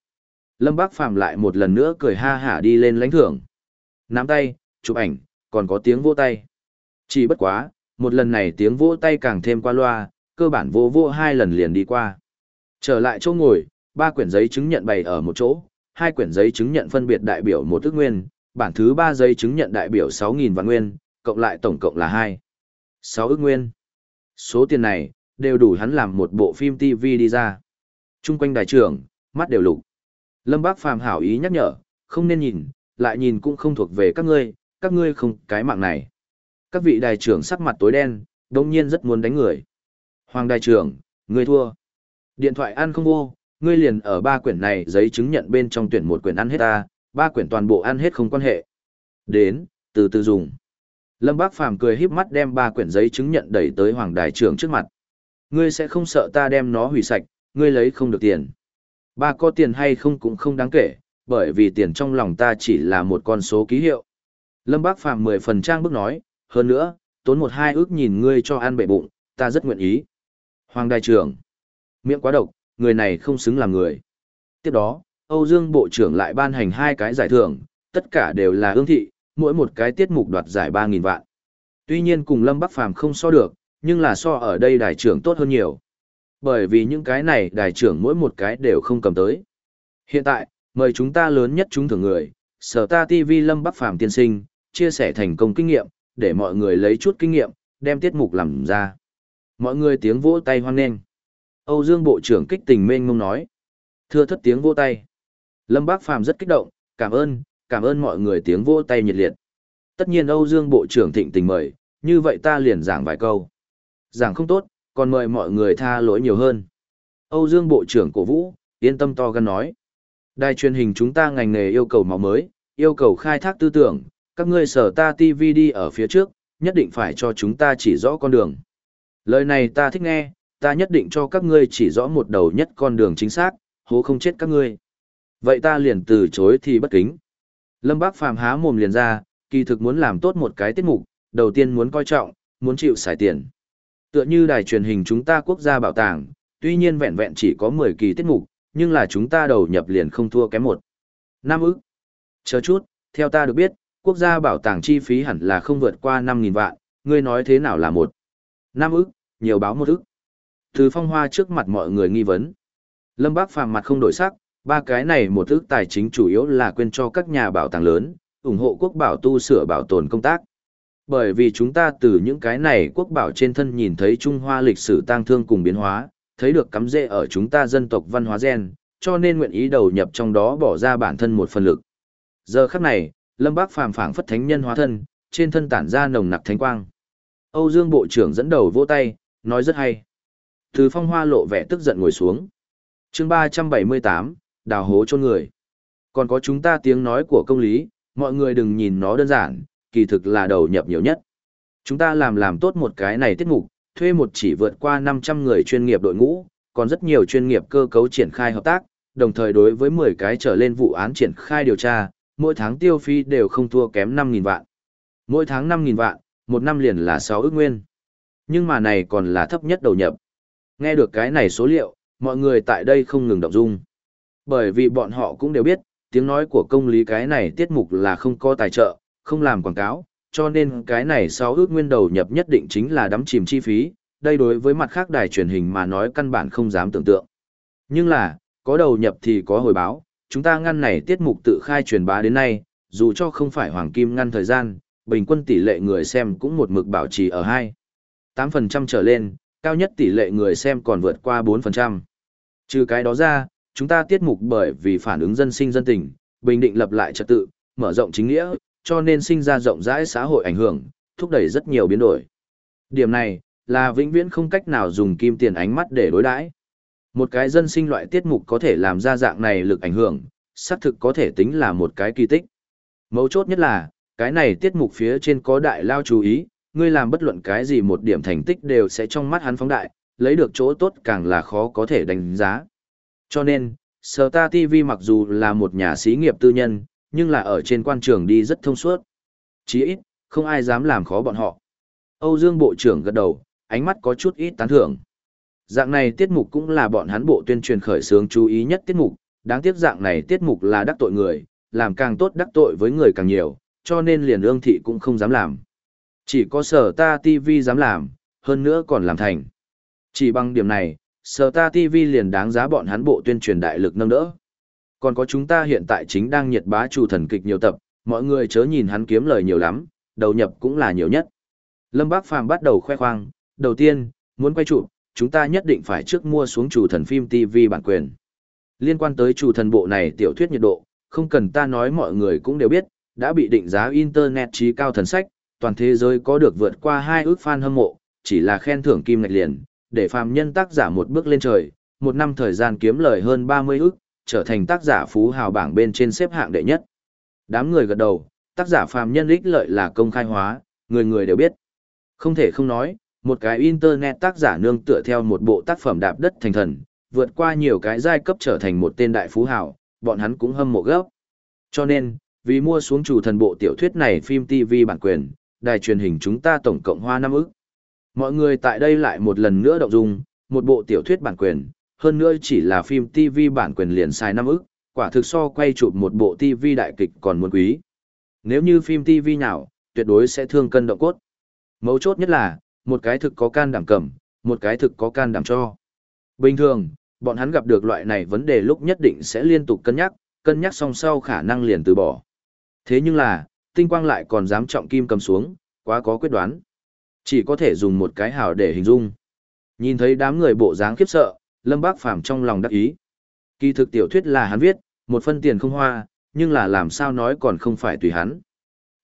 Lâm Bác Phàm lại một lần nữa cười ha hả đi lên lãnh thưởng. Nắm tay, chụp ảnh, còn có tiếng vỗ tay. Chỉ bất quá, một lần này tiếng vỗ tay càng thêm qua loa, cơ bản vô vô hai lần liền đi qua. Trở lại chỗ ngồi, ba quyển giấy chứng nhận bày ở một chỗ, hai quyển giấy chứng nhận phân biệt đại biểu một ước nguyên, bản thứ ba giấy chứng nhận đại biểu 6.000 vạn nguyên, cộng lại tổng cộng là 2. 6 ước nguyên. Số tiền này, đều đủ hắn làm một bộ phim TV đi ra. Trung quanh đại trưởng, mắt đều lục. Lâm Bác Phàm hảo ý nhắc nhở, không nên nhìn, lại nhìn cũng không thuộc về các ngươi, các ngươi không cái mạng này. Các vị đại trưởng sắc mặt tối đen, đồng nhiên rất muốn đánh người. Hoàng đại trưởng, ngươi thua. Điện thoại ăn không vô, ngươi liền ở ba quyển này giấy chứng nhận bên trong tuyển một quyển ăn hết ta, ba quyển toàn bộ ăn hết không quan hệ. Đến, từ từ dùng. Lâm Bác Phàm cười híp mắt đem ba quyển giấy chứng nhận đẩy tới Hoàng Đại trưởng trước mặt. Ngươi sẽ không sợ ta đem nó hủy sạch, ngươi lấy không được tiền. Ba có tiền hay không cũng không đáng kể, bởi vì tiền trong lòng ta chỉ là một con số ký hiệu. Lâm Bác Phàm mười phần trang bước nói, hơn nữa, tốn một hai ước nhìn ngươi cho ăn bệ bụng, ta rất nguyện ý. Hoàng Đại trưởng, miệng quá độc, người này không xứng làm người. Tiếp đó, Âu Dương Bộ trưởng lại ban hành hai cái giải thưởng, tất cả đều là ương thị, mỗi một cái tiết mục đoạt giải 3.000 vạn. Tuy nhiên cùng Lâm Bắc Phàm không so được, nhưng là so ở đây đại trưởng tốt hơn nhiều. Bởi vì những cái này đại trưởng mỗi một cái đều không cầm tới. Hiện tại, mời chúng ta lớn nhất chúng thưởng người, Sở Ta TV Lâm Bắc Phàm tiên sinh, chia sẻ thành công kinh nghiệm, để mọi người lấy chút kinh nghiệm, đem tiết mục làm ra. Mọi người tiếng vỗ tay hoan nghênh. Âu Dương Bộ trưởng kích tình mênh mông nói. Thưa thất tiếng vỗ tay. Lâm Bác Phàm rất kích động, cảm ơn, cảm ơn mọi người tiếng vỗ tay nhiệt liệt. Tất nhiên Âu Dương Bộ trưởng thịnh tình mời, như vậy ta liền giảng vài câu. Giảng không tốt, còn mời mọi người tha lỗi nhiều hơn. Âu Dương Bộ trưởng cổ vũ, yên tâm to gan nói. Đài truyền hình chúng ta ngành nghề yêu cầu máu mới, yêu cầu khai thác tư tưởng, các ngươi sở ta TV đi ở phía trước, nhất định phải cho chúng ta chỉ rõ con đường. Lời này ta thích nghe, ta nhất định cho các ngươi chỉ rõ một đầu nhất con đường chính xác, hố không chết các ngươi. Vậy ta liền từ chối thì bất kính. Lâm Bác Phàm há mồm liền ra, kỳ thực muốn làm tốt một cái tiết mục, đầu tiên muốn coi trọng, muốn chịu xài tiền. Tựa như đài truyền hình chúng ta quốc gia bảo tàng, tuy nhiên vẹn vẹn chỉ có 10 kỳ tiết mục, nhưng là chúng ta đầu nhập liền không thua kém một. Năm ức. Chờ chút, theo ta được biết, quốc gia bảo tàng chi phí hẳn là không vượt qua 5.000 vạn, ngươi nói thế nào là một. Năm ức, nhiều báo một ức. Từ phong hoa trước mặt mọi người nghi vấn. Lâm Bác phàm mặt không đổi sắc, ba cái này một thứ tài chính chủ yếu là quên cho các nhà bảo tàng lớn, ủng hộ quốc bảo tu sửa bảo tồn công tác. Bởi vì chúng ta từ những cái này quốc bảo trên thân nhìn thấy Trung Hoa lịch sử tang thương cùng biến hóa, thấy được cắm rễ ở chúng ta dân tộc văn hóa gen, cho nên nguyện ý đầu nhập trong đó bỏ ra bản thân một phần lực. Giờ khắc này, Lâm Bác phàm phảng phất thánh nhân hóa thân, trên thân tản ra nồng nặc thánh quang. Âu Dương Bộ trưởng dẫn đầu vỗ tay, nói rất hay. Từ phong hoa lộ vẻ tức giận ngồi xuống. chương 378, đào hố chôn người. Còn có chúng ta tiếng nói của công lý, mọi người đừng nhìn nó đơn giản, kỳ thực là đầu nhập nhiều nhất. Chúng ta làm làm tốt một cái này tiết mục, thuê một chỉ vượt qua 500 người chuyên nghiệp đội ngũ, còn rất nhiều chuyên nghiệp cơ cấu triển khai hợp tác, đồng thời đối với 10 cái trở lên vụ án triển khai điều tra, mỗi tháng tiêu phí đều không thua kém 5.000 vạn. Mỗi tháng 5.000 vạn, một năm liền là 6 ước nguyên. Nhưng mà này còn là thấp nhất đầu nhập. Nghe được cái này số liệu, mọi người tại đây không ngừng động dung. Bởi vì bọn họ cũng đều biết, tiếng nói của công lý cái này tiết mục là không có tài trợ, không làm quảng cáo, cho nên cái này sau ước nguyên đầu nhập nhất định chính là đắm chìm chi phí, đây đối với mặt khác đài truyền hình mà nói căn bản không dám tưởng tượng. Nhưng là, có đầu nhập thì có hồi báo, chúng ta ngăn này tiết mục tự khai truyền bá đến nay, dù cho không phải hoàng kim ngăn thời gian, bình quân tỷ lệ người xem cũng một mực bảo trì ở 2. 8% trở lên, cao nhất tỷ lệ người xem còn vượt qua 4%. Trừ cái đó ra, chúng ta tiết mục bởi vì phản ứng dân sinh dân tình, bình định lập lại trật tự, mở rộng chính nghĩa, cho nên sinh ra rộng rãi xã hội ảnh hưởng, thúc đẩy rất nhiều biến đổi. Điểm này, là vĩnh viễn không cách nào dùng kim tiền ánh mắt để đối đãi. Một cái dân sinh loại tiết mục có thể làm ra dạng này lực ảnh hưởng, xác thực có thể tính là một cái kỳ tích. Mấu chốt nhất là, cái này tiết mục phía trên có đại lao chú ý, ngươi làm bất luận cái gì một điểm thành tích đều sẽ trong mắt hắn phóng đại, lấy được chỗ tốt càng là khó có thể đánh giá. Cho nên, Star TV mặc dù là một nhà xí nghiệp tư nhân, nhưng là ở trên quan trường đi rất thông suốt. Chí ít, không ai dám làm khó bọn họ. Âu Dương Bộ trưởng gật đầu, ánh mắt có chút ít tán thưởng. Dạng này tiết mục cũng là bọn hắn bộ tuyên truyền khởi sướng chú ý nhất tiết mục, đáng tiếc dạng này tiết mục là đắc tội người, làm càng tốt đắc tội với người càng nhiều, cho nên liền ương thị cũng không dám làm. Chỉ có sở ta TV dám làm, hơn nữa còn làm thành. Chỉ bằng điểm này, sở ta TV liền đáng giá bọn hắn bộ tuyên truyền đại lực nâng đỡ. Còn có chúng ta hiện tại chính đang nhiệt bá chủ thần kịch nhiều tập, mọi người chớ nhìn hắn kiếm lời nhiều lắm, đầu nhập cũng là nhiều nhất. Lâm Bác Phàm bắt đầu khoe khoang, đầu tiên, muốn quay trụ, chúng ta nhất định phải trước mua xuống chủ thần phim TV bản quyền. Liên quan tới chủ thần bộ này tiểu thuyết nhiệt độ, không cần ta nói mọi người cũng đều biết, đã bị định giá Internet trí cao thần sách, toàn thế giới có được vượt qua hai ước fan hâm mộ, chỉ là khen thưởng kim ngạch liền, để phàm nhân tác giả một bước lên trời, một năm thời gian kiếm lời hơn 30 ước, trở thành tác giả phú hào bảng bên trên xếp hạng đệ nhất. Đám người gật đầu, tác giả phàm nhân ích lợi là công khai hóa, người người đều biết. Không thể không nói, một cái internet tác giả nương tựa theo một bộ tác phẩm đạp đất thành thần, vượt qua nhiều cái giai cấp trở thành một tên đại phú hào, bọn hắn cũng hâm mộ gấp. Cho nên, vì mua xuống chủ thần bộ tiểu thuyết này phim TV bản quyền, đài truyền hình chúng ta tổng cộng hoa năm ức. Mọi người tại đây lại một lần nữa động dung, một bộ tiểu thuyết bản quyền, hơn nữa chỉ là phim TV bản quyền liền xài năm ức, quả thực so quay chụp một bộ TV đại kịch còn muốn quý. Nếu như phim TV nào, tuyệt đối sẽ thương cân động cốt. Mấu chốt nhất là, một cái thực có can đảm cầm, một cái thực có can đảm cho. Bình thường, bọn hắn gặp được loại này vấn đề lúc nhất định sẽ liên tục cân nhắc, cân nhắc song sau khả năng liền từ bỏ. Thế nhưng là, tinh quang lại còn dám trọng kim cầm xuống, quá có quyết đoán. Chỉ có thể dùng một cái hào để hình dung. Nhìn thấy đám người bộ dáng khiếp sợ, Lâm Bác Phàm trong lòng đắc ý. Kỳ thực tiểu thuyết là hắn viết, một phân tiền không hoa, nhưng là làm sao nói còn không phải tùy hắn.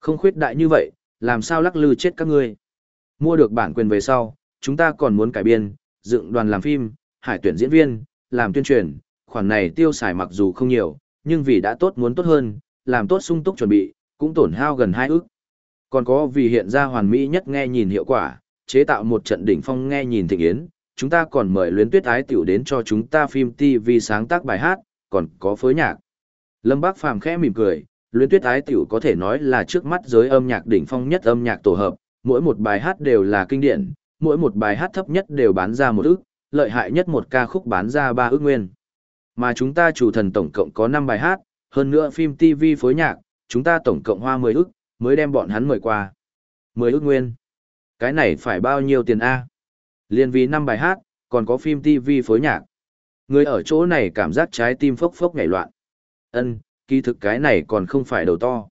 Không khuyết đại như vậy, làm sao lắc lư chết các ngươi. Mua được bản quyền về sau, chúng ta còn muốn cải biên, dựng đoàn làm phim, hải tuyển diễn viên, làm tuyên truyền, khoản này tiêu xài mặc dù không nhiều, nhưng vì đã tốt muốn tốt hơn, làm tốt sung túc chuẩn bị, cũng tổn hao gần hai ước. Còn có vì hiện ra hoàn mỹ nhất nghe nhìn hiệu quả, chế tạo một trận đỉnh phong nghe nhìn thịnh yến, chúng ta còn mời luyến tuyết ái tiểu đến cho chúng ta phim TV sáng tác bài hát, còn có phối nhạc. Lâm Bác Phàm khẽ mỉm cười, luyến tuyết ái tiểu có thể nói là trước mắt giới âm nhạc đỉnh phong nhất âm nhạc tổ hợp, mỗi một bài hát đều là kinh điển, mỗi một bài hát thấp nhất đều bán ra một ức, lợi hại nhất một ca khúc bán ra ba ức nguyên. Mà chúng ta chủ thần tổng cộng có 5 bài hát, hơn nữa phim TV phối nhạc, chúng ta tổng cộng hoa 10 ức, mới đem bọn hắn mời qua. 10 ức nguyên. Cái này phải bao nhiêu tiền A? Liên vì 5 bài hát, còn có phim TV phối nhạc. Người ở chỗ này cảm giác trái tim phốc phốc nhảy loạn. Ân, kỳ thực cái này còn không phải đầu to.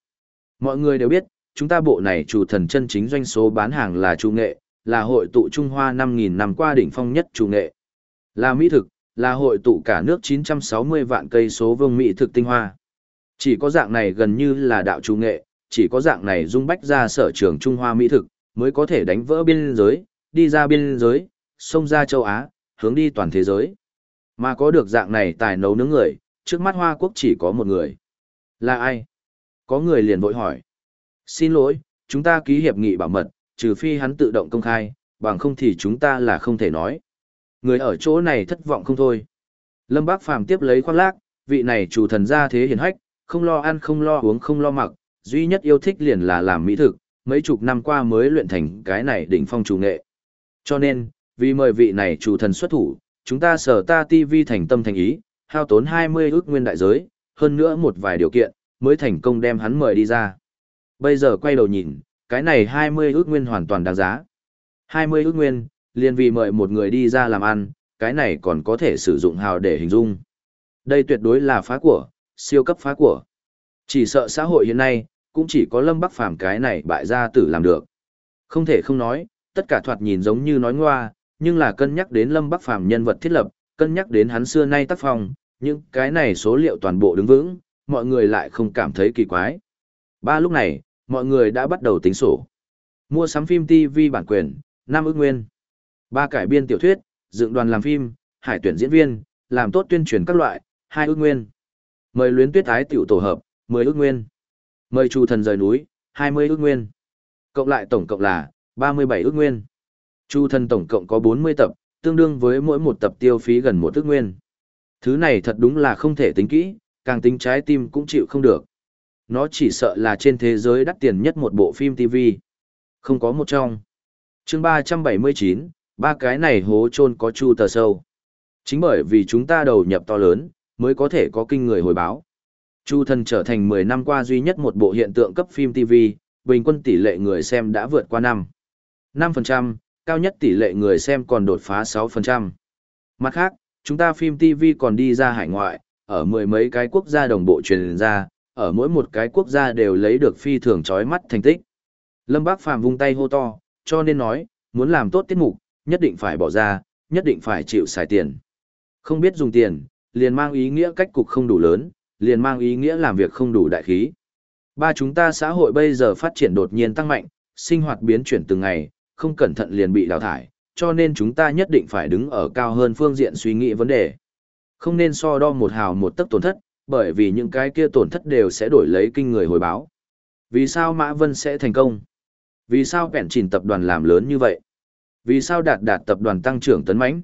Mọi người đều biết, chúng ta bộ này chủ thần chân chính doanh số bán hàng là chủ nghệ, là hội tụ Trung Hoa 5.000 năm qua đỉnh phong nhất chủ nghệ. Là mỹ thực, là hội tụ cả nước 960 vạn cây số vương mỹ thực tinh hoa. Chỉ có dạng này gần như là đạo chủ nghệ, chỉ có dạng này dung bách ra sở trường Trung Hoa mỹ thực, mới có thể đánh vỡ biên giới, đi ra biên giới, xông ra châu Á, hướng đi toàn thế giới. Mà có được dạng này tài nấu nướng người, trước mắt Hoa Quốc chỉ có một người. Là ai? Có người liền vội hỏi. Xin lỗi, chúng ta ký hiệp nghị bảo mật, trừ phi hắn tự động công khai, bằng không thì chúng ta là không thể nói. Người ở chỗ này thất vọng không thôi. Lâm Bác Phàm tiếp lấy khoác lác, vị này chủ thần gia thế hiền hách, không lo ăn không lo uống không lo mặc, duy nhất yêu thích liền là làm mỹ thực, mấy chục năm qua mới luyện thành cái này đỉnh phong chủ nghệ. Cho nên, vì mời vị này chủ thần xuất thủ, chúng ta sở ta TV thành tâm thành ý, hao tốn 20 ước nguyên đại giới, hơn nữa một vài điều kiện, mới thành công đem hắn mời đi ra. Bây giờ quay đầu nhìn, cái này 20 ước nguyên hoàn toàn đáng giá. 20 ước nguyên, liền vì mời một người đi ra làm ăn, cái này còn có thể sử dụng hào để hình dung. Đây tuyệt đối là phá của, siêu cấp phá của. Chỉ sợ xã hội hiện nay, cũng chỉ có Lâm Bắc Phàm cái này bại gia tử làm được. Không thể không nói, tất cả thoạt nhìn giống như nói ngoa, nhưng là cân nhắc đến Lâm Bắc Phàm nhân vật thiết lập, cân nhắc đến hắn xưa nay tác phong, những cái này số liệu toàn bộ đứng vững, mọi người lại không cảm thấy kỳ quái. Ba lúc này, mọi người đã bắt đầu tính sổ. Mua sắm phim TV bản quyền, năm ước nguyên. Ba cải biên tiểu thuyết, dựng đoàn làm phim, hải tuyển diễn viên, làm tốt tuyên truyền các loại, hai ước nguyên. Mời luyến tuyết ái tiểu tổ hợp, 10 ước nguyên. Mời chủ thần rời núi, 20 ước nguyên. Cộng lại tổng cộng là 37 ước nguyên. Chu thần tổng cộng có 40 tập, tương đương với mỗi một tập tiêu phí gần một ước nguyên. Thứ này thật đúng là không thể tính kỹ, càng tính trái tim cũng chịu không được. Nó chỉ sợ là trên thế giới đắt tiền nhất một bộ phim TV. Không có một trong. chương 379, ba cái này hố chôn có chu tờ sâu. Chính bởi vì chúng ta đầu nhập to lớn, mới có thể có kinh người hồi báo. Chu thần trở thành 10 năm qua duy nhất một bộ hiện tượng cấp phim TV, bình quân tỷ lệ người xem đã vượt qua 5. 5%, cao nhất tỷ lệ người xem còn đột phá 6%. Mặt khác, chúng ta phim TV còn đi ra hải ngoại, ở mười mấy cái quốc gia đồng bộ truyền ra, ở mỗi một cái quốc gia đều lấy được phi thường chói mắt thành tích. Lâm Bác Phàm vung tay hô to, cho nên nói, muốn làm tốt tiết mục, nhất định phải bỏ ra, nhất định phải chịu xài tiền. Không biết dùng tiền, liền mang ý nghĩa cách cục không đủ lớn, liền mang ý nghĩa làm việc không đủ đại khí. Ba chúng ta xã hội bây giờ phát triển đột nhiên tăng mạnh, sinh hoạt biến chuyển từng ngày, không cẩn thận liền bị đào thải, cho nên chúng ta nhất định phải đứng ở cao hơn phương diện suy nghĩ vấn đề. Không nên so đo một hào một tấc tổn thất, bởi vì những cái kia tổn thất đều sẽ đổi lấy kinh người hồi báo. Vì sao Mã Vân sẽ thành công? Vì sao bẹn chỉnh tập đoàn làm lớn như vậy? Vì sao đạt đạt tập đoàn tăng trưởng tấn mãnh?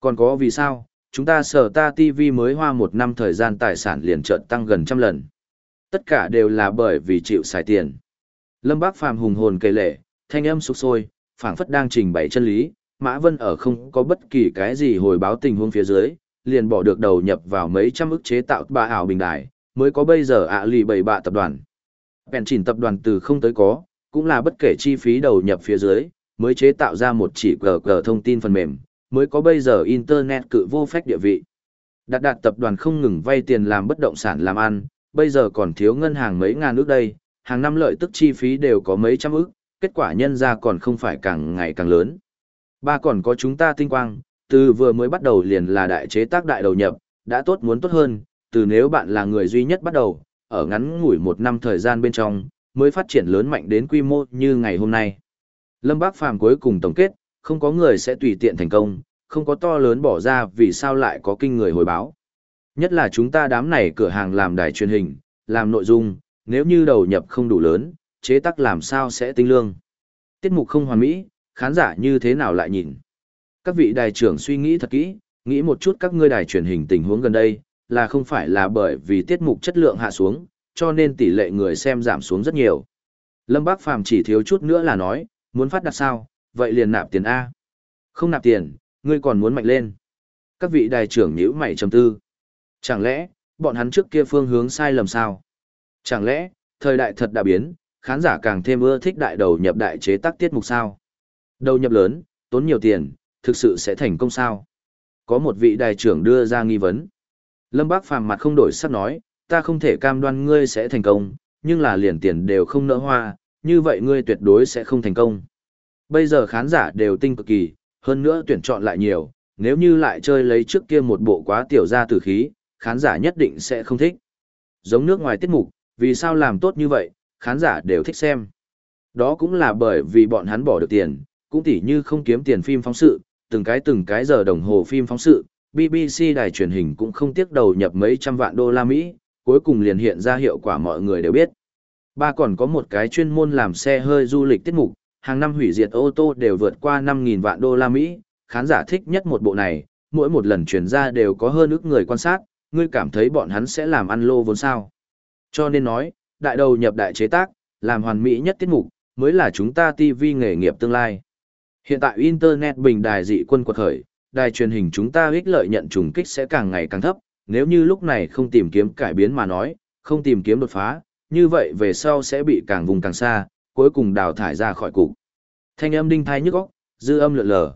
Còn có vì sao, chúng ta sở ta TV mới hoa một năm thời gian tài sản liền trợn tăng gần trăm lần. Tất cả đều là bởi vì chịu xài tiền. Lâm Bác Phàm hùng hồn kể lệ, thanh âm sục sôi, phảng phất đang trình bày chân lý, Mã Vân ở không có bất kỳ cái gì hồi báo tình huống phía dưới, liền bỏ được đầu nhập vào mấy trăm ức chế tạo bà ảo bình đài, mới có bây giờ ạ lì bảy bạ tập đoàn. Bèn chỉnh tập đoàn từ không tới có, cũng là bất kể chi phí đầu nhập phía dưới, mới chế tạo ra một chỉ cờ cờ thông tin phần mềm, mới có bây giờ Internet cự vô phách địa vị. Đạt đạt tập đoàn không ngừng vay tiền làm bất động sản làm ăn, bây giờ còn thiếu ngân hàng mấy ngàn ước đây, hàng năm lợi tức chi phí đều có mấy trăm ước, kết quả nhân ra còn không phải càng ngày càng lớn. Ba còn có chúng ta tinh quang, từ vừa mới bắt đầu liền là đại chế tác đại đầu nhập, đã tốt muốn tốt hơn, từ nếu bạn là người duy nhất bắt đầu, ở ngắn ngủi một năm thời gian bên trong, mới phát triển lớn mạnh đến quy mô như ngày hôm nay. Lâm Bác Phàm cuối cùng tổng kết, không có người sẽ tùy tiện thành công, không có to lớn bỏ ra vì sao lại có kinh người hồi báo. Nhất là chúng ta đám này cửa hàng làm đài truyền hình, làm nội dung, nếu như đầu nhập không đủ lớn, chế tác làm sao sẽ tinh lương. Tiết mục không hoàn mỹ, khán giả như thế nào lại nhìn. Các vị đài trưởng suy nghĩ thật kỹ, nghĩ một chút các ngươi đài truyền hình tình huống gần đây, là không phải là bởi vì tiết mục chất lượng hạ xuống, cho nên tỷ lệ người xem giảm xuống rất nhiều. Lâm Bác Phàm chỉ thiếu chút nữa là nói, muốn phát đặt sao, vậy liền nạp tiền A. Không nạp tiền, ngươi còn muốn mạnh lên. Các vị đài trưởng nhíu mày trầm tư. Chẳng lẽ, bọn hắn trước kia phương hướng sai lầm sao? Chẳng lẽ, thời đại thật đã biến, khán giả càng thêm ưa thích đại đầu nhập đại chế tác tiết mục sao? Đầu nhập lớn, tốn nhiều tiền, thực sự sẽ thành công sao? Có một vị đài trưởng đưa ra nghi vấn. Lâm Bác Phàm mặt không đổi sắc nói, ta không thể cam đoan ngươi sẽ thành công, nhưng là liền tiền đều không nỡ hoa, như vậy ngươi tuyệt đối sẽ không thành công. Bây giờ khán giả đều tinh cực kỳ, hơn nữa tuyển chọn lại nhiều, nếu như lại chơi lấy trước kia một bộ quá tiểu ra tử khí, khán giả nhất định sẽ không thích. Giống nước ngoài tiết mục, vì sao làm tốt như vậy, khán giả đều thích xem. Đó cũng là bởi vì bọn hắn bỏ được tiền, cũng tỉ như không kiếm tiền phim phóng sự, từng cái từng cái giờ đồng hồ phim phóng sự, BBC đài truyền hình cũng không tiếc đầu nhập mấy trăm vạn đô la Mỹ, cuối cùng liền hiện ra hiệu quả mọi người đều biết. Ba còn có một cái chuyên môn làm xe hơi du lịch tiết mục, hàng năm hủy diệt ô tô đều vượt qua 5.000 vạn đô la Mỹ, khán giả thích nhất một bộ này, mỗi một lần truyền ra đều có hơn ước người quan sát, ngươi cảm thấy bọn hắn sẽ làm ăn lô vốn sao. Cho nên nói, đại đầu nhập đại chế tác, làm hoàn mỹ nhất tiết mục, mới là chúng ta TV nghề nghiệp tương lai. Hiện tại Internet bình đài dị quân quật khởi, đài truyền hình chúng ta ích lợi nhận trùng kích sẽ càng ngày càng thấp, nếu như lúc này không tìm kiếm cải biến mà nói, không tìm kiếm đột phá, như vậy về sau sẽ bị càng vùng càng xa, cuối cùng đào thải ra khỏi cục. Thanh âm đinh thai nhức óc, dư âm lượn lờ.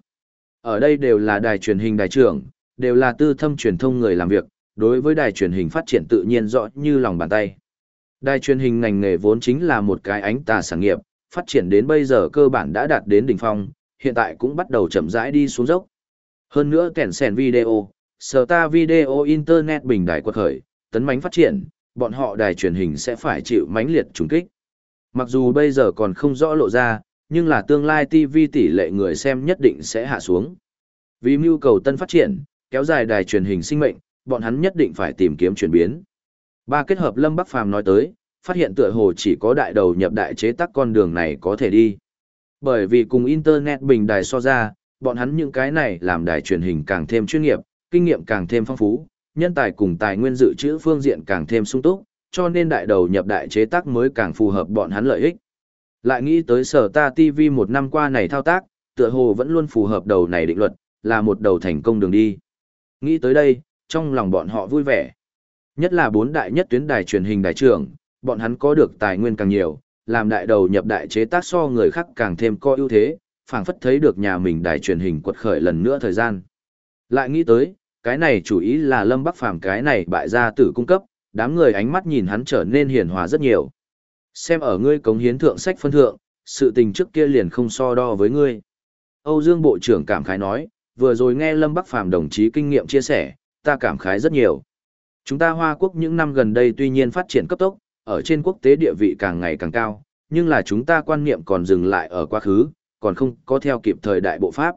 Ở đây đều là đài truyền hình đài trưởng, đều là tư thâm truyền thông người làm việc, đối với đài truyền hình phát triển tự nhiên rõ như lòng bàn tay. Đài truyền hình ngành nghề vốn chính là một cái ánh tà sản nghiệp, phát triển đến bây giờ cơ bản đã đạt đến đỉnh phong, hiện tại cũng bắt đầu chậm rãi đi xuống dốc. Hơn nữa kèn sèn video, sở ta video internet bình đài quật khởi, tấn mánh phát triển, bọn họ đài truyền hình sẽ phải chịu mánh liệt trùng kích. Mặc dù bây giờ còn không rõ lộ ra, nhưng là tương lai TV tỷ lệ người xem nhất định sẽ hạ xuống. Vì mưu cầu tân phát triển, kéo dài đài truyền hình sinh mệnh, bọn hắn nhất định phải tìm kiếm chuyển biến. Ba kết hợp Lâm Bắc Phàm nói tới, phát hiện tựa hồ chỉ có đại đầu nhập đại chế tác con đường này có thể đi. Bởi vì cùng Internet bình đài so ra, bọn hắn những cái này làm đài truyền hình càng thêm chuyên nghiệp, kinh nghiệm càng thêm phong phú, nhân tài cùng tài nguyên dự trữ phương diện càng thêm sung túc, cho nên đại đầu nhập đại chế tác mới càng phù hợp bọn hắn lợi ích. Lại nghĩ tới sở ta TV một năm qua này thao tác, tựa hồ vẫn luôn phù hợp đầu này định luật, là một đầu thành công đường đi. Nghĩ tới đây, trong lòng bọn họ vui vẻ. Nhất là bốn đại nhất tuyến đài truyền hình đại trưởng, bọn hắn có được tài nguyên càng nhiều, làm đại đầu nhập đại chế tác so người khác càng thêm có ưu thế, phảng phất thấy được nhà mình đài truyền hình quật khởi lần nữa thời gian. Lại nghĩ tới, cái này chủ ý là Lâm Bắc Phàm cái này bại gia tử cung cấp, đám người ánh mắt nhìn hắn trở nên hiền hòa rất nhiều. Xem ở ngươi cống hiến thượng sách phân thượng, sự tình trước kia liền không so đo với ngươi. Âu Dương Bộ trưởng cảm khái nói, vừa rồi nghe Lâm Bắc Phàm đồng chí kinh nghiệm chia sẻ, ta cảm khái rất nhiều. Chúng ta Hoa Quốc những năm gần đây tuy nhiên phát triển cấp tốc, ở trên quốc tế địa vị càng ngày càng cao, nhưng là chúng ta quan niệm còn dừng lại ở quá khứ, còn không có theo kịp thời đại bộ pháp.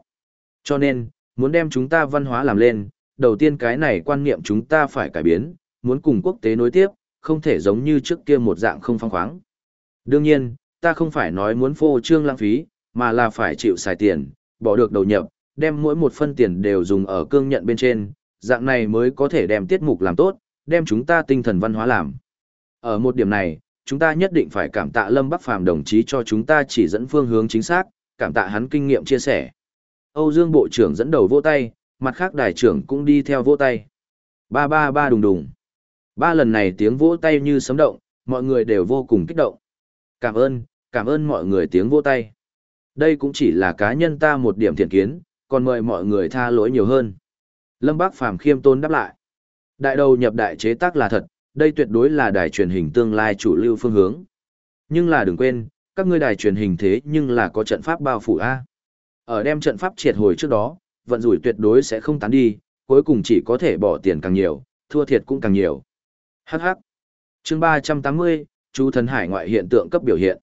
Cho nên, muốn đem chúng ta văn hóa làm lên, đầu tiên cái này quan niệm chúng ta phải cải biến, muốn cùng quốc tế nối tiếp, không thể giống như trước kia một dạng không phong khoáng. Đương nhiên, ta không phải nói muốn phô trương lãng phí, mà là phải chịu xài tiền, bỏ được đầu nhập, đem mỗi một phân tiền đều dùng ở cương nhận bên trên, dạng này mới có thể đem tiết mục làm tốt, đem chúng ta tinh thần văn hóa làm. Ở một điểm này, chúng ta nhất định phải cảm tạ Lâm Bắc Phàm đồng chí cho chúng ta chỉ dẫn phương hướng chính xác, cảm tạ hắn kinh nghiệm chia sẻ. Âu Dương Bộ trưởng dẫn đầu vỗ tay, mặt khác đại trưởng cũng đi theo vỗ tay. Ba ba ba đùng đùng. Ba lần này tiếng vỗ tay như sấm động, mọi người đều vô cùng kích động. Cảm ơn, cảm ơn mọi người tiếng vỗ tay. Đây cũng chỉ là cá nhân ta một điểm thiện kiến, còn mời mọi người tha lỗi nhiều hơn. Lâm Bác Phàm khiêm tôn đáp lại. Đại đầu nhập đại chế tác là thật, đây tuyệt đối là đài truyền hình tương lai chủ lưu phương hướng. Nhưng là đừng quên, các ngươi đài truyền hình thế nhưng là có trận pháp bao phủ A. Ở đem trận pháp triệt hồi trước đó, vận rủi tuyệt đối sẽ không tán đi, cuối cùng chỉ có thể bỏ tiền càng nhiều, thua thiệt cũng càng nhiều. Hắc hắc. Chương 380, chú thần hải ngoại hiện tượng cấp biểu hiện.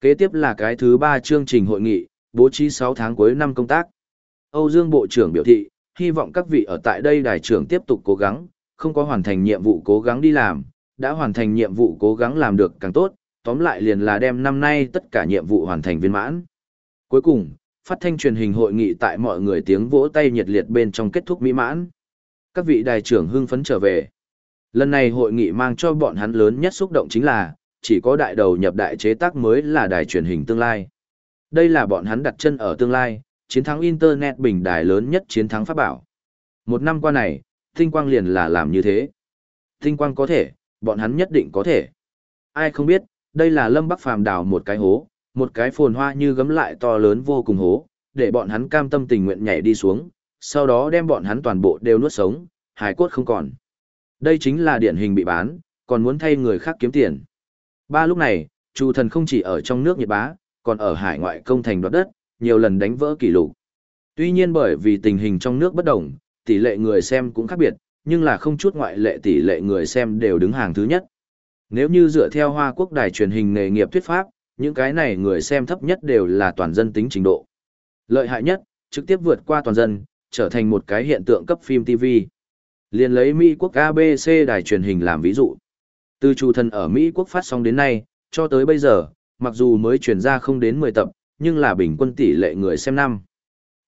Kế tiếp là cái thứ ba chương trình hội nghị, bố trí 6 tháng cuối năm công tác. Âu Dương Bộ trưởng biểu thị, hy vọng các vị ở tại đây đài trưởng tiếp tục cố gắng, không có hoàn thành nhiệm vụ cố gắng đi làm, đã hoàn thành nhiệm vụ cố gắng làm được càng tốt, tóm lại liền là đem năm nay tất cả nhiệm vụ hoàn thành viên mãn. Cuối cùng, phát thanh truyền hình hội nghị tại mọi người tiếng vỗ tay nhiệt liệt bên trong kết thúc mỹ mãn. Các vị đài trưởng hưng phấn trở về. Lần này hội nghị mang cho bọn hắn lớn nhất xúc động chính là, chỉ có đại đầu nhập đại chế tác mới là đài truyền hình tương lai. Đây là bọn hắn đặt chân ở tương lai, chiến thắng Internet bình đài lớn nhất chiến thắng pháp bảo. Một năm qua này, tinh quang liền là làm như thế. Tinh quang có thể, bọn hắn nhất định có thể. Ai không biết, đây là Lâm Bắc Phàm đào một cái hố, một cái phồn hoa như gấm lại to lớn vô cùng hố, để bọn hắn cam tâm tình nguyện nhảy đi xuống, sau đó đem bọn hắn toàn bộ đều nuốt sống, hải cốt không còn. Đây chính là điển hình bị bán, còn muốn thay người khác kiếm tiền. Ba lúc này, Chu thần không chỉ ở trong nước nhiệt bá, còn ở hải ngoại công thành đoạt đất, nhiều lần đánh vỡ kỷ lục. Tuy nhiên bởi vì tình hình trong nước bất đồng, tỷ lệ người xem cũng khác biệt, nhưng là không chút ngoại lệ tỷ lệ người xem đều đứng hàng thứ nhất. Nếu như dựa theo Hoa Quốc đài truyền hình nghề nghiệp thuyết pháp, những cái này người xem thấp nhất đều là toàn dân tính trình độ. Lợi hại nhất, trực tiếp vượt qua toàn dân, trở thành một cái hiện tượng cấp phim TV. Liên lấy Mỹ quốc ABC đài truyền hình làm ví dụ. Từ chủ thần ở Mỹ quốc phát sóng đến nay, cho tới bây giờ, mặc dù mới truyền ra không đến 10 tập, nhưng là bình quân tỷ lệ người xem năm.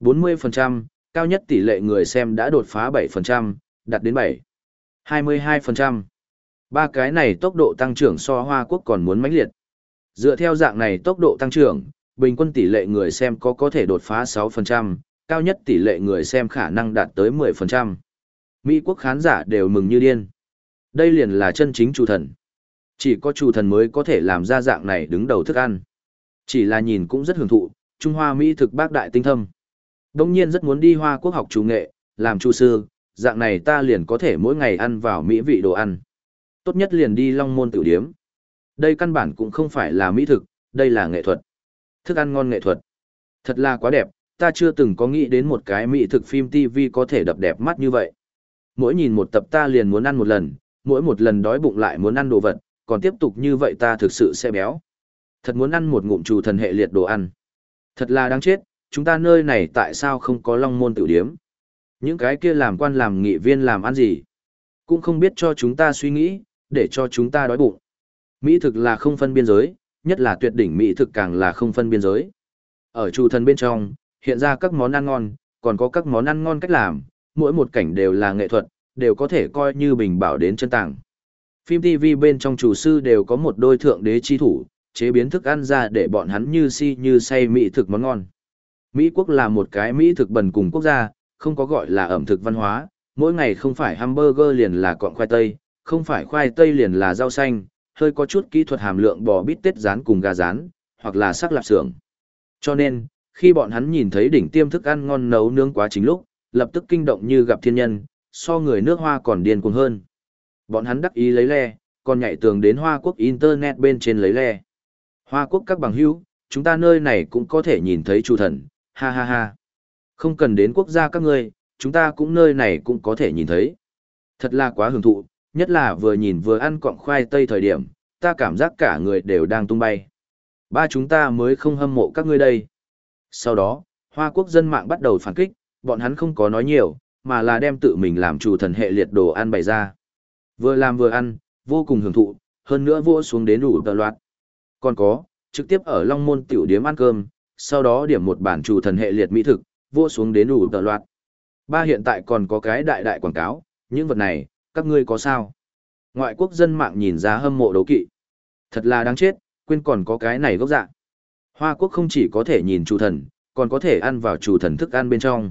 40%, cao nhất tỷ lệ người xem đã đột phá 7%, đạt đến 7. 22%. Ba cái này tốc độ tăng trưởng so Hoa Quốc còn muốn mãnh liệt. Dựa theo dạng này tốc độ tăng trưởng, bình quân tỷ lệ người xem có có thể đột phá 6%, cao nhất tỷ lệ người xem khả năng đạt tới 10%. Mỹ quốc khán giả đều mừng như điên. Đây liền là chân chính chủ thần. Chỉ có chủ thần mới có thể làm ra dạng này đứng đầu thức ăn. Chỉ là nhìn cũng rất hưởng thụ, Trung Hoa Mỹ thực bác đại tinh thâm. Đông nhiên rất muốn đi Hoa quốc học chủ nghệ, làm chu sư, dạng này ta liền có thể mỗi ngày ăn vào mỹ vị đồ ăn. Tốt nhất liền đi Long Môn tiểu điếm. Đây căn bản cũng không phải là mỹ thực, đây là nghệ thuật. Thức ăn ngon nghệ thuật. Thật là quá đẹp, ta chưa từng có nghĩ đến một cái mỹ thực phim TV có thể đập đẹp mắt như vậy. Mỗi nhìn một tập ta liền muốn ăn một lần, mỗi một lần đói bụng lại muốn ăn đồ vật, còn tiếp tục như vậy ta thực sự sẽ béo. Thật muốn ăn một ngụm trù thần hệ liệt đồ ăn. Thật là đáng chết, chúng ta nơi này tại sao không có long môn tiểu điếm? Những cái kia làm quan làm nghị viên làm ăn gì? Cũng không biết cho chúng ta suy nghĩ, để cho chúng ta đói bụng. Mỹ thực là không phân biên giới, nhất là tuyệt đỉnh Mỹ thực càng là không phân biên giới. Ở trù thần bên trong, hiện ra các món ăn ngon, còn có các món ăn ngon cách làm, mỗi một cảnh đều là nghệ thuật, đều có thể coi như bình bảo đến chân tàng. Phim TV bên trong chủ sư đều có một đôi thượng đế chi thủ, chế biến thức ăn ra để bọn hắn như si như say mỹ thực món ngon. Mỹ quốc là một cái mỹ thực bần cùng quốc gia, không có gọi là ẩm thực văn hóa, mỗi ngày không phải hamburger liền là cọng khoai tây, không phải khoai tây liền là rau xanh, hơi có chút kỹ thuật hàm lượng bò bít tết rán cùng gà rán, hoặc là sắc lạp xưởng. Cho nên, khi bọn hắn nhìn thấy đỉnh tiêm thức ăn ngon nấu nướng quá chính lúc, lập tức kinh động như gặp thiên nhân, so người nước hoa còn điên cuồng hơn. Bọn hắn đắc ý lấy le, còn nhảy tường đến Hoa Quốc Internet bên trên lấy le. Hoa Quốc các bằng hữu, chúng ta nơi này cũng có thể nhìn thấy chủ thần, ha ha ha. Không cần đến quốc gia các ngươi, chúng ta cũng nơi này cũng có thể nhìn thấy. Thật là quá hưởng thụ, nhất là vừa nhìn vừa ăn cọng khoai tây thời điểm, ta cảm giác cả người đều đang tung bay. Ba chúng ta mới không hâm mộ các ngươi đây. Sau đó, Hoa Quốc dân mạng bắt đầu phản kích, bọn hắn không có nói nhiều, mà là đem tự mình làm chủ thần hệ liệt đồ ăn bày ra. Vừa làm vừa ăn, vô cùng hưởng thụ, hơn nữa vua xuống đến đủ tờ loạt. Còn có, trực tiếp ở Long Môn tiểu điếm ăn cơm, sau đó điểm một bản chủ thần hệ liệt mỹ thực, vua xuống đến đủ tờ loạt. Ba hiện tại còn có cái đại đại quảng cáo, những vật này, các ngươi có sao? Ngoại quốc dân mạng nhìn ra hâm mộ đấu kỵ. Thật là đáng chết, quên còn có cái này gốc dạ. Hoa quốc không chỉ có thể nhìn chủ thần, còn có thể ăn vào chủ thần thức ăn bên trong.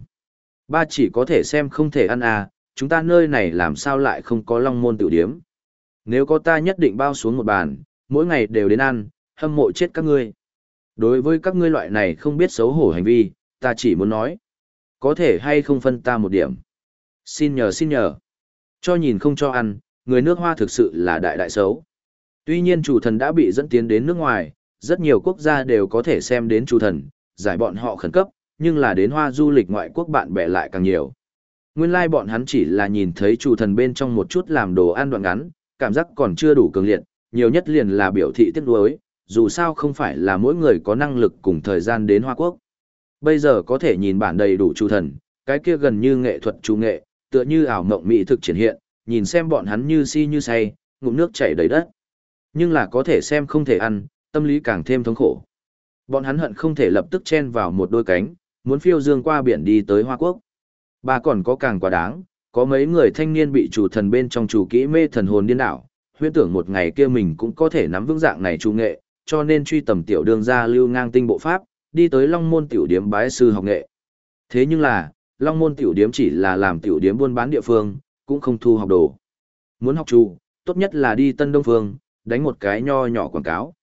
Ba chỉ có thể xem không thể ăn à, chúng ta nơi này làm sao lại không có long môn tiểu điếm. Nếu có ta nhất định bao xuống một bàn, mỗi ngày đều đến ăn, hâm mộ chết các ngươi. Đối với các ngươi loại này không biết xấu hổ hành vi, ta chỉ muốn nói. Có thể hay không phân ta một điểm. Xin nhờ xin nhờ. Cho nhìn không cho ăn, người nước hoa thực sự là đại đại xấu. Tuy nhiên chủ thần đã bị dẫn tiến đến nước ngoài, rất nhiều quốc gia đều có thể xem đến chủ thần, giải bọn họ khẩn cấp, nhưng là đến hoa du lịch ngoại quốc bạn bè lại càng nhiều. Nguyên lai like bọn hắn chỉ là nhìn thấy chủ thần bên trong một chút làm đồ ăn đoạn ngắn, cảm giác còn chưa đủ cường liệt, nhiều nhất liền là biểu thị tiếc nuối, dù sao không phải là mỗi người có năng lực cùng thời gian đến Hoa Quốc. Bây giờ có thể nhìn bản đầy đủ chủ thần, cái kia gần như nghệ thuật chủ nghệ, tựa như ảo mộng mỹ thực triển hiện, nhìn xem bọn hắn như si như say, ngụm nước chảy đầy đất. Nhưng là có thể xem không thể ăn, tâm lý càng thêm thống khổ. Bọn hắn hận không thể lập tức chen vào một đôi cánh, muốn phiêu dương qua biển đi tới Hoa Quốc. Bà còn có càng quá đáng, có mấy người thanh niên bị chủ thần bên trong chủ kỹ mê thần hồn điên đảo, huyễn tưởng một ngày kia mình cũng có thể nắm vững dạng này chủ nghệ, cho nên truy tầm tiểu đường ra lưu ngang tinh bộ pháp, đi tới Long Môn tiểu điếm bái sư học nghệ. Thế nhưng là, Long Môn tiểu điếm chỉ là làm tiểu điếm buôn bán địa phương, cũng không thu học đồ. Muốn học chủ, tốt nhất là đi Tân Đông Phương, đánh một cái nho nhỏ quảng cáo.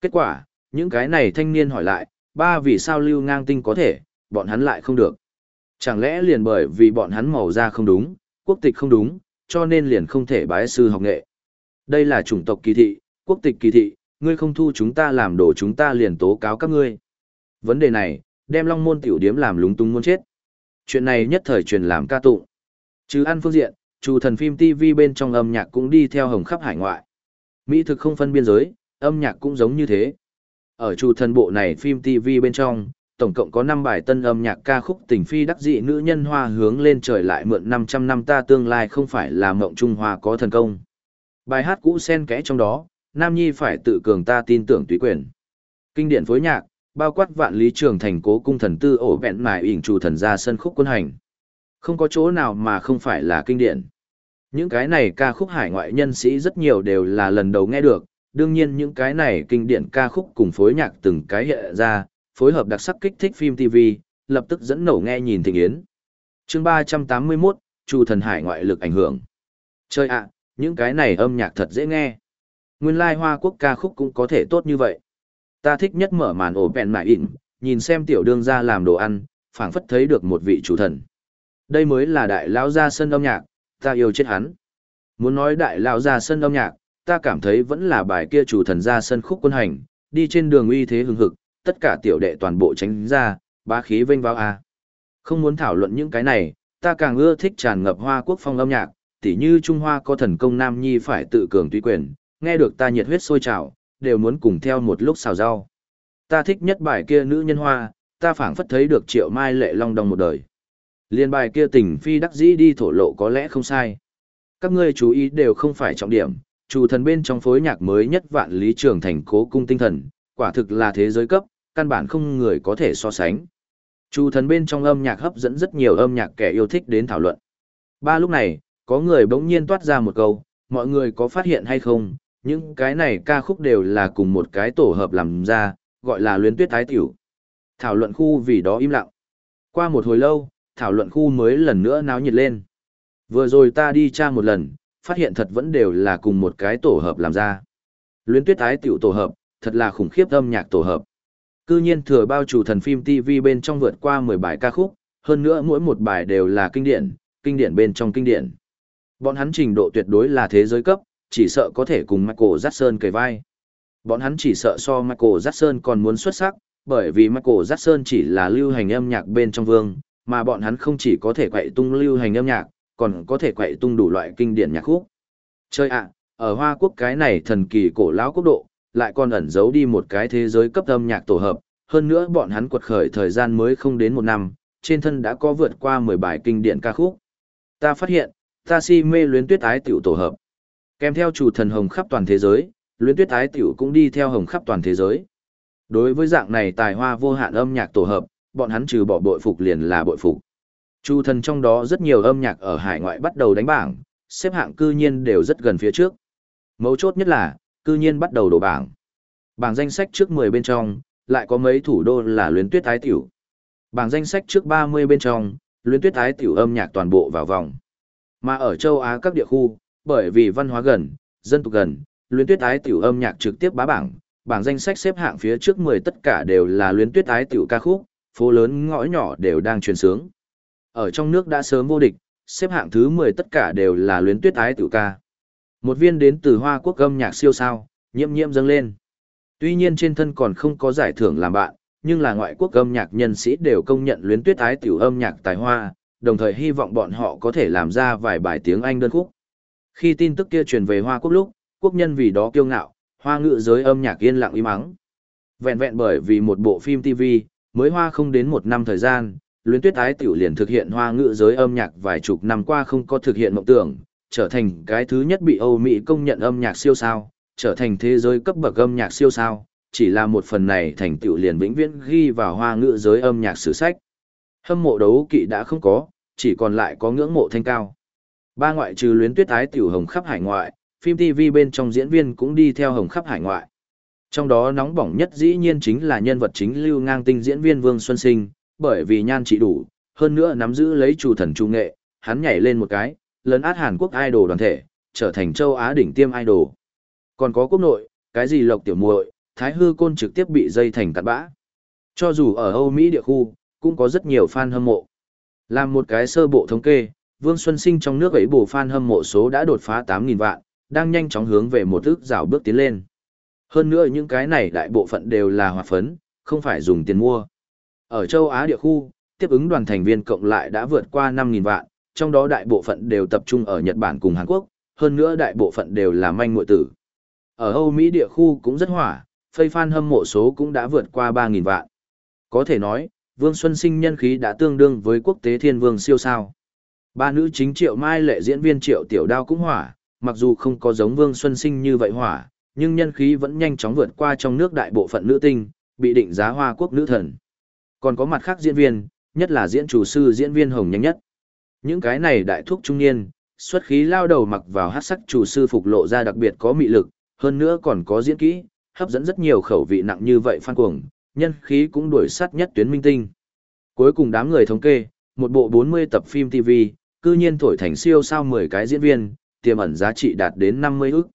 Kết quả, những cái này thanh niên hỏi lại, ba vì sao lưu ngang tinh có thể, bọn hắn lại không được. Chẳng lẽ liền bởi vì bọn hắn màu da không đúng, quốc tịch không đúng, cho nên liền không thể bái sư học nghệ. Đây là chủng tộc kỳ thị, quốc tịch kỳ thị, ngươi không thu chúng ta làm đồ chúng ta liền tố cáo các ngươi. Vấn đề này, đem long môn tiểu điếm làm lúng túng muốn chết. Chuyện này nhất thời truyền làm ca tụng. Chứ ăn phương diện, chủ thần phim TV bên trong âm nhạc cũng đi theo hồng khắp hải ngoại. Mỹ thực không phân biên giới, âm nhạc cũng giống như thế. Ở chủ thần bộ này phim TV bên trong, tổng cộng có 5 bài tân âm nhạc ca khúc tình phi đắc dị nữ nhân hoa hướng lên trời lại mượn 500 năm ta tương lai không phải là mộng trung hoa có thần công. Bài hát cũ xen kẽ trong đó, Nam Nhi phải tự cường ta tin tưởng tùy quyền. Kinh điển phối nhạc, bao quát vạn lý trường thành cố cung thần tư ổ vẹn mài ỉn chủ thần ra sân khúc quân hành. Không có chỗ nào mà không phải là kinh điển. Những cái này ca khúc hải ngoại nhân sĩ rất nhiều đều là lần đầu nghe được, đương nhiên những cái này kinh điển ca khúc cùng phối nhạc từng cái hiện ra, phối hợp đặc sắc kích thích phim TV, lập tức dẫn nổ nghe nhìn thịnh yến. chương 381, Chu thần hải ngoại lực ảnh hưởng. Chơi ạ, những cái này âm nhạc thật dễ nghe. Nguyên lai Hoa Quốc ca khúc cũng có thể tốt như vậy. Ta thích nhất mở màn ổ bèn mại ịn, nhìn xem tiểu đương ra làm đồ ăn, phảng phất thấy được một vị chủ thần. Đây mới là đại lão gia sân âm nhạc, ta yêu chết hắn. Muốn nói đại lão gia sân âm nhạc, ta cảm thấy vẫn là bài kia chủ thần ra sân khúc quân hành, đi trên đường uy thế hừng hực, tất cả tiểu đệ toàn bộ tránh ra, bá khí vinh vào a. Không muốn thảo luận những cái này, ta càng ưa thích tràn ngập hoa quốc phong âm nhạc, tỉ như Trung Hoa có thần công nam nhi phải tự cường tùy quyền, nghe được ta nhiệt huyết sôi trào, đều muốn cùng theo một lúc xào rau. Ta thích nhất bài kia nữ nhân hoa, ta phảng phất thấy được triệu mai lệ long đồng một đời. Liên bài kia tình phi đắc dĩ đi thổ lộ có lẽ không sai. Các ngươi chú ý đều không phải trọng điểm, chủ thần bên trong phối nhạc mới nhất vạn lý trường thành cố cung tinh thần, quả thực là thế giới cấp, căn bản không người có thể so sánh. Chu thần bên trong âm nhạc hấp dẫn rất nhiều âm nhạc kẻ yêu thích đến thảo luận. Ba lúc này, có người bỗng nhiên toát ra một câu, mọi người có phát hiện hay không, những cái này ca khúc đều là cùng một cái tổ hợp làm ra, gọi là luyến tuyết Thái tiểu. Thảo luận khu vì đó im lặng. Qua một hồi lâu, thảo luận khu mới lần nữa náo nhiệt lên. Vừa rồi ta đi tra một lần, phát hiện thật vẫn đều là cùng một cái tổ hợp làm ra. Luyến tuyết Thái tiểu tổ hợp, thật là khủng khiếp âm nhạc tổ hợp. Cư nhiên thừa bao chủ thần phim TV bên trong vượt qua 10 bài ca khúc, hơn nữa mỗi một bài đều là kinh điển, kinh điển bên trong kinh điển. Bọn hắn trình độ tuyệt đối là thế giới cấp, chỉ sợ có thể cùng Michael Jackson kề vai. Bọn hắn chỉ sợ so Michael Jackson còn muốn xuất sắc, bởi vì Michael Jackson chỉ là lưu hành âm nhạc bên trong vương, mà bọn hắn không chỉ có thể quậy tung lưu hành âm nhạc, còn có thể quậy tung đủ loại kinh điển nhạc khúc. Chơi ạ, ở Hoa Quốc cái này thần kỳ cổ lão quốc độ, lại còn ẩn giấu đi một cái thế giới cấp âm nhạc tổ hợp, hơn nữa bọn hắn quật khởi thời gian mới không đến một năm, trên thân đã có vượt qua 10 bài kinh điển ca khúc. Ta phát hiện, ta si mê luyến tuyết ái tiểu tổ hợp. Kèm theo chủ thần hồng khắp toàn thế giới, luyến tuyết ái tiểu cũng đi theo hồng khắp toàn thế giới. Đối với dạng này tài hoa vô hạn âm nhạc tổ hợp, bọn hắn trừ bỏ bội phục liền là bội phục. Chủ thần trong đó rất nhiều âm nhạc ở hải ngoại bắt đầu đánh bảng, xếp hạng cư nhiên đều rất gần phía trước. Mấu chốt nhất là, cư nhiên bắt đầu đổ bảng. Bảng danh sách trước 10 bên trong, lại có mấy thủ đô là luyến tuyết Thái tiểu. Bảng danh sách trước 30 bên trong, luyến tuyết Thái tiểu âm nhạc toàn bộ vào vòng. Mà ở châu Á các địa khu, bởi vì văn hóa gần, dân tộc gần, luyến tuyết Thái tiểu âm nhạc trực tiếp bá bảng, bảng danh sách xếp hạng phía trước 10 tất cả đều là luyến tuyết Thái tiểu ca khúc, phố lớn ngõ nhỏ đều đang truyền sướng. Ở trong nước đã sớm vô địch, xếp hạng thứ 10 tất cả đều là luyến tuyết Thái tiểu ca. Một viên đến từ Hoa Quốc âm nhạc siêu sao, nhiễm nhiễm dâng lên. Tuy nhiên trên thân còn không có giải thưởng làm bạn, nhưng là ngoại quốc âm nhạc nhân sĩ đều công nhận luyến tuyết ái tiểu âm nhạc tài hoa, đồng thời hy vọng bọn họ có thể làm ra vài bài tiếng Anh đơn khúc. Khi tin tức kia truyền về Hoa Quốc lúc, quốc nhân vì đó kiêu ngạo, hoa ngữ giới âm nhạc yên lặng im ắng. Vẹn vẹn bởi vì một bộ phim TV, mới hoa không đến một năm thời gian, luyến tuyết ái tiểu liền thực hiện hoa ngữ giới âm nhạc vài chục năm qua không có thực hiện mộng tưởng, trở thành cái thứ nhất bị Âu Mỹ công nhận âm nhạc siêu sao, trở thành thế giới cấp bậc âm nhạc siêu sao, chỉ là một phần này thành tựu liền vĩnh viễn ghi vào hoa ngữ giới âm nhạc sử sách. Hâm mộ đấu kỵ đã không có, chỉ còn lại có ngưỡng mộ thanh cao. Ba ngoại trừ luyến tuyết ái tiểu hồng khắp hải ngoại, phim TV bên trong diễn viên cũng đi theo hồng khắp hải ngoại. Trong đó nóng bỏng nhất dĩ nhiên chính là nhân vật chính lưu ngang tinh diễn viên Vương Xuân Sinh, bởi vì nhan trị đủ, hơn nữa nắm giữ lấy chủ thần trung nghệ, hắn nhảy lên một cái, lấn át Hàn Quốc idol đoàn thể, trở thành châu Á đỉnh tiêm idol. Còn có quốc nội, cái gì lộc tiểu muội, thái hư côn trực tiếp bị dây thành cặn bã. Cho dù ở Âu Mỹ địa khu, cũng có rất nhiều fan hâm mộ. Làm một cái sơ bộ thống kê, Vương Xuân Sinh trong nước ấy bổ fan hâm mộ số đã đột phá 8.000 vạn, đang nhanh chóng hướng về một ước rào bước tiến lên. Hơn nữa những cái này đại bộ phận đều là hoạt phấn, không phải dùng tiền mua. Ở châu Á địa khu, tiếp ứng đoàn thành viên cộng lại đã vượt qua 5.000 vạn, trong đó đại bộ phận đều tập trung ở Nhật Bản cùng Hàn Quốc, hơn nữa đại bộ phận đều là manh muội tử. Ở Âu Mỹ địa khu cũng rất hỏa, phây fan hâm mộ số cũng đã vượt qua 3.000 vạn. Có thể nói, Vương Xuân Sinh nhân khí đã tương đương với quốc tế thiên vương siêu sao. Ba nữ chính Triệu Mai lệ diễn viên Triệu Tiểu Đao cũng hỏa, mặc dù không có giống Vương Xuân Sinh như vậy hỏa, nhưng nhân khí vẫn nhanh chóng vượt qua trong nước đại bộ phận nữ tinh, bị định giá hoa quốc nữ thần. Còn có mặt khác diễn viên, nhất là diễn chủ sư diễn viên hồng nhanh nhất. Những cái này đại thuốc trung niên, xuất khí lao đầu mặc vào hát sắc chủ sư phục lộ ra đặc biệt có mị lực, hơn nữa còn có diễn kỹ, hấp dẫn rất nhiều khẩu vị nặng như vậy phan cuồng, nhân khí cũng đuổi sát nhất tuyến minh tinh. Cuối cùng đám người thống kê, một bộ 40 tập phim TV, cư nhiên thổi thành siêu sao 10 cái diễn viên, tiềm ẩn giá trị đạt đến 50 ức.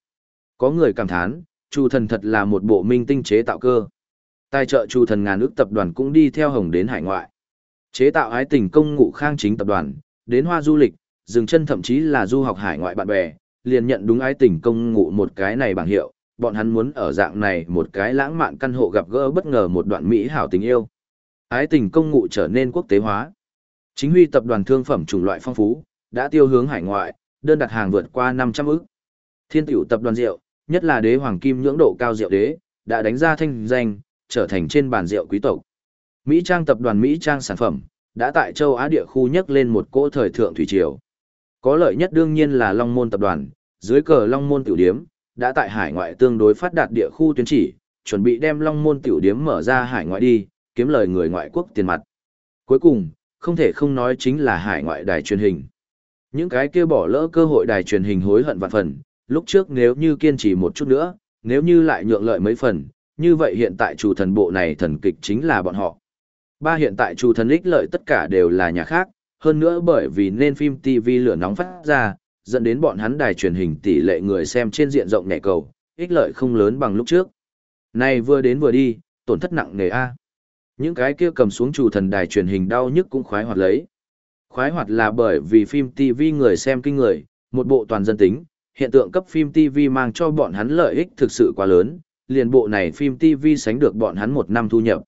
Có người cảm thán, Chu thần thật là một bộ minh tinh chế tạo cơ. Tài trợ Chu thần ngàn ước tập đoàn cũng đi theo hồng đến hải ngoại. Chế tạo ái tình công ngụ khang chính tập đoàn, đến hoa du lịch, dừng chân thậm chí là du học hải ngoại bạn bè, liền nhận đúng ái tình công ngụ một cái này bảng hiệu, bọn hắn muốn ở dạng này một cái lãng mạn căn hộ gặp gỡ bất ngờ một đoạn mỹ hảo tình yêu. Ái tình công ngụ trở nên quốc tế hóa. Chính huy tập đoàn thương phẩm chủng loại phong phú, đã tiêu hướng hải ngoại, đơn đặt hàng vượt qua 500 ức. Thiên tiểu tập đoàn rượu, nhất là đế hoàng kim nhưỡng độ cao rượu đế, đã đánh ra thanh danh, trở thành trên bàn rượu quý tộc. Mỹ Trang tập đoàn Mỹ Trang sản phẩm, đã tại châu Á địa khu nhấc lên một cỗ thời thượng thủy triều. Có lợi nhất đương nhiên là Long Môn tập đoàn, dưới cờ Long Môn tiểu điếm, đã tại hải ngoại tương đối phát đạt địa khu tuyến chỉ, chuẩn bị đem Long Môn tiểu điếm mở ra hải ngoại đi, kiếm lời người ngoại quốc tiền mặt. Cuối cùng, không thể không nói chính là hải ngoại đài truyền hình. Những cái kia bỏ lỡ cơ hội đài truyền hình hối hận vạn phần, lúc trước nếu như kiên trì một chút nữa, nếu như lại nhượng lợi mấy phần, như vậy hiện tại chủ thần bộ này thần kịch chính là bọn họ. Ba hiện tại chủ thần ích lợi tất cả đều là nhà khác, hơn nữa bởi vì nên phim TV lửa nóng phát ra, dẫn đến bọn hắn đài truyền hình tỷ lệ người xem trên diện rộng nhẹ cầu, ích lợi không lớn bằng lúc trước. Này vừa đến vừa đi, tổn thất nặng nề A. Những cái kia cầm xuống chủ thần đài truyền hình đau nhức cũng khoái hoạt lấy. Khoái hoạt là bởi vì phim TV người xem kinh người, một bộ toàn dân tính, hiện tượng cấp phim TV mang cho bọn hắn lợi ích thực sự quá lớn, liền bộ này phim TV sánh được bọn hắn một năm thu nhập.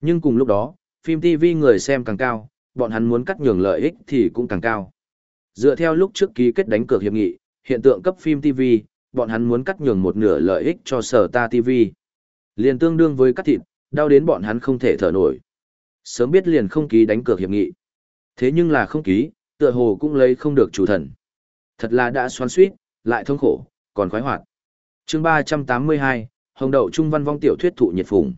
Nhưng cùng lúc đó, phim TV người xem càng cao, bọn hắn muốn cắt nhường lợi ích thì cũng càng cao. Dựa theo lúc trước ký kết đánh cược hiệp nghị, hiện tượng cấp phim TV, bọn hắn muốn cắt nhường một nửa lợi ích cho sở ta TV. Liền tương đương với cắt thịt, đau đến bọn hắn không thể thở nổi. Sớm biết liền không ký đánh cược hiệp nghị. Thế nhưng là không ký, tựa hồ cũng lấy không được chủ thần. Thật là đã xoắn suýt, lại thông khổ, còn khoái hoạt. chương 382, Hồng Đậu Trung Văn Vong tiểu thuyết thụ nhiệt phùng.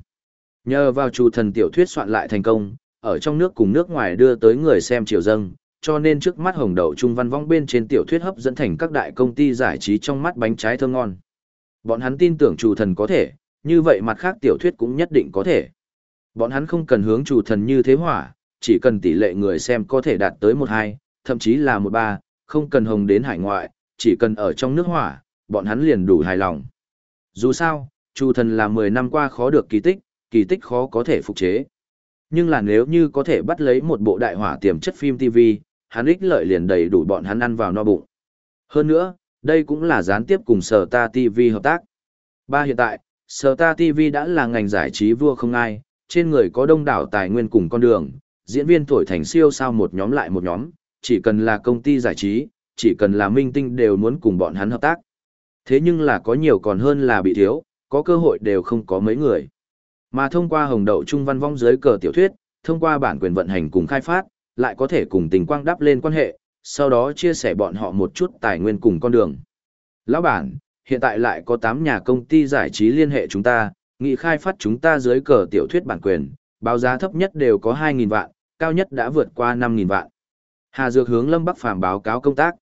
Nhờ vào chủ thần tiểu thuyết soạn lại thành công, ở trong nước cùng nước ngoài đưa tới người xem triều dâng, cho nên trước mắt Hồng Đậu Trung Văn Vong bên trên tiểu thuyết hấp dẫn thành các đại công ty giải trí trong mắt bánh trái thơm ngon. Bọn hắn tin tưởng chủ thần có thể, như vậy mặt khác tiểu thuyết cũng nhất định có thể. Bọn hắn không cần hướng chủ thần như thế hỏa, chỉ cần tỷ lệ người xem có thể đạt tới một hai, thậm chí là một ba, không cần hồng đến hải ngoại, chỉ cần ở trong nước hỏa, bọn hắn liền đủ hài lòng. Dù sao, chủ thần là 10 năm qua khó được kỳ tích, kỳ tích khó có thể phục chế. Nhưng là nếu như có thể bắt lấy một bộ đại hỏa tiềm chất phim TV, hắn ích lợi liền đầy đủ bọn hắn ăn vào no bụng. Hơn nữa, đây cũng là gián tiếp cùng Sở Ta TV hợp tác. Ba hiện tại, Sở Ta TV đã là ngành giải trí vua không ai, trên người có đông đảo tài nguyên cùng con đường, diễn viên thổi thành siêu sao một nhóm lại một nhóm, chỉ cần là công ty giải trí, chỉ cần là minh tinh đều muốn cùng bọn hắn hợp tác. Thế nhưng là có nhiều còn hơn là bị thiếu, có cơ hội đều không có mấy người. Mà thông qua hồng đậu trung văn vong dưới cờ tiểu thuyết, thông qua bản quyền vận hành cùng khai phát, lại có thể cùng tình quang đắp lên quan hệ, sau đó chia sẻ bọn họ một chút tài nguyên cùng con đường. Lão bản, hiện tại lại có 8 nhà công ty giải trí liên hệ chúng ta, nghị khai phát chúng ta dưới cờ tiểu thuyết bản quyền, báo giá thấp nhất đều có 2.000 vạn, cao nhất đã vượt qua 5.000 vạn. Hà Dược hướng Lâm Bắc Phàm báo cáo công tác.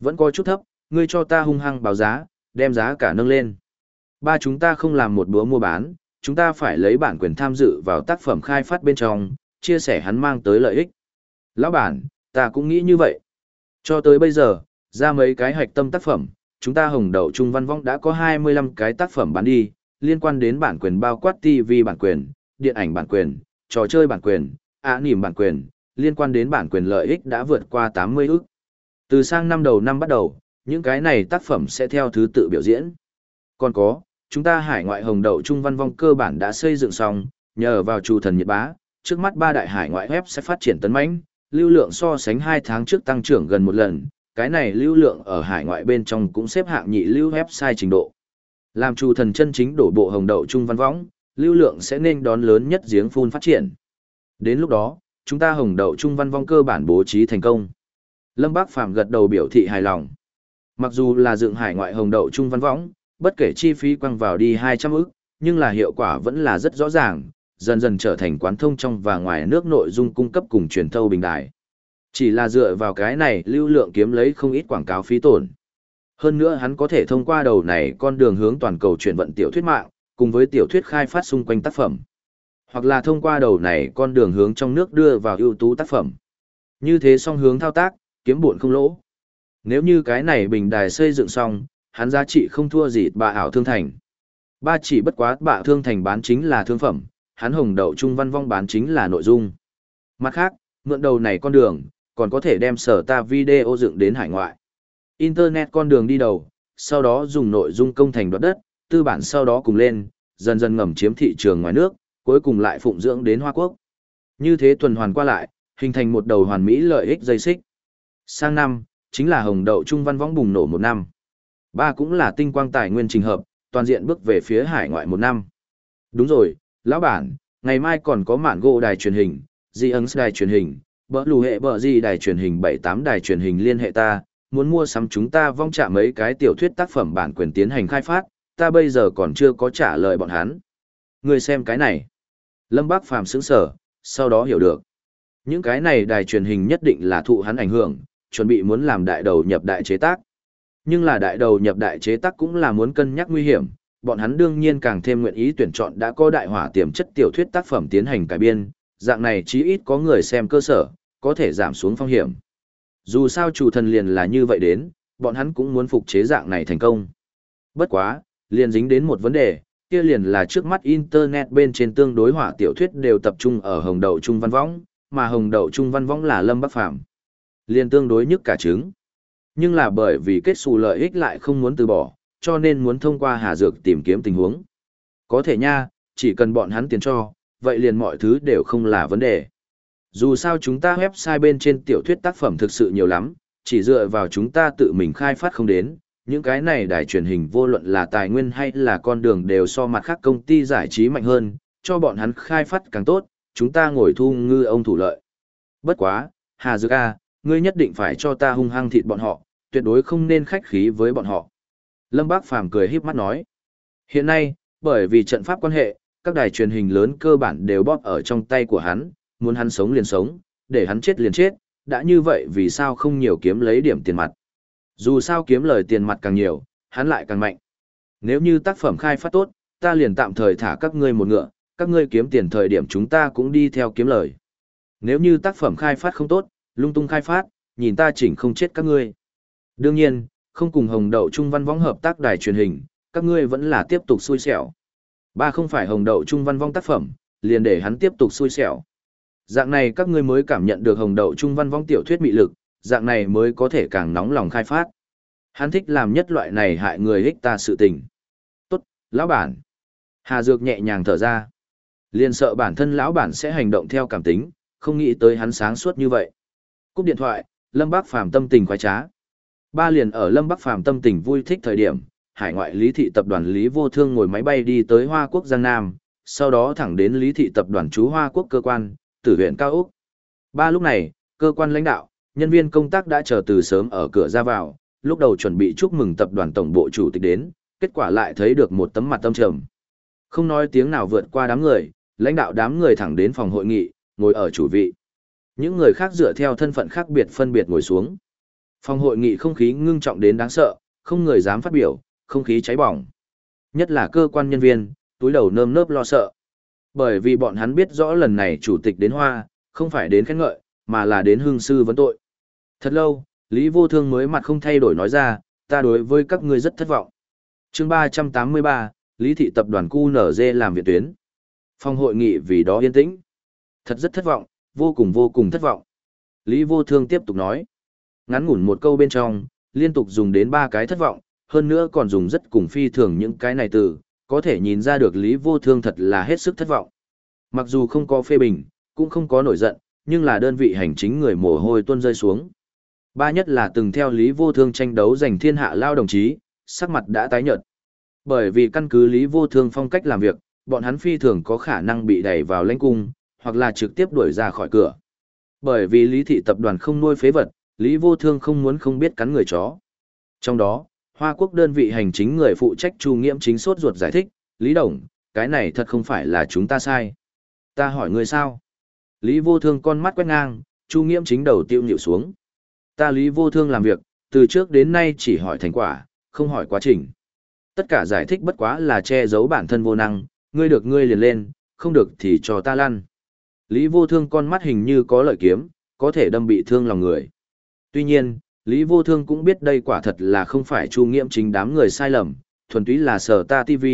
Vẫn có chút thấp, ngươi cho ta hung hăng báo giá, đem giá cả nâng lên. Ba chúng ta không làm một bữa mua bán, chúng ta phải lấy bản quyền tham dự vào tác phẩm khai phát bên trong, chia sẻ hắn mang tới lợi ích. Lão bản, ta cũng nghĩ như vậy. Cho tới bây giờ, ra mấy cái hạch tâm tác phẩm, chúng ta hồng đậu trung văn vong đã có 25 cái tác phẩm bán đi, liên quan đến bản quyền bao quát TV bản quyền, điện ảnh bản quyền, trò chơi bản quyền, ạ niềm bản quyền, liên quan đến bản quyền lợi ích đã vượt qua 80 ức. Từ sang năm đầu năm bắt đầu, những cái này tác phẩm sẽ theo thứ tự biểu diễn. Còn có, chúng ta hải ngoại hồng đậu trung văn vong cơ bản đã xây dựng xong, nhờ vào chủ thần nhiệt Bá, trước mắt ba đại hải ngoại web sẽ phát triển tấn mãnh, lưu lượng so sánh 2 tháng trước tăng trưởng gần một lần, cái này lưu lượng ở hải ngoại bên trong cũng xếp hạng nhị lưu website trình độ. Làm chủ thần chân chính đổ bộ hồng đậu trung văn võng, lưu lượng sẽ nên đón lớn nhất giếng phun phát triển. Đến lúc đó, chúng ta hồng đậu trung văn vong cơ bản bố trí thành công. Lâm Bác Phàm gật đầu biểu thị hài lòng. Mặc dù là dựng hải ngoại hồng đậu trung văn võng, bất kể chi phí quăng vào đi 200 ức, nhưng là hiệu quả vẫn là rất rõ ràng, dần dần trở thành quán thông trong và ngoài nước nội dung cung cấp cùng truyền thâu bình đại. Chỉ là dựa vào cái này lưu lượng kiếm lấy không ít quảng cáo phí tổn. Hơn nữa hắn có thể thông qua đầu này con đường hướng toàn cầu chuyển vận tiểu thuyết mạng, cùng với tiểu thuyết khai phát xung quanh tác phẩm. Hoặc là thông qua đầu này con đường hướng trong nước đưa vào ưu tú tác phẩm. Như thế song hướng thao tác, kiếm buồn không lỗ. Nếu như cái này bình đài xây dựng xong, hắn giá trị không thua gì bà ảo thương thành. Ba chỉ bất quá bạ thương thành bán chính là thương phẩm, hắn hồng đậu trung văn vong bán chính là nội dung. Mặt khác, mượn đầu này con đường, còn có thể đem sở ta video dựng đến hải ngoại. Internet con đường đi đầu, sau đó dùng nội dung công thành đoạt đất, tư bản sau đó cùng lên, dần dần ngầm chiếm thị trường ngoài nước, cuối cùng lại phụng dưỡng đến Hoa Quốc. Như thế tuần hoàn qua lại, hình thành một đầu hoàn mỹ lợi ích dây xích. Sang năm, chính là hồng đậu trung văn vong bùng nổ một năm. Ba cũng là tinh quang tài nguyên trình hợp, toàn diện bước về phía hải ngoại một năm. Đúng rồi, lão bản, ngày mai còn có mạn gỗ đài truyền hình, di ấn đài truyền hình, bỡ lù hệ bỡ gì đài truyền hình 78 đài truyền hình liên hệ ta, muốn mua sắm chúng ta vong trả mấy cái tiểu thuyết tác phẩm bản quyền tiến hành khai phát, ta bây giờ còn chưa có trả lời bọn hắn. Người xem cái này. Lâm Bác Phàm sững sở, sau đó hiểu được. Những cái này đài truyền hình nhất định là thụ hắn ảnh hưởng, chuẩn bị muốn làm đại đầu nhập đại chế tác. Nhưng là đại đầu nhập đại chế tác cũng là muốn cân nhắc nguy hiểm, bọn hắn đương nhiên càng thêm nguyện ý tuyển chọn đã có đại hỏa tiềm chất tiểu thuyết tác phẩm tiến hành cải biên, dạng này chí ít có người xem cơ sở, có thể giảm xuống phong hiểm. Dù sao chủ thần liền là như vậy đến, bọn hắn cũng muốn phục chế dạng này thành công. Bất quá, liền dính đến một vấn đề, kia liền là trước mắt internet bên trên tương đối hỏa tiểu thuyết đều tập trung ở hồng đậu trung văn võng, mà hồng đậu trung văn võng là lâm bắc phạm. Liền tương đối nhất cả trứng. Nhưng là bởi vì kết xù lợi ích lại không muốn từ bỏ, cho nên muốn thông qua Hà Dược tìm kiếm tình huống. Có thể nha, chỉ cần bọn hắn tiền cho, vậy liền mọi thứ đều không là vấn đề. Dù sao chúng ta website bên trên tiểu thuyết tác phẩm thực sự nhiều lắm, chỉ dựa vào chúng ta tự mình khai phát không đến, những cái này đài truyền hình vô luận là tài nguyên hay là con đường đều so mặt khác công ty giải trí mạnh hơn, cho bọn hắn khai phát càng tốt, chúng ta ngồi thu ngư ông thủ lợi. Bất quá, Hà Dược A, ngươi nhất định phải cho ta hung hăng thịt bọn họ, tuyệt đối không nên khách khí với bọn họ. Lâm Bác Phàm cười híp mắt nói. Hiện nay, bởi vì trận pháp quan hệ, các đài truyền hình lớn cơ bản đều bóp ở trong tay của hắn, muốn hắn sống liền sống, để hắn chết liền chết, đã như vậy vì sao không nhiều kiếm lấy điểm tiền mặt. Dù sao kiếm lời tiền mặt càng nhiều, hắn lại càng mạnh. Nếu như tác phẩm khai phát tốt, ta liền tạm thời thả các ngươi một ngựa, các ngươi kiếm tiền thời điểm chúng ta cũng đi theo kiếm lời. Nếu như tác phẩm khai phát không tốt, lung tung khai phát, nhìn ta chỉnh không chết các ngươi. Đương nhiên, không cùng hồng đậu trung văn võng hợp tác đài truyền hình, các ngươi vẫn là tiếp tục xui xẻo. Ba không phải hồng đậu trung văn vong tác phẩm, liền để hắn tiếp tục xui xẻo. Dạng này các ngươi mới cảm nhận được hồng đậu trung văn vong tiểu thuyết mị lực, dạng này mới có thể càng nóng lòng khai phát. Hắn thích làm nhất loại này hại người ích ta sự tình. Tốt, lão bản. Hà Dược nhẹ nhàng thở ra. Liền sợ bản thân lão bản sẽ hành động theo cảm tính, không nghĩ tới hắn sáng suốt như vậy. Cúp điện thoại, Lâm Bác Phàm tâm tình khoái trá. Ba liền ở Lâm Bắc Phàm tâm tình vui thích thời điểm, hải ngoại lý thị tập đoàn Lý Vô Thương ngồi máy bay đi tới Hoa Quốc Giang Nam, sau đó thẳng đến lý thị tập đoàn chú Hoa Quốc cơ quan, tử huyện Cao Úc. Ba lúc này, cơ quan lãnh đạo, nhân viên công tác đã chờ từ sớm ở cửa ra vào, lúc đầu chuẩn bị chúc mừng tập đoàn tổng bộ chủ tịch đến, kết quả lại thấy được một tấm mặt tâm trầm. Không nói tiếng nào vượt qua đám người, lãnh đạo đám người thẳng đến phòng hội nghị, ngồi ở chủ vị. Những người khác dựa theo thân phận khác biệt phân biệt ngồi xuống. Phòng hội nghị không khí ngưng trọng đến đáng sợ, không người dám phát biểu, không khí cháy bỏng. Nhất là cơ quan nhân viên, túi đầu nơm nớp lo sợ. Bởi vì bọn hắn biết rõ lần này chủ tịch đến hoa, không phải đến khen ngợi, mà là đến hương sư vấn tội. Thật lâu, Lý Vô Thương mới mặt không thay đổi nói ra, ta đối với các ngươi rất thất vọng. chương 383, Lý Thị Tập đoàn QNZ làm việc tuyến. Phòng hội nghị vì đó yên tĩnh. Thật rất thất vọng, vô cùng vô cùng thất vọng. Lý Vô Thương tiếp tục nói. Ngắn ngủn một câu bên trong, liên tục dùng đến ba cái thất vọng, hơn nữa còn dùng rất cùng phi thường những cái này từ, có thể nhìn ra được Lý Vô Thương thật là hết sức thất vọng. Mặc dù không có phê bình, cũng không có nổi giận, nhưng là đơn vị hành chính người mồ hôi tuôn rơi xuống. Ba nhất là từng theo Lý Vô Thương tranh đấu giành thiên hạ lao đồng chí, sắc mặt đã tái nhợt. Bởi vì căn cứ Lý Vô Thương phong cách làm việc, bọn hắn phi thường có khả năng bị đẩy vào lãnh cung, hoặc là trực tiếp đuổi ra khỏi cửa. Bởi vì Lý Thị Tập đoàn không nuôi phế vật, Lý Vô Thương không muốn không biết cắn người chó. Trong đó, Hoa Quốc đơn vị hành chính người phụ trách Chu Nghiễm chính sốt ruột giải thích, Lý Đồng, cái này thật không phải là chúng ta sai. Ta hỏi người sao? Lý Vô Thương con mắt quét ngang, Chu Nghiễm chính đầu tiêu nhịu xuống. Ta Lý Vô Thương làm việc, từ trước đến nay chỉ hỏi thành quả, không hỏi quá trình. Tất cả giải thích bất quá là che giấu bản thân vô năng, ngươi được ngươi liền lên, không được thì cho ta lăn. Lý Vô Thương con mắt hình như có lợi kiếm, có thể đâm bị thương lòng người. Tuy nhiên, Lý Vô Thương cũng biết đây quả thật là không phải Chu Nghiễm chính đám người sai lầm, thuần túy là sở ta TV,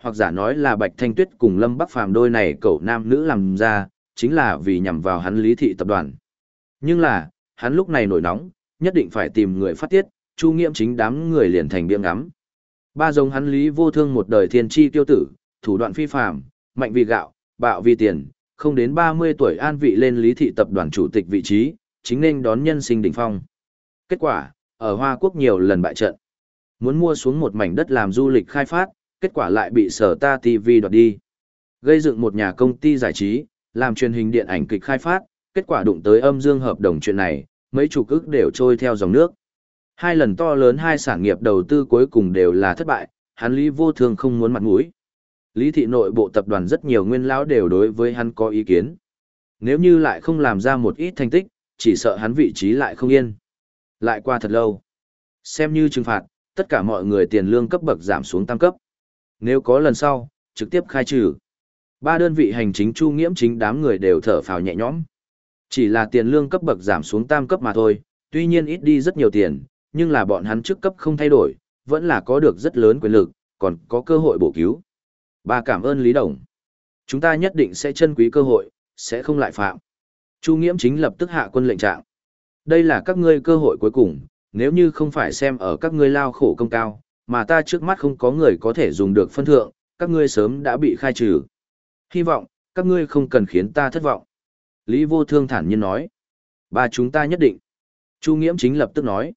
hoặc giả nói là Bạch Thanh Tuyết cùng Lâm Bắc Phàm đôi này cậu nam nữ làm ra, chính là vì nhằm vào hắn Lý Thị Tập đoàn. Nhưng là, hắn lúc này nổi nóng, nhất định phải tìm người phát tiết, Chu Nghiễm chính đám người liền thành biếng ngắm. Ba giống hắn Lý Vô Thương một đời thiên chi tiêu tử, thủ đoạn phi phàm, mạnh vì gạo, bạo vì tiền, không đến 30 tuổi an vị lên Lý Thị Tập đoàn chủ tịch vị trí, chính nên đón nhân sinh đỉnh phong. Kết quả, ở Hoa Quốc nhiều lần bại trận. Muốn mua xuống một mảnh đất làm du lịch khai phát, kết quả lại bị sở ta TV đoạt đi. Gây dựng một nhà công ty giải trí, làm truyền hình điện ảnh kịch khai phát, kết quả đụng tới âm dương hợp đồng chuyện này, mấy chủ cức đều trôi theo dòng nước. Hai lần to lớn hai sản nghiệp đầu tư cuối cùng đều là thất bại, hắn Lý Vô Thương không muốn mặt mũi. Lý thị nội bộ tập đoàn rất nhiều nguyên lão đều đối với hắn có ý kiến. Nếu như lại không làm ra một ít thành tích, chỉ sợ hắn vị trí lại không yên. Lại qua thật lâu. Xem như trừng phạt, tất cả mọi người tiền lương cấp bậc giảm xuống tam cấp. Nếu có lần sau, trực tiếp khai trừ. Ba đơn vị hành chính chu nghiễm chính đám người đều thở phào nhẹ nhõm. Chỉ là tiền lương cấp bậc giảm xuống tam cấp mà thôi, tuy nhiên ít đi rất nhiều tiền, nhưng là bọn hắn chức cấp không thay đổi, vẫn là có được rất lớn quyền lực, còn có cơ hội bổ cứu bà cảm ơn Lý Đồng. Chúng ta nhất định sẽ trân quý cơ hội, sẽ không lại phạm. Chu Nghiễm chính lập tức hạ quân lệnh trạng. Đây là các ngươi cơ hội cuối cùng, nếu như không phải xem ở các ngươi lao khổ công cao, mà ta trước mắt không có người có thể dùng được phân thượng, các ngươi sớm đã bị khai trừ. Hy vọng, các ngươi không cần khiến ta thất vọng. Lý Vô Thương thản nhiên nói. Ba chúng ta nhất định. Chu Nghiễm chính lập tức nói.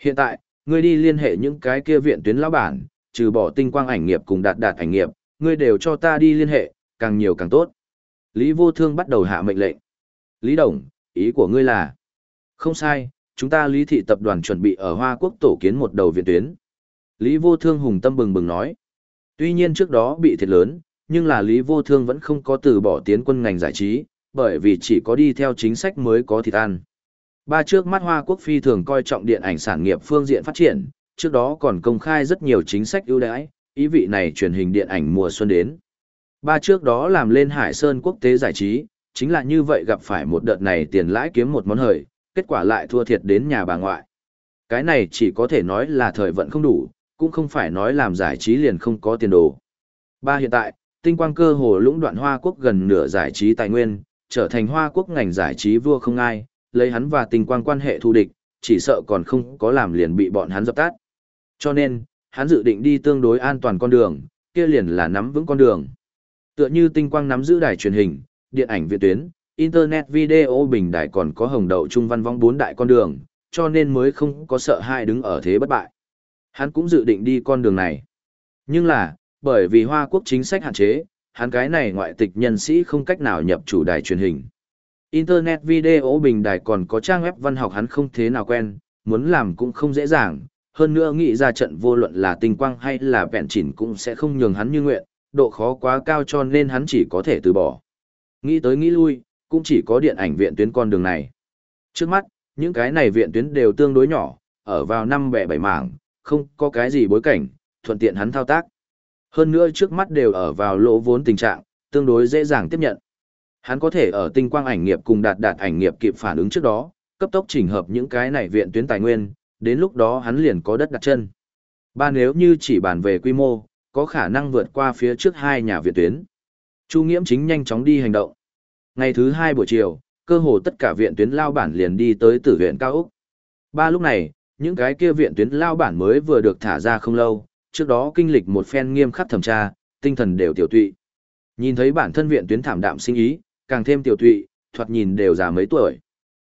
Hiện tại, ngươi đi liên hệ những cái kia viện tuyến lão bản, trừ bỏ tinh quang ảnh nghiệp cùng đạt đạt ảnh nghiệp, ngươi đều cho ta đi liên hệ, càng nhiều càng tốt. Lý Vô Thương bắt đầu hạ mệnh lệnh. Lý Đồng, ý của ngươi là? Không sai, chúng ta Lý Thị Tập đoàn chuẩn bị ở Hoa Quốc tổ kiến một đầu viện tuyến. Lý Vô Thương hùng tâm bừng bừng nói. Tuy nhiên trước đó bị thiệt lớn, nhưng là Lý Vô Thương vẫn không có từ bỏ tiến quân ngành giải trí, bởi vì chỉ có đi theo chính sách mới có thịt ăn. Ba trước mắt Hoa Quốc phi thường coi trọng điện ảnh sản nghiệp phương diện phát triển, trước đó còn công khai rất nhiều chính sách ưu đãi, ý vị này truyền hình điện ảnh mùa xuân đến. Ba trước đó làm lên Hải Sơn quốc tế giải trí, chính là như vậy gặp phải một đợt này tiền lãi kiếm một món hời, kết quả lại thua thiệt đến nhà bà ngoại. Cái này chỉ có thể nói là thời vận không đủ, cũng không phải nói làm giải trí liền không có tiền đồ. Ba hiện tại, tinh quang cơ hồ lũng đoạn Hoa Quốc gần nửa giải trí tài nguyên, trở thành Hoa Quốc ngành giải trí vua không ai, lấy hắn và tinh quang quan hệ thù địch, chỉ sợ còn không có làm liền bị bọn hắn dập tắt. Cho nên, hắn dự định đi tương đối an toàn con đường, kia liền là nắm vững con đường. Tựa như tinh quang nắm giữ đài truyền hình, điện ảnh viện tuyến, internet video bình đại còn có hồng đậu trung văn vong bốn đại con đường, cho nên mới không có sợ hai đứng ở thế bất bại. Hắn cũng dự định đi con đường này. Nhưng là, bởi vì Hoa Quốc chính sách hạn chế, hắn cái này ngoại tịch nhân sĩ không cách nào nhập chủ đài truyền hình. Internet video bình đài còn có trang web văn học hắn không thế nào quen, muốn làm cũng không dễ dàng, hơn nữa nghĩ ra trận vô luận là tinh quang hay là vẹn chỉnh cũng sẽ không nhường hắn như nguyện, độ khó quá cao cho nên hắn chỉ có thể từ bỏ. Nghĩ tới nghĩ lui, cũng chỉ có điện ảnh viện tuyến con đường này. Trước mắt, những cái này viện tuyến đều tương đối nhỏ, ở vào năm bẻ bảy mảng, không có cái gì bối cảnh, thuận tiện hắn thao tác. Hơn nữa trước mắt đều ở vào lỗ vốn tình trạng, tương đối dễ dàng tiếp nhận. Hắn có thể ở tinh quang ảnh nghiệp cùng đạt đạt ảnh nghiệp kịp phản ứng trước đó, cấp tốc chỉnh hợp những cái này viện tuyến tài nguyên, đến lúc đó hắn liền có đất đặt chân. Ba nếu như chỉ bàn về quy mô, có khả năng vượt qua phía trước hai nhà viện tuyến. Chu Nghiễm chính nhanh chóng đi hành động. Ngày thứ hai buổi chiều, cơ hồ tất cả viện tuyến lao bản liền đi tới tử viện cao Úc. Ba lúc này, những cái kia viện tuyến lao bản mới vừa được thả ra không lâu, trước đó kinh lịch một phen nghiêm khắc thẩm tra, tinh thần đều tiểu tụy. Nhìn thấy bản thân viện tuyến thảm đạm sinh ý, càng thêm tiểu tụy, thoạt nhìn đều già mấy tuổi.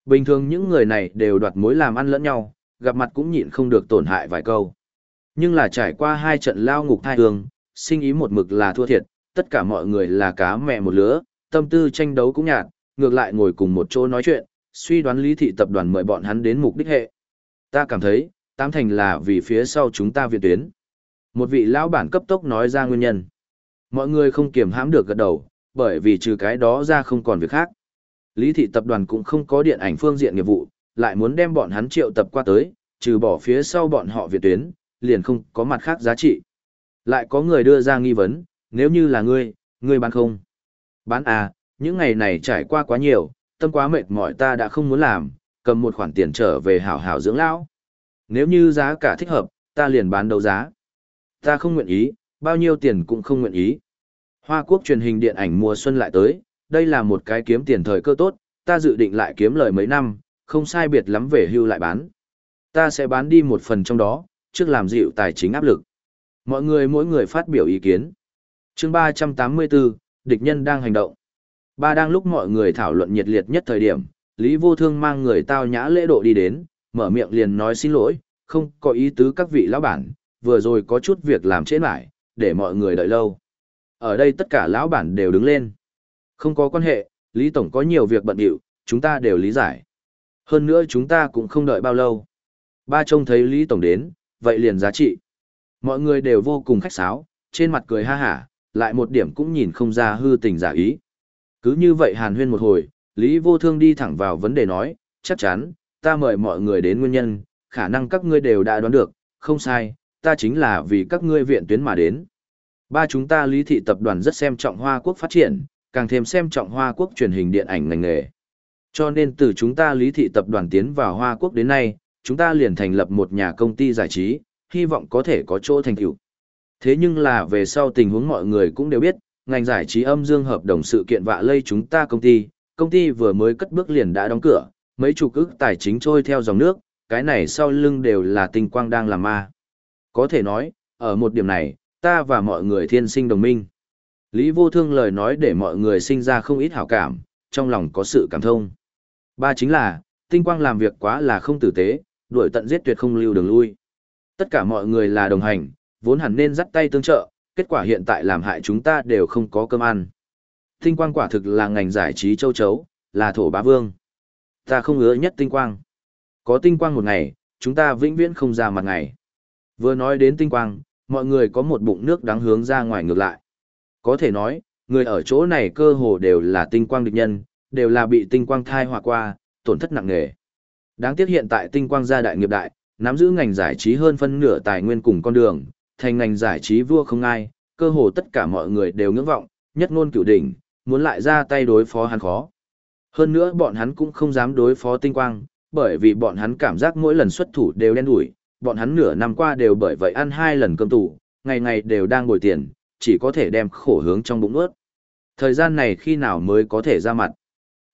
Bình thường những người này đều đoạt mối làm ăn lẫn nhau, gặp mặt cũng nhịn không được tổn hại vài câu. Nhưng là trải qua hai trận lao ngục thai hương, sinh ý một mực là thua thiệt, tất cả mọi người là cá mẹ một lứa, tâm tư tranh đấu cũng nhạt, ngược lại ngồi cùng một chỗ nói chuyện, suy đoán lý thị tập đoàn mời bọn hắn đến mục đích hệ. Ta cảm thấy, tám thành là vì phía sau chúng ta viện tuyến. Một vị lão bản cấp tốc nói ra nguyên nhân. Mọi người không kiềm hãm được gật đầu, bởi vì trừ cái đó ra không còn việc khác. Lý thị tập đoàn cũng không có điện ảnh phương diện nghiệp vụ, lại muốn đem bọn hắn triệu tập qua tới, trừ bỏ phía sau bọn họ viện tuyến, liền không có mặt khác giá trị. Lại có người đưa ra nghi vấn, nếu như là ngươi, ngươi bán không? Bán à, những ngày này trải qua quá nhiều, tâm quá mệt mỏi ta đã không muốn làm, cầm một khoản tiền trở về hảo hảo dưỡng lão. Nếu như giá cả thích hợp, ta liền bán đấu giá. Ta không nguyện ý, bao nhiêu tiền cũng không nguyện ý. Hoa quốc truyền hình điện ảnh mùa xuân lại tới, đây là một cái kiếm tiền thời cơ tốt, ta dự định lại kiếm lời mấy năm, không sai biệt lắm về hưu lại bán. Ta sẽ bán đi một phần trong đó, trước làm dịu tài chính áp lực. Mọi người mỗi người phát biểu ý kiến. chương 384, địch nhân đang hành động. Ba đang lúc mọi người thảo luận nhiệt liệt nhất thời điểm, Lý Vô Thương mang người tao nhã lễ độ đi đến, mở miệng liền nói xin lỗi, không có ý tứ các vị lão bản, vừa rồi có chút việc làm trễ lại, để mọi người đợi lâu. Ở đây tất cả lão bản đều đứng lên. Không có quan hệ, Lý Tổng có nhiều việc bận điệu, chúng ta đều lý giải. Hơn nữa chúng ta cũng không đợi bao lâu. Ba trông thấy Lý Tổng đến, vậy liền giá trị. Mọi người đều vô cùng khách sáo, trên mặt cười ha hả, lại một điểm cũng nhìn không ra hư tình giả ý. Cứ như vậy hàn huyên một hồi, Lý Vô Thương đi thẳng vào vấn đề nói, chắc chắn, ta mời mọi người đến nguyên nhân, khả năng các ngươi đều đã đoán được, không sai, ta chính là vì các ngươi viện tuyến mà đến. Ba chúng ta Lý Thị Tập đoàn rất xem trọng Hoa Quốc phát triển, càng thêm xem trọng Hoa Quốc truyền hình điện ảnh ngành nghề. Cho nên từ chúng ta Lý Thị Tập đoàn tiến vào Hoa Quốc đến nay, chúng ta liền thành lập một nhà công ty giải trí, hy vọng có thể có chỗ thành tựu. Thế nhưng là về sau tình huống mọi người cũng đều biết, ngành giải trí âm dương hợp đồng sự kiện vạ lây chúng ta công ty, công ty vừa mới cất bước liền đã đóng cửa, mấy chục ức tài chính trôi theo dòng nước, cái này sau lưng đều là tinh quang đang làm ma. Có thể nói, ở một điểm này, ta và mọi người thiên sinh đồng minh. Lý vô thương lời nói để mọi người sinh ra không ít hảo cảm, trong lòng có sự cảm thông. Ba chính là, tinh quang làm việc quá là không tử tế, đuổi tận giết tuyệt không lưu đường lui. Tất cả mọi người là đồng hành, vốn hẳn nên dắt tay tương trợ, kết quả hiện tại làm hại chúng ta đều không có cơm ăn. Tinh quang quả thực là ngành giải trí châu chấu, là thổ bá vương. Ta không ngứa nhất tinh quang. Có tinh quang một ngày, chúng ta vĩnh viễn không ra mặt ngày. Vừa nói đến tinh quang, mọi người có một bụng nước đáng hướng ra ngoài ngược lại. Có thể nói, người ở chỗ này cơ hồ đều là tinh quang địch nhân, đều là bị tinh quang thai hòa qua, tổn thất nặng nề. Đáng tiếc hiện tại tinh quang gia đại nghiệp đại, nắm giữ ngành giải trí hơn phân nửa tài nguyên cùng con đường, thành ngành giải trí vua không ai, cơ hồ tất cả mọi người đều ngưỡng vọng, nhất ngôn cửu đỉnh, muốn lại ra tay đối phó hắn khó. Hơn nữa bọn hắn cũng không dám đối phó tinh quang, bởi vì bọn hắn cảm giác mỗi lần xuất thủ đều đen đủi, bọn hắn nửa năm qua đều bởi vậy ăn hai lần cơm tủ, ngày ngày đều đang bồi tiền, chỉ có thể đem khổ hướng trong bụng ướt. Thời gian này khi nào mới có thể ra mặt?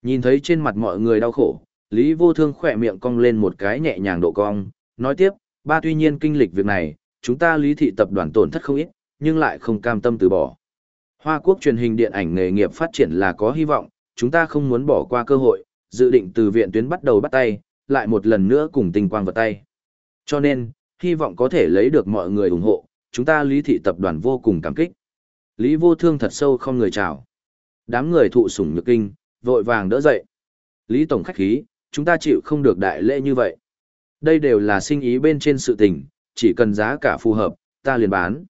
Nhìn thấy trên mặt mọi người đau khổ, Lý Vô Thương khỏe miệng cong lên một cái nhẹ nhàng độ cong, nói tiếp, ba tuy nhiên kinh lịch việc này, chúng ta Lý Thị tập đoàn tổn thất không ít, nhưng lại không cam tâm từ bỏ. Hoa quốc truyền hình điện ảnh nghề nghiệp phát triển là có hy vọng, chúng ta không muốn bỏ qua cơ hội, dự định từ viện tuyến bắt đầu bắt tay, lại một lần nữa cùng tình quang vật tay. Cho nên, hy vọng có thể lấy được mọi người ủng hộ, chúng ta Lý Thị Tập đoàn vô cùng cảm kích. Lý Vô Thương thật sâu không người chào. Đám người thụ sủng nhược kinh, vội vàng đỡ dậy. Lý Tổng khách khí, chúng ta chịu không được đại lễ như vậy. Đây đều là sinh ý bên trên sự tình, chỉ cần giá cả phù hợp, ta liền bán.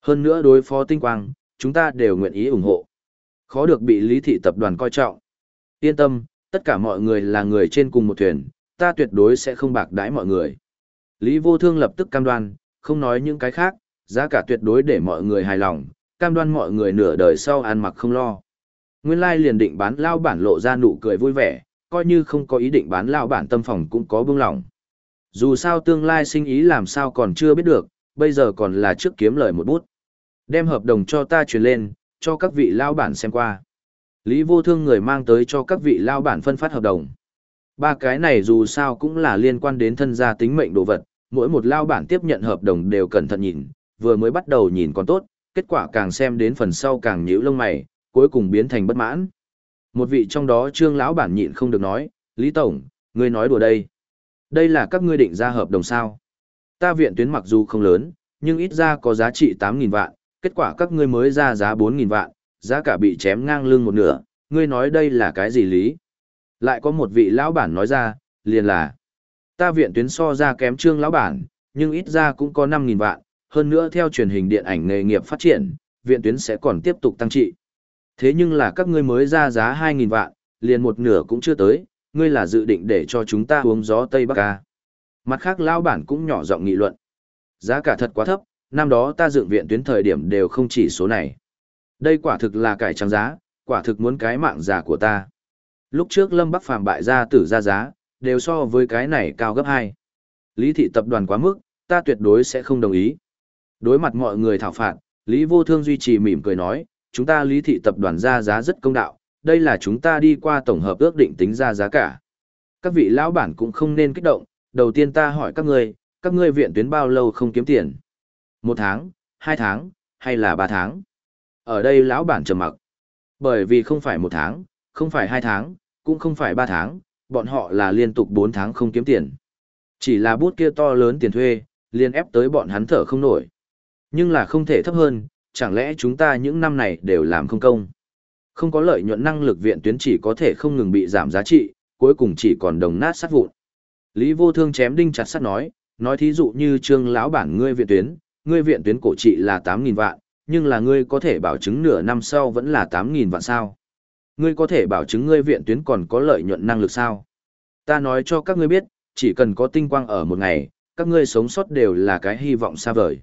Hơn nữa đối phó tinh quang, chúng ta đều nguyện ý ủng hộ. Khó được bị Lý Thị Tập đoàn coi trọng. Yên tâm, tất cả mọi người là người trên cùng một thuyền, ta tuyệt đối sẽ không bạc đãi mọi người. Lý Vô Thương lập tức cam đoan, không nói những cái khác, giá cả tuyệt đối để mọi người hài lòng, cam đoan mọi người nửa đời sau ăn mặc không lo. Nguyên lai liền định bán lao bản lộ ra nụ cười vui vẻ, coi như không có ý định bán lao bản tâm phòng cũng có bưng lòng. Dù sao tương lai sinh ý làm sao còn chưa biết được, bây giờ còn là trước kiếm lời một bút. Đem hợp đồng cho ta truyền lên, cho các vị lao bản xem qua. Lý vô thương người mang tới cho các vị lao bản phân phát hợp đồng. Ba cái này dù sao cũng là liên quan đến thân gia tính mệnh đồ vật, mỗi một lao bản tiếp nhận hợp đồng đều cẩn thận nhìn, vừa mới bắt đầu nhìn còn tốt, kết quả càng xem đến phần sau càng nhíu lông mày, cuối cùng biến thành bất mãn. Một vị trong đó trương lão bản nhịn không được nói, Lý Tổng, ngươi nói đùa đây. Đây là các ngươi định ra hợp đồng sao. Ta viện tuyến mặc dù không lớn, nhưng ít ra có giá trị 8.000 vạn, kết quả các ngươi mới ra giá 4.000 vạn, giá cả bị chém ngang lưng một nửa, ngươi nói đây là cái gì lý? Lại có một vị lão bản nói ra, liền là, ta viện tuyến so ra kém trương lão bản, nhưng ít ra cũng có 5.000 vạn, hơn nữa theo truyền hình điện ảnh nghề nghiệp phát triển, viện tuyến sẽ còn tiếp tục tăng trị. Thế nhưng là các ngươi mới ra giá 2.000 vạn, liền một nửa cũng chưa tới, ngươi là dự định để cho chúng ta uống gió Tây Bắc ca. Mặt khác lão bản cũng nhỏ giọng nghị luận. Giá cả thật quá thấp, năm đó ta dựng viện tuyến thời điểm đều không chỉ số này. Đây quả thực là cải trắng giá, quả thực muốn cái mạng già của ta. Lúc trước Lâm Bắc Phàm bại ra tử ra giá, đều so với cái này cao gấp 2. Lý thị tập đoàn quá mức, ta tuyệt đối sẽ không đồng ý. Đối mặt mọi người thảo phạt, Lý Vô Thương duy trì mỉm cười nói, chúng ta Lý thị tập đoàn ra giá rất công đạo, đây là chúng ta đi qua tổng hợp ước định tính ra giá cả. Các vị lão bản cũng không nên kích động, đầu tiên ta hỏi các ngươi, các ngươi viện tuyến bao lâu không kiếm tiền? Một tháng, hai tháng, hay là ba tháng? Ở đây lão bản trầm mặc. Bởi vì không phải một tháng, không phải hai tháng, cũng không phải ba tháng, bọn họ là liên tục bốn tháng không kiếm tiền. Chỉ là bút kia to lớn tiền thuê, liên ép tới bọn hắn thở không nổi. Nhưng là không thể thấp hơn, chẳng lẽ chúng ta những năm này đều làm không công? Không có lợi nhuận năng lực viện tuyến chỉ có thể không ngừng bị giảm giá trị, cuối cùng chỉ còn đồng nát sát vụn. Lý Vô Thương chém đinh chặt sắt nói, nói thí dụ như trương lão bản ngươi viện tuyến, ngươi viện tuyến cổ trị là 8.000 vạn, nhưng là ngươi có thể bảo chứng nửa năm sau vẫn là 8.000 vạn sao. Ngươi có thể bảo chứng ngươi viện tuyến còn có lợi nhuận năng lực sao. Ta nói cho các ngươi biết, chỉ cần có tinh quang ở một ngày, các ngươi sống sót đều là cái hy vọng xa vời.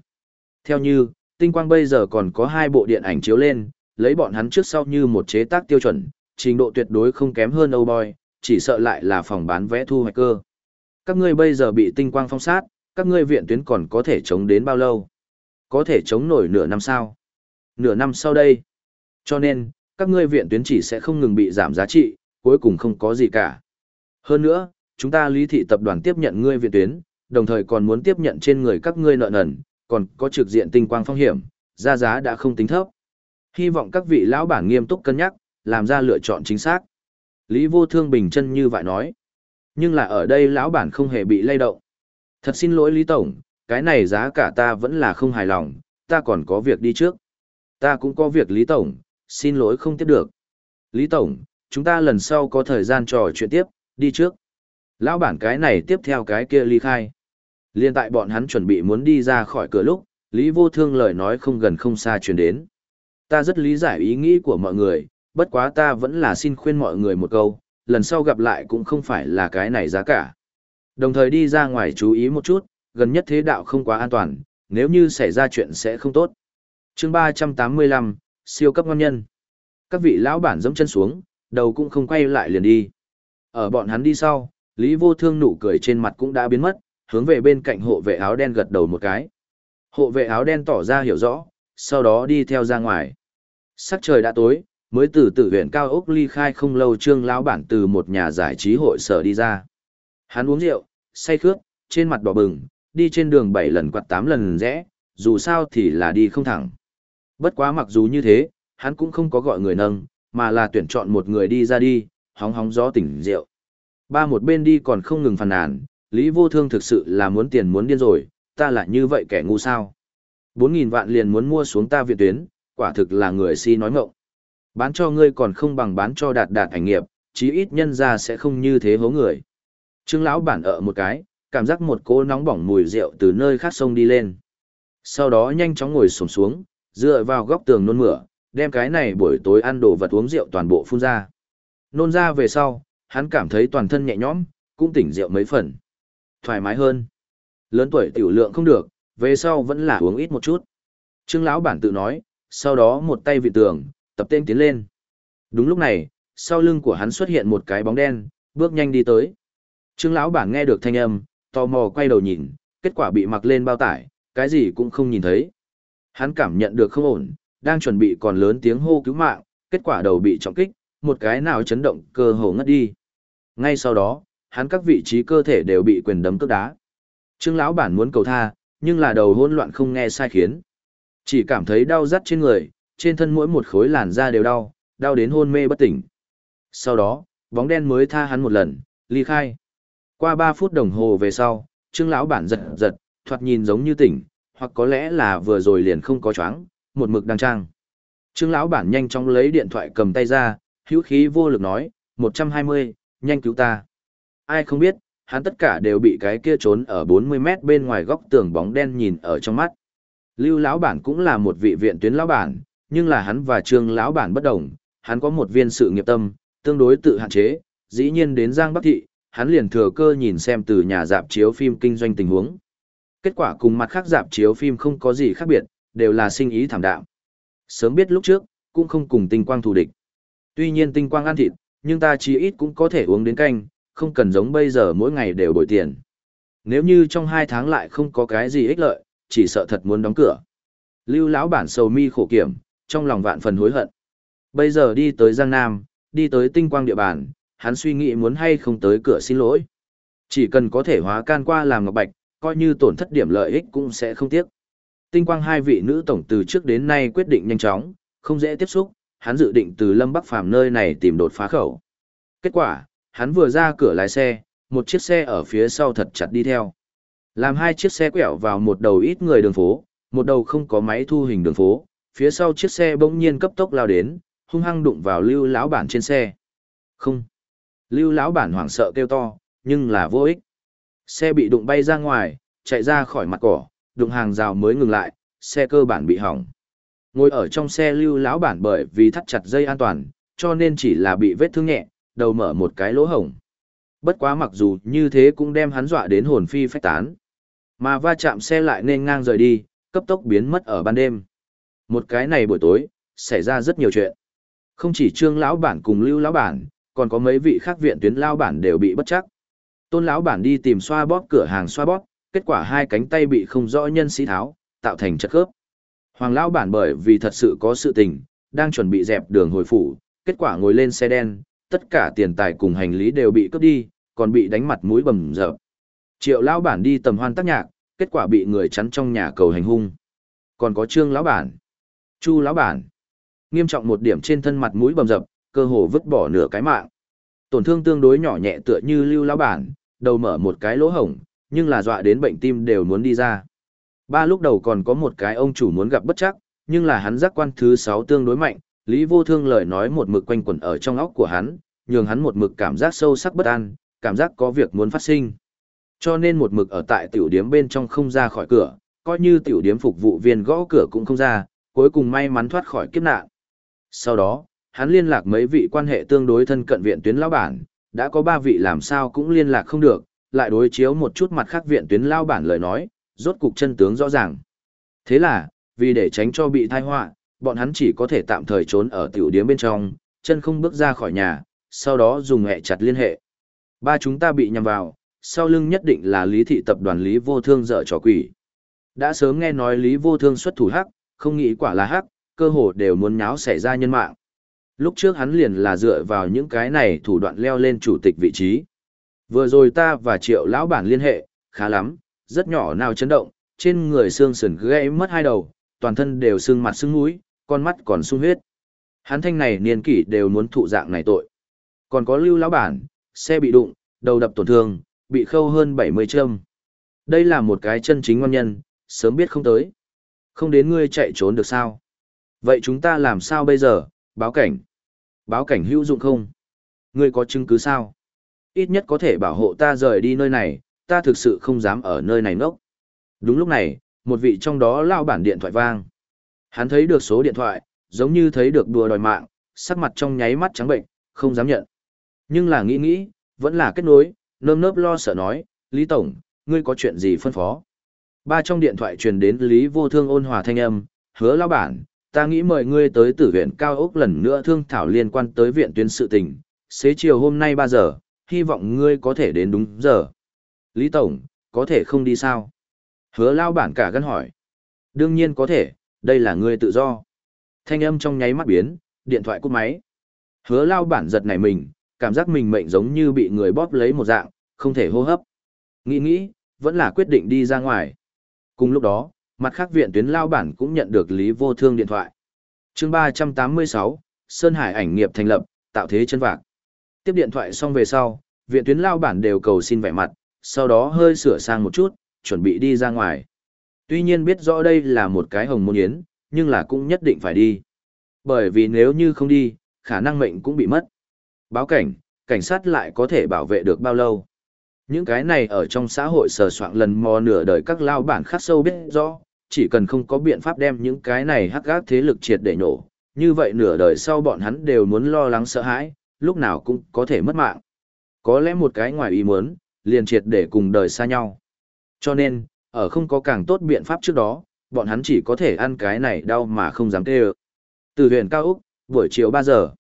Theo như, tinh quang bây giờ còn có hai bộ điện ảnh chiếu lên, lấy bọn hắn trước sau như một chế tác tiêu chuẩn, trình độ tuyệt đối không kém hơn Âu Boy, chỉ sợ lại là phòng bán vé thu hoạch cơ. Các ngươi bây giờ bị tinh quang phong sát, các ngươi viện tuyến còn có thể chống đến bao lâu? Có thể chống nổi nửa năm sau. Nửa năm sau đây. Cho nên, các ngươi viện tuyến chỉ sẽ không ngừng bị giảm giá trị, cuối cùng không có gì cả. Hơn nữa, chúng ta lý thị tập đoàn tiếp nhận ngươi viện tuyến, đồng thời còn muốn tiếp nhận trên người các ngươi nợ nần, còn có trực diện tinh quang phong hiểm, ra giá đã không tính thấp. Hy vọng các vị lão bản nghiêm túc cân nhắc, làm ra lựa chọn chính xác. Lý vô thương bình chân như vậy nói. Nhưng là ở đây lão bản không hề bị lay động. Thật xin lỗi Lý Tổng, cái này giá cả ta vẫn là không hài lòng, ta còn có việc đi trước. Ta cũng có việc Lý Tổng, xin lỗi không tiếp được. Lý Tổng, chúng ta lần sau có thời gian trò chuyện tiếp, đi trước. Lão bản cái này tiếp theo cái kia ly khai. Liên tại bọn hắn chuẩn bị muốn đi ra khỏi cửa lúc, Lý Vô Thương lời nói không gần không xa truyền đến. Ta rất lý giải ý nghĩ của mọi người, bất quá ta vẫn là xin khuyên mọi người một câu, lần sau gặp lại cũng không phải là cái này giá cả. Đồng thời đi ra ngoài chú ý một chút, gần nhất thế đạo không quá an toàn, nếu như xảy ra chuyện sẽ không tốt. chương 385, siêu cấp ngon nhân. Các vị lão bản dẫm chân xuống, đầu cũng không quay lại liền đi. Ở bọn hắn đi sau, Lý Vô Thương nụ cười trên mặt cũng đã biến mất, hướng về bên cạnh hộ vệ áo đen gật đầu một cái. Hộ vệ áo đen tỏ ra hiểu rõ, sau đó đi theo ra ngoài. Sắc trời đã tối, mới từ tử huyện cao ốc ly khai không lâu trương lão bản từ một nhà giải trí hội sở đi ra. Hắn uống rượu, say khướt, trên mặt đỏ bừng, đi trên đường 7 lần quạt 8 lần rẽ, dù sao thì là đi không thẳng. Bất quá mặc dù như thế, hắn cũng không có gọi người nâng, mà là tuyển chọn một người đi ra đi, hóng hóng gió tỉnh rượu. Ba một bên đi còn không ngừng phàn nàn, Lý Vô Thương thực sự là muốn tiền muốn điên rồi, ta lại như vậy kẻ ngu sao. 4.000 vạn liền muốn mua xuống ta viện tuyến, quả thực là người si nói ngọng. Bán cho ngươi còn không bằng bán cho đạt đạt ảnh nghiệp, chí ít nhân ra sẽ không như thế hố người. Trương lão bản ở một cái, cảm giác một cỗ nóng bỏng mùi rượu từ nơi khác sông đi lên. Sau đó nhanh chóng ngồi xổm xuống, dựa vào góc tường nôn mửa, đem cái này buổi tối ăn đồ vật uống rượu toàn bộ phun ra. Nôn ra về sau, hắn cảm thấy toàn thân nhẹ nhõm, cũng tỉnh rượu mấy phần. Thoải mái hơn. Lớn tuổi tiểu lượng không được, về sau vẫn là uống ít một chút. Trương lão bản tự nói, sau đó một tay vị tường, tập tên tiến lên. Đúng lúc này, sau lưng của hắn xuất hiện một cái bóng đen, bước nhanh đi tới. Trương lão bản nghe được thanh âm, tò mò quay đầu nhìn, kết quả bị mặc lên bao tải, cái gì cũng không nhìn thấy. Hắn cảm nhận được không ổn, đang chuẩn bị còn lớn tiếng hô cứu mạng, kết quả đầu bị trọng kích, một cái nào chấn động cơ hồ ngất đi. Ngay sau đó, hắn các vị trí cơ thể đều bị quyền đấm cước đá. Trương lão bản muốn cầu tha, nhưng là đầu hỗn loạn không nghe sai khiến. Chỉ cảm thấy đau rắt trên người, trên thân mỗi một khối làn da đều đau, đau đến hôn mê bất tỉnh. Sau đó, bóng đen mới tha hắn một lần, ly khai. Qua 3 phút đồng hồ về sau, Trương lão bản giật giật, thoạt nhìn giống như tỉnh, hoặc có lẽ là vừa rồi liền không có choáng, một mực đang trang. Trương lão bản nhanh chóng lấy điện thoại cầm tay ra, hữu khí vô lực nói, 120, nhanh cứu ta. Ai không biết, hắn tất cả đều bị cái kia trốn ở 40 mét bên ngoài góc tường bóng đen nhìn ở trong mắt. Lưu lão bản cũng là một vị viện tuyến lão bản, nhưng là hắn và Trương lão bản bất đồng, hắn có một viên sự nghiệp tâm, tương đối tự hạn chế, dĩ nhiên đến Giang Bắc thị, hắn liền thừa cơ nhìn xem từ nhà dạp chiếu phim kinh doanh tình huống. Kết quả cùng mặt khác dạp chiếu phim không có gì khác biệt, đều là sinh ý thảm đạm. Sớm biết lúc trước, cũng không cùng tinh quang thù địch. Tuy nhiên tinh quang ăn thịt, nhưng ta chí ít cũng có thể uống đến canh, không cần giống bây giờ mỗi ngày đều bồi tiền. Nếu như trong hai tháng lại không có cái gì ích lợi, chỉ sợ thật muốn đóng cửa. Lưu lão bản sầu mi khổ kiểm, trong lòng vạn phần hối hận. Bây giờ đi tới Giang Nam, đi tới tinh quang địa bàn, hắn suy nghĩ muốn hay không tới cửa xin lỗi. Chỉ cần có thể hóa can qua làm ngọc bạch, coi như tổn thất điểm lợi ích cũng sẽ không tiếc. Tinh quang hai vị nữ tổng từ trước đến nay quyết định nhanh chóng, không dễ tiếp xúc, hắn dự định từ Lâm Bắc Phàm nơi này tìm đột phá khẩu. Kết quả, hắn vừa ra cửa lái xe, một chiếc xe ở phía sau thật chặt đi theo. Làm hai chiếc xe quẹo vào một đầu ít người đường phố, một đầu không có máy thu hình đường phố, phía sau chiếc xe bỗng nhiên cấp tốc lao đến, hung hăng đụng vào lưu lão bản trên xe. Không. Lưu lão bản hoảng sợ kêu to, nhưng là vô ích. Xe bị đụng bay ra ngoài, chạy ra khỏi mặt cỏ, đụng hàng rào mới ngừng lại, xe cơ bản bị hỏng. Ngồi ở trong xe lưu lão bản bởi vì thắt chặt dây an toàn, cho nên chỉ là bị vết thương nhẹ, đầu mở một cái lỗ hổng. Bất quá mặc dù như thế cũng đem hắn dọa đến hồn phi phách tán. Mà va chạm xe lại nên ngang rời đi, cấp tốc biến mất ở ban đêm. Một cái này buổi tối, xảy ra rất nhiều chuyện. Không chỉ trương lão bản cùng lưu lão bản, còn có mấy vị khác viện tuyến lão bản đều bị bất chắc. Tôn lão bản đi tìm xoa bóp cửa hàng xoa bóp, kết quả hai cánh tay bị không rõ nhân sĩ tháo, tạo thành chật khớp. Hoàng lão bản bởi vì thật sự có sự tình, đang chuẩn bị dẹp đường hồi phủ, kết quả ngồi lên xe đen, tất cả tiền tài cùng hành lý đều bị cướp đi, còn bị đánh mặt mũi bầm dập. Triệu lão bản đi tầm hoan tác nhạc, kết quả bị người chắn trong nhà cầu hành hung. Còn có Trương lão bản, Chu lão bản, nghiêm trọng một điểm trên thân mặt mũi bầm dập, cơ hồ vứt bỏ nửa cái mạng. Tổn thương tương đối nhỏ nhẹ tựa như Lưu lão bản, đầu mở một cái lỗ hổng, nhưng là dọa đến bệnh tim đều muốn đi ra. Ba lúc đầu còn có một cái ông chủ muốn gặp bất chắc, nhưng là hắn giác quan thứ sáu tương đối mạnh, Lý Vô Thương lời nói một mực quanh quẩn ở trong óc của hắn, nhường hắn một mực cảm giác sâu sắc bất an, cảm giác có việc muốn phát sinh. Cho nên một mực ở tại tiểu điếm bên trong không ra khỏi cửa, coi như tiểu điếm phục vụ viên gõ cửa cũng không ra, cuối cùng may mắn thoát khỏi kiếp nạn. Sau đó, hắn liên lạc mấy vị quan hệ tương đối thân cận viện tuyến lão bản, đã có ba vị làm sao cũng liên lạc không được, lại đối chiếu một chút mặt khác viện tuyến lão bản lời nói, rốt cục chân tướng rõ ràng. Thế là, vì để tránh cho bị tai họa, bọn hắn chỉ có thể tạm thời trốn ở tiểu điếm bên trong, chân không bước ra khỏi nhà, sau đó dùng hẹ chặt liên hệ. Ba chúng ta bị nhầm vào, sau lưng nhất định là lý thị tập đoàn lý vô thương dở trò quỷ. Đã sớm nghe nói lý vô thương xuất thủ hắc, không nghĩ quả là hắc, cơ hồ đều muốn nháo xảy ra nhân mạng. Lúc trước hắn liền là dựa vào những cái này thủ đoạn leo lên chủ tịch vị trí. Vừa rồi ta và triệu lão bản liên hệ, khá lắm, rất nhỏ nào chấn động, trên người xương sườn gãy mất hai đầu, toàn thân đều xương mặt xương mũi, con mắt còn sung huyết. Hắn thanh này niên kỷ đều muốn thụ dạng này tội. Còn có lưu lão bản, xe bị đụng, đầu đập tổn thương, bị khâu hơn 70 châm. Đây là một cái chân chính ngon nhân, sớm biết không tới. Không đến ngươi chạy trốn được sao? Vậy chúng ta làm sao bây giờ, báo cảnh? Báo cảnh hữu dụng không? Ngươi có chứng cứ sao? Ít nhất có thể bảo hộ ta rời đi nơi này, ta thực sự không dám ở nơi này nốc. Đúng lúc này, một vị trong đó lao bản điện thoại vang. Hắn thấy được số điện thoại, giống như thấy được đùa đòi mạng, sắc mặt trong nháy mắt trắng bệnh, không dám nhận. Nhưng là nghĩ nghĩ, vẫn là kết nối, nơm nớp lo sợ nói, Lý Tổng, ngươi có chuyện gì phân phó? Ba trong điện thoại truyền đến Lý Vô Thương ôn hòa thanh âm, hứa lao bản, ta nghĩ mời ngươi tới tử viện cao ốc lần nữa thương thảo liên quan tới viện tuyến sự tình, xế chiều hôm nay 3 giờ, hy vọng ngươi có thể đến đúng giờ. Lý Tổng, có thể không đi sao? Hứa lao bản cả gân hỏi. Đương nhiên có thể, đây là ngươi tự do. Thanh âm trong nháy mắt biến, điện thoại cút máy. Hứa lao bản giật nảy mình, cảm giác mình mệnh giống như bị người bóp lấy một dạng, không thể hô hấp. Nghĩ nghĩ, vẫn là quyết định đi ra ngoài. Cùng lúc đó, mặt khác viện tuyến lao bản cũng nhận được Lý Vô Thương điện thoại. chương 386, Sơn Hải ảnh nghiệp thành lập, tạo thế chân vạc. Tiếp điện thoại xong về sau, viện tuyến lao bản đều cầu xin vẻ mặt, sau đó hơi sửa sang một chút, chuẩn bị đi ra ngoài. Tuy nhiên biết rõ đây là một cái hồng môn yến, nhưng là cũng nhất định phải đi. Bởi vì nếu như không đi, khả năng mệnh cũng bị mất. Báo cảnh, cảnh sát lại có thể bảo vệ được bao lâu? Những cái này ở trong xã hội sờ soạn lần mò nửa đời các lao bản khắc sâu biết rõ, chỉ cần không có biện pháp đem những cái này hắc gác thế lực triệt để nổ, như vậy nửa đời sau bọn hắn đều muốn lo lắng sợ hãi, lúc nào cũng có thể mất mạng. Có lẽ một cái ngoài ý muốn, liền triệt để cùng đời xa nhau. Cho nên, ở không có càng tốt biện pháp trước đó, bọn hắn chỉ có thể ăn cái này đau mà không dám tê ơ. Từ huyện Cao Úc, buổi chiều 3 giờ.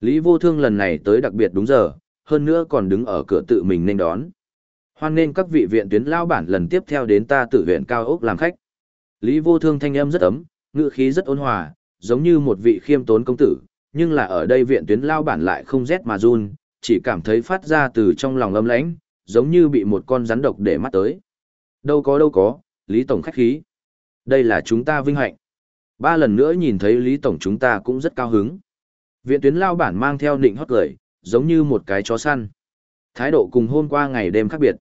Lý Vô Thương lần này tới đặc biệt đúng giờ, hơn nữa còn đứng ở cửa tự mình nên đón. Hoan nên các vị viện tuyến lao bản lần tiếp theo đến ta tự viện Cao Úc làm khách. Lý Vô Thương thanh âm rất ấm, ngữ khí rất ôn hòa, giống như một vị khiêm tốn công tử, nhưng là ở đây viện tuyến lao bản lại không rét mà run, chỉ cảm thấy phát ra từ trong lòng âm lãnh, giống như bị một con rắn độc để mắt tới. Đâu có đâu có, Lý Tổng khách khí. Đây là chúng ta vinh hạnh. Ba lần nữa nhìn thấy Lý Tổng chúng ta cũng rất cao hứng. Viện tuyến lao bản mang theo nịnh hót cười, giống như một cái chó săn. Thái độ cùng hôm qua ngày đêm khác biệt.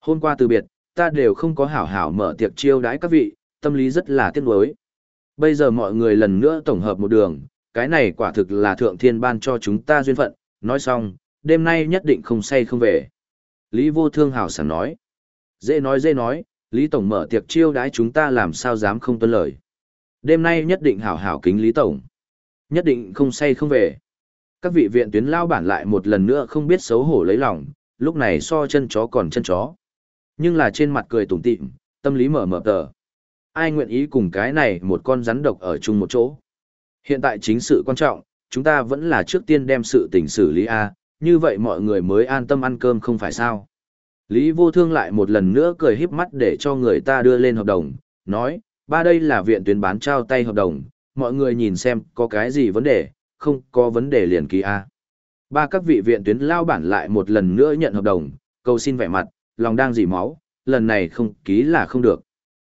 Hôm qua từ biệt, ta đều không có hảo hảo mở tiệc chiêu đãi các vị, tâm lý rất là tiếc nuối. Bây giờ mọi người lần nữa tổng hợp một đường, cái này quả thực là thượng thiên ban cho chúng ta duyên phận, nói xong, đêm nay nhất định không say không về. Lý vô thương hảo sảng nói. Dễ nói dễ nói, Lý Tổng mở tiệc chiêu đãi chúng ta làm sao dám không tuân lời. Đêm nay nhất định hảo hảo kính Lý Tổng. Nhất định không say không về. Các vị viện tuyến lao bản lại một lần nữa không biết xấu hổ lấy lòng, lúc này so chân chó còn chân chó. Nhưng là trên mặt cười tủm tịm, tâm lý mở mở tờ. Ai nguyện ý cùng cái này một con rắn độc ở chung một chỗ. Hiện tại chính sự quan trọng, chúng ta vẫn là trước tiên đem sự tình xử lý A, như vậy mọi người mới an tâm ăn cơm không phải sao. Lý vô thương lại một lần nữa cười híp mắt để cho người ta đưa lên hợp đồng, nói, ba đây là viện tuyến bán trao tay hợp đồng, mọi người nhìn xem có cái gì vấn đề, không có vấn đề liền ký A. Ba các vị viện tuyến lao bản lại một lần nữa nhận hợp đồng, cầu xin vẻ mặt, lòng đang dỉ máu, lần này không ký là không được.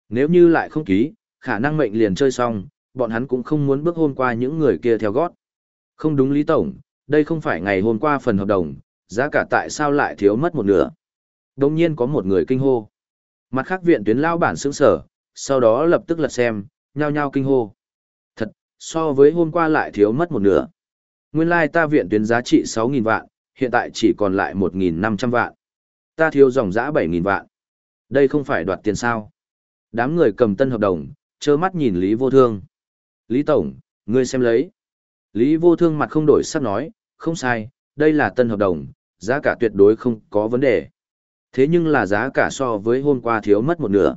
Nếu như lại không ký, khả năng mệnh liền chơi xong, bọn hắn cũng không muốn bước hôn qua những người kia theo gót. Không đúng Lý Tổng, đây không phải ngày hôm qua phần hợp đồng, giá cả tại sao lại thiếu mất một nửa. Đồng nhiên có một người kinh hô. Mặt khác viện tuyến lao bản sững sở, sau đó lập tức lật xem, nhao nhao kinh hô. So với hôm qua lại thiếu mất một nửa. Nguyên lai ta viện tuyến giá trị 6.000 vạn, hiện tại chỉ còn lại 1.500 vạn. Ta thiếu dòng giã 7.000 vạn. Đây không phải đoạt tiền sao. Đám người cầm tân hợp đồng, trơ mắt nhìn Lý Vô Thương. Lý Tổng, ngươi xem lấy. Lý Vô Thương mặt không đổi sắc nói, không sai, đây là tân hợp đồng, giá cả tuyệt đối không có vấn đề. Thế nhưng là giá cả so với hôm qua thiếu mất một nửa.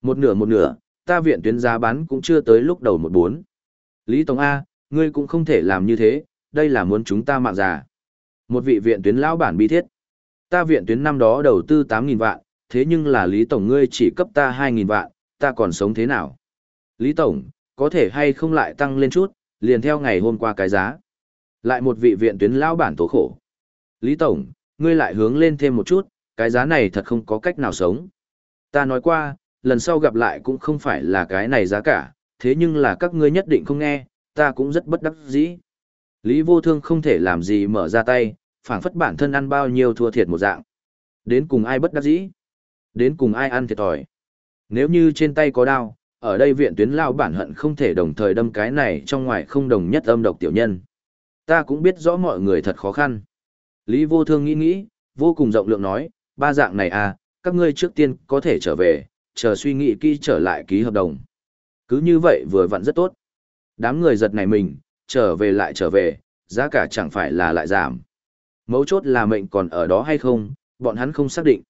Một nửa một nửa, ta viện tuyến giá bán cũng chưa tới lúc đầu một bốn. Lý Tổng A, ngươi cũng không thể làm như thế, đây là muốn chúng ta mạng già. Một vị viện tuyến lão bản bi thiết. Ta viện tuyến năm đó đầu tư 8.000 vạn, thế nhưng là Lý Tổng ngươi chỉ cấp ta 2.000 vạn, ta còn sống thế nào? Lý Tổng, có thể hay không lại tăng lên chút, liền theo ngày hôm qua cái giá. Lại một vị viện tuyến lão bản tố khổ. Lý Tổng, ngươi lại hướng lên thêm một chút, cái giá này thật không có cách nào sống. Ta nói qua, lần sau gặp lại cũng không phải là cái này giá cả, thế nhưng là các ngươi nhất định không nghe, ta cũng rất bất đắc dĩ. Lý vô thương không thể làm gì mở ra tay, phảng phất bản thân ăn bao nhiêu thua thiệt một dạng. Đến cùng ai bất đắc dĩ? Đến cùng ai ăn thiệt thòi. Nếu như trên tay có đao, ở đây viện tuyến lao bản hận không thể đồng thời đâm cái này trong ngoài không đồng nhất âm độc tiểu nhân. Ta cũng biết rõ mọi người thật khó khăn. Lý vô thương nghĩ nghĩ, vô cùng rộng lượng nói, ba dạng này à, các ngươi trước tiên có thể trở về, chờ suy nghĩ kỹ trở lại ký hợp đồng. Cứ như vậy vừa vặn rất tốt. Đám người giật này mình, trở về lại trở về, giá cả chẳng phải là lại giảm. Mấu chốt là mệnh còn ở đó hay không, bọn hắn không xác định.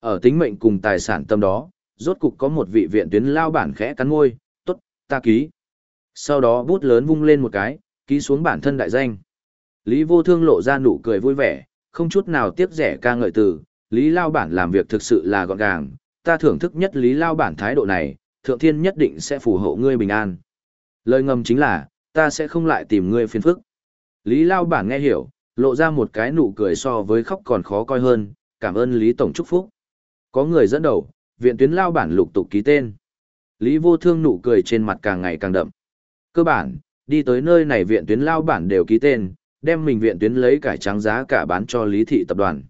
Ở tính mệnh cùng tài sản tâm đó, rốt cục có một vị viện tuyến lao bản khẽ cắn môi, tốt, ta ký. Sau đó bút lớn vung lên một cái, ký xuống bản thân đại danh. Lý vô thương lộ ra nụ cười vui vẻ, không chút nào tiếc rẻ ca ngợi từ, Lý lao bản làm việc thực sự là gọn gàng, ta thưởng thức nhất Lý lao bản thái độ này, thượng thiên nhất định sẽ phù hộ ngươi bình an. Lời ngầm chính là, ta sẽ không lại tìm ngươi phiền phức. Lý lao bản nghe hiểu, lộ ra một cái nụ cười so với khóc còn khó coi hơn, cảm ơn Lý Tổng chúc phúc. Có người dẫn đầu, viện tuyến lao bản lục tục ký tên. Lý vô thương nụ cười trên mặt càng ngày càng đậm. Cơ bản, đi tới nơi này viện tuyến lao bản đều ký tên, đem mình viện tuyến lấy cải trắng giá cả bán cho Lý thị tập đoàn.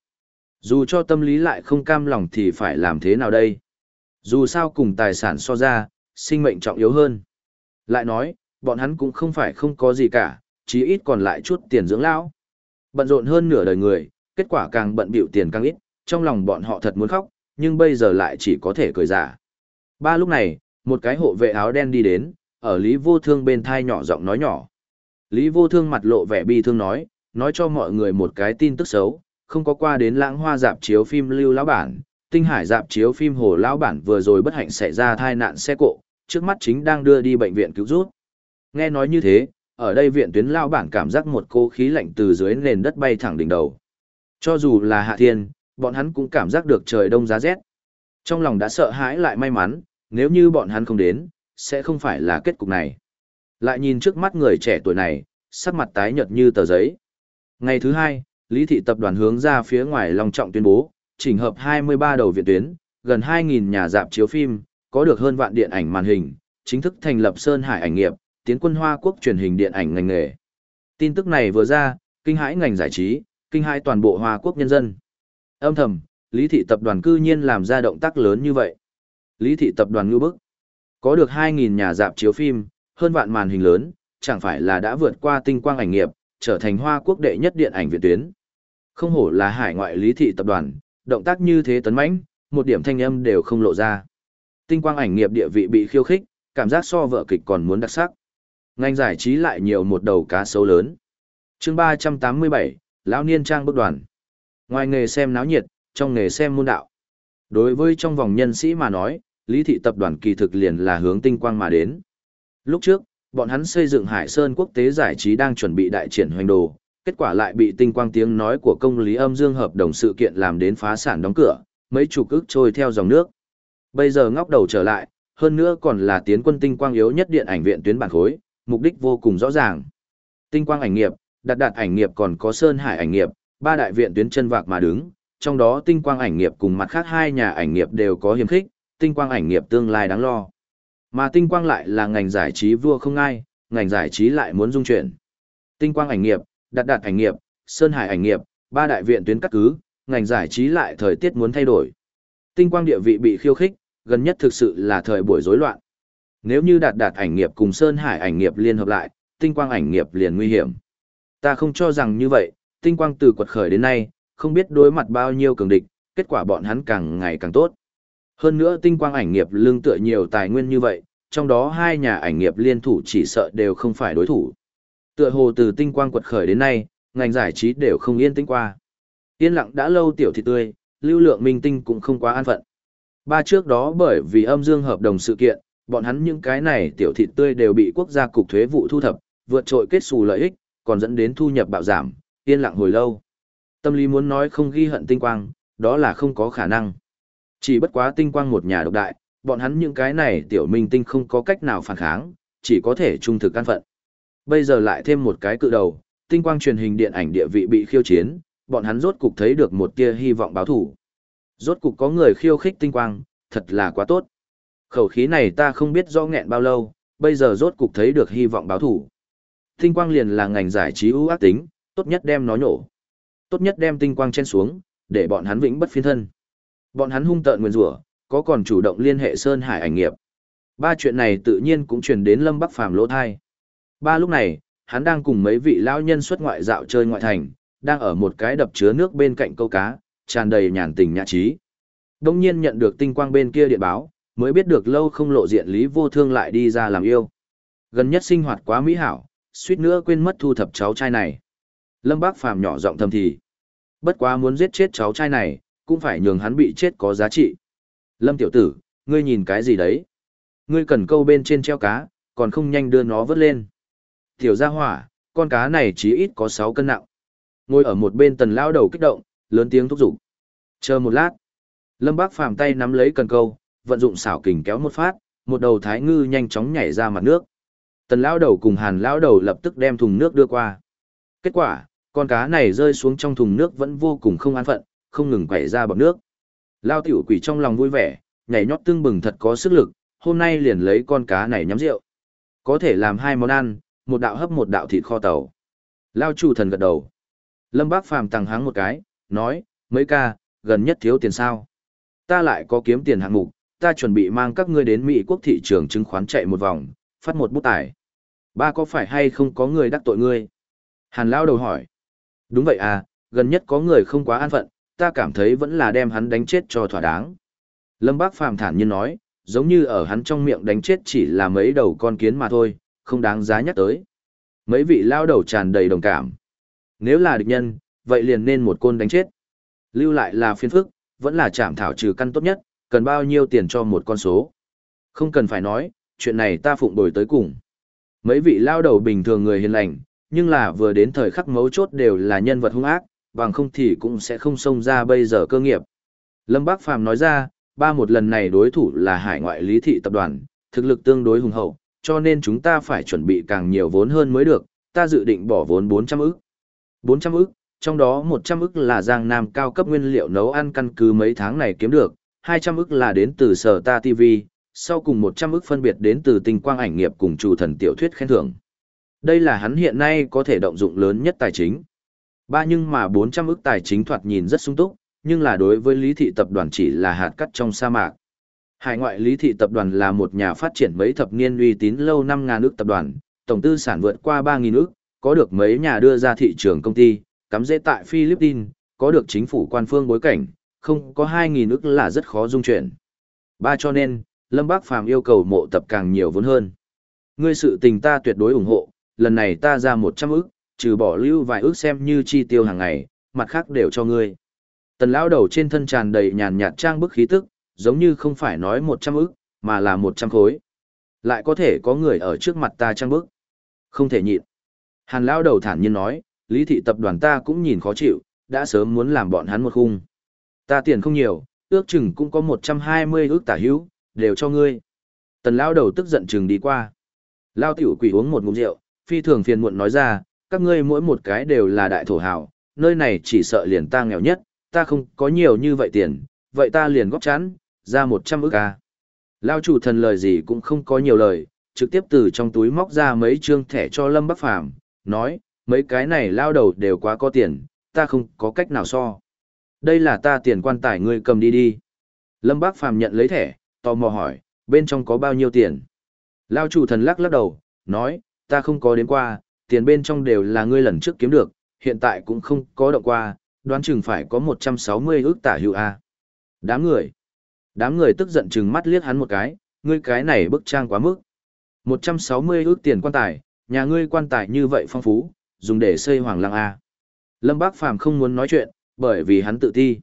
Dù cho tâm lý lại không cam lòng thì phải làm thế nào đây? Dù sao cùng tài sản so ra, sinh mệnh trọng yếu hơn. Lại nói, bọn hắn cũng không phải không có gì cả, chỉ ít còn lại chút tiền dưỡng lão. Bận rộn hơn nửa đời người, kết quả càng bận bịu tiền càng ít, trong lòng bọn họ thật muốn khóc, nhưng bây giờ lại chỉ có thể cười giả. Ba lúc này, một cái hộ vệ áo đen đi đến, ở Lý Vô Thương bên thai nhỏ giọng nói nhỏ. Lý Vô Thương mặt lộ vẻ bi thương nói, nói cho mọi người một cái tin tức xấu, không có qua đến lãng hoa dạp chiếu phim lưu lão bản, tinh hải dạp chiếu phim hồ lão bản vừa rồi bất hạnh xảy ra tai nạn xe cộ, trước mắt chính đang đưa đi bệnh viện cứu rút. Nghe nói như thế, ở đây viện tuyến lão bản cảm giác một cô khí lạnh từ dưới nền đất bay thẳng đỉnh đầu. Cho dù là hạ thiên, bọn hắn cũng cảm giác được trời đông giá rét. Trong lòng đã sợ hãi lại may mắn, nếu như bọn hắn không đến, sẽ không phải là kết cục này. Lại nhìn trước mắt người trẻ tuổi này, sắc mặt tái nhợt như tờ giấy. Ngày thứ hai, Lý Thị Tập đoàn hướng ra phía ngoài Long Trọng tuyên bố, chỉnh hợp 23 đầu viện tuyến, gần 2.000 nhà dạp chiếu phim, có được hơn vạn điện ảnh màn hình, chính thức thành lập Sơn Hải ảnh nghiệp, tiến quân Hoa Quốc truyền hình điện ảnh ngành nghề. Tin tức này vừa ra, kinh hãi ngành giải trí, kinh hãi toàn bộ Hoa Quốc nhân dân. Âm thầm, Lý Thị Tập đoàn cư nhiên làm ra động tác lớn như vậy. Lý Thị Tập đoàn ngư bức. Có được 2.000 nhà dạp chiếu phim, hơn vạn màn hình lớn, chẳng phải là đã vượt qua tinh quang ảnh nghiệp, trở thành Hoa Quốc đệ nhất điện ảnh viện tuyến. Không hổ là hải ngoại Lý Thị Tập đoàn, động tác như thế tấn mãnh, một điểm thanh âm đều không lộ ra. Tinh quang ảnh nghiệp địa vị bị khiêu khích, cảm giác so vợ kịch còn muốn đặc sắc. Ngành giải trí lại nhiều một đầu cá sấu lớn. chương 387, lão niên trang bước đoàn. Ngoài nghề xem náo nhiệt, trong nghề xem môn đạo. Đối với trong vòng nhân sĩ mà nói, Lý Thị Tập đoàn kỳ thực liền là hướng tinh quang mà đến. Lúc trước, bọn hắn xây dựng Hải Sơn quốc tế giải trí đang chuẩn bị đại triển hoành đồ, kết quả lại bị tinh quang tiếng nói của công lý âm dương hợp đồng sự kiện làm đến phá sản đóng cửa, mấy chục ức trôi theo dòng nước. Bây giờ ngóc đầu trở lại, hơn nữa còn là tiến quân tinh quang yếu nhất điện ảnh viện tuyến bản khối, mục đích vô cùng rõ ràng. Tinh quang ảnh nghiệp, đặt Đạt ảnh nghiệp còn có Sơn Hải ảnh nghiệp, ba đại viện tuyến chân vạc mà đứng, trong đó tinh quang ảnh nghiệp cùng mặt khác hai nhà ảnh nghiệp đều có hiểm khích, tinh quang ảnh nghiệp tương lai đáng lo. Mà tinh quang lại là ngành giải trí vua không ai, ngành giải trí lại muốn dung chuyển. Tinh quang ảnh nghiệp, đặt đặt ảnh nghiệp, sơn hải ảnh nghiệp, ba đại viện tuyến cắt cứ, ngành giải trí lại thời tiết muốn thay đổi. Tinh quang địa vị bị khiêu khích, gần nhất thực sự là thời buổi rối loạn. Nếu như đạt đạt ảnh nghiệp cùng sơn hải ảnh nghiệp liên hợp lại, tinh quang ảnh nghiệp liền nguy hiểm. Ta không cho rằng như vậy, tinh quang từ quật khởi đến nay, không biết đối mặt bao nhiêu cường địch, kết quả bọn hắn càng ngày càng tốt. Hơn nữa tinh quang ảnh nghiệp lương tựa nhiều tài nguyên như vậy, trong đó hai nhà ảnh nghiệp liên thủ chỉ sợ đều không phải đối thủ. Tựa hồ từ tinh quang quật khởi đến nay, ngành giải trí đều không yên tĩnh qua. Yên lặng đã lâu tiểu thị tươi, lưu lượng minh tinh cũng không quá an phận. Ba trước đó bởi vì âm dương hợp đồng sự kiện, bọn hắn những cái này tiểu thị tươi đều bị quốc gia cục thuế vụ thu thập, vượt trội kết xù lợi ích, còn dẫn đến thu nhập bạo giảm, yên lặng hồi lâu. Tâm lý muốn nói không ghi hận tinh quang, đó là không có khả năng. Chỉ bất quá tinh quang một nhà độc đại, bọn hắn những cái này tiểu minh tinh không có cách nào phản kháng, chỉ có thể trung thực căn phận. Bây giờ lại thêm một cái cự đầu, tinh quang truyền hình điện ảnh địa vị bị khiêu chiến, bọn hắn rốt cục thấy được một tia hy vọng báo thủ. Rốt cục có người khiêu khích tinh quang, thật là quá tốt. Khẩu khí này ta không biết do nghẹn bao lâu, bây giờ rốt cục thấy được hy vọng báo thủ. Tinh quang liền là ngành giải trí ưu ác tính, tốt nhất đem nó nhổ. Tốt nhất đem tinh quang chen xuống, để bọn hắn vĩnh bất phiên thân. Bọn hắn hung tợn nguyên rủa, có còn chủ động liên hệ Sơn Hải ảnh nghiệp. Ba chuyện này tự nhiên cũng truyền đến Lâm Bắc Phàm lỗ thai. Ba lúc này, hắn đang cùng mấy vị lão nhân xuất ngoại dạo chơi ngoại thành, đang ở một cái đập chứa nước bên cạnh câu cá, tràn đầy nhàn tình nhã trí. Đông nhiên nhận được tinh quang bên kia điện báo, mới biết được lâu không lộ diện Lý Vô Thương lại đi ra làm yêu. Gần nhất sinh hoạt quá mỹ hảo, suýt nữa quên mất thu thập cháu trai này. Lâm Bác Phàm nhỏ giọng thầm thì. Bất quá muốn giết chết cháu trai này, cũng phải nhường hắn bị chết có giá trị. Lâm tiểu tử, ngươi nhìn cái gì đấy? Ngươi cần câu bên trên treo cá, còn không nhanh đưa nó vớt lên. Tiểu gia hỏa, con cá này chí ít có 6 cân nặng. Ngồi ở một bên tần lao đầu kích động, lớn tiếng thúc giục. Chờ một lát. Lâm Bác Phàm tay nắm lấy cần câu, vận dụng xảo kình kéo một phát, một đầu thái ngư nhanh chóng nhảy ra mặt nước. Tần lão đầu cùng Hàn lão đầu lập tức đem thùng nước đưa qua. Kết quả, con cá này rơi xuống trong thùng nước vẫn vô cùng không an phận, không ngừng quẩy ra bọt nước. Lao tiểu quỷ trong lòng vui vẻ, nhảy nhót tương bừng thật có sức lực, hôm nay liền lấy con cá này nhắm rượu. Có thể làm hai món ăn, một đạo hấp một đạo thịt kho tàu. Lao chủ thần gật đầu. Lâm Bác Phàm tăng háng một cái, nói, mấy ca, gần nhất thiếu tiền sao. Ta lại có kiếm tiền hạng mục, ta chuẩn bị mang các ngươi đến Mỹ quốc thị trường chứng khoán chạy một vòng, phát một bút tài. Ba có phải hay không có người đắc tội ngươi? Hàn Lao đầu hỏi. Đúng vậy à, gần nhất có người không quá an phận, ta cảm thấy vẫn là đem hắn đánh chết cho thỏa đáng. Lâm Bác Phàm thản nhiên nói, giống như ở hắn trong miệng đánh chết chỉ là mấy đầu con kiến mà thôi, không đáng giá nhắc tới. Mấy vị lao đầu tràn đầy đồng cảm. Nếu là địch nhân, vậy liền nên một côn đánh chết. Lưu lại là phiên phức, vẫn là chạm thảo trừ căn tốt nhất, cần bao nhiêu tiền cho một con số. Không cần phải nói, chuyện này ta phụng bồi tới cùng. Mấy vị lao đầu bình thường người hiền lành, nhưng là vừa đến thời khắc mấu chốt đều là nhân vật hung ác, bằng không thì cũng sẽ không xông ra bây giờ cơ nghiệp. Lâm Bác Phàm nói ra, ba một lần này đối thủ là hải ngoại lý thị tập đoàn, thực lực tương đối hùng hậu, cho nên chúng ta phải chuẩn bị càng nhiều vốn hơn mới được, ta dự định bỏ vốn 400 ức. 400 ức, trong đó 100 ức là Giang Nam cao cấp nguyên liệu nấu ăn căn cứ mấy tháng này kiếm được, 200 ức là đến từ Sở Ta TV, sau cùng 100 ức phân biệt đến từ tình quang ảnh nghiệp cùng chủ thần tiểu thuyết khen thưởng. Đây là hắn hiện nay có thể động dụng lớn nhất tài chính. Ba nhưng mà 400 ức tài chính thoạt nhìn rất sung túc, nhưng là đối với lý thị tập đoàn chỉ là hạt cát trong sa mạc. Hải ngoại lý thị tập đoàn là một nhà phát triển mấy thập niên uy tín lâu năm ngàn nước tập đoàn, tổng tư sản vượt qua 3.000 nước, có được mấy nhà đưa ra thị trường công ty, cắm dễ tại Philippines, có được chính phủ quan phương bối cảnh, không có 2.000 nước là rất khó dung chuyển. Ba cho nên, Lâm Bác Phàm yêu cầu mộ tập càng nhiều vốn hơn. Ngươi sự tình ta tuyệt đối ủng hộ, lần này ta ra 100 ức, trừ bỏ lưu vài ức xem như chi tiêu hàng ngày, mặt khác đều cho ngươi. Tần lão đầu trên thân tràn đầy nhàn nhạt trang bức khí tức, giống như không phải nói 100 ức, mà là 100 khối. Lại có thể có người ở trước mặt ta trăng bức. Không thể nhịn. Hàn lão đầu thản nhiên nói, lý thị tập đoàn ta cũng nhìn khó chịu, đã sớm muốn làm bọn hắn một khung. Ta tiền không nhiều, ước chừng cũng có 120 ước tả hữu, đều cho ngươi. Tần lão đầu tức giận chừng đi qua. Lao tiểu quỷ uống một ngụm rượu, phi thường phiền muộn nói ra, các ngươi mỗi một cái đều là đại thổ hào, nơi này chỉ sợ liền ta nghèo nhất, ta không có nhiều như vậy tiền, vậy ta liền góp chán, ra 100 ức a. Lao chủ thần lời gì cũng không có nhiều lời, trực tiếp từ trong túi móc ra mấy trương thẻ cho Lâm Bắc Phàm nói, mấy cái này lao đầu đều quá có tiền, ta không có cách nào so. Đây là ta tiền quan tài ngươi cầm đi đi. Lâm Bác Phàm nhận lấy thẻ, tò mò hỏi, bên trong có bao nhiêu tiền? Lao chủ thần lắc lắc đầu, nói, ta không có đến qua, tiền bên trong đều là ngươi lần trước kiếm được, hiện tại cũng không có động qua, đoán chừng phải có 160 ước tả hữu A. Đám người. Đám người tức giận chừng mắt liếc hắn một cái, ngươi cái này bức trang quá mức. 160 ước tiền quan tài, nhà ngươi quan tài như vậy phong phú, dùng để xây hoàng lăng A. Lâm Bác Phàm không muốn nói chuyện, bởi vì hắn tự ti.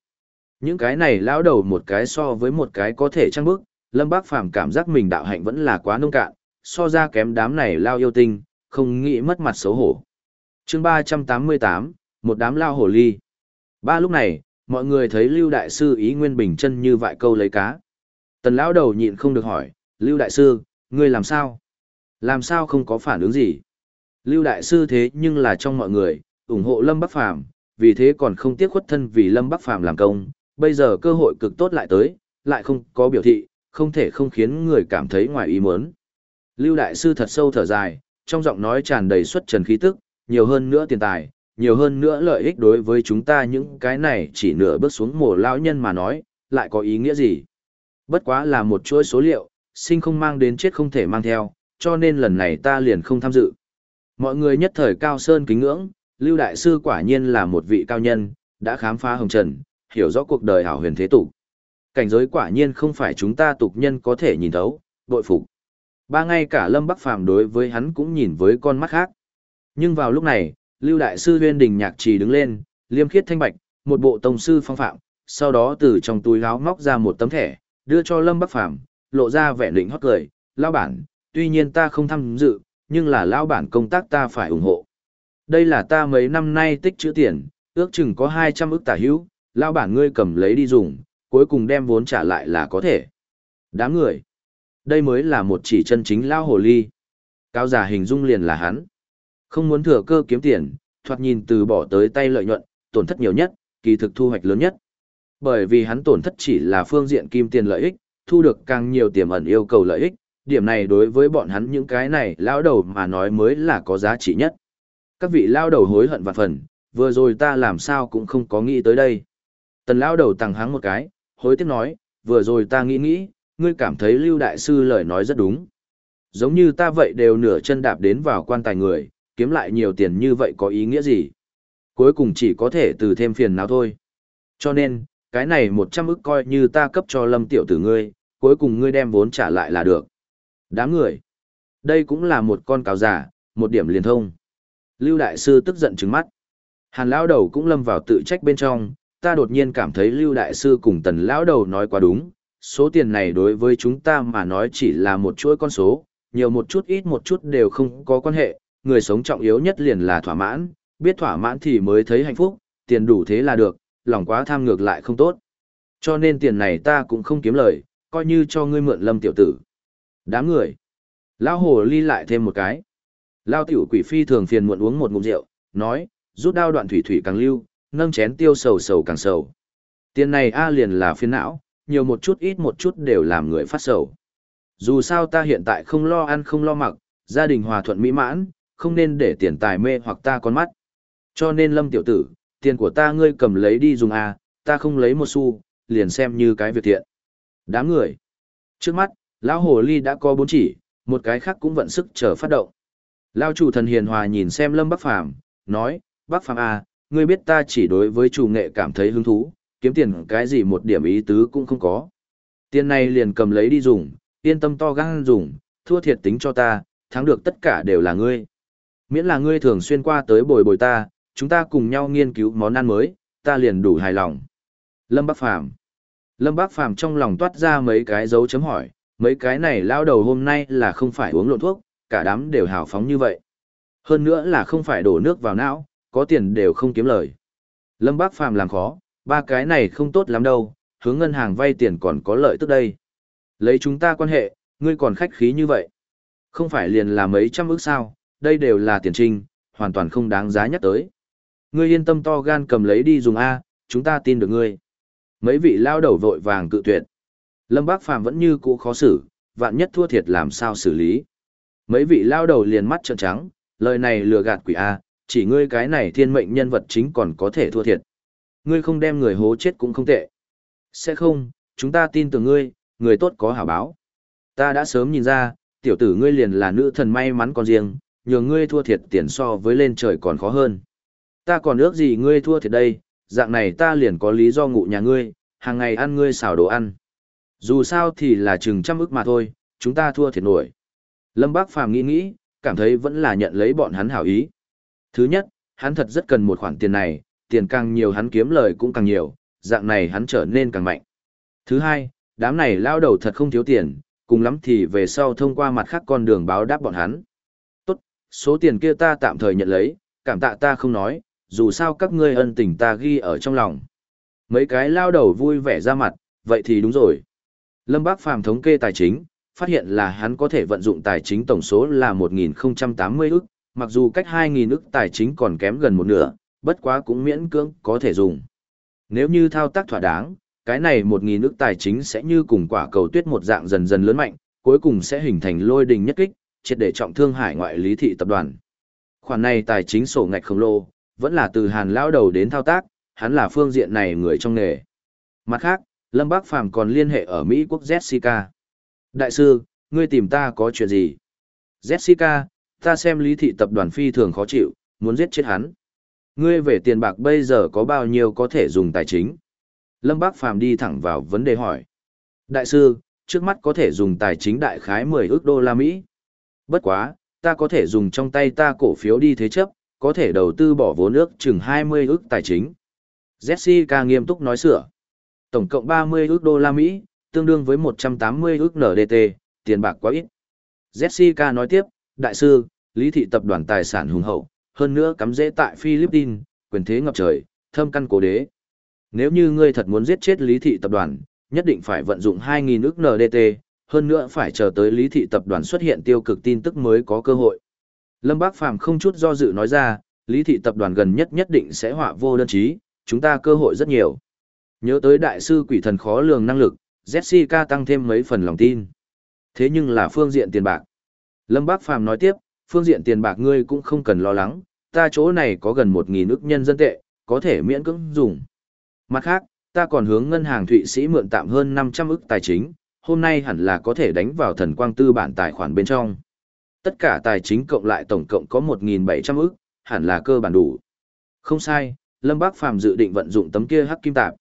Những cái này lão đầu một cái so với một cái có thể trang bức, Lâm Bác Phàm cảm giác mình đạo hạnh vẫn là quá nông cạn, so ra kém đám này lao yêu tinh, không nghĩ mất mặt xấu hổ. chương 388, một đám lao hổ ly. Ba lúc này, mọi người thấy Lưu Đại Sư ý nguyên bình chân như vại câu lấy cá. Tần lão đầu nhịn không được hỏi, Lưu Đại Sư, ngươi làm sao? Làm sao không có phản ứng gì? Lưu Đại Sư thế nhưng là trong mọi người, ủng hộ Lâm Bắc Phàm vì thế còn không tiếc khuất thân vì Lâm Bắc Phàm làm công, bây giờ cơ hội cực tốt lại tới, lại không có biểu thị, không thể không khiến người cảm thấy ngoài ý muốn. Lưu Đại Sư thật sâu thở dài, trong giọng nói tràn đầy xuất trần khí tức, nhiều hơn nữa tiền tài, nhiều hơn nữa lợi ích đối với chúng ta những cái này chỉ nửa bước xuống mồ lão nhân mà nói, lại có ý nghĩa gì? Bất quá là một chuỗi số liệu, sinh không mang đến chết không thể mang theo, cho nên lần này ta liền không tham dự. Mọi người nhất thời cao sơn kính ngưỡng, Lưu Đại Sư quả nhiên là một vị cao nhân, đã khám phá hồng trần, hiểu rõ cuộc đời hảo huyền thế tục. Cảnh giới quả nhiên không phải chúng ta tục nhân có thể nhìn thấu, bội phục. Ba ngay cả Lâm Bắc Phàm đối với hắn cũng nhìn với con mắt khác. Nhưng vào lúc này, Lưu Đại Sư Huyên Đình Nhạc Trì đứng lên, liêm khiết thanh bạch, một bộ tông sư phong phạm, sau đó từ trong túi áo móc ra một tấm thẻ, đưa cho Lâm Bắc Phàm lộ ra vẻ lĩnh hót cười, lao bản, tuy nhiên ta không tham dự, nhưng là lao bản công tác ta phải ủng hộ. Đây là ta mấy năm nay tích chữ tiền, ước chừng có 200 ức tả hữu, lao bản ngươi cầm lấy đi dùng, cuối cùng đem vốn trả lại là có thể. Đám người. Đây mới là một chỉ chân chính lao hồ ly. Cao giả hình dung liền là hắn. Không muốn thừa cơ kiếm tiền, thoạt nhìn từ bỏ tới tay lợi nhuận, tổn thất nhiều nhất, kỳ thực thu hoạch lớn nhất. Bởi vì hắn tổn thất chỉ là phương diện kim tiền lợi ích, thu được càng nhiều tiềm ẩn yêu cầu lợi ích, điểm này đối với bọn hắn những cái này lao đầu mà nói mới là có giá trị nhất. Các vị lao đầu hối hận vạn phần, vừa rồi ta làm sao cũng không có nghĩ tới đây. Tần lao đầu tăng háng một cái, hối tiếc nói, vừa rồi ta nghĩ nghĩ, ngươi cảm thấy Lưu Đại Sư lời nói rất đúng. Giống như ta vậy đều nửa chân đạp đến vào quan tài người, kiếm lại nhiều tiền như vậy có ý nghĩa gì? Cuối cùng chỉ có thể từ thêm phiền nào thôi. Cho nên, cái này một trăm ức coi như ta cấp cho lâm tiểu tử ngươi, cuối cùng ngươi đem vốn trả lại là được. Đám người. Đây cũng là một con cáo giả, một điểm liền thông. Lưu Đại Sư tức giận trừng mắt. Hàn Lão Đầu cũng lâm vào tự trách bên trong, ta đột nhiên cảm thấy Lưu Đại Sư cùng Tần Lão Đầu nói quá đúng, số tiền này đối với chúng ta mà nói chỉ là một chuỗi con số, nhiều một chút ít một chút đều không có quan hệ, người sống trọng yếu nhất liền là thỏa mãn, biết thỏa mãn thì mới thấy hạnh phúc, tiền đủ thế là được, lòng quá tham ngược lại không tốt. Cho nên tiền này ta cũng không kiếm lời, coi như cho ngươi mượn lâm tiểu tử. Đám người. Lão hồ ly lại thêm một cái. Lao tiểu quỷ phi thường phiền muộn uống một ngụm rượu, nói, rút đao đoạn thủy thủy càng lưu, nâng chén tiêu sầu sầu càng sầu. Tiền này A liền là phiền não, nhiều một chút ít một chút đều làm người phát sầu. Dù sao ta hiện tại không lo ăn không lo mặc, gia đình hòa thuận mỹ mãn, không nên để tiền tài mê hoặc ta con mắt. Cho nên lâm tiểu tử, tiền của ta ngươi cầm lấy đi dùng A, ta không lấy một xu, liền xem như cái việc thiện. Đám người. Trước mắt, lão hồ ly đã có bốn chỉ, một cái khác cũng vận sức chờ phát động. Lão chủ thần hiền hòa nhìn xem lâm bắc phàm, nói, bắc phàm A, ngươi biết ta chỉ đối với chủ nghệ cảm thấy hứng thú, kiếm tiền cái gì một điểm ý tứ cũng không có. Tiền này liền cầm lấy đi dùng, yên tâm to gan dùng, thua thiệt tính cho ta, thắng được tất cả đều là ngươi. Miễn là ngươi thường xuyên qua tới bồi bồi ta, chúng ta cùng nhau nghiên cứu món ăn mới, ta liền đủ hài lòng. Lâm Bắc Phàm Lâm Bắc Phàm trong lòng toát ra mấy cái dấu chấm hỏi, mấy cái này lao đầu hôm nay là không phải uống lộn thuốc, cả đám đều hào phóng như vậy. Hơn nữa là không phải đổ nước vào não, có tiền đều không kiếm lời. Lâm Bắc Phàm làm khó, ba cái này không tốt lắm đâu, hướng ngân hàng vay tiền còn có lợi tức đây. Lấy chúng ta quan hệ, ngươi còn khách khí như vậy. Không phải liền là mấy trăm ức sao, đây đều là tiền trinh, hoàn toàn không đáng giá nhắc tới. Ngươi yên tâm to gan cầm lấy đi dùng A, chúng ta tin được ngươi. Mấy vị lao đầu vội vàng cự tuyệt. Lâm Bác Phàm vẫn như cũ khó xử, vạn nhất thua thiệt làm sao xử lý. Mấy vị lao đầu liền mắt trợn trắng, lời này lừa gạt quỷ A, chỉ ngươi cái này thiên mệnh nhân vật chính còn có thể thua thiệt. Ngươi không đem người hố chết cũng không tệ. Sẽ không, chúng ta tin tưởng ngươi, người tốt có hảo báo. Ta đã sớm nhìn ra, tiểu tử ngươi liền là nữ thần may mắn còn riêng, nhường ngươi thua thiệt tiền so với lên trời còn khó hơn. Ta còn ước gì ngươi thua thiệt đây, dạng này ta liền có lý do ngủ nhà ngươi, hàng ngày ăn ngươi xào đồ ăn. Dù sao thì là chừng trăm ức mà thôi, chúng ta thua thiệt nổi. Lâm Bác Phàm nghĩ nghĩ, cảm thấy vẫn là nhận lấy bọn hắn hảo ý. Thứ nhất, hắn thật rất cần một khoản tiền này, tiền càng nhiều hắn kiếm lời cũng càng nhiều, dạng này hắn trở nên càng mạnh. Thứ hai, đám này lao đầu thật không thiếu tiền, cùng lắm thì về sau thông qua mặt khác con đường báo đáp bọn hắn. Số tiền kia ta tạm thời nhận lấy, cảm tạ ta không nói, dù sao các ngươi ân tình ta ghi ở trong lòng. Mấy cái lao đầu vui vẻ ra mặt, vậy thì đúng rồi. Lâm Bác Phàm thống kê tài chính, phát hiện là hắn có thể vận dụng tài chính tổng số là 1.080 ức, mặc dù cách 2.000 ức tài chính còn kém gần một nửa, bất quá cũng miễn cưỡng có thể dùng. Nếu như thao tác thỏa đáng, cái này 1.000 ức tài chính sẽ như cùng quả cầu tuyết một dạng dần dần lớn mạnh, cuối cùng sẽ hình thành lôi đình nhất kích, triệt để trọng thương hải ngoại lý thị tập đoàn. Khoản này tài chính sổ ngạch khổng lồ, vẫn là từ hàn lao đầu đến thao tác, hắn là phương diện này người trong nghề. Mặt khác, Lâm Bác Phàm còn liên hệ ở Mỹ quốc Jessica. Đại sư, ngươi tìm ta có chuyện gì? Jessica, ta xem lý thị tập đoàn phi thường khó chịu, muốn giết chết hắn. Ngươi về tiền bạc bây giờ có bao nhiêu có thể dùng tài chính? Lâm Bác Phàm đi thẳng vào vấn đề hỏi. Đại sư, trước mắt có thể dùng tài chính đại khái 10 ước đô la Mỹ. Bất quá, ta có thể dùng trong tay ta cổ phiếu đi thế chấp, có thể đầu tư bỏ vốn ước chừng 20 ước tài chính. Jessica nghiêm túc nói sửa. Tổng cộng 30 ước đô la Mỹ, tương đương với 180 ước NDT, tiền bạc quá ít. Jessica nói tiếp, đại sư, lý thị tập đoàn tài sản hùng hậu, hơn nữa cắm rễ tại Philippines, quyền thế ngập trời, thâm căn cố đế. Nếu như ngươi thật muốn giết chết lý thị tập đoàn, nhất định phải vận dụng 2.000 ước NDT, hơn nữa phải chờ tới lý thị tập đoàn xuất hiện tiêu cực tin tức mới có cơ hội. Lâm Bác Phàm không chút do dự nói ra, lý thị tập đoàn gần nhất nhất định sẽ họa vô đơn chí, chúng ta cơ hội rất nhiều. Nhớ tới đại sư quỷ thần khó lường năng lực, Jessica tăng thêm mấy phần lòng tin. Thế nhưng là phương diện tiền bạc. Lâm Bác Phàm nói tiếp, phương diện tiền bạc ngươi cũng không cần lo lắng, ta chỗ này có gần 1.000 ức nhân dân tệ, có thể miễn cưỡng dùng. Mặt khác, ta còn hướng ngân hàng Thụy Sĩ mượn tạm hơn 500 ức tài chính, hôm nay hẳn là có thể đánh vào thần quang tư bản tài khoản bên trong. Tất cả tài chính cộng lại tổng cộng có 1.700 ức, hẳn là cơ bản đủ. Không sai, Lâm Bác Phàm dự định vận dụng tấm kia hắc kim tạp.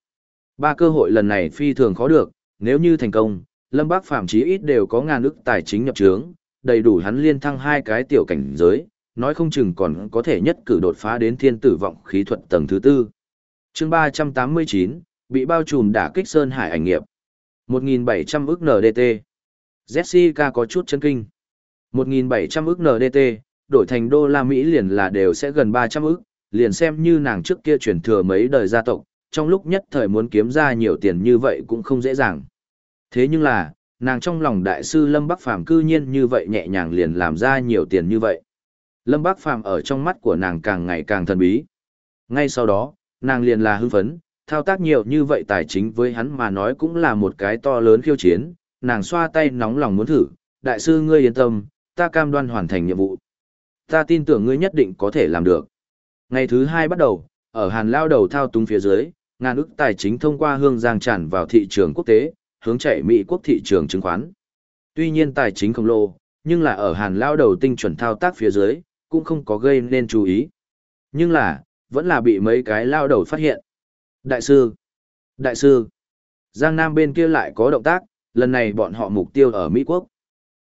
Ba cơ hội lần này phi thường khó được, nếu như thành công, Lâm Bác Phàm chí ít đều có ngàn ức tài chính nhập trướng, đầy đủ hắn liên thăng hai cái tiểu cảnh giới, nói không chừng còn có thể nhất cử đột phá đến thiên tử vọng khí thuật tầng thứ tư. chương 389, bị bao trùm đả kích Sơn Hải ảnh nghiệp. 1.700 ức NDT. Jessica có chút chân kinh. 1.700 ức NDT, đổi thành đô la Mỹ liền là đều sẽ gần 300 ức, liền xem như nàng trước kia chuyển thừa mấy đời gia tộc, trong lúc nhất thời muốn kiếm ra nhiều tiền như vậy cũng không dễ dàng. Thế nhưng là, nàng trong lòng đại sư Lâm Bắc Phàm cư nhiên như vậy nhẹ nhàng liền làm ra nhiều tiền như vậy. Lâm Bắc Phàm ở trong mắt của nàng càng ngày càng thần bí. Ngay sau đó, nàng liền là hưng phấn, thao tác nhiều như vậy tài chính với hắn mà nói cũng là một cái to lớn khiêu chiến, nàng xoa tay nóng lòng muốn thử, đại sư ngươi yên tâm, ta cam đoan hoàn thành nhiệm vụ. Ta tin tưởng ngươi nhất định có thể làm được. Ngày thứ hai bắt đầu, ở Hàn lao đầu thao túng phía dưới, ngàn ức tài chính thông qua hương giang tràn vào thị trường quốc tế, hướng chạy Mỹ quốc thị trường chứng khoán. Tuy nhiên tài chính khổng lồ, nhưng là ở Hàn lao đầu tinh chuẩn thao tác phía dưới, cũng không có gây nên chú ý. Nhưng là, vẫn là bị mấy cái lao đầu phát hiện. Đại sư! Đại sư! Giang Nam bên kia lại có động tác, lần này bọn họ mục tiêu ở Mỹ Quốc.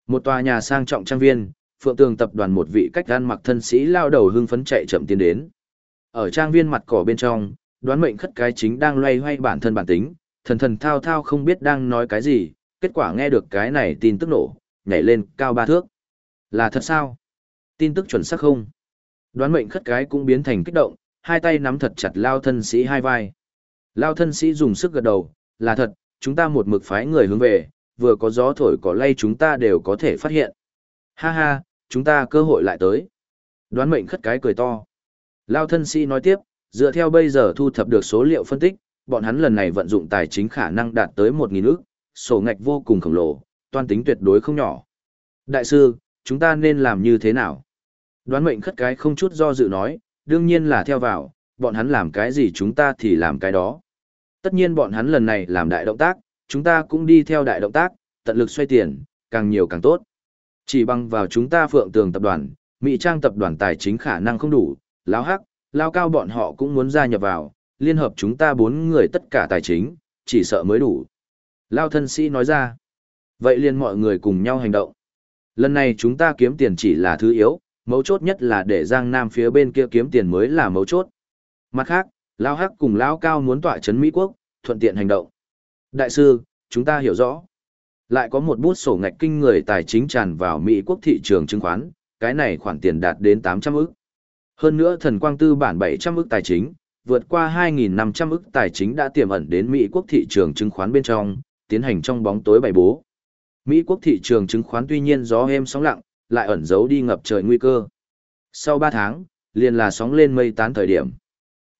Một tòa nhà sang trọng trang viên, phượng tường tập đoàn một vị cách gan mặc thân sĩ lao đầu hưng phấn chạy chậm tiến đến. Ở trang viên mặt cỏ bên trong, đoán mệnh khất cái chính đang loay hoay bản thân bản tính, thần thần thao thao không biết đang nói cái gì, kết quả nghe được cái này tin tức nổ, nhảy lên cao ba thước. Là thật sao? Tin tức chuẩn xác không? Đoán mệnh khất cái cũng biến thành kích động, hai tay nắm thật chặt lao thân sĩ hai vai. Lao thân sĩ dùng sức gật đầu, là thật, chúng ta một mực phái người hướng về, vừa có gió thổi có lay chúng ta đều có thể phát hiện. Ha ha, chúng ta cơ hội lại tới. Đoán mệnh khất cái cười to. Lao thân sĩ nói tiếp, dựa theo bây giờ thu thập được số liệu phân tích, bọn hắn lần này vận dụng tài chính khả năng đạt tới 1.000 ức, sổ ngạch vô cùng khổng lồ, toan tính tuyệt đối không nhỏ. Đại sư, chúng ta nên làm như thế nào? Đoán mệnh khất cái không chút do dự nói, đương nhiên là theo vào, bọn hắn làm cái gì chúng ta thì làm cái đó. Tất nhiên bọn hắn lần này làm đại động tác, chúng ta cũng đi theo đại động tác, tận lực xoay tiền, càng nhiều càng tốt. Chỉ bằng vào chúng ta phượng tường tập đoàn, Mỹ Trang tập đoàn tài chính khả năng không đủ, lão hắc, lao cao bọn họ cũng muốn gia nhập vào, liên hợp chúng ta bốn người tất cả tài chính, chỉ sợ mới đủ. Lao thân sĩ nói ra. Vậy liền mọi người cùng nhau hành động. Lần này chúng ta kiếm tiền chỉ là thứ yếu, mấu chốt nhất là để Giang Nam phía bên kia kiếm tiền mới là mấu chốt. Mặt khác, Lao Hắc cùng Lao Cao muốn tỏa chấn Mỹ Quốc, thuận tiện hành động. Đại sư, chúng ta hiểu rõ. Lại có một bút sổ ngạch kinh người tài chính tràn vào Mỹ Quốc thị trường chứng khoán, cái này khoản tiền đạt đến 800 ức. Hơn nữa thần quang tư bản 700 ức tài chính, vượt qua 2.500 ức tài chính đã tiềm ẩn đến Mỹ quốc thị trường chứng khoán bên trong, tiến hành trong bóng tối bày bố. Mỹ quốc thị trường chứng khoán tuy nhiên gió êm sóng lặng, lại ẩn giấu đi ngập trời nguy cơ. Sau 3 tháng, liền là sóng lên mây tán thời điểm.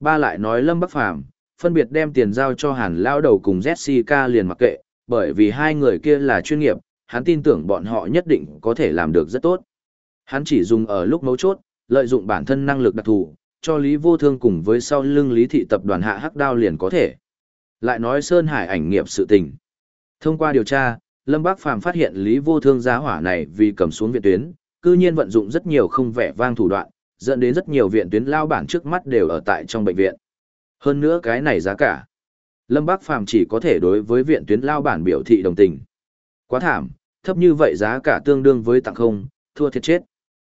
Ba lại nói Lâm Bắc Phàm phân biệt đem tiền giao cho Hàn Lao đầu cùng Jessica liền mặc kệ, bởi vì hai người kia là chuyên nghiệp, hắn tin tưởng bọn họ nhất định có thể làm được rất tốt. Hắn chỉ dùng ở lúc mấu chốt, lợi dụng bản thân năng lực đặc thù, cho Lý Vô Thương cùng với sau lưng Lý Thị tập đoàn hạ hắc đao liền có thể. Lại nói Sơn Hải ảnh nghiệp sự tình. Thông qua điều tra, Lâm Bác Phàm phát hiện Lý Vô Thương giá hỏa này vì cầm xuống viện tuyến, cư nhiên vận dụng rất nhiều không vẻ vang thủ đoạn, dẫn đến rất nhiều viện tuyến lao bản trước mắt đều ở tại trong bệnh viện. Hơn nữa cái này giá cả. Lâm Bác Phàm chỉ có thể đối với viện tuyến lao bản biểu thị đồng tình. Quá thảm, thấp như vậy giá cả tương đương với tặng không, thua thiệt chết.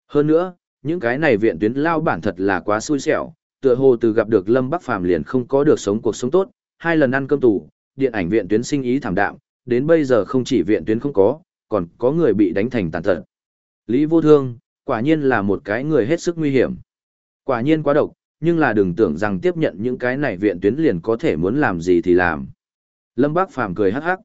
Hơn nữa, những cái này viện tuyến lao bản thật là quá xui xẻo, tựa hồ từ gặp được Lâm Bắc Phàm liền không có được sống cuộc sống tốt, hai lần ăn cơm tù, điện ảnh viện tuyến sinh ý thảm đạm, đến bây giờ không chỉ viện tuyến không có, còn có người bị đánh thành tàn tật. Lý Vô Thương, quả nhiên là một cái người hết sức nguy hiểm. Quả nhiên quá độc, nhưng là đừng tưởng rằng tiếp nhận những cái này viện tuyến liền có thể muốn làm gì thì làm. Lâm Bác Phàm cười hắc hắc.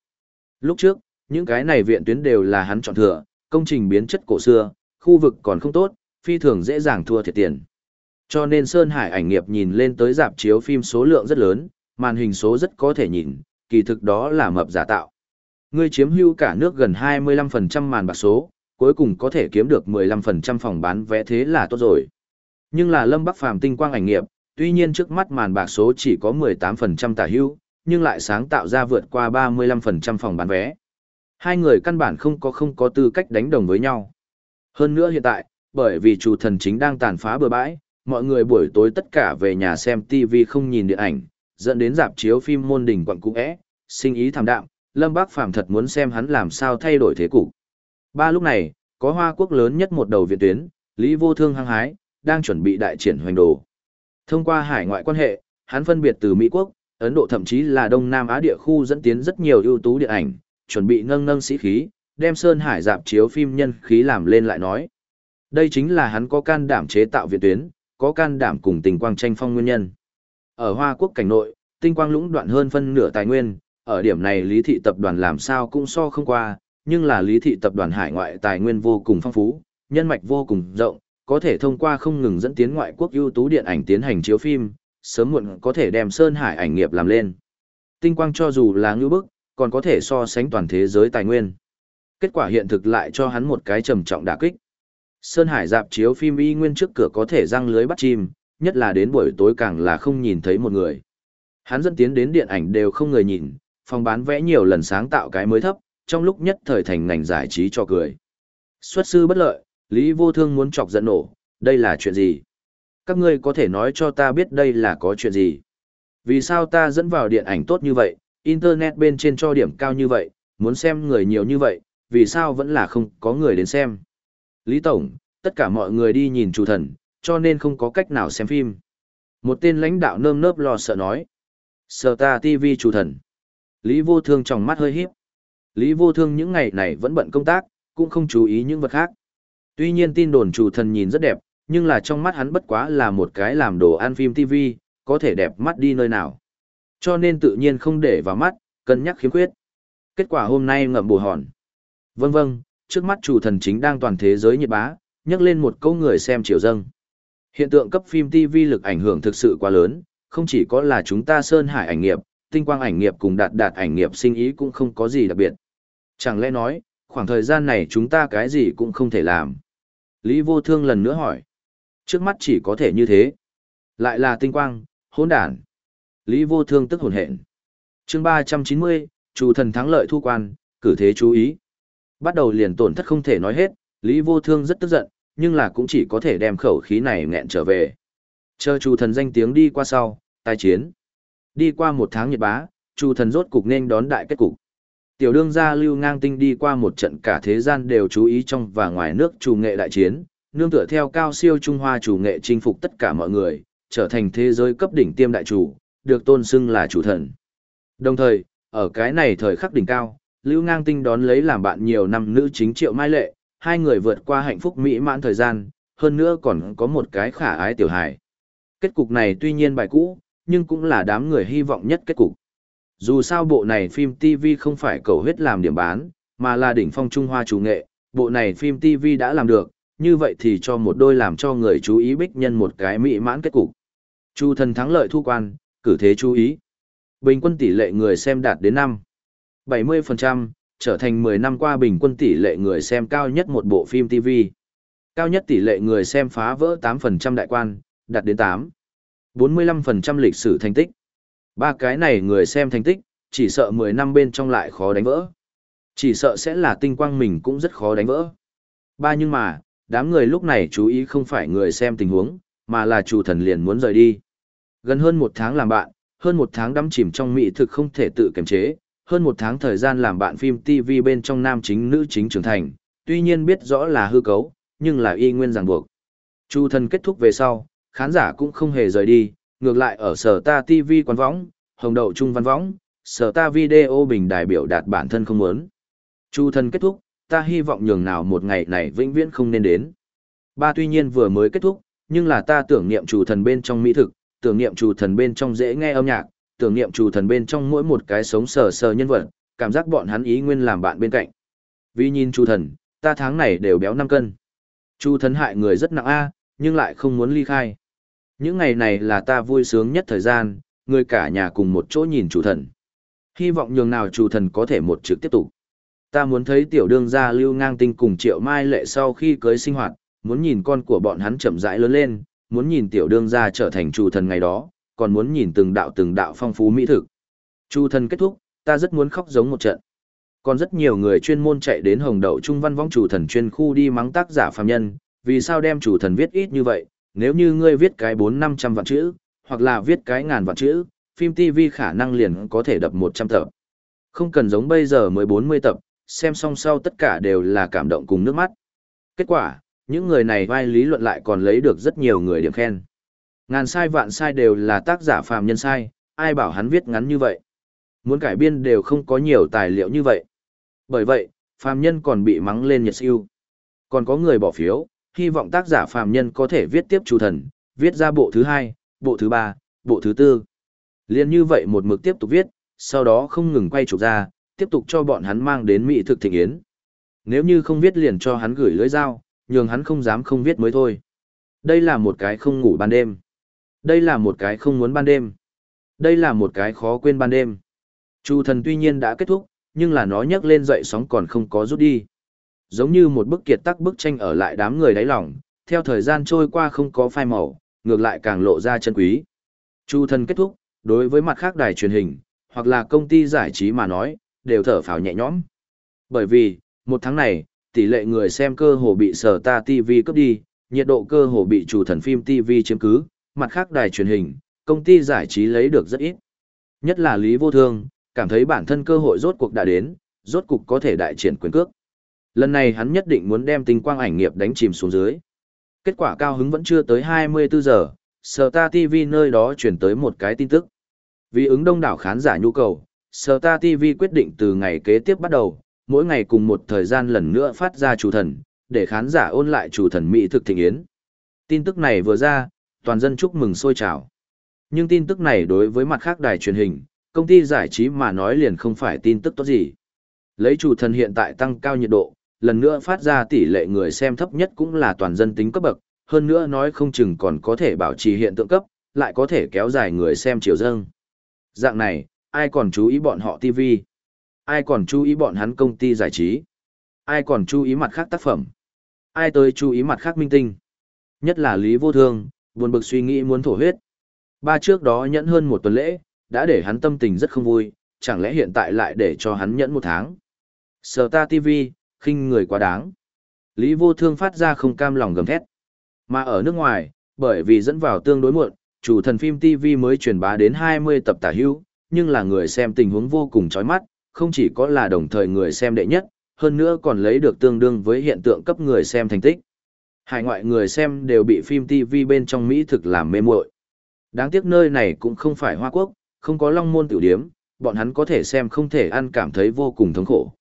Lúc trước, những cái này viện tuyến đều là hắn chọn thừa, công trình biến chất cổ xưa, khu vực còn không tốt, phi thường dễ dàng thua thiệt tiền. Cho nên Sơn Hải ảnh nghiệp nhìn lên tới dạp chiếu phim số lượng rất lớn, màn hình số rất có thể nhìn, kỳ thực đó là mập giả tạo. Ngươi chiếm hữu cả nước gần 25% màn bạc số, cuối cùng có thể kiếm được 15% phòng bán vé thế là tốt rồi. Nhưng là Lâm Bắc Phàm tinh quang ảnh nghiệp, tuy nhiên trước mắt màn bạc số chỉ có 18% tả hữu, nhưng lại sáng tạo ra vượt qua 35% phòng bán vé. Hai người căn bản không có không có tư cách đánh đồng với nhau. Hơn nữa hiện tại, bởi vì chủ thần chính đang tàn phá bừa bãi, mọi người buổi tối tất cả về nhà xem TV không nhìn điện ảnh, dẫn đến dạp chiếu phim môn đỉnh quận cũ é, sinh ý thảm đạm, Lâm Bác Phàm thật muốn xem hắn làm sao thay đổi thế cục. Ba lúc này, có Hoa Quốc lớn nhất một đầu viện tuyến, Lý Vô Thương hăng hái, đang chuẩn bị đại triển hoành đồ. Thông qua hải ngoại quan hệ, hắn phân biệt từ Mỹ Quốc, Ấn Độ thậm chí là Đông Nam Á địa khu dẫn tiến rất nhiều ưu tú điện ảnh, chuẩn bị nâng nâng sĩ khí, đem Sơn Hải dạp chiếu phim nhân khí làm lên lại nói. Đây chính là hắn có can đảm chế tạo viện tuyến, có can đảm cùng tình quang tranh phong nguyên nhân. Ở Hoa Quốc cảnh nội, tinh quang lũng đoạn hơn phân nửa tài nguyên, ở điểm này Lý Thị Tập đoàn làm sao cũng so không qua, nhưng là Lý Thị Tập đoàn hải ngoại tài nguyên vô cùng phong phú, nhân mạch vô cùng rộng, có thể thông qua không ngừng dẫn tiến ngoại quốc ưu tú điện ảnh tiến hành chiếu phim, sớm muộn có thể đem Sơn Hải ảnh nghiệp làm lên. Tinh quang cho dù là ngư bức, còn có thể so sánh toàn thế giới tài nguyên. Kết quả hiện thực lại cho hắn một cái trầm trọng đả kích. Sơn Hải dạp chiếu phim y nguyên trước cửa có thể răng lưới bắt chim, nhất là đến buổi tối càng là không nhìn thấy một người. Hắn dẫn tiến đến điện ảnh đều không người nhìn, phòng bán vẽ nhiều lần sáng tạo cái mới thấp, trong lúc nhất thời thành ngành giải trí cho cười. Xuất sư bất lợi, Lý Vô Thương muốn chọc giận nổ, đây là chuyện gì? Các ngươi có thể nói cho ta biết đây là có chuyện gì? Vì sao ta dẫn vào điện ảnh tốt như vậy, internet bên trên cho điểm cao như vậy, muốn xem người nhiều như vậy, vì sao vẫn là không có người đến xem? Lý Tổng, tất cả mọi người đi nhìn chủ thần, cho nên không có cách nào xem phim. Một tên lãnh đạo nơm nớp lo sợ nói. Sở ta TV chủ thần. Lý vô thương trong mắt hơi híp. Lý vô thương những ngày này vẫn bận công tác, cũng không chú ý những vật khác. Tuy nhiên tin đồn chủ thần nhìn rất đẹp, nhưng là trong mắt hắn bất quá là một cái làm đồ ăn phim TV, có thể đẹp mắt đi nơi nào. Cho nên tự nhiên không để vào mắt, cân nhắc khiếm khuyết. Kết quả hôm nay ngậm bù hòn. Vâng vâng, trước mắt chủ thần chính đang toàn thế giới nhiệt bá, nhắc lên một câu người xem chiều dâng. Hiện tượng cấp phim TV lực ảnh hưởng thực sự quá lớn, không chỉ có là chúng ta Sơn Hải ảnh nghiệp, tinh quang ảnh nghiệp cùng đạt đạt ảnh nghiệp sinh ý cũng không có gì đặc biệt. Chẳng lẽ nói, khoảng thời gian này chúng ta cái gì cũng không thể làm. Lý vô thương lần nữa hỏi. Trước mắt chỉ có thể như thế. Lại là tinh quang, hỗn đản. Lý vô thương tức hồn hện. chương 390, chủ thần thắng lợi thu quan, cử thế chú ý. Bắt đầu liền tổn thất không thể nói hết, Lý vô thương rất tức giận, nhưng là cũng chỉ có thể đem khẩu khí này nghẹn trở về. Chờ chủ thần danh tiếng đi qua sau, tai chiến. Đi qua một tháng nhiệt bá, chủ thần rốt cục nên đón đại kết cục. Tiểu đương gia lưu ngang tinh đi qua một trận cả thế gian đều chú ý trong và ngoài nước chủ nghệ đại chiến, nương tựa theo cao siêu Trung Hoa chủ nghệ chinh phục tất cả mọi người, trở thành thế giới cấp đỉnh tiêm đại chủ, được tôn xưng là chủ thần. Đồng thời, ở cái này thời khắc đỉnh cao, Lưu Ngang Tinh đón lấy làm bạn nhiều năm nữ chính Triệu Mai Lệ, hai người vượt qua hạnh phúc mỹ mãn thời gian, hơn nữa còn có một cái khả ái tiểu hài. Kết cục này tuy nhiên bài cũ, nhưng cũng là đám người hy vọng nhất kết cục. Dù sao bộ này phim TV không phải cầu huyết làm điểm bán, mà là đỉnh phong Trung Hoa chủ nghệ, bộ này phim TV đã làm được, như vậy thì cho một đôi làm cho người chú ý bích nhân một cái mỹ mãn kết cục. Chu thần thắng lợi thu quan, cử thế chú ý. Bình quân tỷ lệ người xem đạt đến năm 70%, trở thành 10 năm qua bình quân tỷ lệ người xem cao nhất một bộ phim TV. Cao nhất tỷ lệ người xem phá vỡ 8% đại quan, đạt đến 8. 45% lịch sử thành tích. Ba cái này người xem thành tích, chỉ sợ 10 năm bên trong lại khó đánh vỡ. Chỉ sợ sẽ là tinh quang mình cũng rất khó đánh vỡ. Ba nhưng mà, đám người lúc này chú ý không phải người xem tình huống, mà là chủ thần liền muốn rời đi. Gần hơn một tháng làm bạn, hơn một tháng đắm chìm trong mỹ thực không thể tự kiềm chế, hơn một tháng thời gian làm bạn phim TV bên trong nam chính nữ chính trưởng thành, tuy nhiên biết rõ là hư cấu, nhưng là y nguyên ràng buộc. Chu thần kết thúc về sau, khán giả cũng không hề rời đi, ngược lại ở sở ta TV quán võng, hồng đậu trung văn võng, sở ta video bình đại biểu đạt bản thân không muốn. Chu thần kết thúc, ta hy vọng nhường nào một ngày này vĩnh viễn không nên đến. Ba tuy nhiên vừa mới kết thúc, nhưng là ta tưởng niệm chủ thần bên trong mỹ thực, tưởng niệm chủ thần bên trong dễ nghe âm nhạc, tưởng niệm chủ thần bên trong mỗi một cái sống sờ sờ nhân vật, cảm giác bọn hắn ý nguyên làm bạn bên cạnh. Vì nhìn chủ thần, ta tháng này đều béo 5 cân. Chu thần hại người rất nặng a, nhưng lại không muốn ly khai. Những ngày này là ta vui sướng nhất thời gian, người cả nhà cùng một chỗ nhìn chủ thần. Hy vọng nhường nào chủ thần có thể một trực tiếp tục. Ta muốn thấy tiểu đương gia lưu ngang tinh cùng triệu mai lệ sau khi cưới sinh hoạt, muốn nhìn con của bọn hắn chậm rãi lớn lên, muốn nhìn tiểu đương gia trở thành chủ thần ngày đó, còn muốn nhìn từng đạo từng đạo phong phú mỹ thực. Chủ thần kết thúc, ta rất muốn khóc giống một trận. Còn rất nhiều người chuyên môn chạy đến hồng đậu trung văn võng chủ thần chuyên khu đi mắng tác giả phàm nhân, vì sao đem chủ thần viết ít như vậy, nếu như ngươi viết cái 4-500 vạn chữ, hoặc là viết cái ngàn vạn chữ, phim TV khả năng liền có thể đập 100 tập. Không cần giống bây giờ mới 40 tập, xem xong sau tất cả đều là cảm động cùng nước mắt. Kết quả, những người này vai lý luận lại còn lấy được rất nhiều người điểm khen. Ngàn sai vạn sai đều là tác giả phàm nhân sai, ai bảo hắn viết ngắn như vậy. Muốn cải biên đều không có nhiều tài liệu như vậy. Bởi vậy, phàm nhân còn bị mắng lên nhiệt siêu. Còn có người bỏ phiếu, hy vọng tác giả phàm nhân có thể viết tiếp chủ thần, viết ra bộ thứ hai, bộ thứ ba, bộ thứ tư. Liên như vậy một mực tiếp tục viết, sau đó không ngừng quay chụp ra, tiếp tục cho bọn hắn mang đến mỹ thực thịnh yến. Nếu như không viết liền cho hắn gửi lưỡi dao, nhường hắn không dám không viết mới thôi. Đây là một cái không ngủ ban đêm. Đây là một cái không muốn ban đêm. Đây là một cái khó quên ban đêm. Chu thần tuy nhiên đã kết thúc, nhưng là nó nhấc lên dậy sóng còn không có rút đi. Giống như một bức kiệt tắc bức tranh ở lại đám người đáy lòng, theo thời gian trôi qua không có phai màu, ngược lại càng lộ ra chân quý. Chu thần kết thúc, đối với mặt khác đài truyền hình, hoặc là công ty giải trí mà nói, đều thở phào nhẹ nhõm. Bởi vì, một tháng này, tỷ lệ người xem cơ hồ bị sở ta TV cướp đi, nhiệt độ cơ hồ bị chủ thần phim TV chiếm cứ, mặt khác đài truyền hình, công ty giải trí lấy được rất ít. Nhất là Lý Vô Thương, cảm thấy bản thân cơ hội rốt cuộc đã đến, rốt cuộc có thể đại triển quyền cước. Lần này hắn nhất định muốn đem tinh quang ảnh nghiệp đánh chìm xuống dưới. Kết quả cao hứng vẫn chưa tới 24 giờ, Sở Ta TV nơi đó chuyển tới một cái tin tức. Vì ứng đông đảo khán giả nhu cầu, Sở Ta TV quyết định từ ngày kế tiếp bắt đầu, mỗi ngày cùng một thời gian lần nữa phát ra chủ thần, để khán giả ôn lại chủ thần mỹ thực thịnh yến. Tin tức này vừa ra, toàn dân chúc mừng sôi trào. Nhưng tin tức này đối với mặt khác đài truyền hình, công ty giải trí mà nói liền không phải tin tức tốt gì. Lấy chủ thần hiện tại tăng cao nhiệt độ, lần nữa phát ra tỷ lệ người xem thấp nhất cũng là toàn dân tính cấp bậc, hơn nữa nói không chừng còn có thể bảo trì hiện tượng cấp, lại có thể kéo dài người xem chiều dâng. Dạng này, ai còn chú ý bọn họ TV? Ai còn chú ý bọn hắn công ty giải trí? Ai còn chú ý mặt khác tác phẩm? Ai tới chú ý mặt khác minh tinh? Nhất là Lý Vô Thương, buồn bực suy nghĩ muốn thổ huyết. Ba trước đó nhẫn hơn một tuần lễ, đã để hắn tâm tình rất không vui, chẳng lẽ hiện tại lại để cho hắn nhẫn một tháng. Sở ta TV, khinh người quá đáng. Lý vô thương phát ra không cam lòng gầm thét. Mà ở nước ngoài, bởi vì dẫn vào tương đối muộn, chủ thần phim TV mới truyền bá đến 20 tập tả hữu, nhưng là người xem tình huống vô cùng chói mắt, không chỉ có là đồng thời người xem đệ nhất, hơn nữa còn lấy được tương đương với hiện tượng cấp người xem thành tích. Hải ngoại người xem đều bị phim TV bên trong Mỹ thực làm mê muội. Đáng tiếc nơi này cũng không phải Hoa Quốc, không có long môn tiểu điếm, bọn hắn có thể xem không thể ăn cảm thấy vô cùng thống khổ.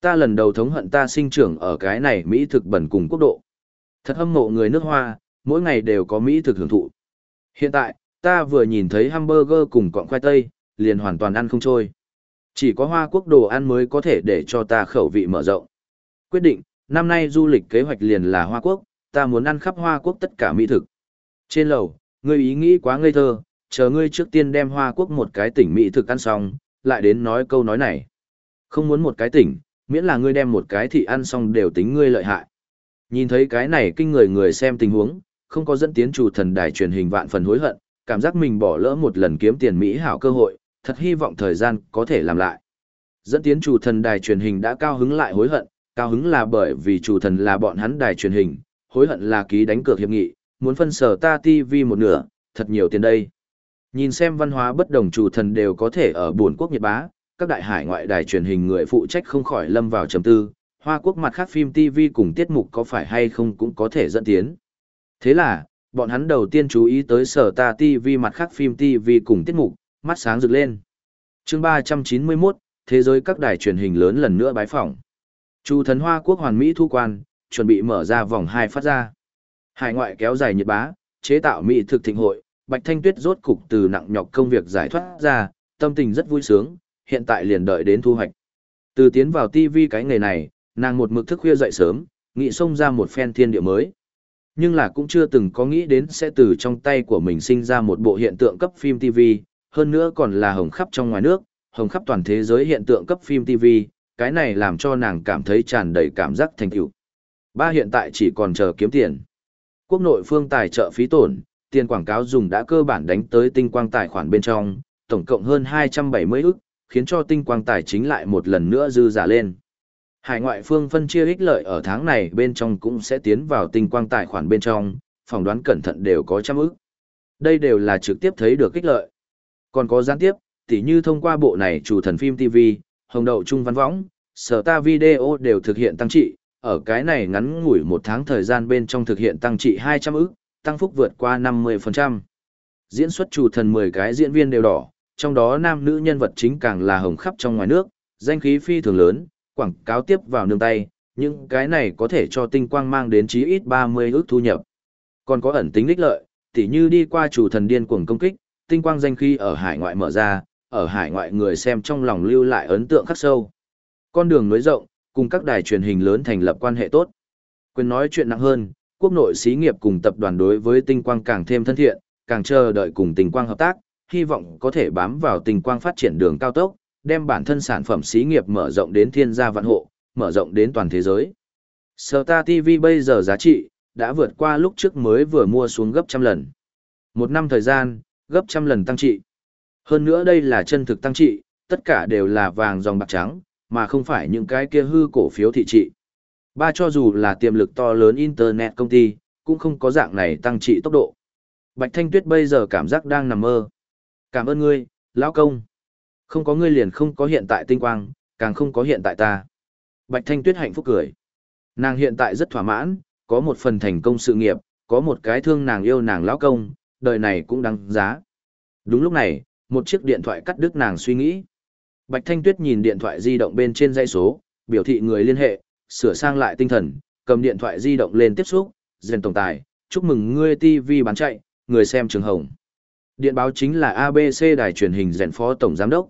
Ta lần đầu thống hận ta sinh trưởng ở cái này Mỹ thực bẩn cùng quốc độ. Thật hâm mộ người nước Hoa, mỗi ngày đều có Mỹ thực hưởng thụ. Hiện tại, ta vừa nhìn thấy hamburger cùng cọng khoai tây, liền hoàn toàn ăn không trôi. Chỉ có Hoa Quốc đồ ăn mới có thể để cho ta khẩu vị mở rộng. Quyết định, năm nay du lịch kế hoạch liền là Hoa Quốc, ta muốn ăn khắp Hoa Quốc tất cả mỹ thực. Trên lầu, ngươi ý nghĩ quá ngây thơ, chờ ngươi trước tiên đem Hoa Quốc một cái tỉnh mỹ thực ăn xong, lại đến nói câu nói này. Không muốn một cái tỉnh, miễn là ngươi đem một cái thị ăn xong đều tính ngươi lợi hại. Nhìn thấy cái này kinh người người xem tình huống, không có dẫn tiến chủ thần đài truyền hình vạn phần hối hận, cảm giác mình bỏ lỡ một lần kiếm tiền Mỹ hảo cơ hội, thật hy vọng thời gian có thể làm lại. Dẫn tiến chủ thần đài truyền hình đã cao hứng lại hối hận, cao hứng là bởi vì chủ thần là bọn hắn đài truyền hình, hối hận là ký đánh cược hiệp nghị, muốn phân sở ta TV một nửa, thật nhiều tiền đây. Nhìn xem văn hóa bất đồng chủ thần đều có thể ở buồn quốc Nhật Bá, các đại hải ngoại đài truyền hình người phụ trách không khỏi lâm vào trầm tư, Hoa Quốc mặt khác phim TV cùng tiết mục có phải hay không cũng có thể dẫn tiến. Thế là, bọn hắn đầu tiên chú ý tới sở ta TV mặt khác phim TV cùng tiết mục, mắt sáng rực lên. chương 391, Thế giới các đài truyền hình lớn lần nữa bái phỏng. Chu thần Hoa Quốc hoàn Mỹ thu quan, chuẩn bị mở ra vòng 2 phát ra. Hải ngoại kéo dài nhiệt bá, chế tạo Mỹ thực thịnh hội, Bạch Thanh Tuyết rốt cục từ nặng nhọc công việc giải thoát ra, tâm tình rất vui sướng, hiện tại liền đợi đến thu hoạch. Từ tiến vào TV cái nghề này, nàng một mực thức khuya dậy sớm, nghĩ xông ra một phen thiên địa mới. Nhưng là cũng chưa từng có nghĩ đến sẽ từ trong tay của mình sinh ra một bộ hiện tượng cấp phim TV, hơn nữa còn là hồng khắp trong ngoài nước, hồng khắp toàn thế giới hiện tượng cấp phim TV, cái này làm cho nàng cảm thấy tràn đầy cảm giác thành tựu. Ba hiện tại chỉ còn chờ kiếm tiền. Quốc nội phương tài trợ phí tổn, tiền quảng cáo dùng đã cơ bản đánh tới tinh quang tài khoản bên trong, tổng cộng hơn 270 ức, khiến cho tinh quang tài chính lại một lần nữa dư giả lên. Hải ngoại phương phân chia ích lợi ở tháng này bên trong cũng sẽ tiến vào tinh quang tài khoản bên trong, phỏng đoán cẩn thận đều có trăm ức. Đây đều là trực tiếp thấy được ích lợi. Còn có gián tiếp, tỉ như thông qua bộ này chủ thần phim TV, hồng đậu trung văn võng, sở ta video đều thực hiện tăng trị, ở cái này ngắn ngủi một tháng thời gian bên trong thực hiện tăng trị 200 ức, tăng phúc vượt qua 50%. Diễn xuất chủ thần 10 cái diễn viên đều đỏ, trong đó nam nữ nhân vật chính càng là hồng khắp trong ngoài nước, danh khí phi thường lớn, quảng cáo tiếp vào nương tay, những cái này có thể cho tinh quang mang đến chí ít 30 ước thu nhập. Còn có ẩn tính lích lợi, tỉ như đi qua chủ thần điên cuồng công kích, tinh quang danh khí ở hải ngoại mở ra, ở hải ngoại người xem trong lòng lưu lại ấn tượng khắc sâu. Con đường nối rộng, cùng các đài truyền hình lớn thành lập quan hệ tốt. Quyền nói chuyện nặng hơn, quốc nội xí nghiệp cùng tập đoàn đối với tinh quang càng thêm thân thiện, càng chờ đợi cùng tinh quang hợp tác, hy vọng có thể bám vào tình quang phát triển đường cao tốc, đem bản thân sản phẩm xí nghiệp mở rộng đến thiên gia vạn hộ, mở rộng đến toàn thế giới. Star TV bây giờ giá trị, đã vượt qua lúc trước mới vừa mua xuống gấp trăm lần. Một năm thời gian, gấp trăm lần tăng trị. Hơn nữa đây là chân thực tăng trị, tất cả đều là vàng dòng bạc trắng, mà không phải những cái kia hư cổ phiếu thị trị. Ba cho dù là tiềm lực to lớn Internet công ty, cũng không có dạng này tăng trị tốc độ. Bạch Thanh Tuyết bây giờ cảm giác đang nằm mơ. Cảm ơn ngươi, lão công. Không có ngươi liền không có hiện tại tinh quang, càng không có hiện tại ta. Bạch Thanh Tuyết hạnh phúc cười. Nàng hiện tại rất thỏa mãn, có một phần thành công sự nghiệp, có một cái thương nàng yêu nàng lão công, đời này cũng đáng giá. Đúng lúc này, một chiếc điện thoại cắt đứt nàng suy nghĩ. Bạch Thanh Tuyết nhìn điện thoại di động bên trên dây số, biểu thị người liên hệ, sửa sang lại tinh thần, cầm điện thoại di động lên tiếp xúc, dền tổng tài, chúc mừng ngươi TV bán chạy, người xem trường hồng. Điện báo chính là ABC đài truyền hình rèn phó tổng giám đốc.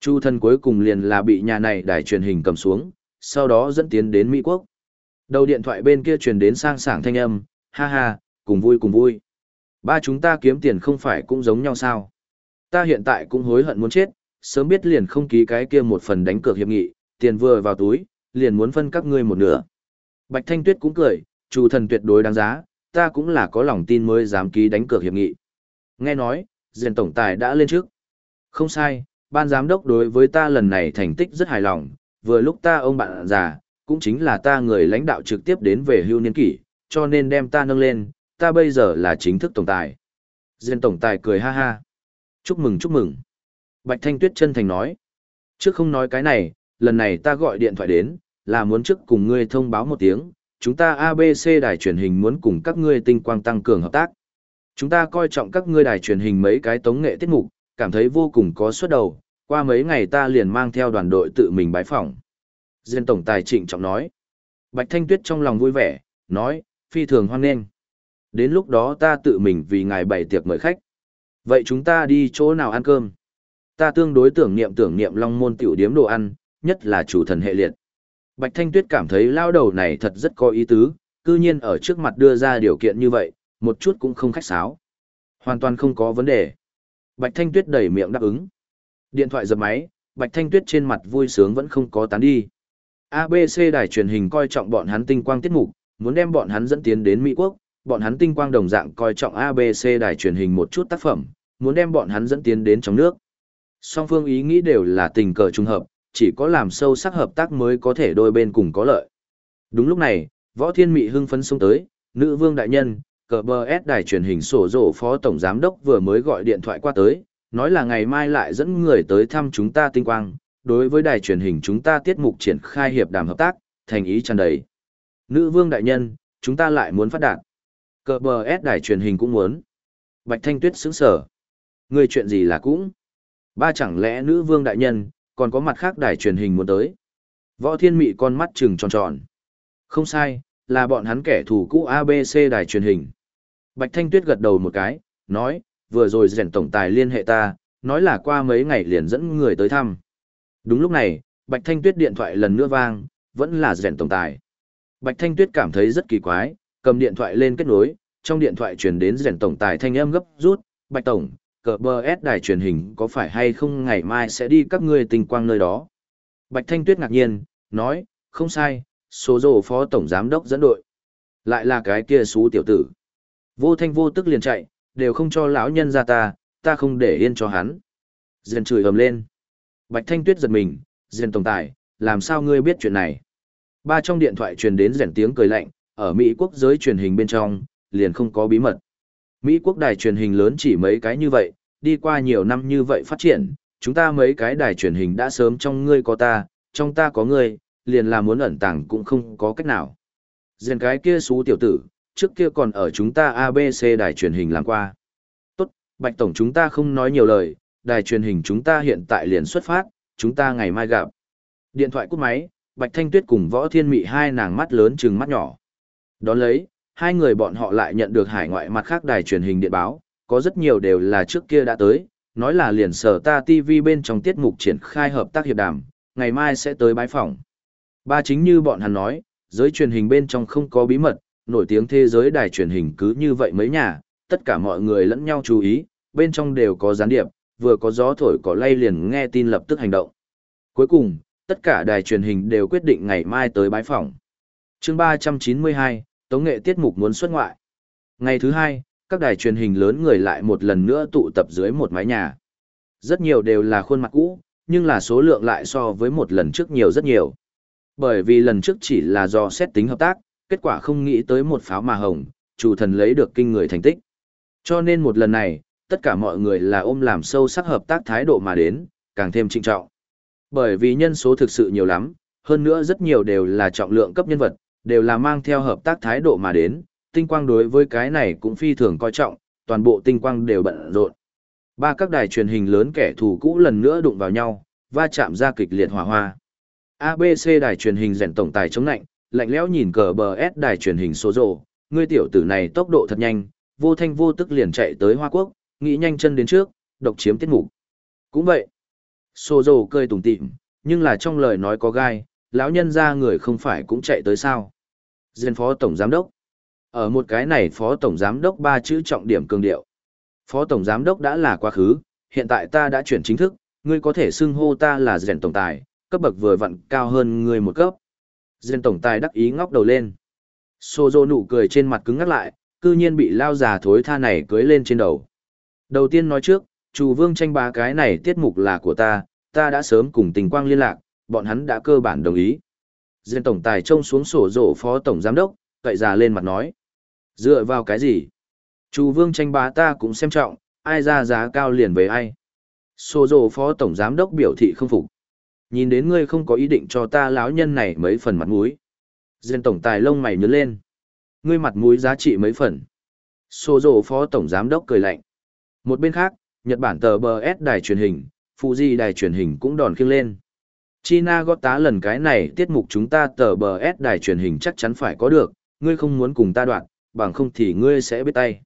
Chu thân cuối cùng liền là bị nhà này đài truyền hình cầm xuống, sau đó dẫn tiến đến Mỹ Quốc. Đầu điện thoại bên kia truyền đến sang sảng thanh âm, ha ha, cùng vui cùng vui. Ba chúng ta kiếm tiền không phải cũng giống nhau sao? Ta hiện tại cũng hối hận muốn chết, sớm biết liền không ký cái kia một phần đánh cược hiệp nghị, tiền vừa vào túi, liền muốn phân các ngươi một nửa. Bạch Thanh Tuyết cũng cười, chủ thần tuyệt đối đáng giá, ta cũng là có lòng tin mới dám ký đánh cược hiệp nghị. Nghe nói, diện Tổng Tài đã lên trước. Không sai, ban giám đốc đối với ta lần này thành tích rất hài lòng, vừa lúc ta ông bạn già, cũng chính là ta người lãnh đạo trực tiếp đến về hưu niên kỷ, cho nên đem ta nâng lên, ta bây giờ là chính thức tổng tài. Diên tổng tài cười ha ha. Chúc mừng chúc mừng. Bạch Thanh Tuyết chân thành nói. Trước không nói cái này, lần này ta gọi điện thoại đến, là muốn trước cùng ngươi thông báo một tiếng, chúng ta ABC đài truyền hình muốn cùng các ngươi tinh quang tăng cường hợp tác. Chúng ta coi trọng các ngươi đài truyền hình mấy cái tống nghệ tiết mục, cảm thấy vô cùng có suất đầu, qua mấy ngày ta liền mang theo đoàn đội tự mình bái phỏng. Diên tổng tài trịnh trọng nói. Bạch Thanh Tuyết trong lòng vui vẻ, nói, phi thường hoan nghênh. Đến lúc đó ta tự mình vì ngài bày tiệc mời khách. Vậy chúng ta đi chỗ nào ăn cơm? Ta tương đối tưởng niệm tưởng niệm long môn tiểu điếm đồ ăn, nhất là chủ thần hệ liệt. Bạch Thanh Tuyết cảm thấy lao đầu này thật rất có ý tứ, cư nhiên ở trước mặt đưa ra điều kiện như vậy, một chút cũng không khách sáo. Hoàn toàn không có vấn đề. Bạch Thanh Tuyết đẩy miệng đáp ứng. Điện thoại dập máy, Bạch Thanh Tuyết trên mặt vui sướng vẫn không có tán đi. ABC đài truyền hình coi trọng bọn hắn tinh quang tiết mục, muốn đem bọn hắn dẫn tiến đến Mỹ Quốc, bọn hắn tinh quang đồng dạng coi trọng ABC đài truyền hình một chút tác phẩm, muốn đem bọn hắn dẫn tiến đến trong nước. Song phương ý nghĩ đều là tình cờ trùng hợp, chỉ có làm sâu sắc hợp tác mới có thể đôi bên cùng có lợi. Đúng lúc này, Võ Thiên Mị hưng phấn xông tới, nữ vương đại nhân, cờ bờ S đài truyền hình sổ rổ phó tổng giám đốc vừa mới gọi điện thoại qua tới, nói là ngày mai lại dẫn người tới thăm chúng ta tinh quang, đối với đài truyền hình chúng ta tiết mục triển khai hiệp đàm hợp tác, thành ý tràn đầy. Nữ vương đại nhân, chúng ta lại muốn phát đạt. Cờ bờ S đài truyền hình cũng muốn. Bạch Thanh Tuyết sững sở. Người chuyện gì là cũng. Ba chẳng lẽ nữ vương đại nhân, còn có mặt khác đài truyền hình muốn tới. Võ thiên mị con mắt trừng tròn tròn. Không sai, là bọn hắn kẻ thù cũ ABC đài truyền hình. Bạch Thanh Tuyết gật đầu một cái, nói, vừa rồi rèn tổng tài liên hệ ta, nói là qua mấy ngày liền dẫn người tới thăm. Đúng lúc này, Bạch Thanh Tuyết điện thoại lần nữa vang, vẫn là rèn tổng tài. Bạch Thanh Tuyết cảm thấy rất kỳ quái, cầm điện thoại lên kết nối, trong điện thoại truyền đến rèn tổng tài thanh âm gấp rút, Bạch Tổng, cờ bờ S đài truyền hình có phải hay không ngày mai sẽ đi các ngươi tình quang nơi đó. Bạch Thanh Tuyết ngạc nhiên, nói, không sai, số rồ phó tổng giám đốc dẫn đội. Lại là cái kia xú tiểu tử. Vô thanh vô tức liền chạy, đều không cho lão nhân ra ta, ta không để yên cho hắn. Diền chửi ầm lên. Bạch Thanh Tuyết giật mình, Diền tổng tài, làm sao ngươi biết chuyện này? Ba trong điện thoại truyền đến rèn tiếng cười lạnh, ở Mỹ quốc giới truyền hình bên trong, liền không có bí mật. Mỹ quốc đài truyền hình lớn chỉ mấy cái như vậy, đi qua nhiều năm như vậy phát triển, chúng ta mấy cái đài truyền hình đã sớm trong ngươi có ta, trong ta có ngươi, liền là muốn ẩn tàng cũng không có cách nào. Diền cái kia xú tiểu tử, trước kia còn ở chúng ta ABC đài truyền hình làm qua. Tốt, Bạch Tổng chúng ta không nói nhiều lời, đài truyền hình chúng ta hiện tại liền xuất phát, chúng ta ngày mai gặp. Điện thoại cúp máy, Bạch Thanh Tuyết cùng Võ Thiên Mị hai nàng mắt lớn trừng mắt nhỏ. Đón lấy, hai người bọn họ lại nhận được hải ngoại mặt khác đài truyền hình điện báo, có rất nhiều đều là trước kia đã tới, nói là liền sở ta TV bên trong tiết mục triển khai hợp tác hiệp đàm, ngày mai sẽ tới bái phỏng. Ba chính như bọn hắn nói, giới truyền hình bên trong không có bí mật, nổi tiếng thế giới đài truyền hình cứ như vậy mấy nhà, tất cả mọi người lẫn nhau chú ý, bên trong đều có gián điệp, vừa có gió thổi có lay liền nghe tin lập tức hành động. Cuối cùng, tất cả đài truyền hình đều quyết định ngày mai tới bái phỏng. chương 392, Tống nghệ tiết mục muốn xuất ngoại. Ngày thứ hai, các đài truyền hình lớn người lại một lần nữa tụ tập dưới một mái nhà. Rất nhiều đều là khuôn mặt cũ, nhưng là số lượng lại so với một lần trước nhiều rất nhiều. Bởi vì lần trước chỉ là do xét tính hợp tác, kết quả không nghĩ tới một pháo mà hồng, chủ thần lấy được kinh người thành tích. Cho nên một lần này, tất cả mọi người là ôm làm sâu sắc hợp tác thái độ mà đến, càng thêm trinh trọng. Bởi vì nhân số thực sự nhiều lắm, hơn nữa rất nhiều đều là trọng lượng cấp nhân vật, đều là mang theo hợp tác thái độ mà đến, tinh quang đối với cái này cũng phi thường coi trọng, toàn bộ tinh quang đều bận rộn. Ba các đài truyền hình lớn kẻ thù cũ lần nữa đụng vào nhau, va chạm ra kịch liệt hỏa hoa. ABC đài truyền hình rèn tổng tài chống lạnh, lạnh lẽo nhìn cờ bờ S đài truyền hình số rồ, ngươi tiểu tử này tốc độ thật nhanh, vô thanh vô tức liền chạy tới Hoa Quốc, nghĩ nhanh chân đến trước, độc chiếm tiết mục. Cũng vậy. Sô dồ cười tủm tỉm, nhưng là trong lời nói có gai, lão nhân ra người không phải cũng chạy tới sao. Diên phó tổng giám đốc. Ở một cái này phó tổng giám đốc ba chữ trọng điểm cường điệu. Phó tổng giám đốc đã là quá khứ, hiện tại ta đã chuyển chính thức, ngươi có thể xưng hô ta là rèn tổng tài, cấp bậc vừa vặn cao hơn ngươi một cấp. Diên tổng tài đắc ý ngóc đầu lên. Sô dô nụ cười trên mặt cứng ngắt lại, cư nhiên bị lao già thối tha này cưới lên trên đầu. Đầu tiên nói trước, chủ vương tranh ba cái này tiết mục là của ta, ta đã sớm cùng tình quang liên lạc, bọn hắn đã cơ bản đồng ý. Diên tổng tài trông xuống sổ rổ phó tổng giám đốc, cậy già lên mặt nói. Dựa vào cái gì? Chủ vương tranh bá ta cũng xem trọng, ai ra giá cao liền về ai. Sô rổ phó tổng giám đốc biểu thị không phục. Nhìn đến ngươi không có ý định cho ta lão nhân này mấy phần mặt mũi. Diên tổng tài lông mày nhớ lên. Ngươi mặt mũi giá trị mấy phần. Sô rổ phó tổng giám đốc cười lạnh. Một bên khác, Nhật Bản tờ bs đài truyền hình, Fuji đài truyền hình cũng đòn khiêng lên. China gót tá lần cái này tiết mục chúng ta tờ bs đài truyền hình chắc chắn phải có được, ngươi không muốn cùng ta đoạn, bằng không thì ngươi sẽ biết tay.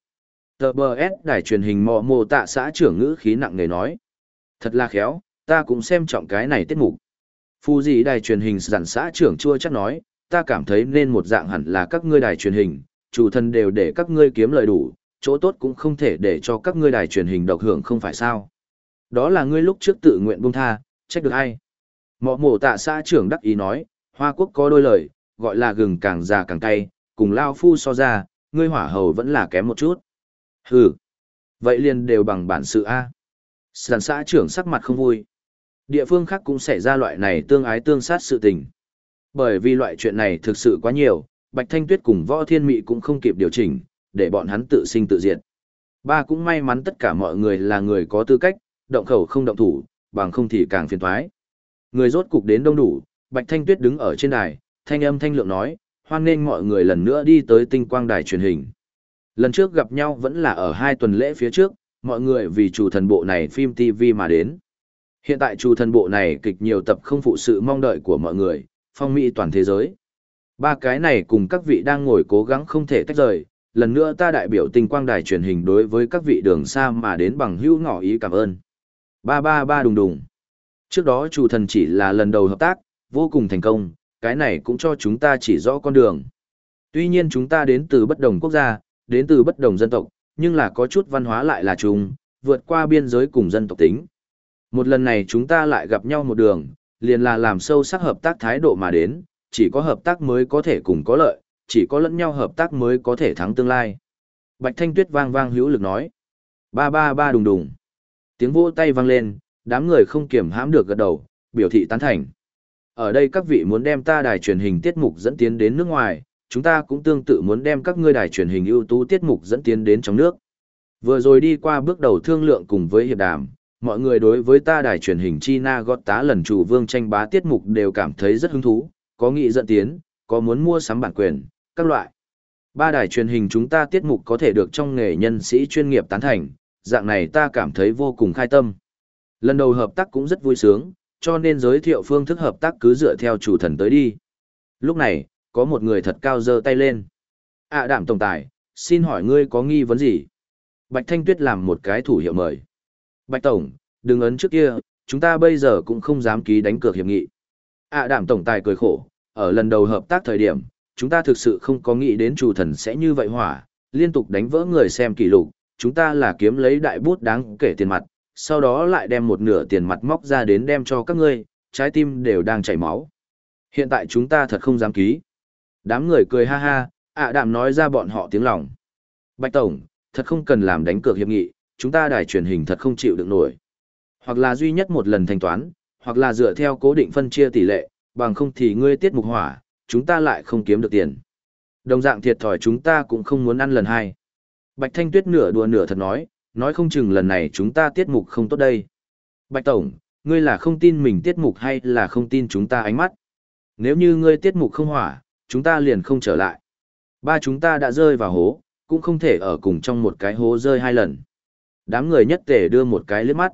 Tờ bs đài truyền hình mò mồ tạ xã trưởng ngữ khí nặng nề nói. Thật là khéo, ta cũng xem trọng cái này tiết mục. Fuji đài truyền hình giản xã trưởng chua chắc nói, ta cảm thấy nên một dạng hẳn là các ngươi đài truyền hình, chủ thân đều để các ngươi kiếm lời đủ, chỗ tốt cũng không thể để cho các ngươi đài truyền hình độc hưởng không phải sao. Đó là ngươi lúc trước tự nguyện buông tha, trách được ai. Mọ mổ tạ xã trưởng đắc ý nói, Hoa Quốc có đôi lời, gọi là gừng càng già càng cay, cùng Lao Phu so ra, ngươi hỏa hầu vẫn là kém một chút. Hừ, vậy liền đều bằng bản sự A. Sàn xã trưởng sắc mặt không vui. Địa phương khác cũng xảy ra loại này tương ái tương sát sự tình. Bởi vì loại chuyện này thực sự quá nhiều, Bạch Thanh Tuyết cùng Võ Thiên Mị cũng không kịp điều chỉnh, để bọn hắn tự sinh tự diệt. Ba cũng may mắn tất cả mọi người là người có tư cách, động khẩu không động thủ, bằng không thì càng phiền toái. Người rốt cục đến đông đủ, Bạch Thanh Tuyết đứng ở trên đài, thanh âm thanh lượng nói, hoan nghênh mọi người lần nữa đi tới tinh quang đài truyền hình. Lần trước gặp nhau vẫn là ở hai tuần lễ phía trước, mọi người vì chủ thần bộ này phim TV mà đến. Hiện tại chủ thần bộ này kịch nhiều tập không phụ sự mong đợi của mọi người, phong mỹ toàn thế giới. Ba cái này cùng các vị đang ngồi cố gắng không thể tách rời, lần nữa ta đại biểu tinh quang đài truyền hình đối với các vị đường xa mà đến bằng hữu ngỏ ý cảm ơn. Ba ba ba đùng đùng. Trước đó chủ thần chỉ là lần đầu hợp tác, vô cùng thành công, cái này cũng cho chúng ta chỉ rõ con đường. Tuy nhiên chúng ta đến từ bất đồng quốc gia, đến từ bất đồng dân tộc, nhưng là có chút văn hóa lại là chung, vượt qua biên giới cùng dân tộc tính. Một lần này chúng ta lại gặp nhau một đường, liền là làm sâu sắc hợp tác thái độ mà đến, chỉ có hợp tác mới có thể cùng có lợi, chỉ có lẫn nhau hợp tác mới có thể thắng tương lai. Bạch Thanh Tuyết vang vang hữu lực nói. Ba ba ba đùng đùng. Tiếng vỗ tay vang lên, đám người không kiểm hãm được gật đầu, biểu thị tán thành. Ở đây các vị muốn đem ta đài truyền hình tiết mục dẫn tiến đến nước ngoài, chúng ta cũng tương tự muốn đem các ngươi đài truyền hình ưu tú tiết mục dẫn tiến đến trong nước. Vừa rồi đi qua bước đầu thương lượng cùng với hiệp đàm, mọi người đối với ta đài truyền hình China gót tá lần chủ vương tranh bá tiết mục đều cảm thấy rất hứng thú, có nghị dẫn tiến, có muốn mua sắm bản quyền, các loại. Ba đài truyền hình chúng ta tiết mục có thể được trong nghề nhân sĩ chuyên nghiệp tán thành, dạng này ta cảm thấy vô cùng khai tâm. Lần đầu hợp tác cũng rất vui sướng, cho nên giới thiệu phương thức hợp tác cứ dựa theo chủ thần tới đi. Lúc này, có một người thật cao giơ tay lên. À đảm tổng tài, xin hỏi ngươi có nghi vấn gì? Bạch Thanh Tuyết làm một cái thủ hiệu mời. Bạch Tổng, đừng ấn trước kia, chúng ta bây giờ cũng không dám ký đánh cược hiệp nghị. À đảm tổng tài cười khổ, ở lần đầu hợp tác thời điểm, chúng ta thực sự không có nghĩ đến chủ thần sẽ như vậy hỏa, liên tục đánh vỡ người xem kỷ lục, chúng ta là kiếm lấy đại bút đáng kể tiền mặt, sau đó lại đem một nửa tiền mặt móc ra đến đem cho các ngươi, trái tim đều đang chảy máu. Hiện tại chúng ta thật không dám ký. Đám người cười ha ha, ạ đạm nói ra bọn họ tiếng lòng. Bạch Tổng, thật không cần làm đánh cược hiệp nghị, chúng ta đài truyền hình thật không chịu được nổi. Hoặc là duy nhất một lần thanh toán, hoặc là dựa theo cố định phân chia tỷ lệ, bằng không thì ngươi tiết mục hỏa, chúng ta lại không kiếm được tiền. Đồng dạng thiệt thòi chúng ta cũng không muốn ăn lần hai. Bạch Thanh Tuyết nửa đùa nửa thật nói, nói không chừng lần này chúng ta tiết mục không tốt đây. Bạch Tổng, ngươi là không tin mình tiết mục hay là không tin chúng ta ánh mắt? Nếu như ngươi tiết mục không hỏa, chúng ta liền không trở lại. Ba chúng ta đã rơi vào hố, cũng không thể ở cùng trong một cái hố rơi hai lần. Đám người nhất tề đưa một cái liếc mắt.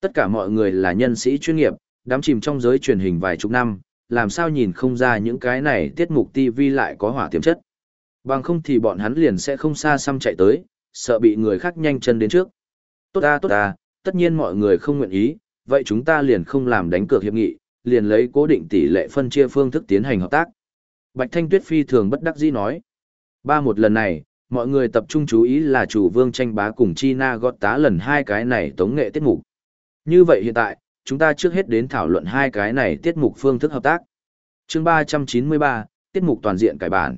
Tất cả mọi người là nhân sĩ chuyên nghiệp, đám chìm trong giới truyền hình vài chục năm, làm sao nhìn không ra những cái này tiết mục TV lại có hỏa tiềm chất. Bằng không thì bọn hắn liền sẽ không xa xăm chạy tới, sợ bị người khác nhanh chân đến trước. Tốt ta tốt ta, tất nhiên mọi người không nguyện ý, vậy chúng ta liền không làm đánh cược hiệp nghị, liền lấy cố định tỷ lệ phân chia phương thức tiến hành hợp tác. Bạch Thanh Tuyết phi thường bất đắc dĩ nói. Ba một lần này, mọi người tập trung chú ý là chủ vương tranh bá cùng China gót tá lần hai cái này tống nghệ tiết mục. Như vậy hiện tại, chúng ta trước hết đến thảo luận hai cái này tiết mục phương thức hợp tác. chương 393, tiết mục toàn diện cải bản.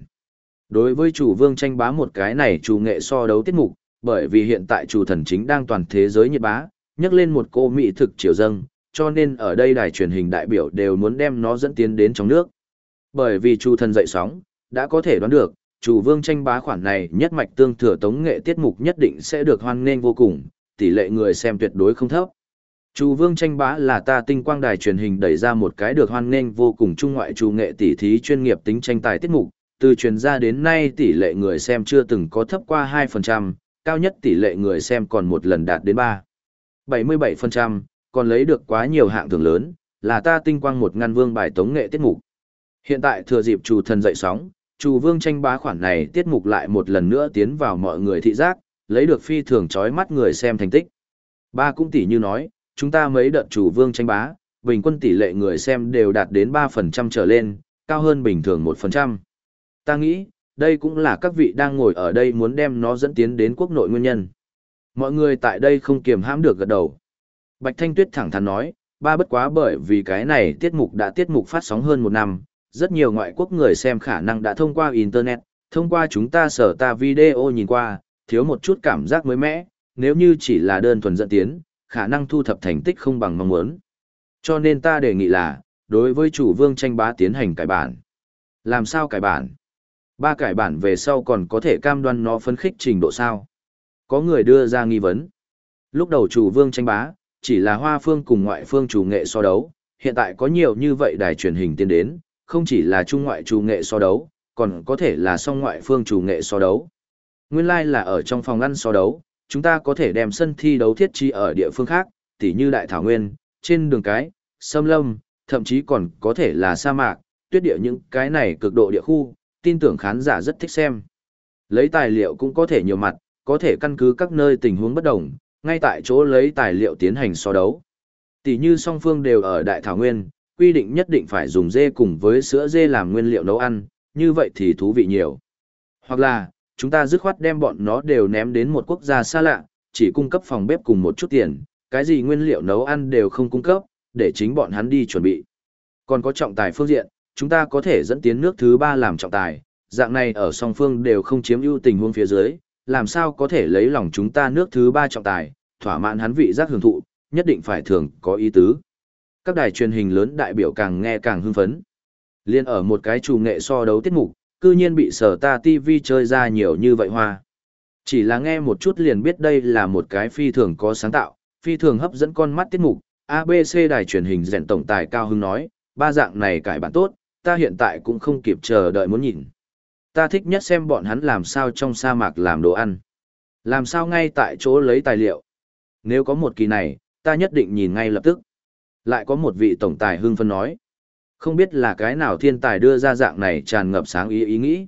Đối với chủ vương tranh bá một cái này chủ nghệ so đấu tiết mục, bởi vì hiện tại chủ thần chính đang toàn thế giới nhiệt bá, nhắc lên một cô mỹ thực triều dâng, cho nên ở đây đài truyền hình đại biểu đều muốn đem nó dẫn tiến đến trong nước. Bởi vì chủ thần dậy sóng, đã có thể đoán được, chủ vương tranh bá khoản này nhất mạch tương thừa tống nghệ tiết mục nhất định sẽ được hoan nghênh vô cùng, tỷ lệ người xem tuyệt đối không thấp. Chủ vương tranh bá là ta tinh quang đài truyền hình đẩy ra một cái được hoan nghênh vô cùng trung ngoại chủ nghệ tỷ thí chuyên nghiệp tính tranh tài tiết mục, từ truyền ra đến nay tỷ lệ người xem chưa từng có thấp qua 2%, cao nhất tỷ lệ người xem còn một lần đạt đến 3. 77%, còn lấy được quá nhiều hạng thưởng lớn, là ta tinh quang một ngăn vương bài tống nghệ tiết mục. Hiện tại thừa dịp chủ thần dậy sóng, Chu vương tranh bá khoản này tiết mục lại một lần nữa tiến vào mọi người thị giác, lấy được phi thường chói mắt người xem thành tích. Ba cũng tỷ như nói, chúng ta mấy đợt chủ vương tranh bá, bình quân tỷ lệ người xem đều đạt đến 3% trở lên, cao hơn bình thường 1%. Ta nghĩ, đây cũng là các vị đang ngồi ở đây muốn đem nó dẫn tiến đến quốc nội nguyên nhân. Mọi người tại đây không kiềm hãm được gật đầu. Bạch Thanh Tuyết thẳng thắn nói, ba bất quá bởi vì cái này tiết mục đã tiết mục phát sóng hơn một năm, rất nhiều ngoại quốc người xem khả năng đã thông qua Internet, Thông qua chúng ta sở ta video nhìn qua, thiếu một chút cảm giác mới mẻ, nếu như chỉ là đơn thuần dẫn tiến, khả năng thu thập thành tích không bằng mong muốn. Cho nên ta đề nghị là, đối với chủ vương tranh bá tiến hành cải bản. Làm sao cải bản? Ba cải bản về sau còn có thể cam đoan nó phấn khích trình độ sao? Có người đưa ra nghi vấn. Lúc đầu chủ vương tranh bá, chỉ là hoa phương cùng ngoại phương chủ nghệ so đấu, hiện tại có nhiều như vậy đài truyền hình tiến đến, không chỉ là trung ngoại chủ nghệ so đấu, còn có thể là song ngoại phương chủ nghệ so đấu. Nguyên lai like là ở trong phòng ăn so đấu, chúng ta có thể đem sân thi đấu thiết trí ở địa phương khác, tỉ như Đại Thảo Nguyên, trên đường cái, sâm lâm, thậm chí còn có thể là sa mạc, tuyết địa những cái này cực độ địa khu, tin tưởng khán giả rất thích xem. Lấy tài liệu cũng có thể nhiều mặt, có thể căn cứ các nơi tình huống bất đồng, ngay tại chỗ lấy tài liệu tiến hành so đấu. Tỷ như song phương đều ở Đại Thảo Nguyên, quy định nhất định phải dùng dê cùng với sữa dê làm nguyên liệu nấu ăn, như vậy thì thú vị nhiều. Hoặc là, chúng ta dứt khoát đem bọn nó đều ném đến một quốc gia xa lạ, chỉ cung cấp phòng bếp cùng một chút tiền, cái gì nguyên liệu nấu ăn đều không cung cấp, để chính bọn hắn đi chuẩn bị. Còn có trọng tài phương diện, chúng ta có thể dẫn tiến nước thứ ba làm trọng tài, dạng này ở song phương đều không chiếm ưu tình huống phía dưới, làm sao có thể lấy lòng chúng ta nước thứ ba trọng tài, thỏa mãn hắn vị giác hưởng thụ, nhất định phải thường có ý tứ. Các đài truyền hình lớn đại biểu càng nghe càng hưng phấn. Liên ở một cái chủ nghệ so đấu tiết mục, cư nhiên bị sở ta TV chơi ra nhiều như vậy hoa. Chỉ là nghe một chút liền biết đây là một cái phi thường có sáng tạo, phi thường hấp dẫn con mắt tiết mục. ABC đài truyền hình rèn tổng tài Cao Hưng nói, ba dạng này cải bản tốt, ta hiện tại cũng không kịp chờ đợi muốn nhìn. Ta thích nhất xem bọn hắn làm sao trong sa mạc làm đồ ăn. Làm sao ngay tại chỗ lấy tài liệu. Nếu có một kỳ này, ta nhất định nhìn ngay lập tức. Lại có một vị tổng tài hưng phân nói. Không biết là cái nào thiên tài đưa ra dạng này tràn ngập sáng ý ý nghĩ.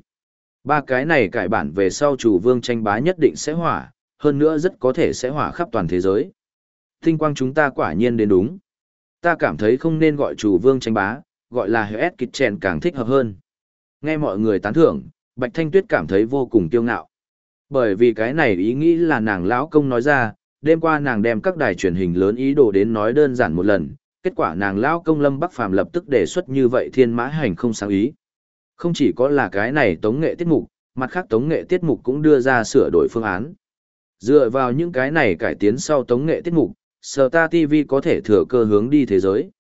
Ba cái này cải bản về sau chủ vương tranh bá nhất định sẽ hỏa, hơn nữa rất có thể sẽ hỏa khắp toàn thế giới. Tinh quang chúng ta quả nhiên đến đúng. Ta cảm thấy không nên gọi chủ vương tranh bá, gọi là hệ kịch chèn càng thích hợp hơn. Nghe mọi người tán thưởng, Bạch Thanh Tuyết cảm thấy vô cùng kiêu ngạo. Bởi vì cái này ý nghĩ là nàng lão công nói ra, đêm qua nàng đem các đài truyền hình lớn ý đồ đến nói đơn giản một lần, kết quả nàng lão công Lâm Bắc Phàm lập tức đề xuất như vậy thiên mã hành không sáng ý. Không chỉ có là cái này tống nghệ tiết mục, mặt khác tống nghệ tiết mục cũng đưa ra sửa đổi phương án. Dựa vào những cái này cải tiến sau tống nghệ tiết mục, sở ta TV có thể thừa cơ hướng đi thế giới.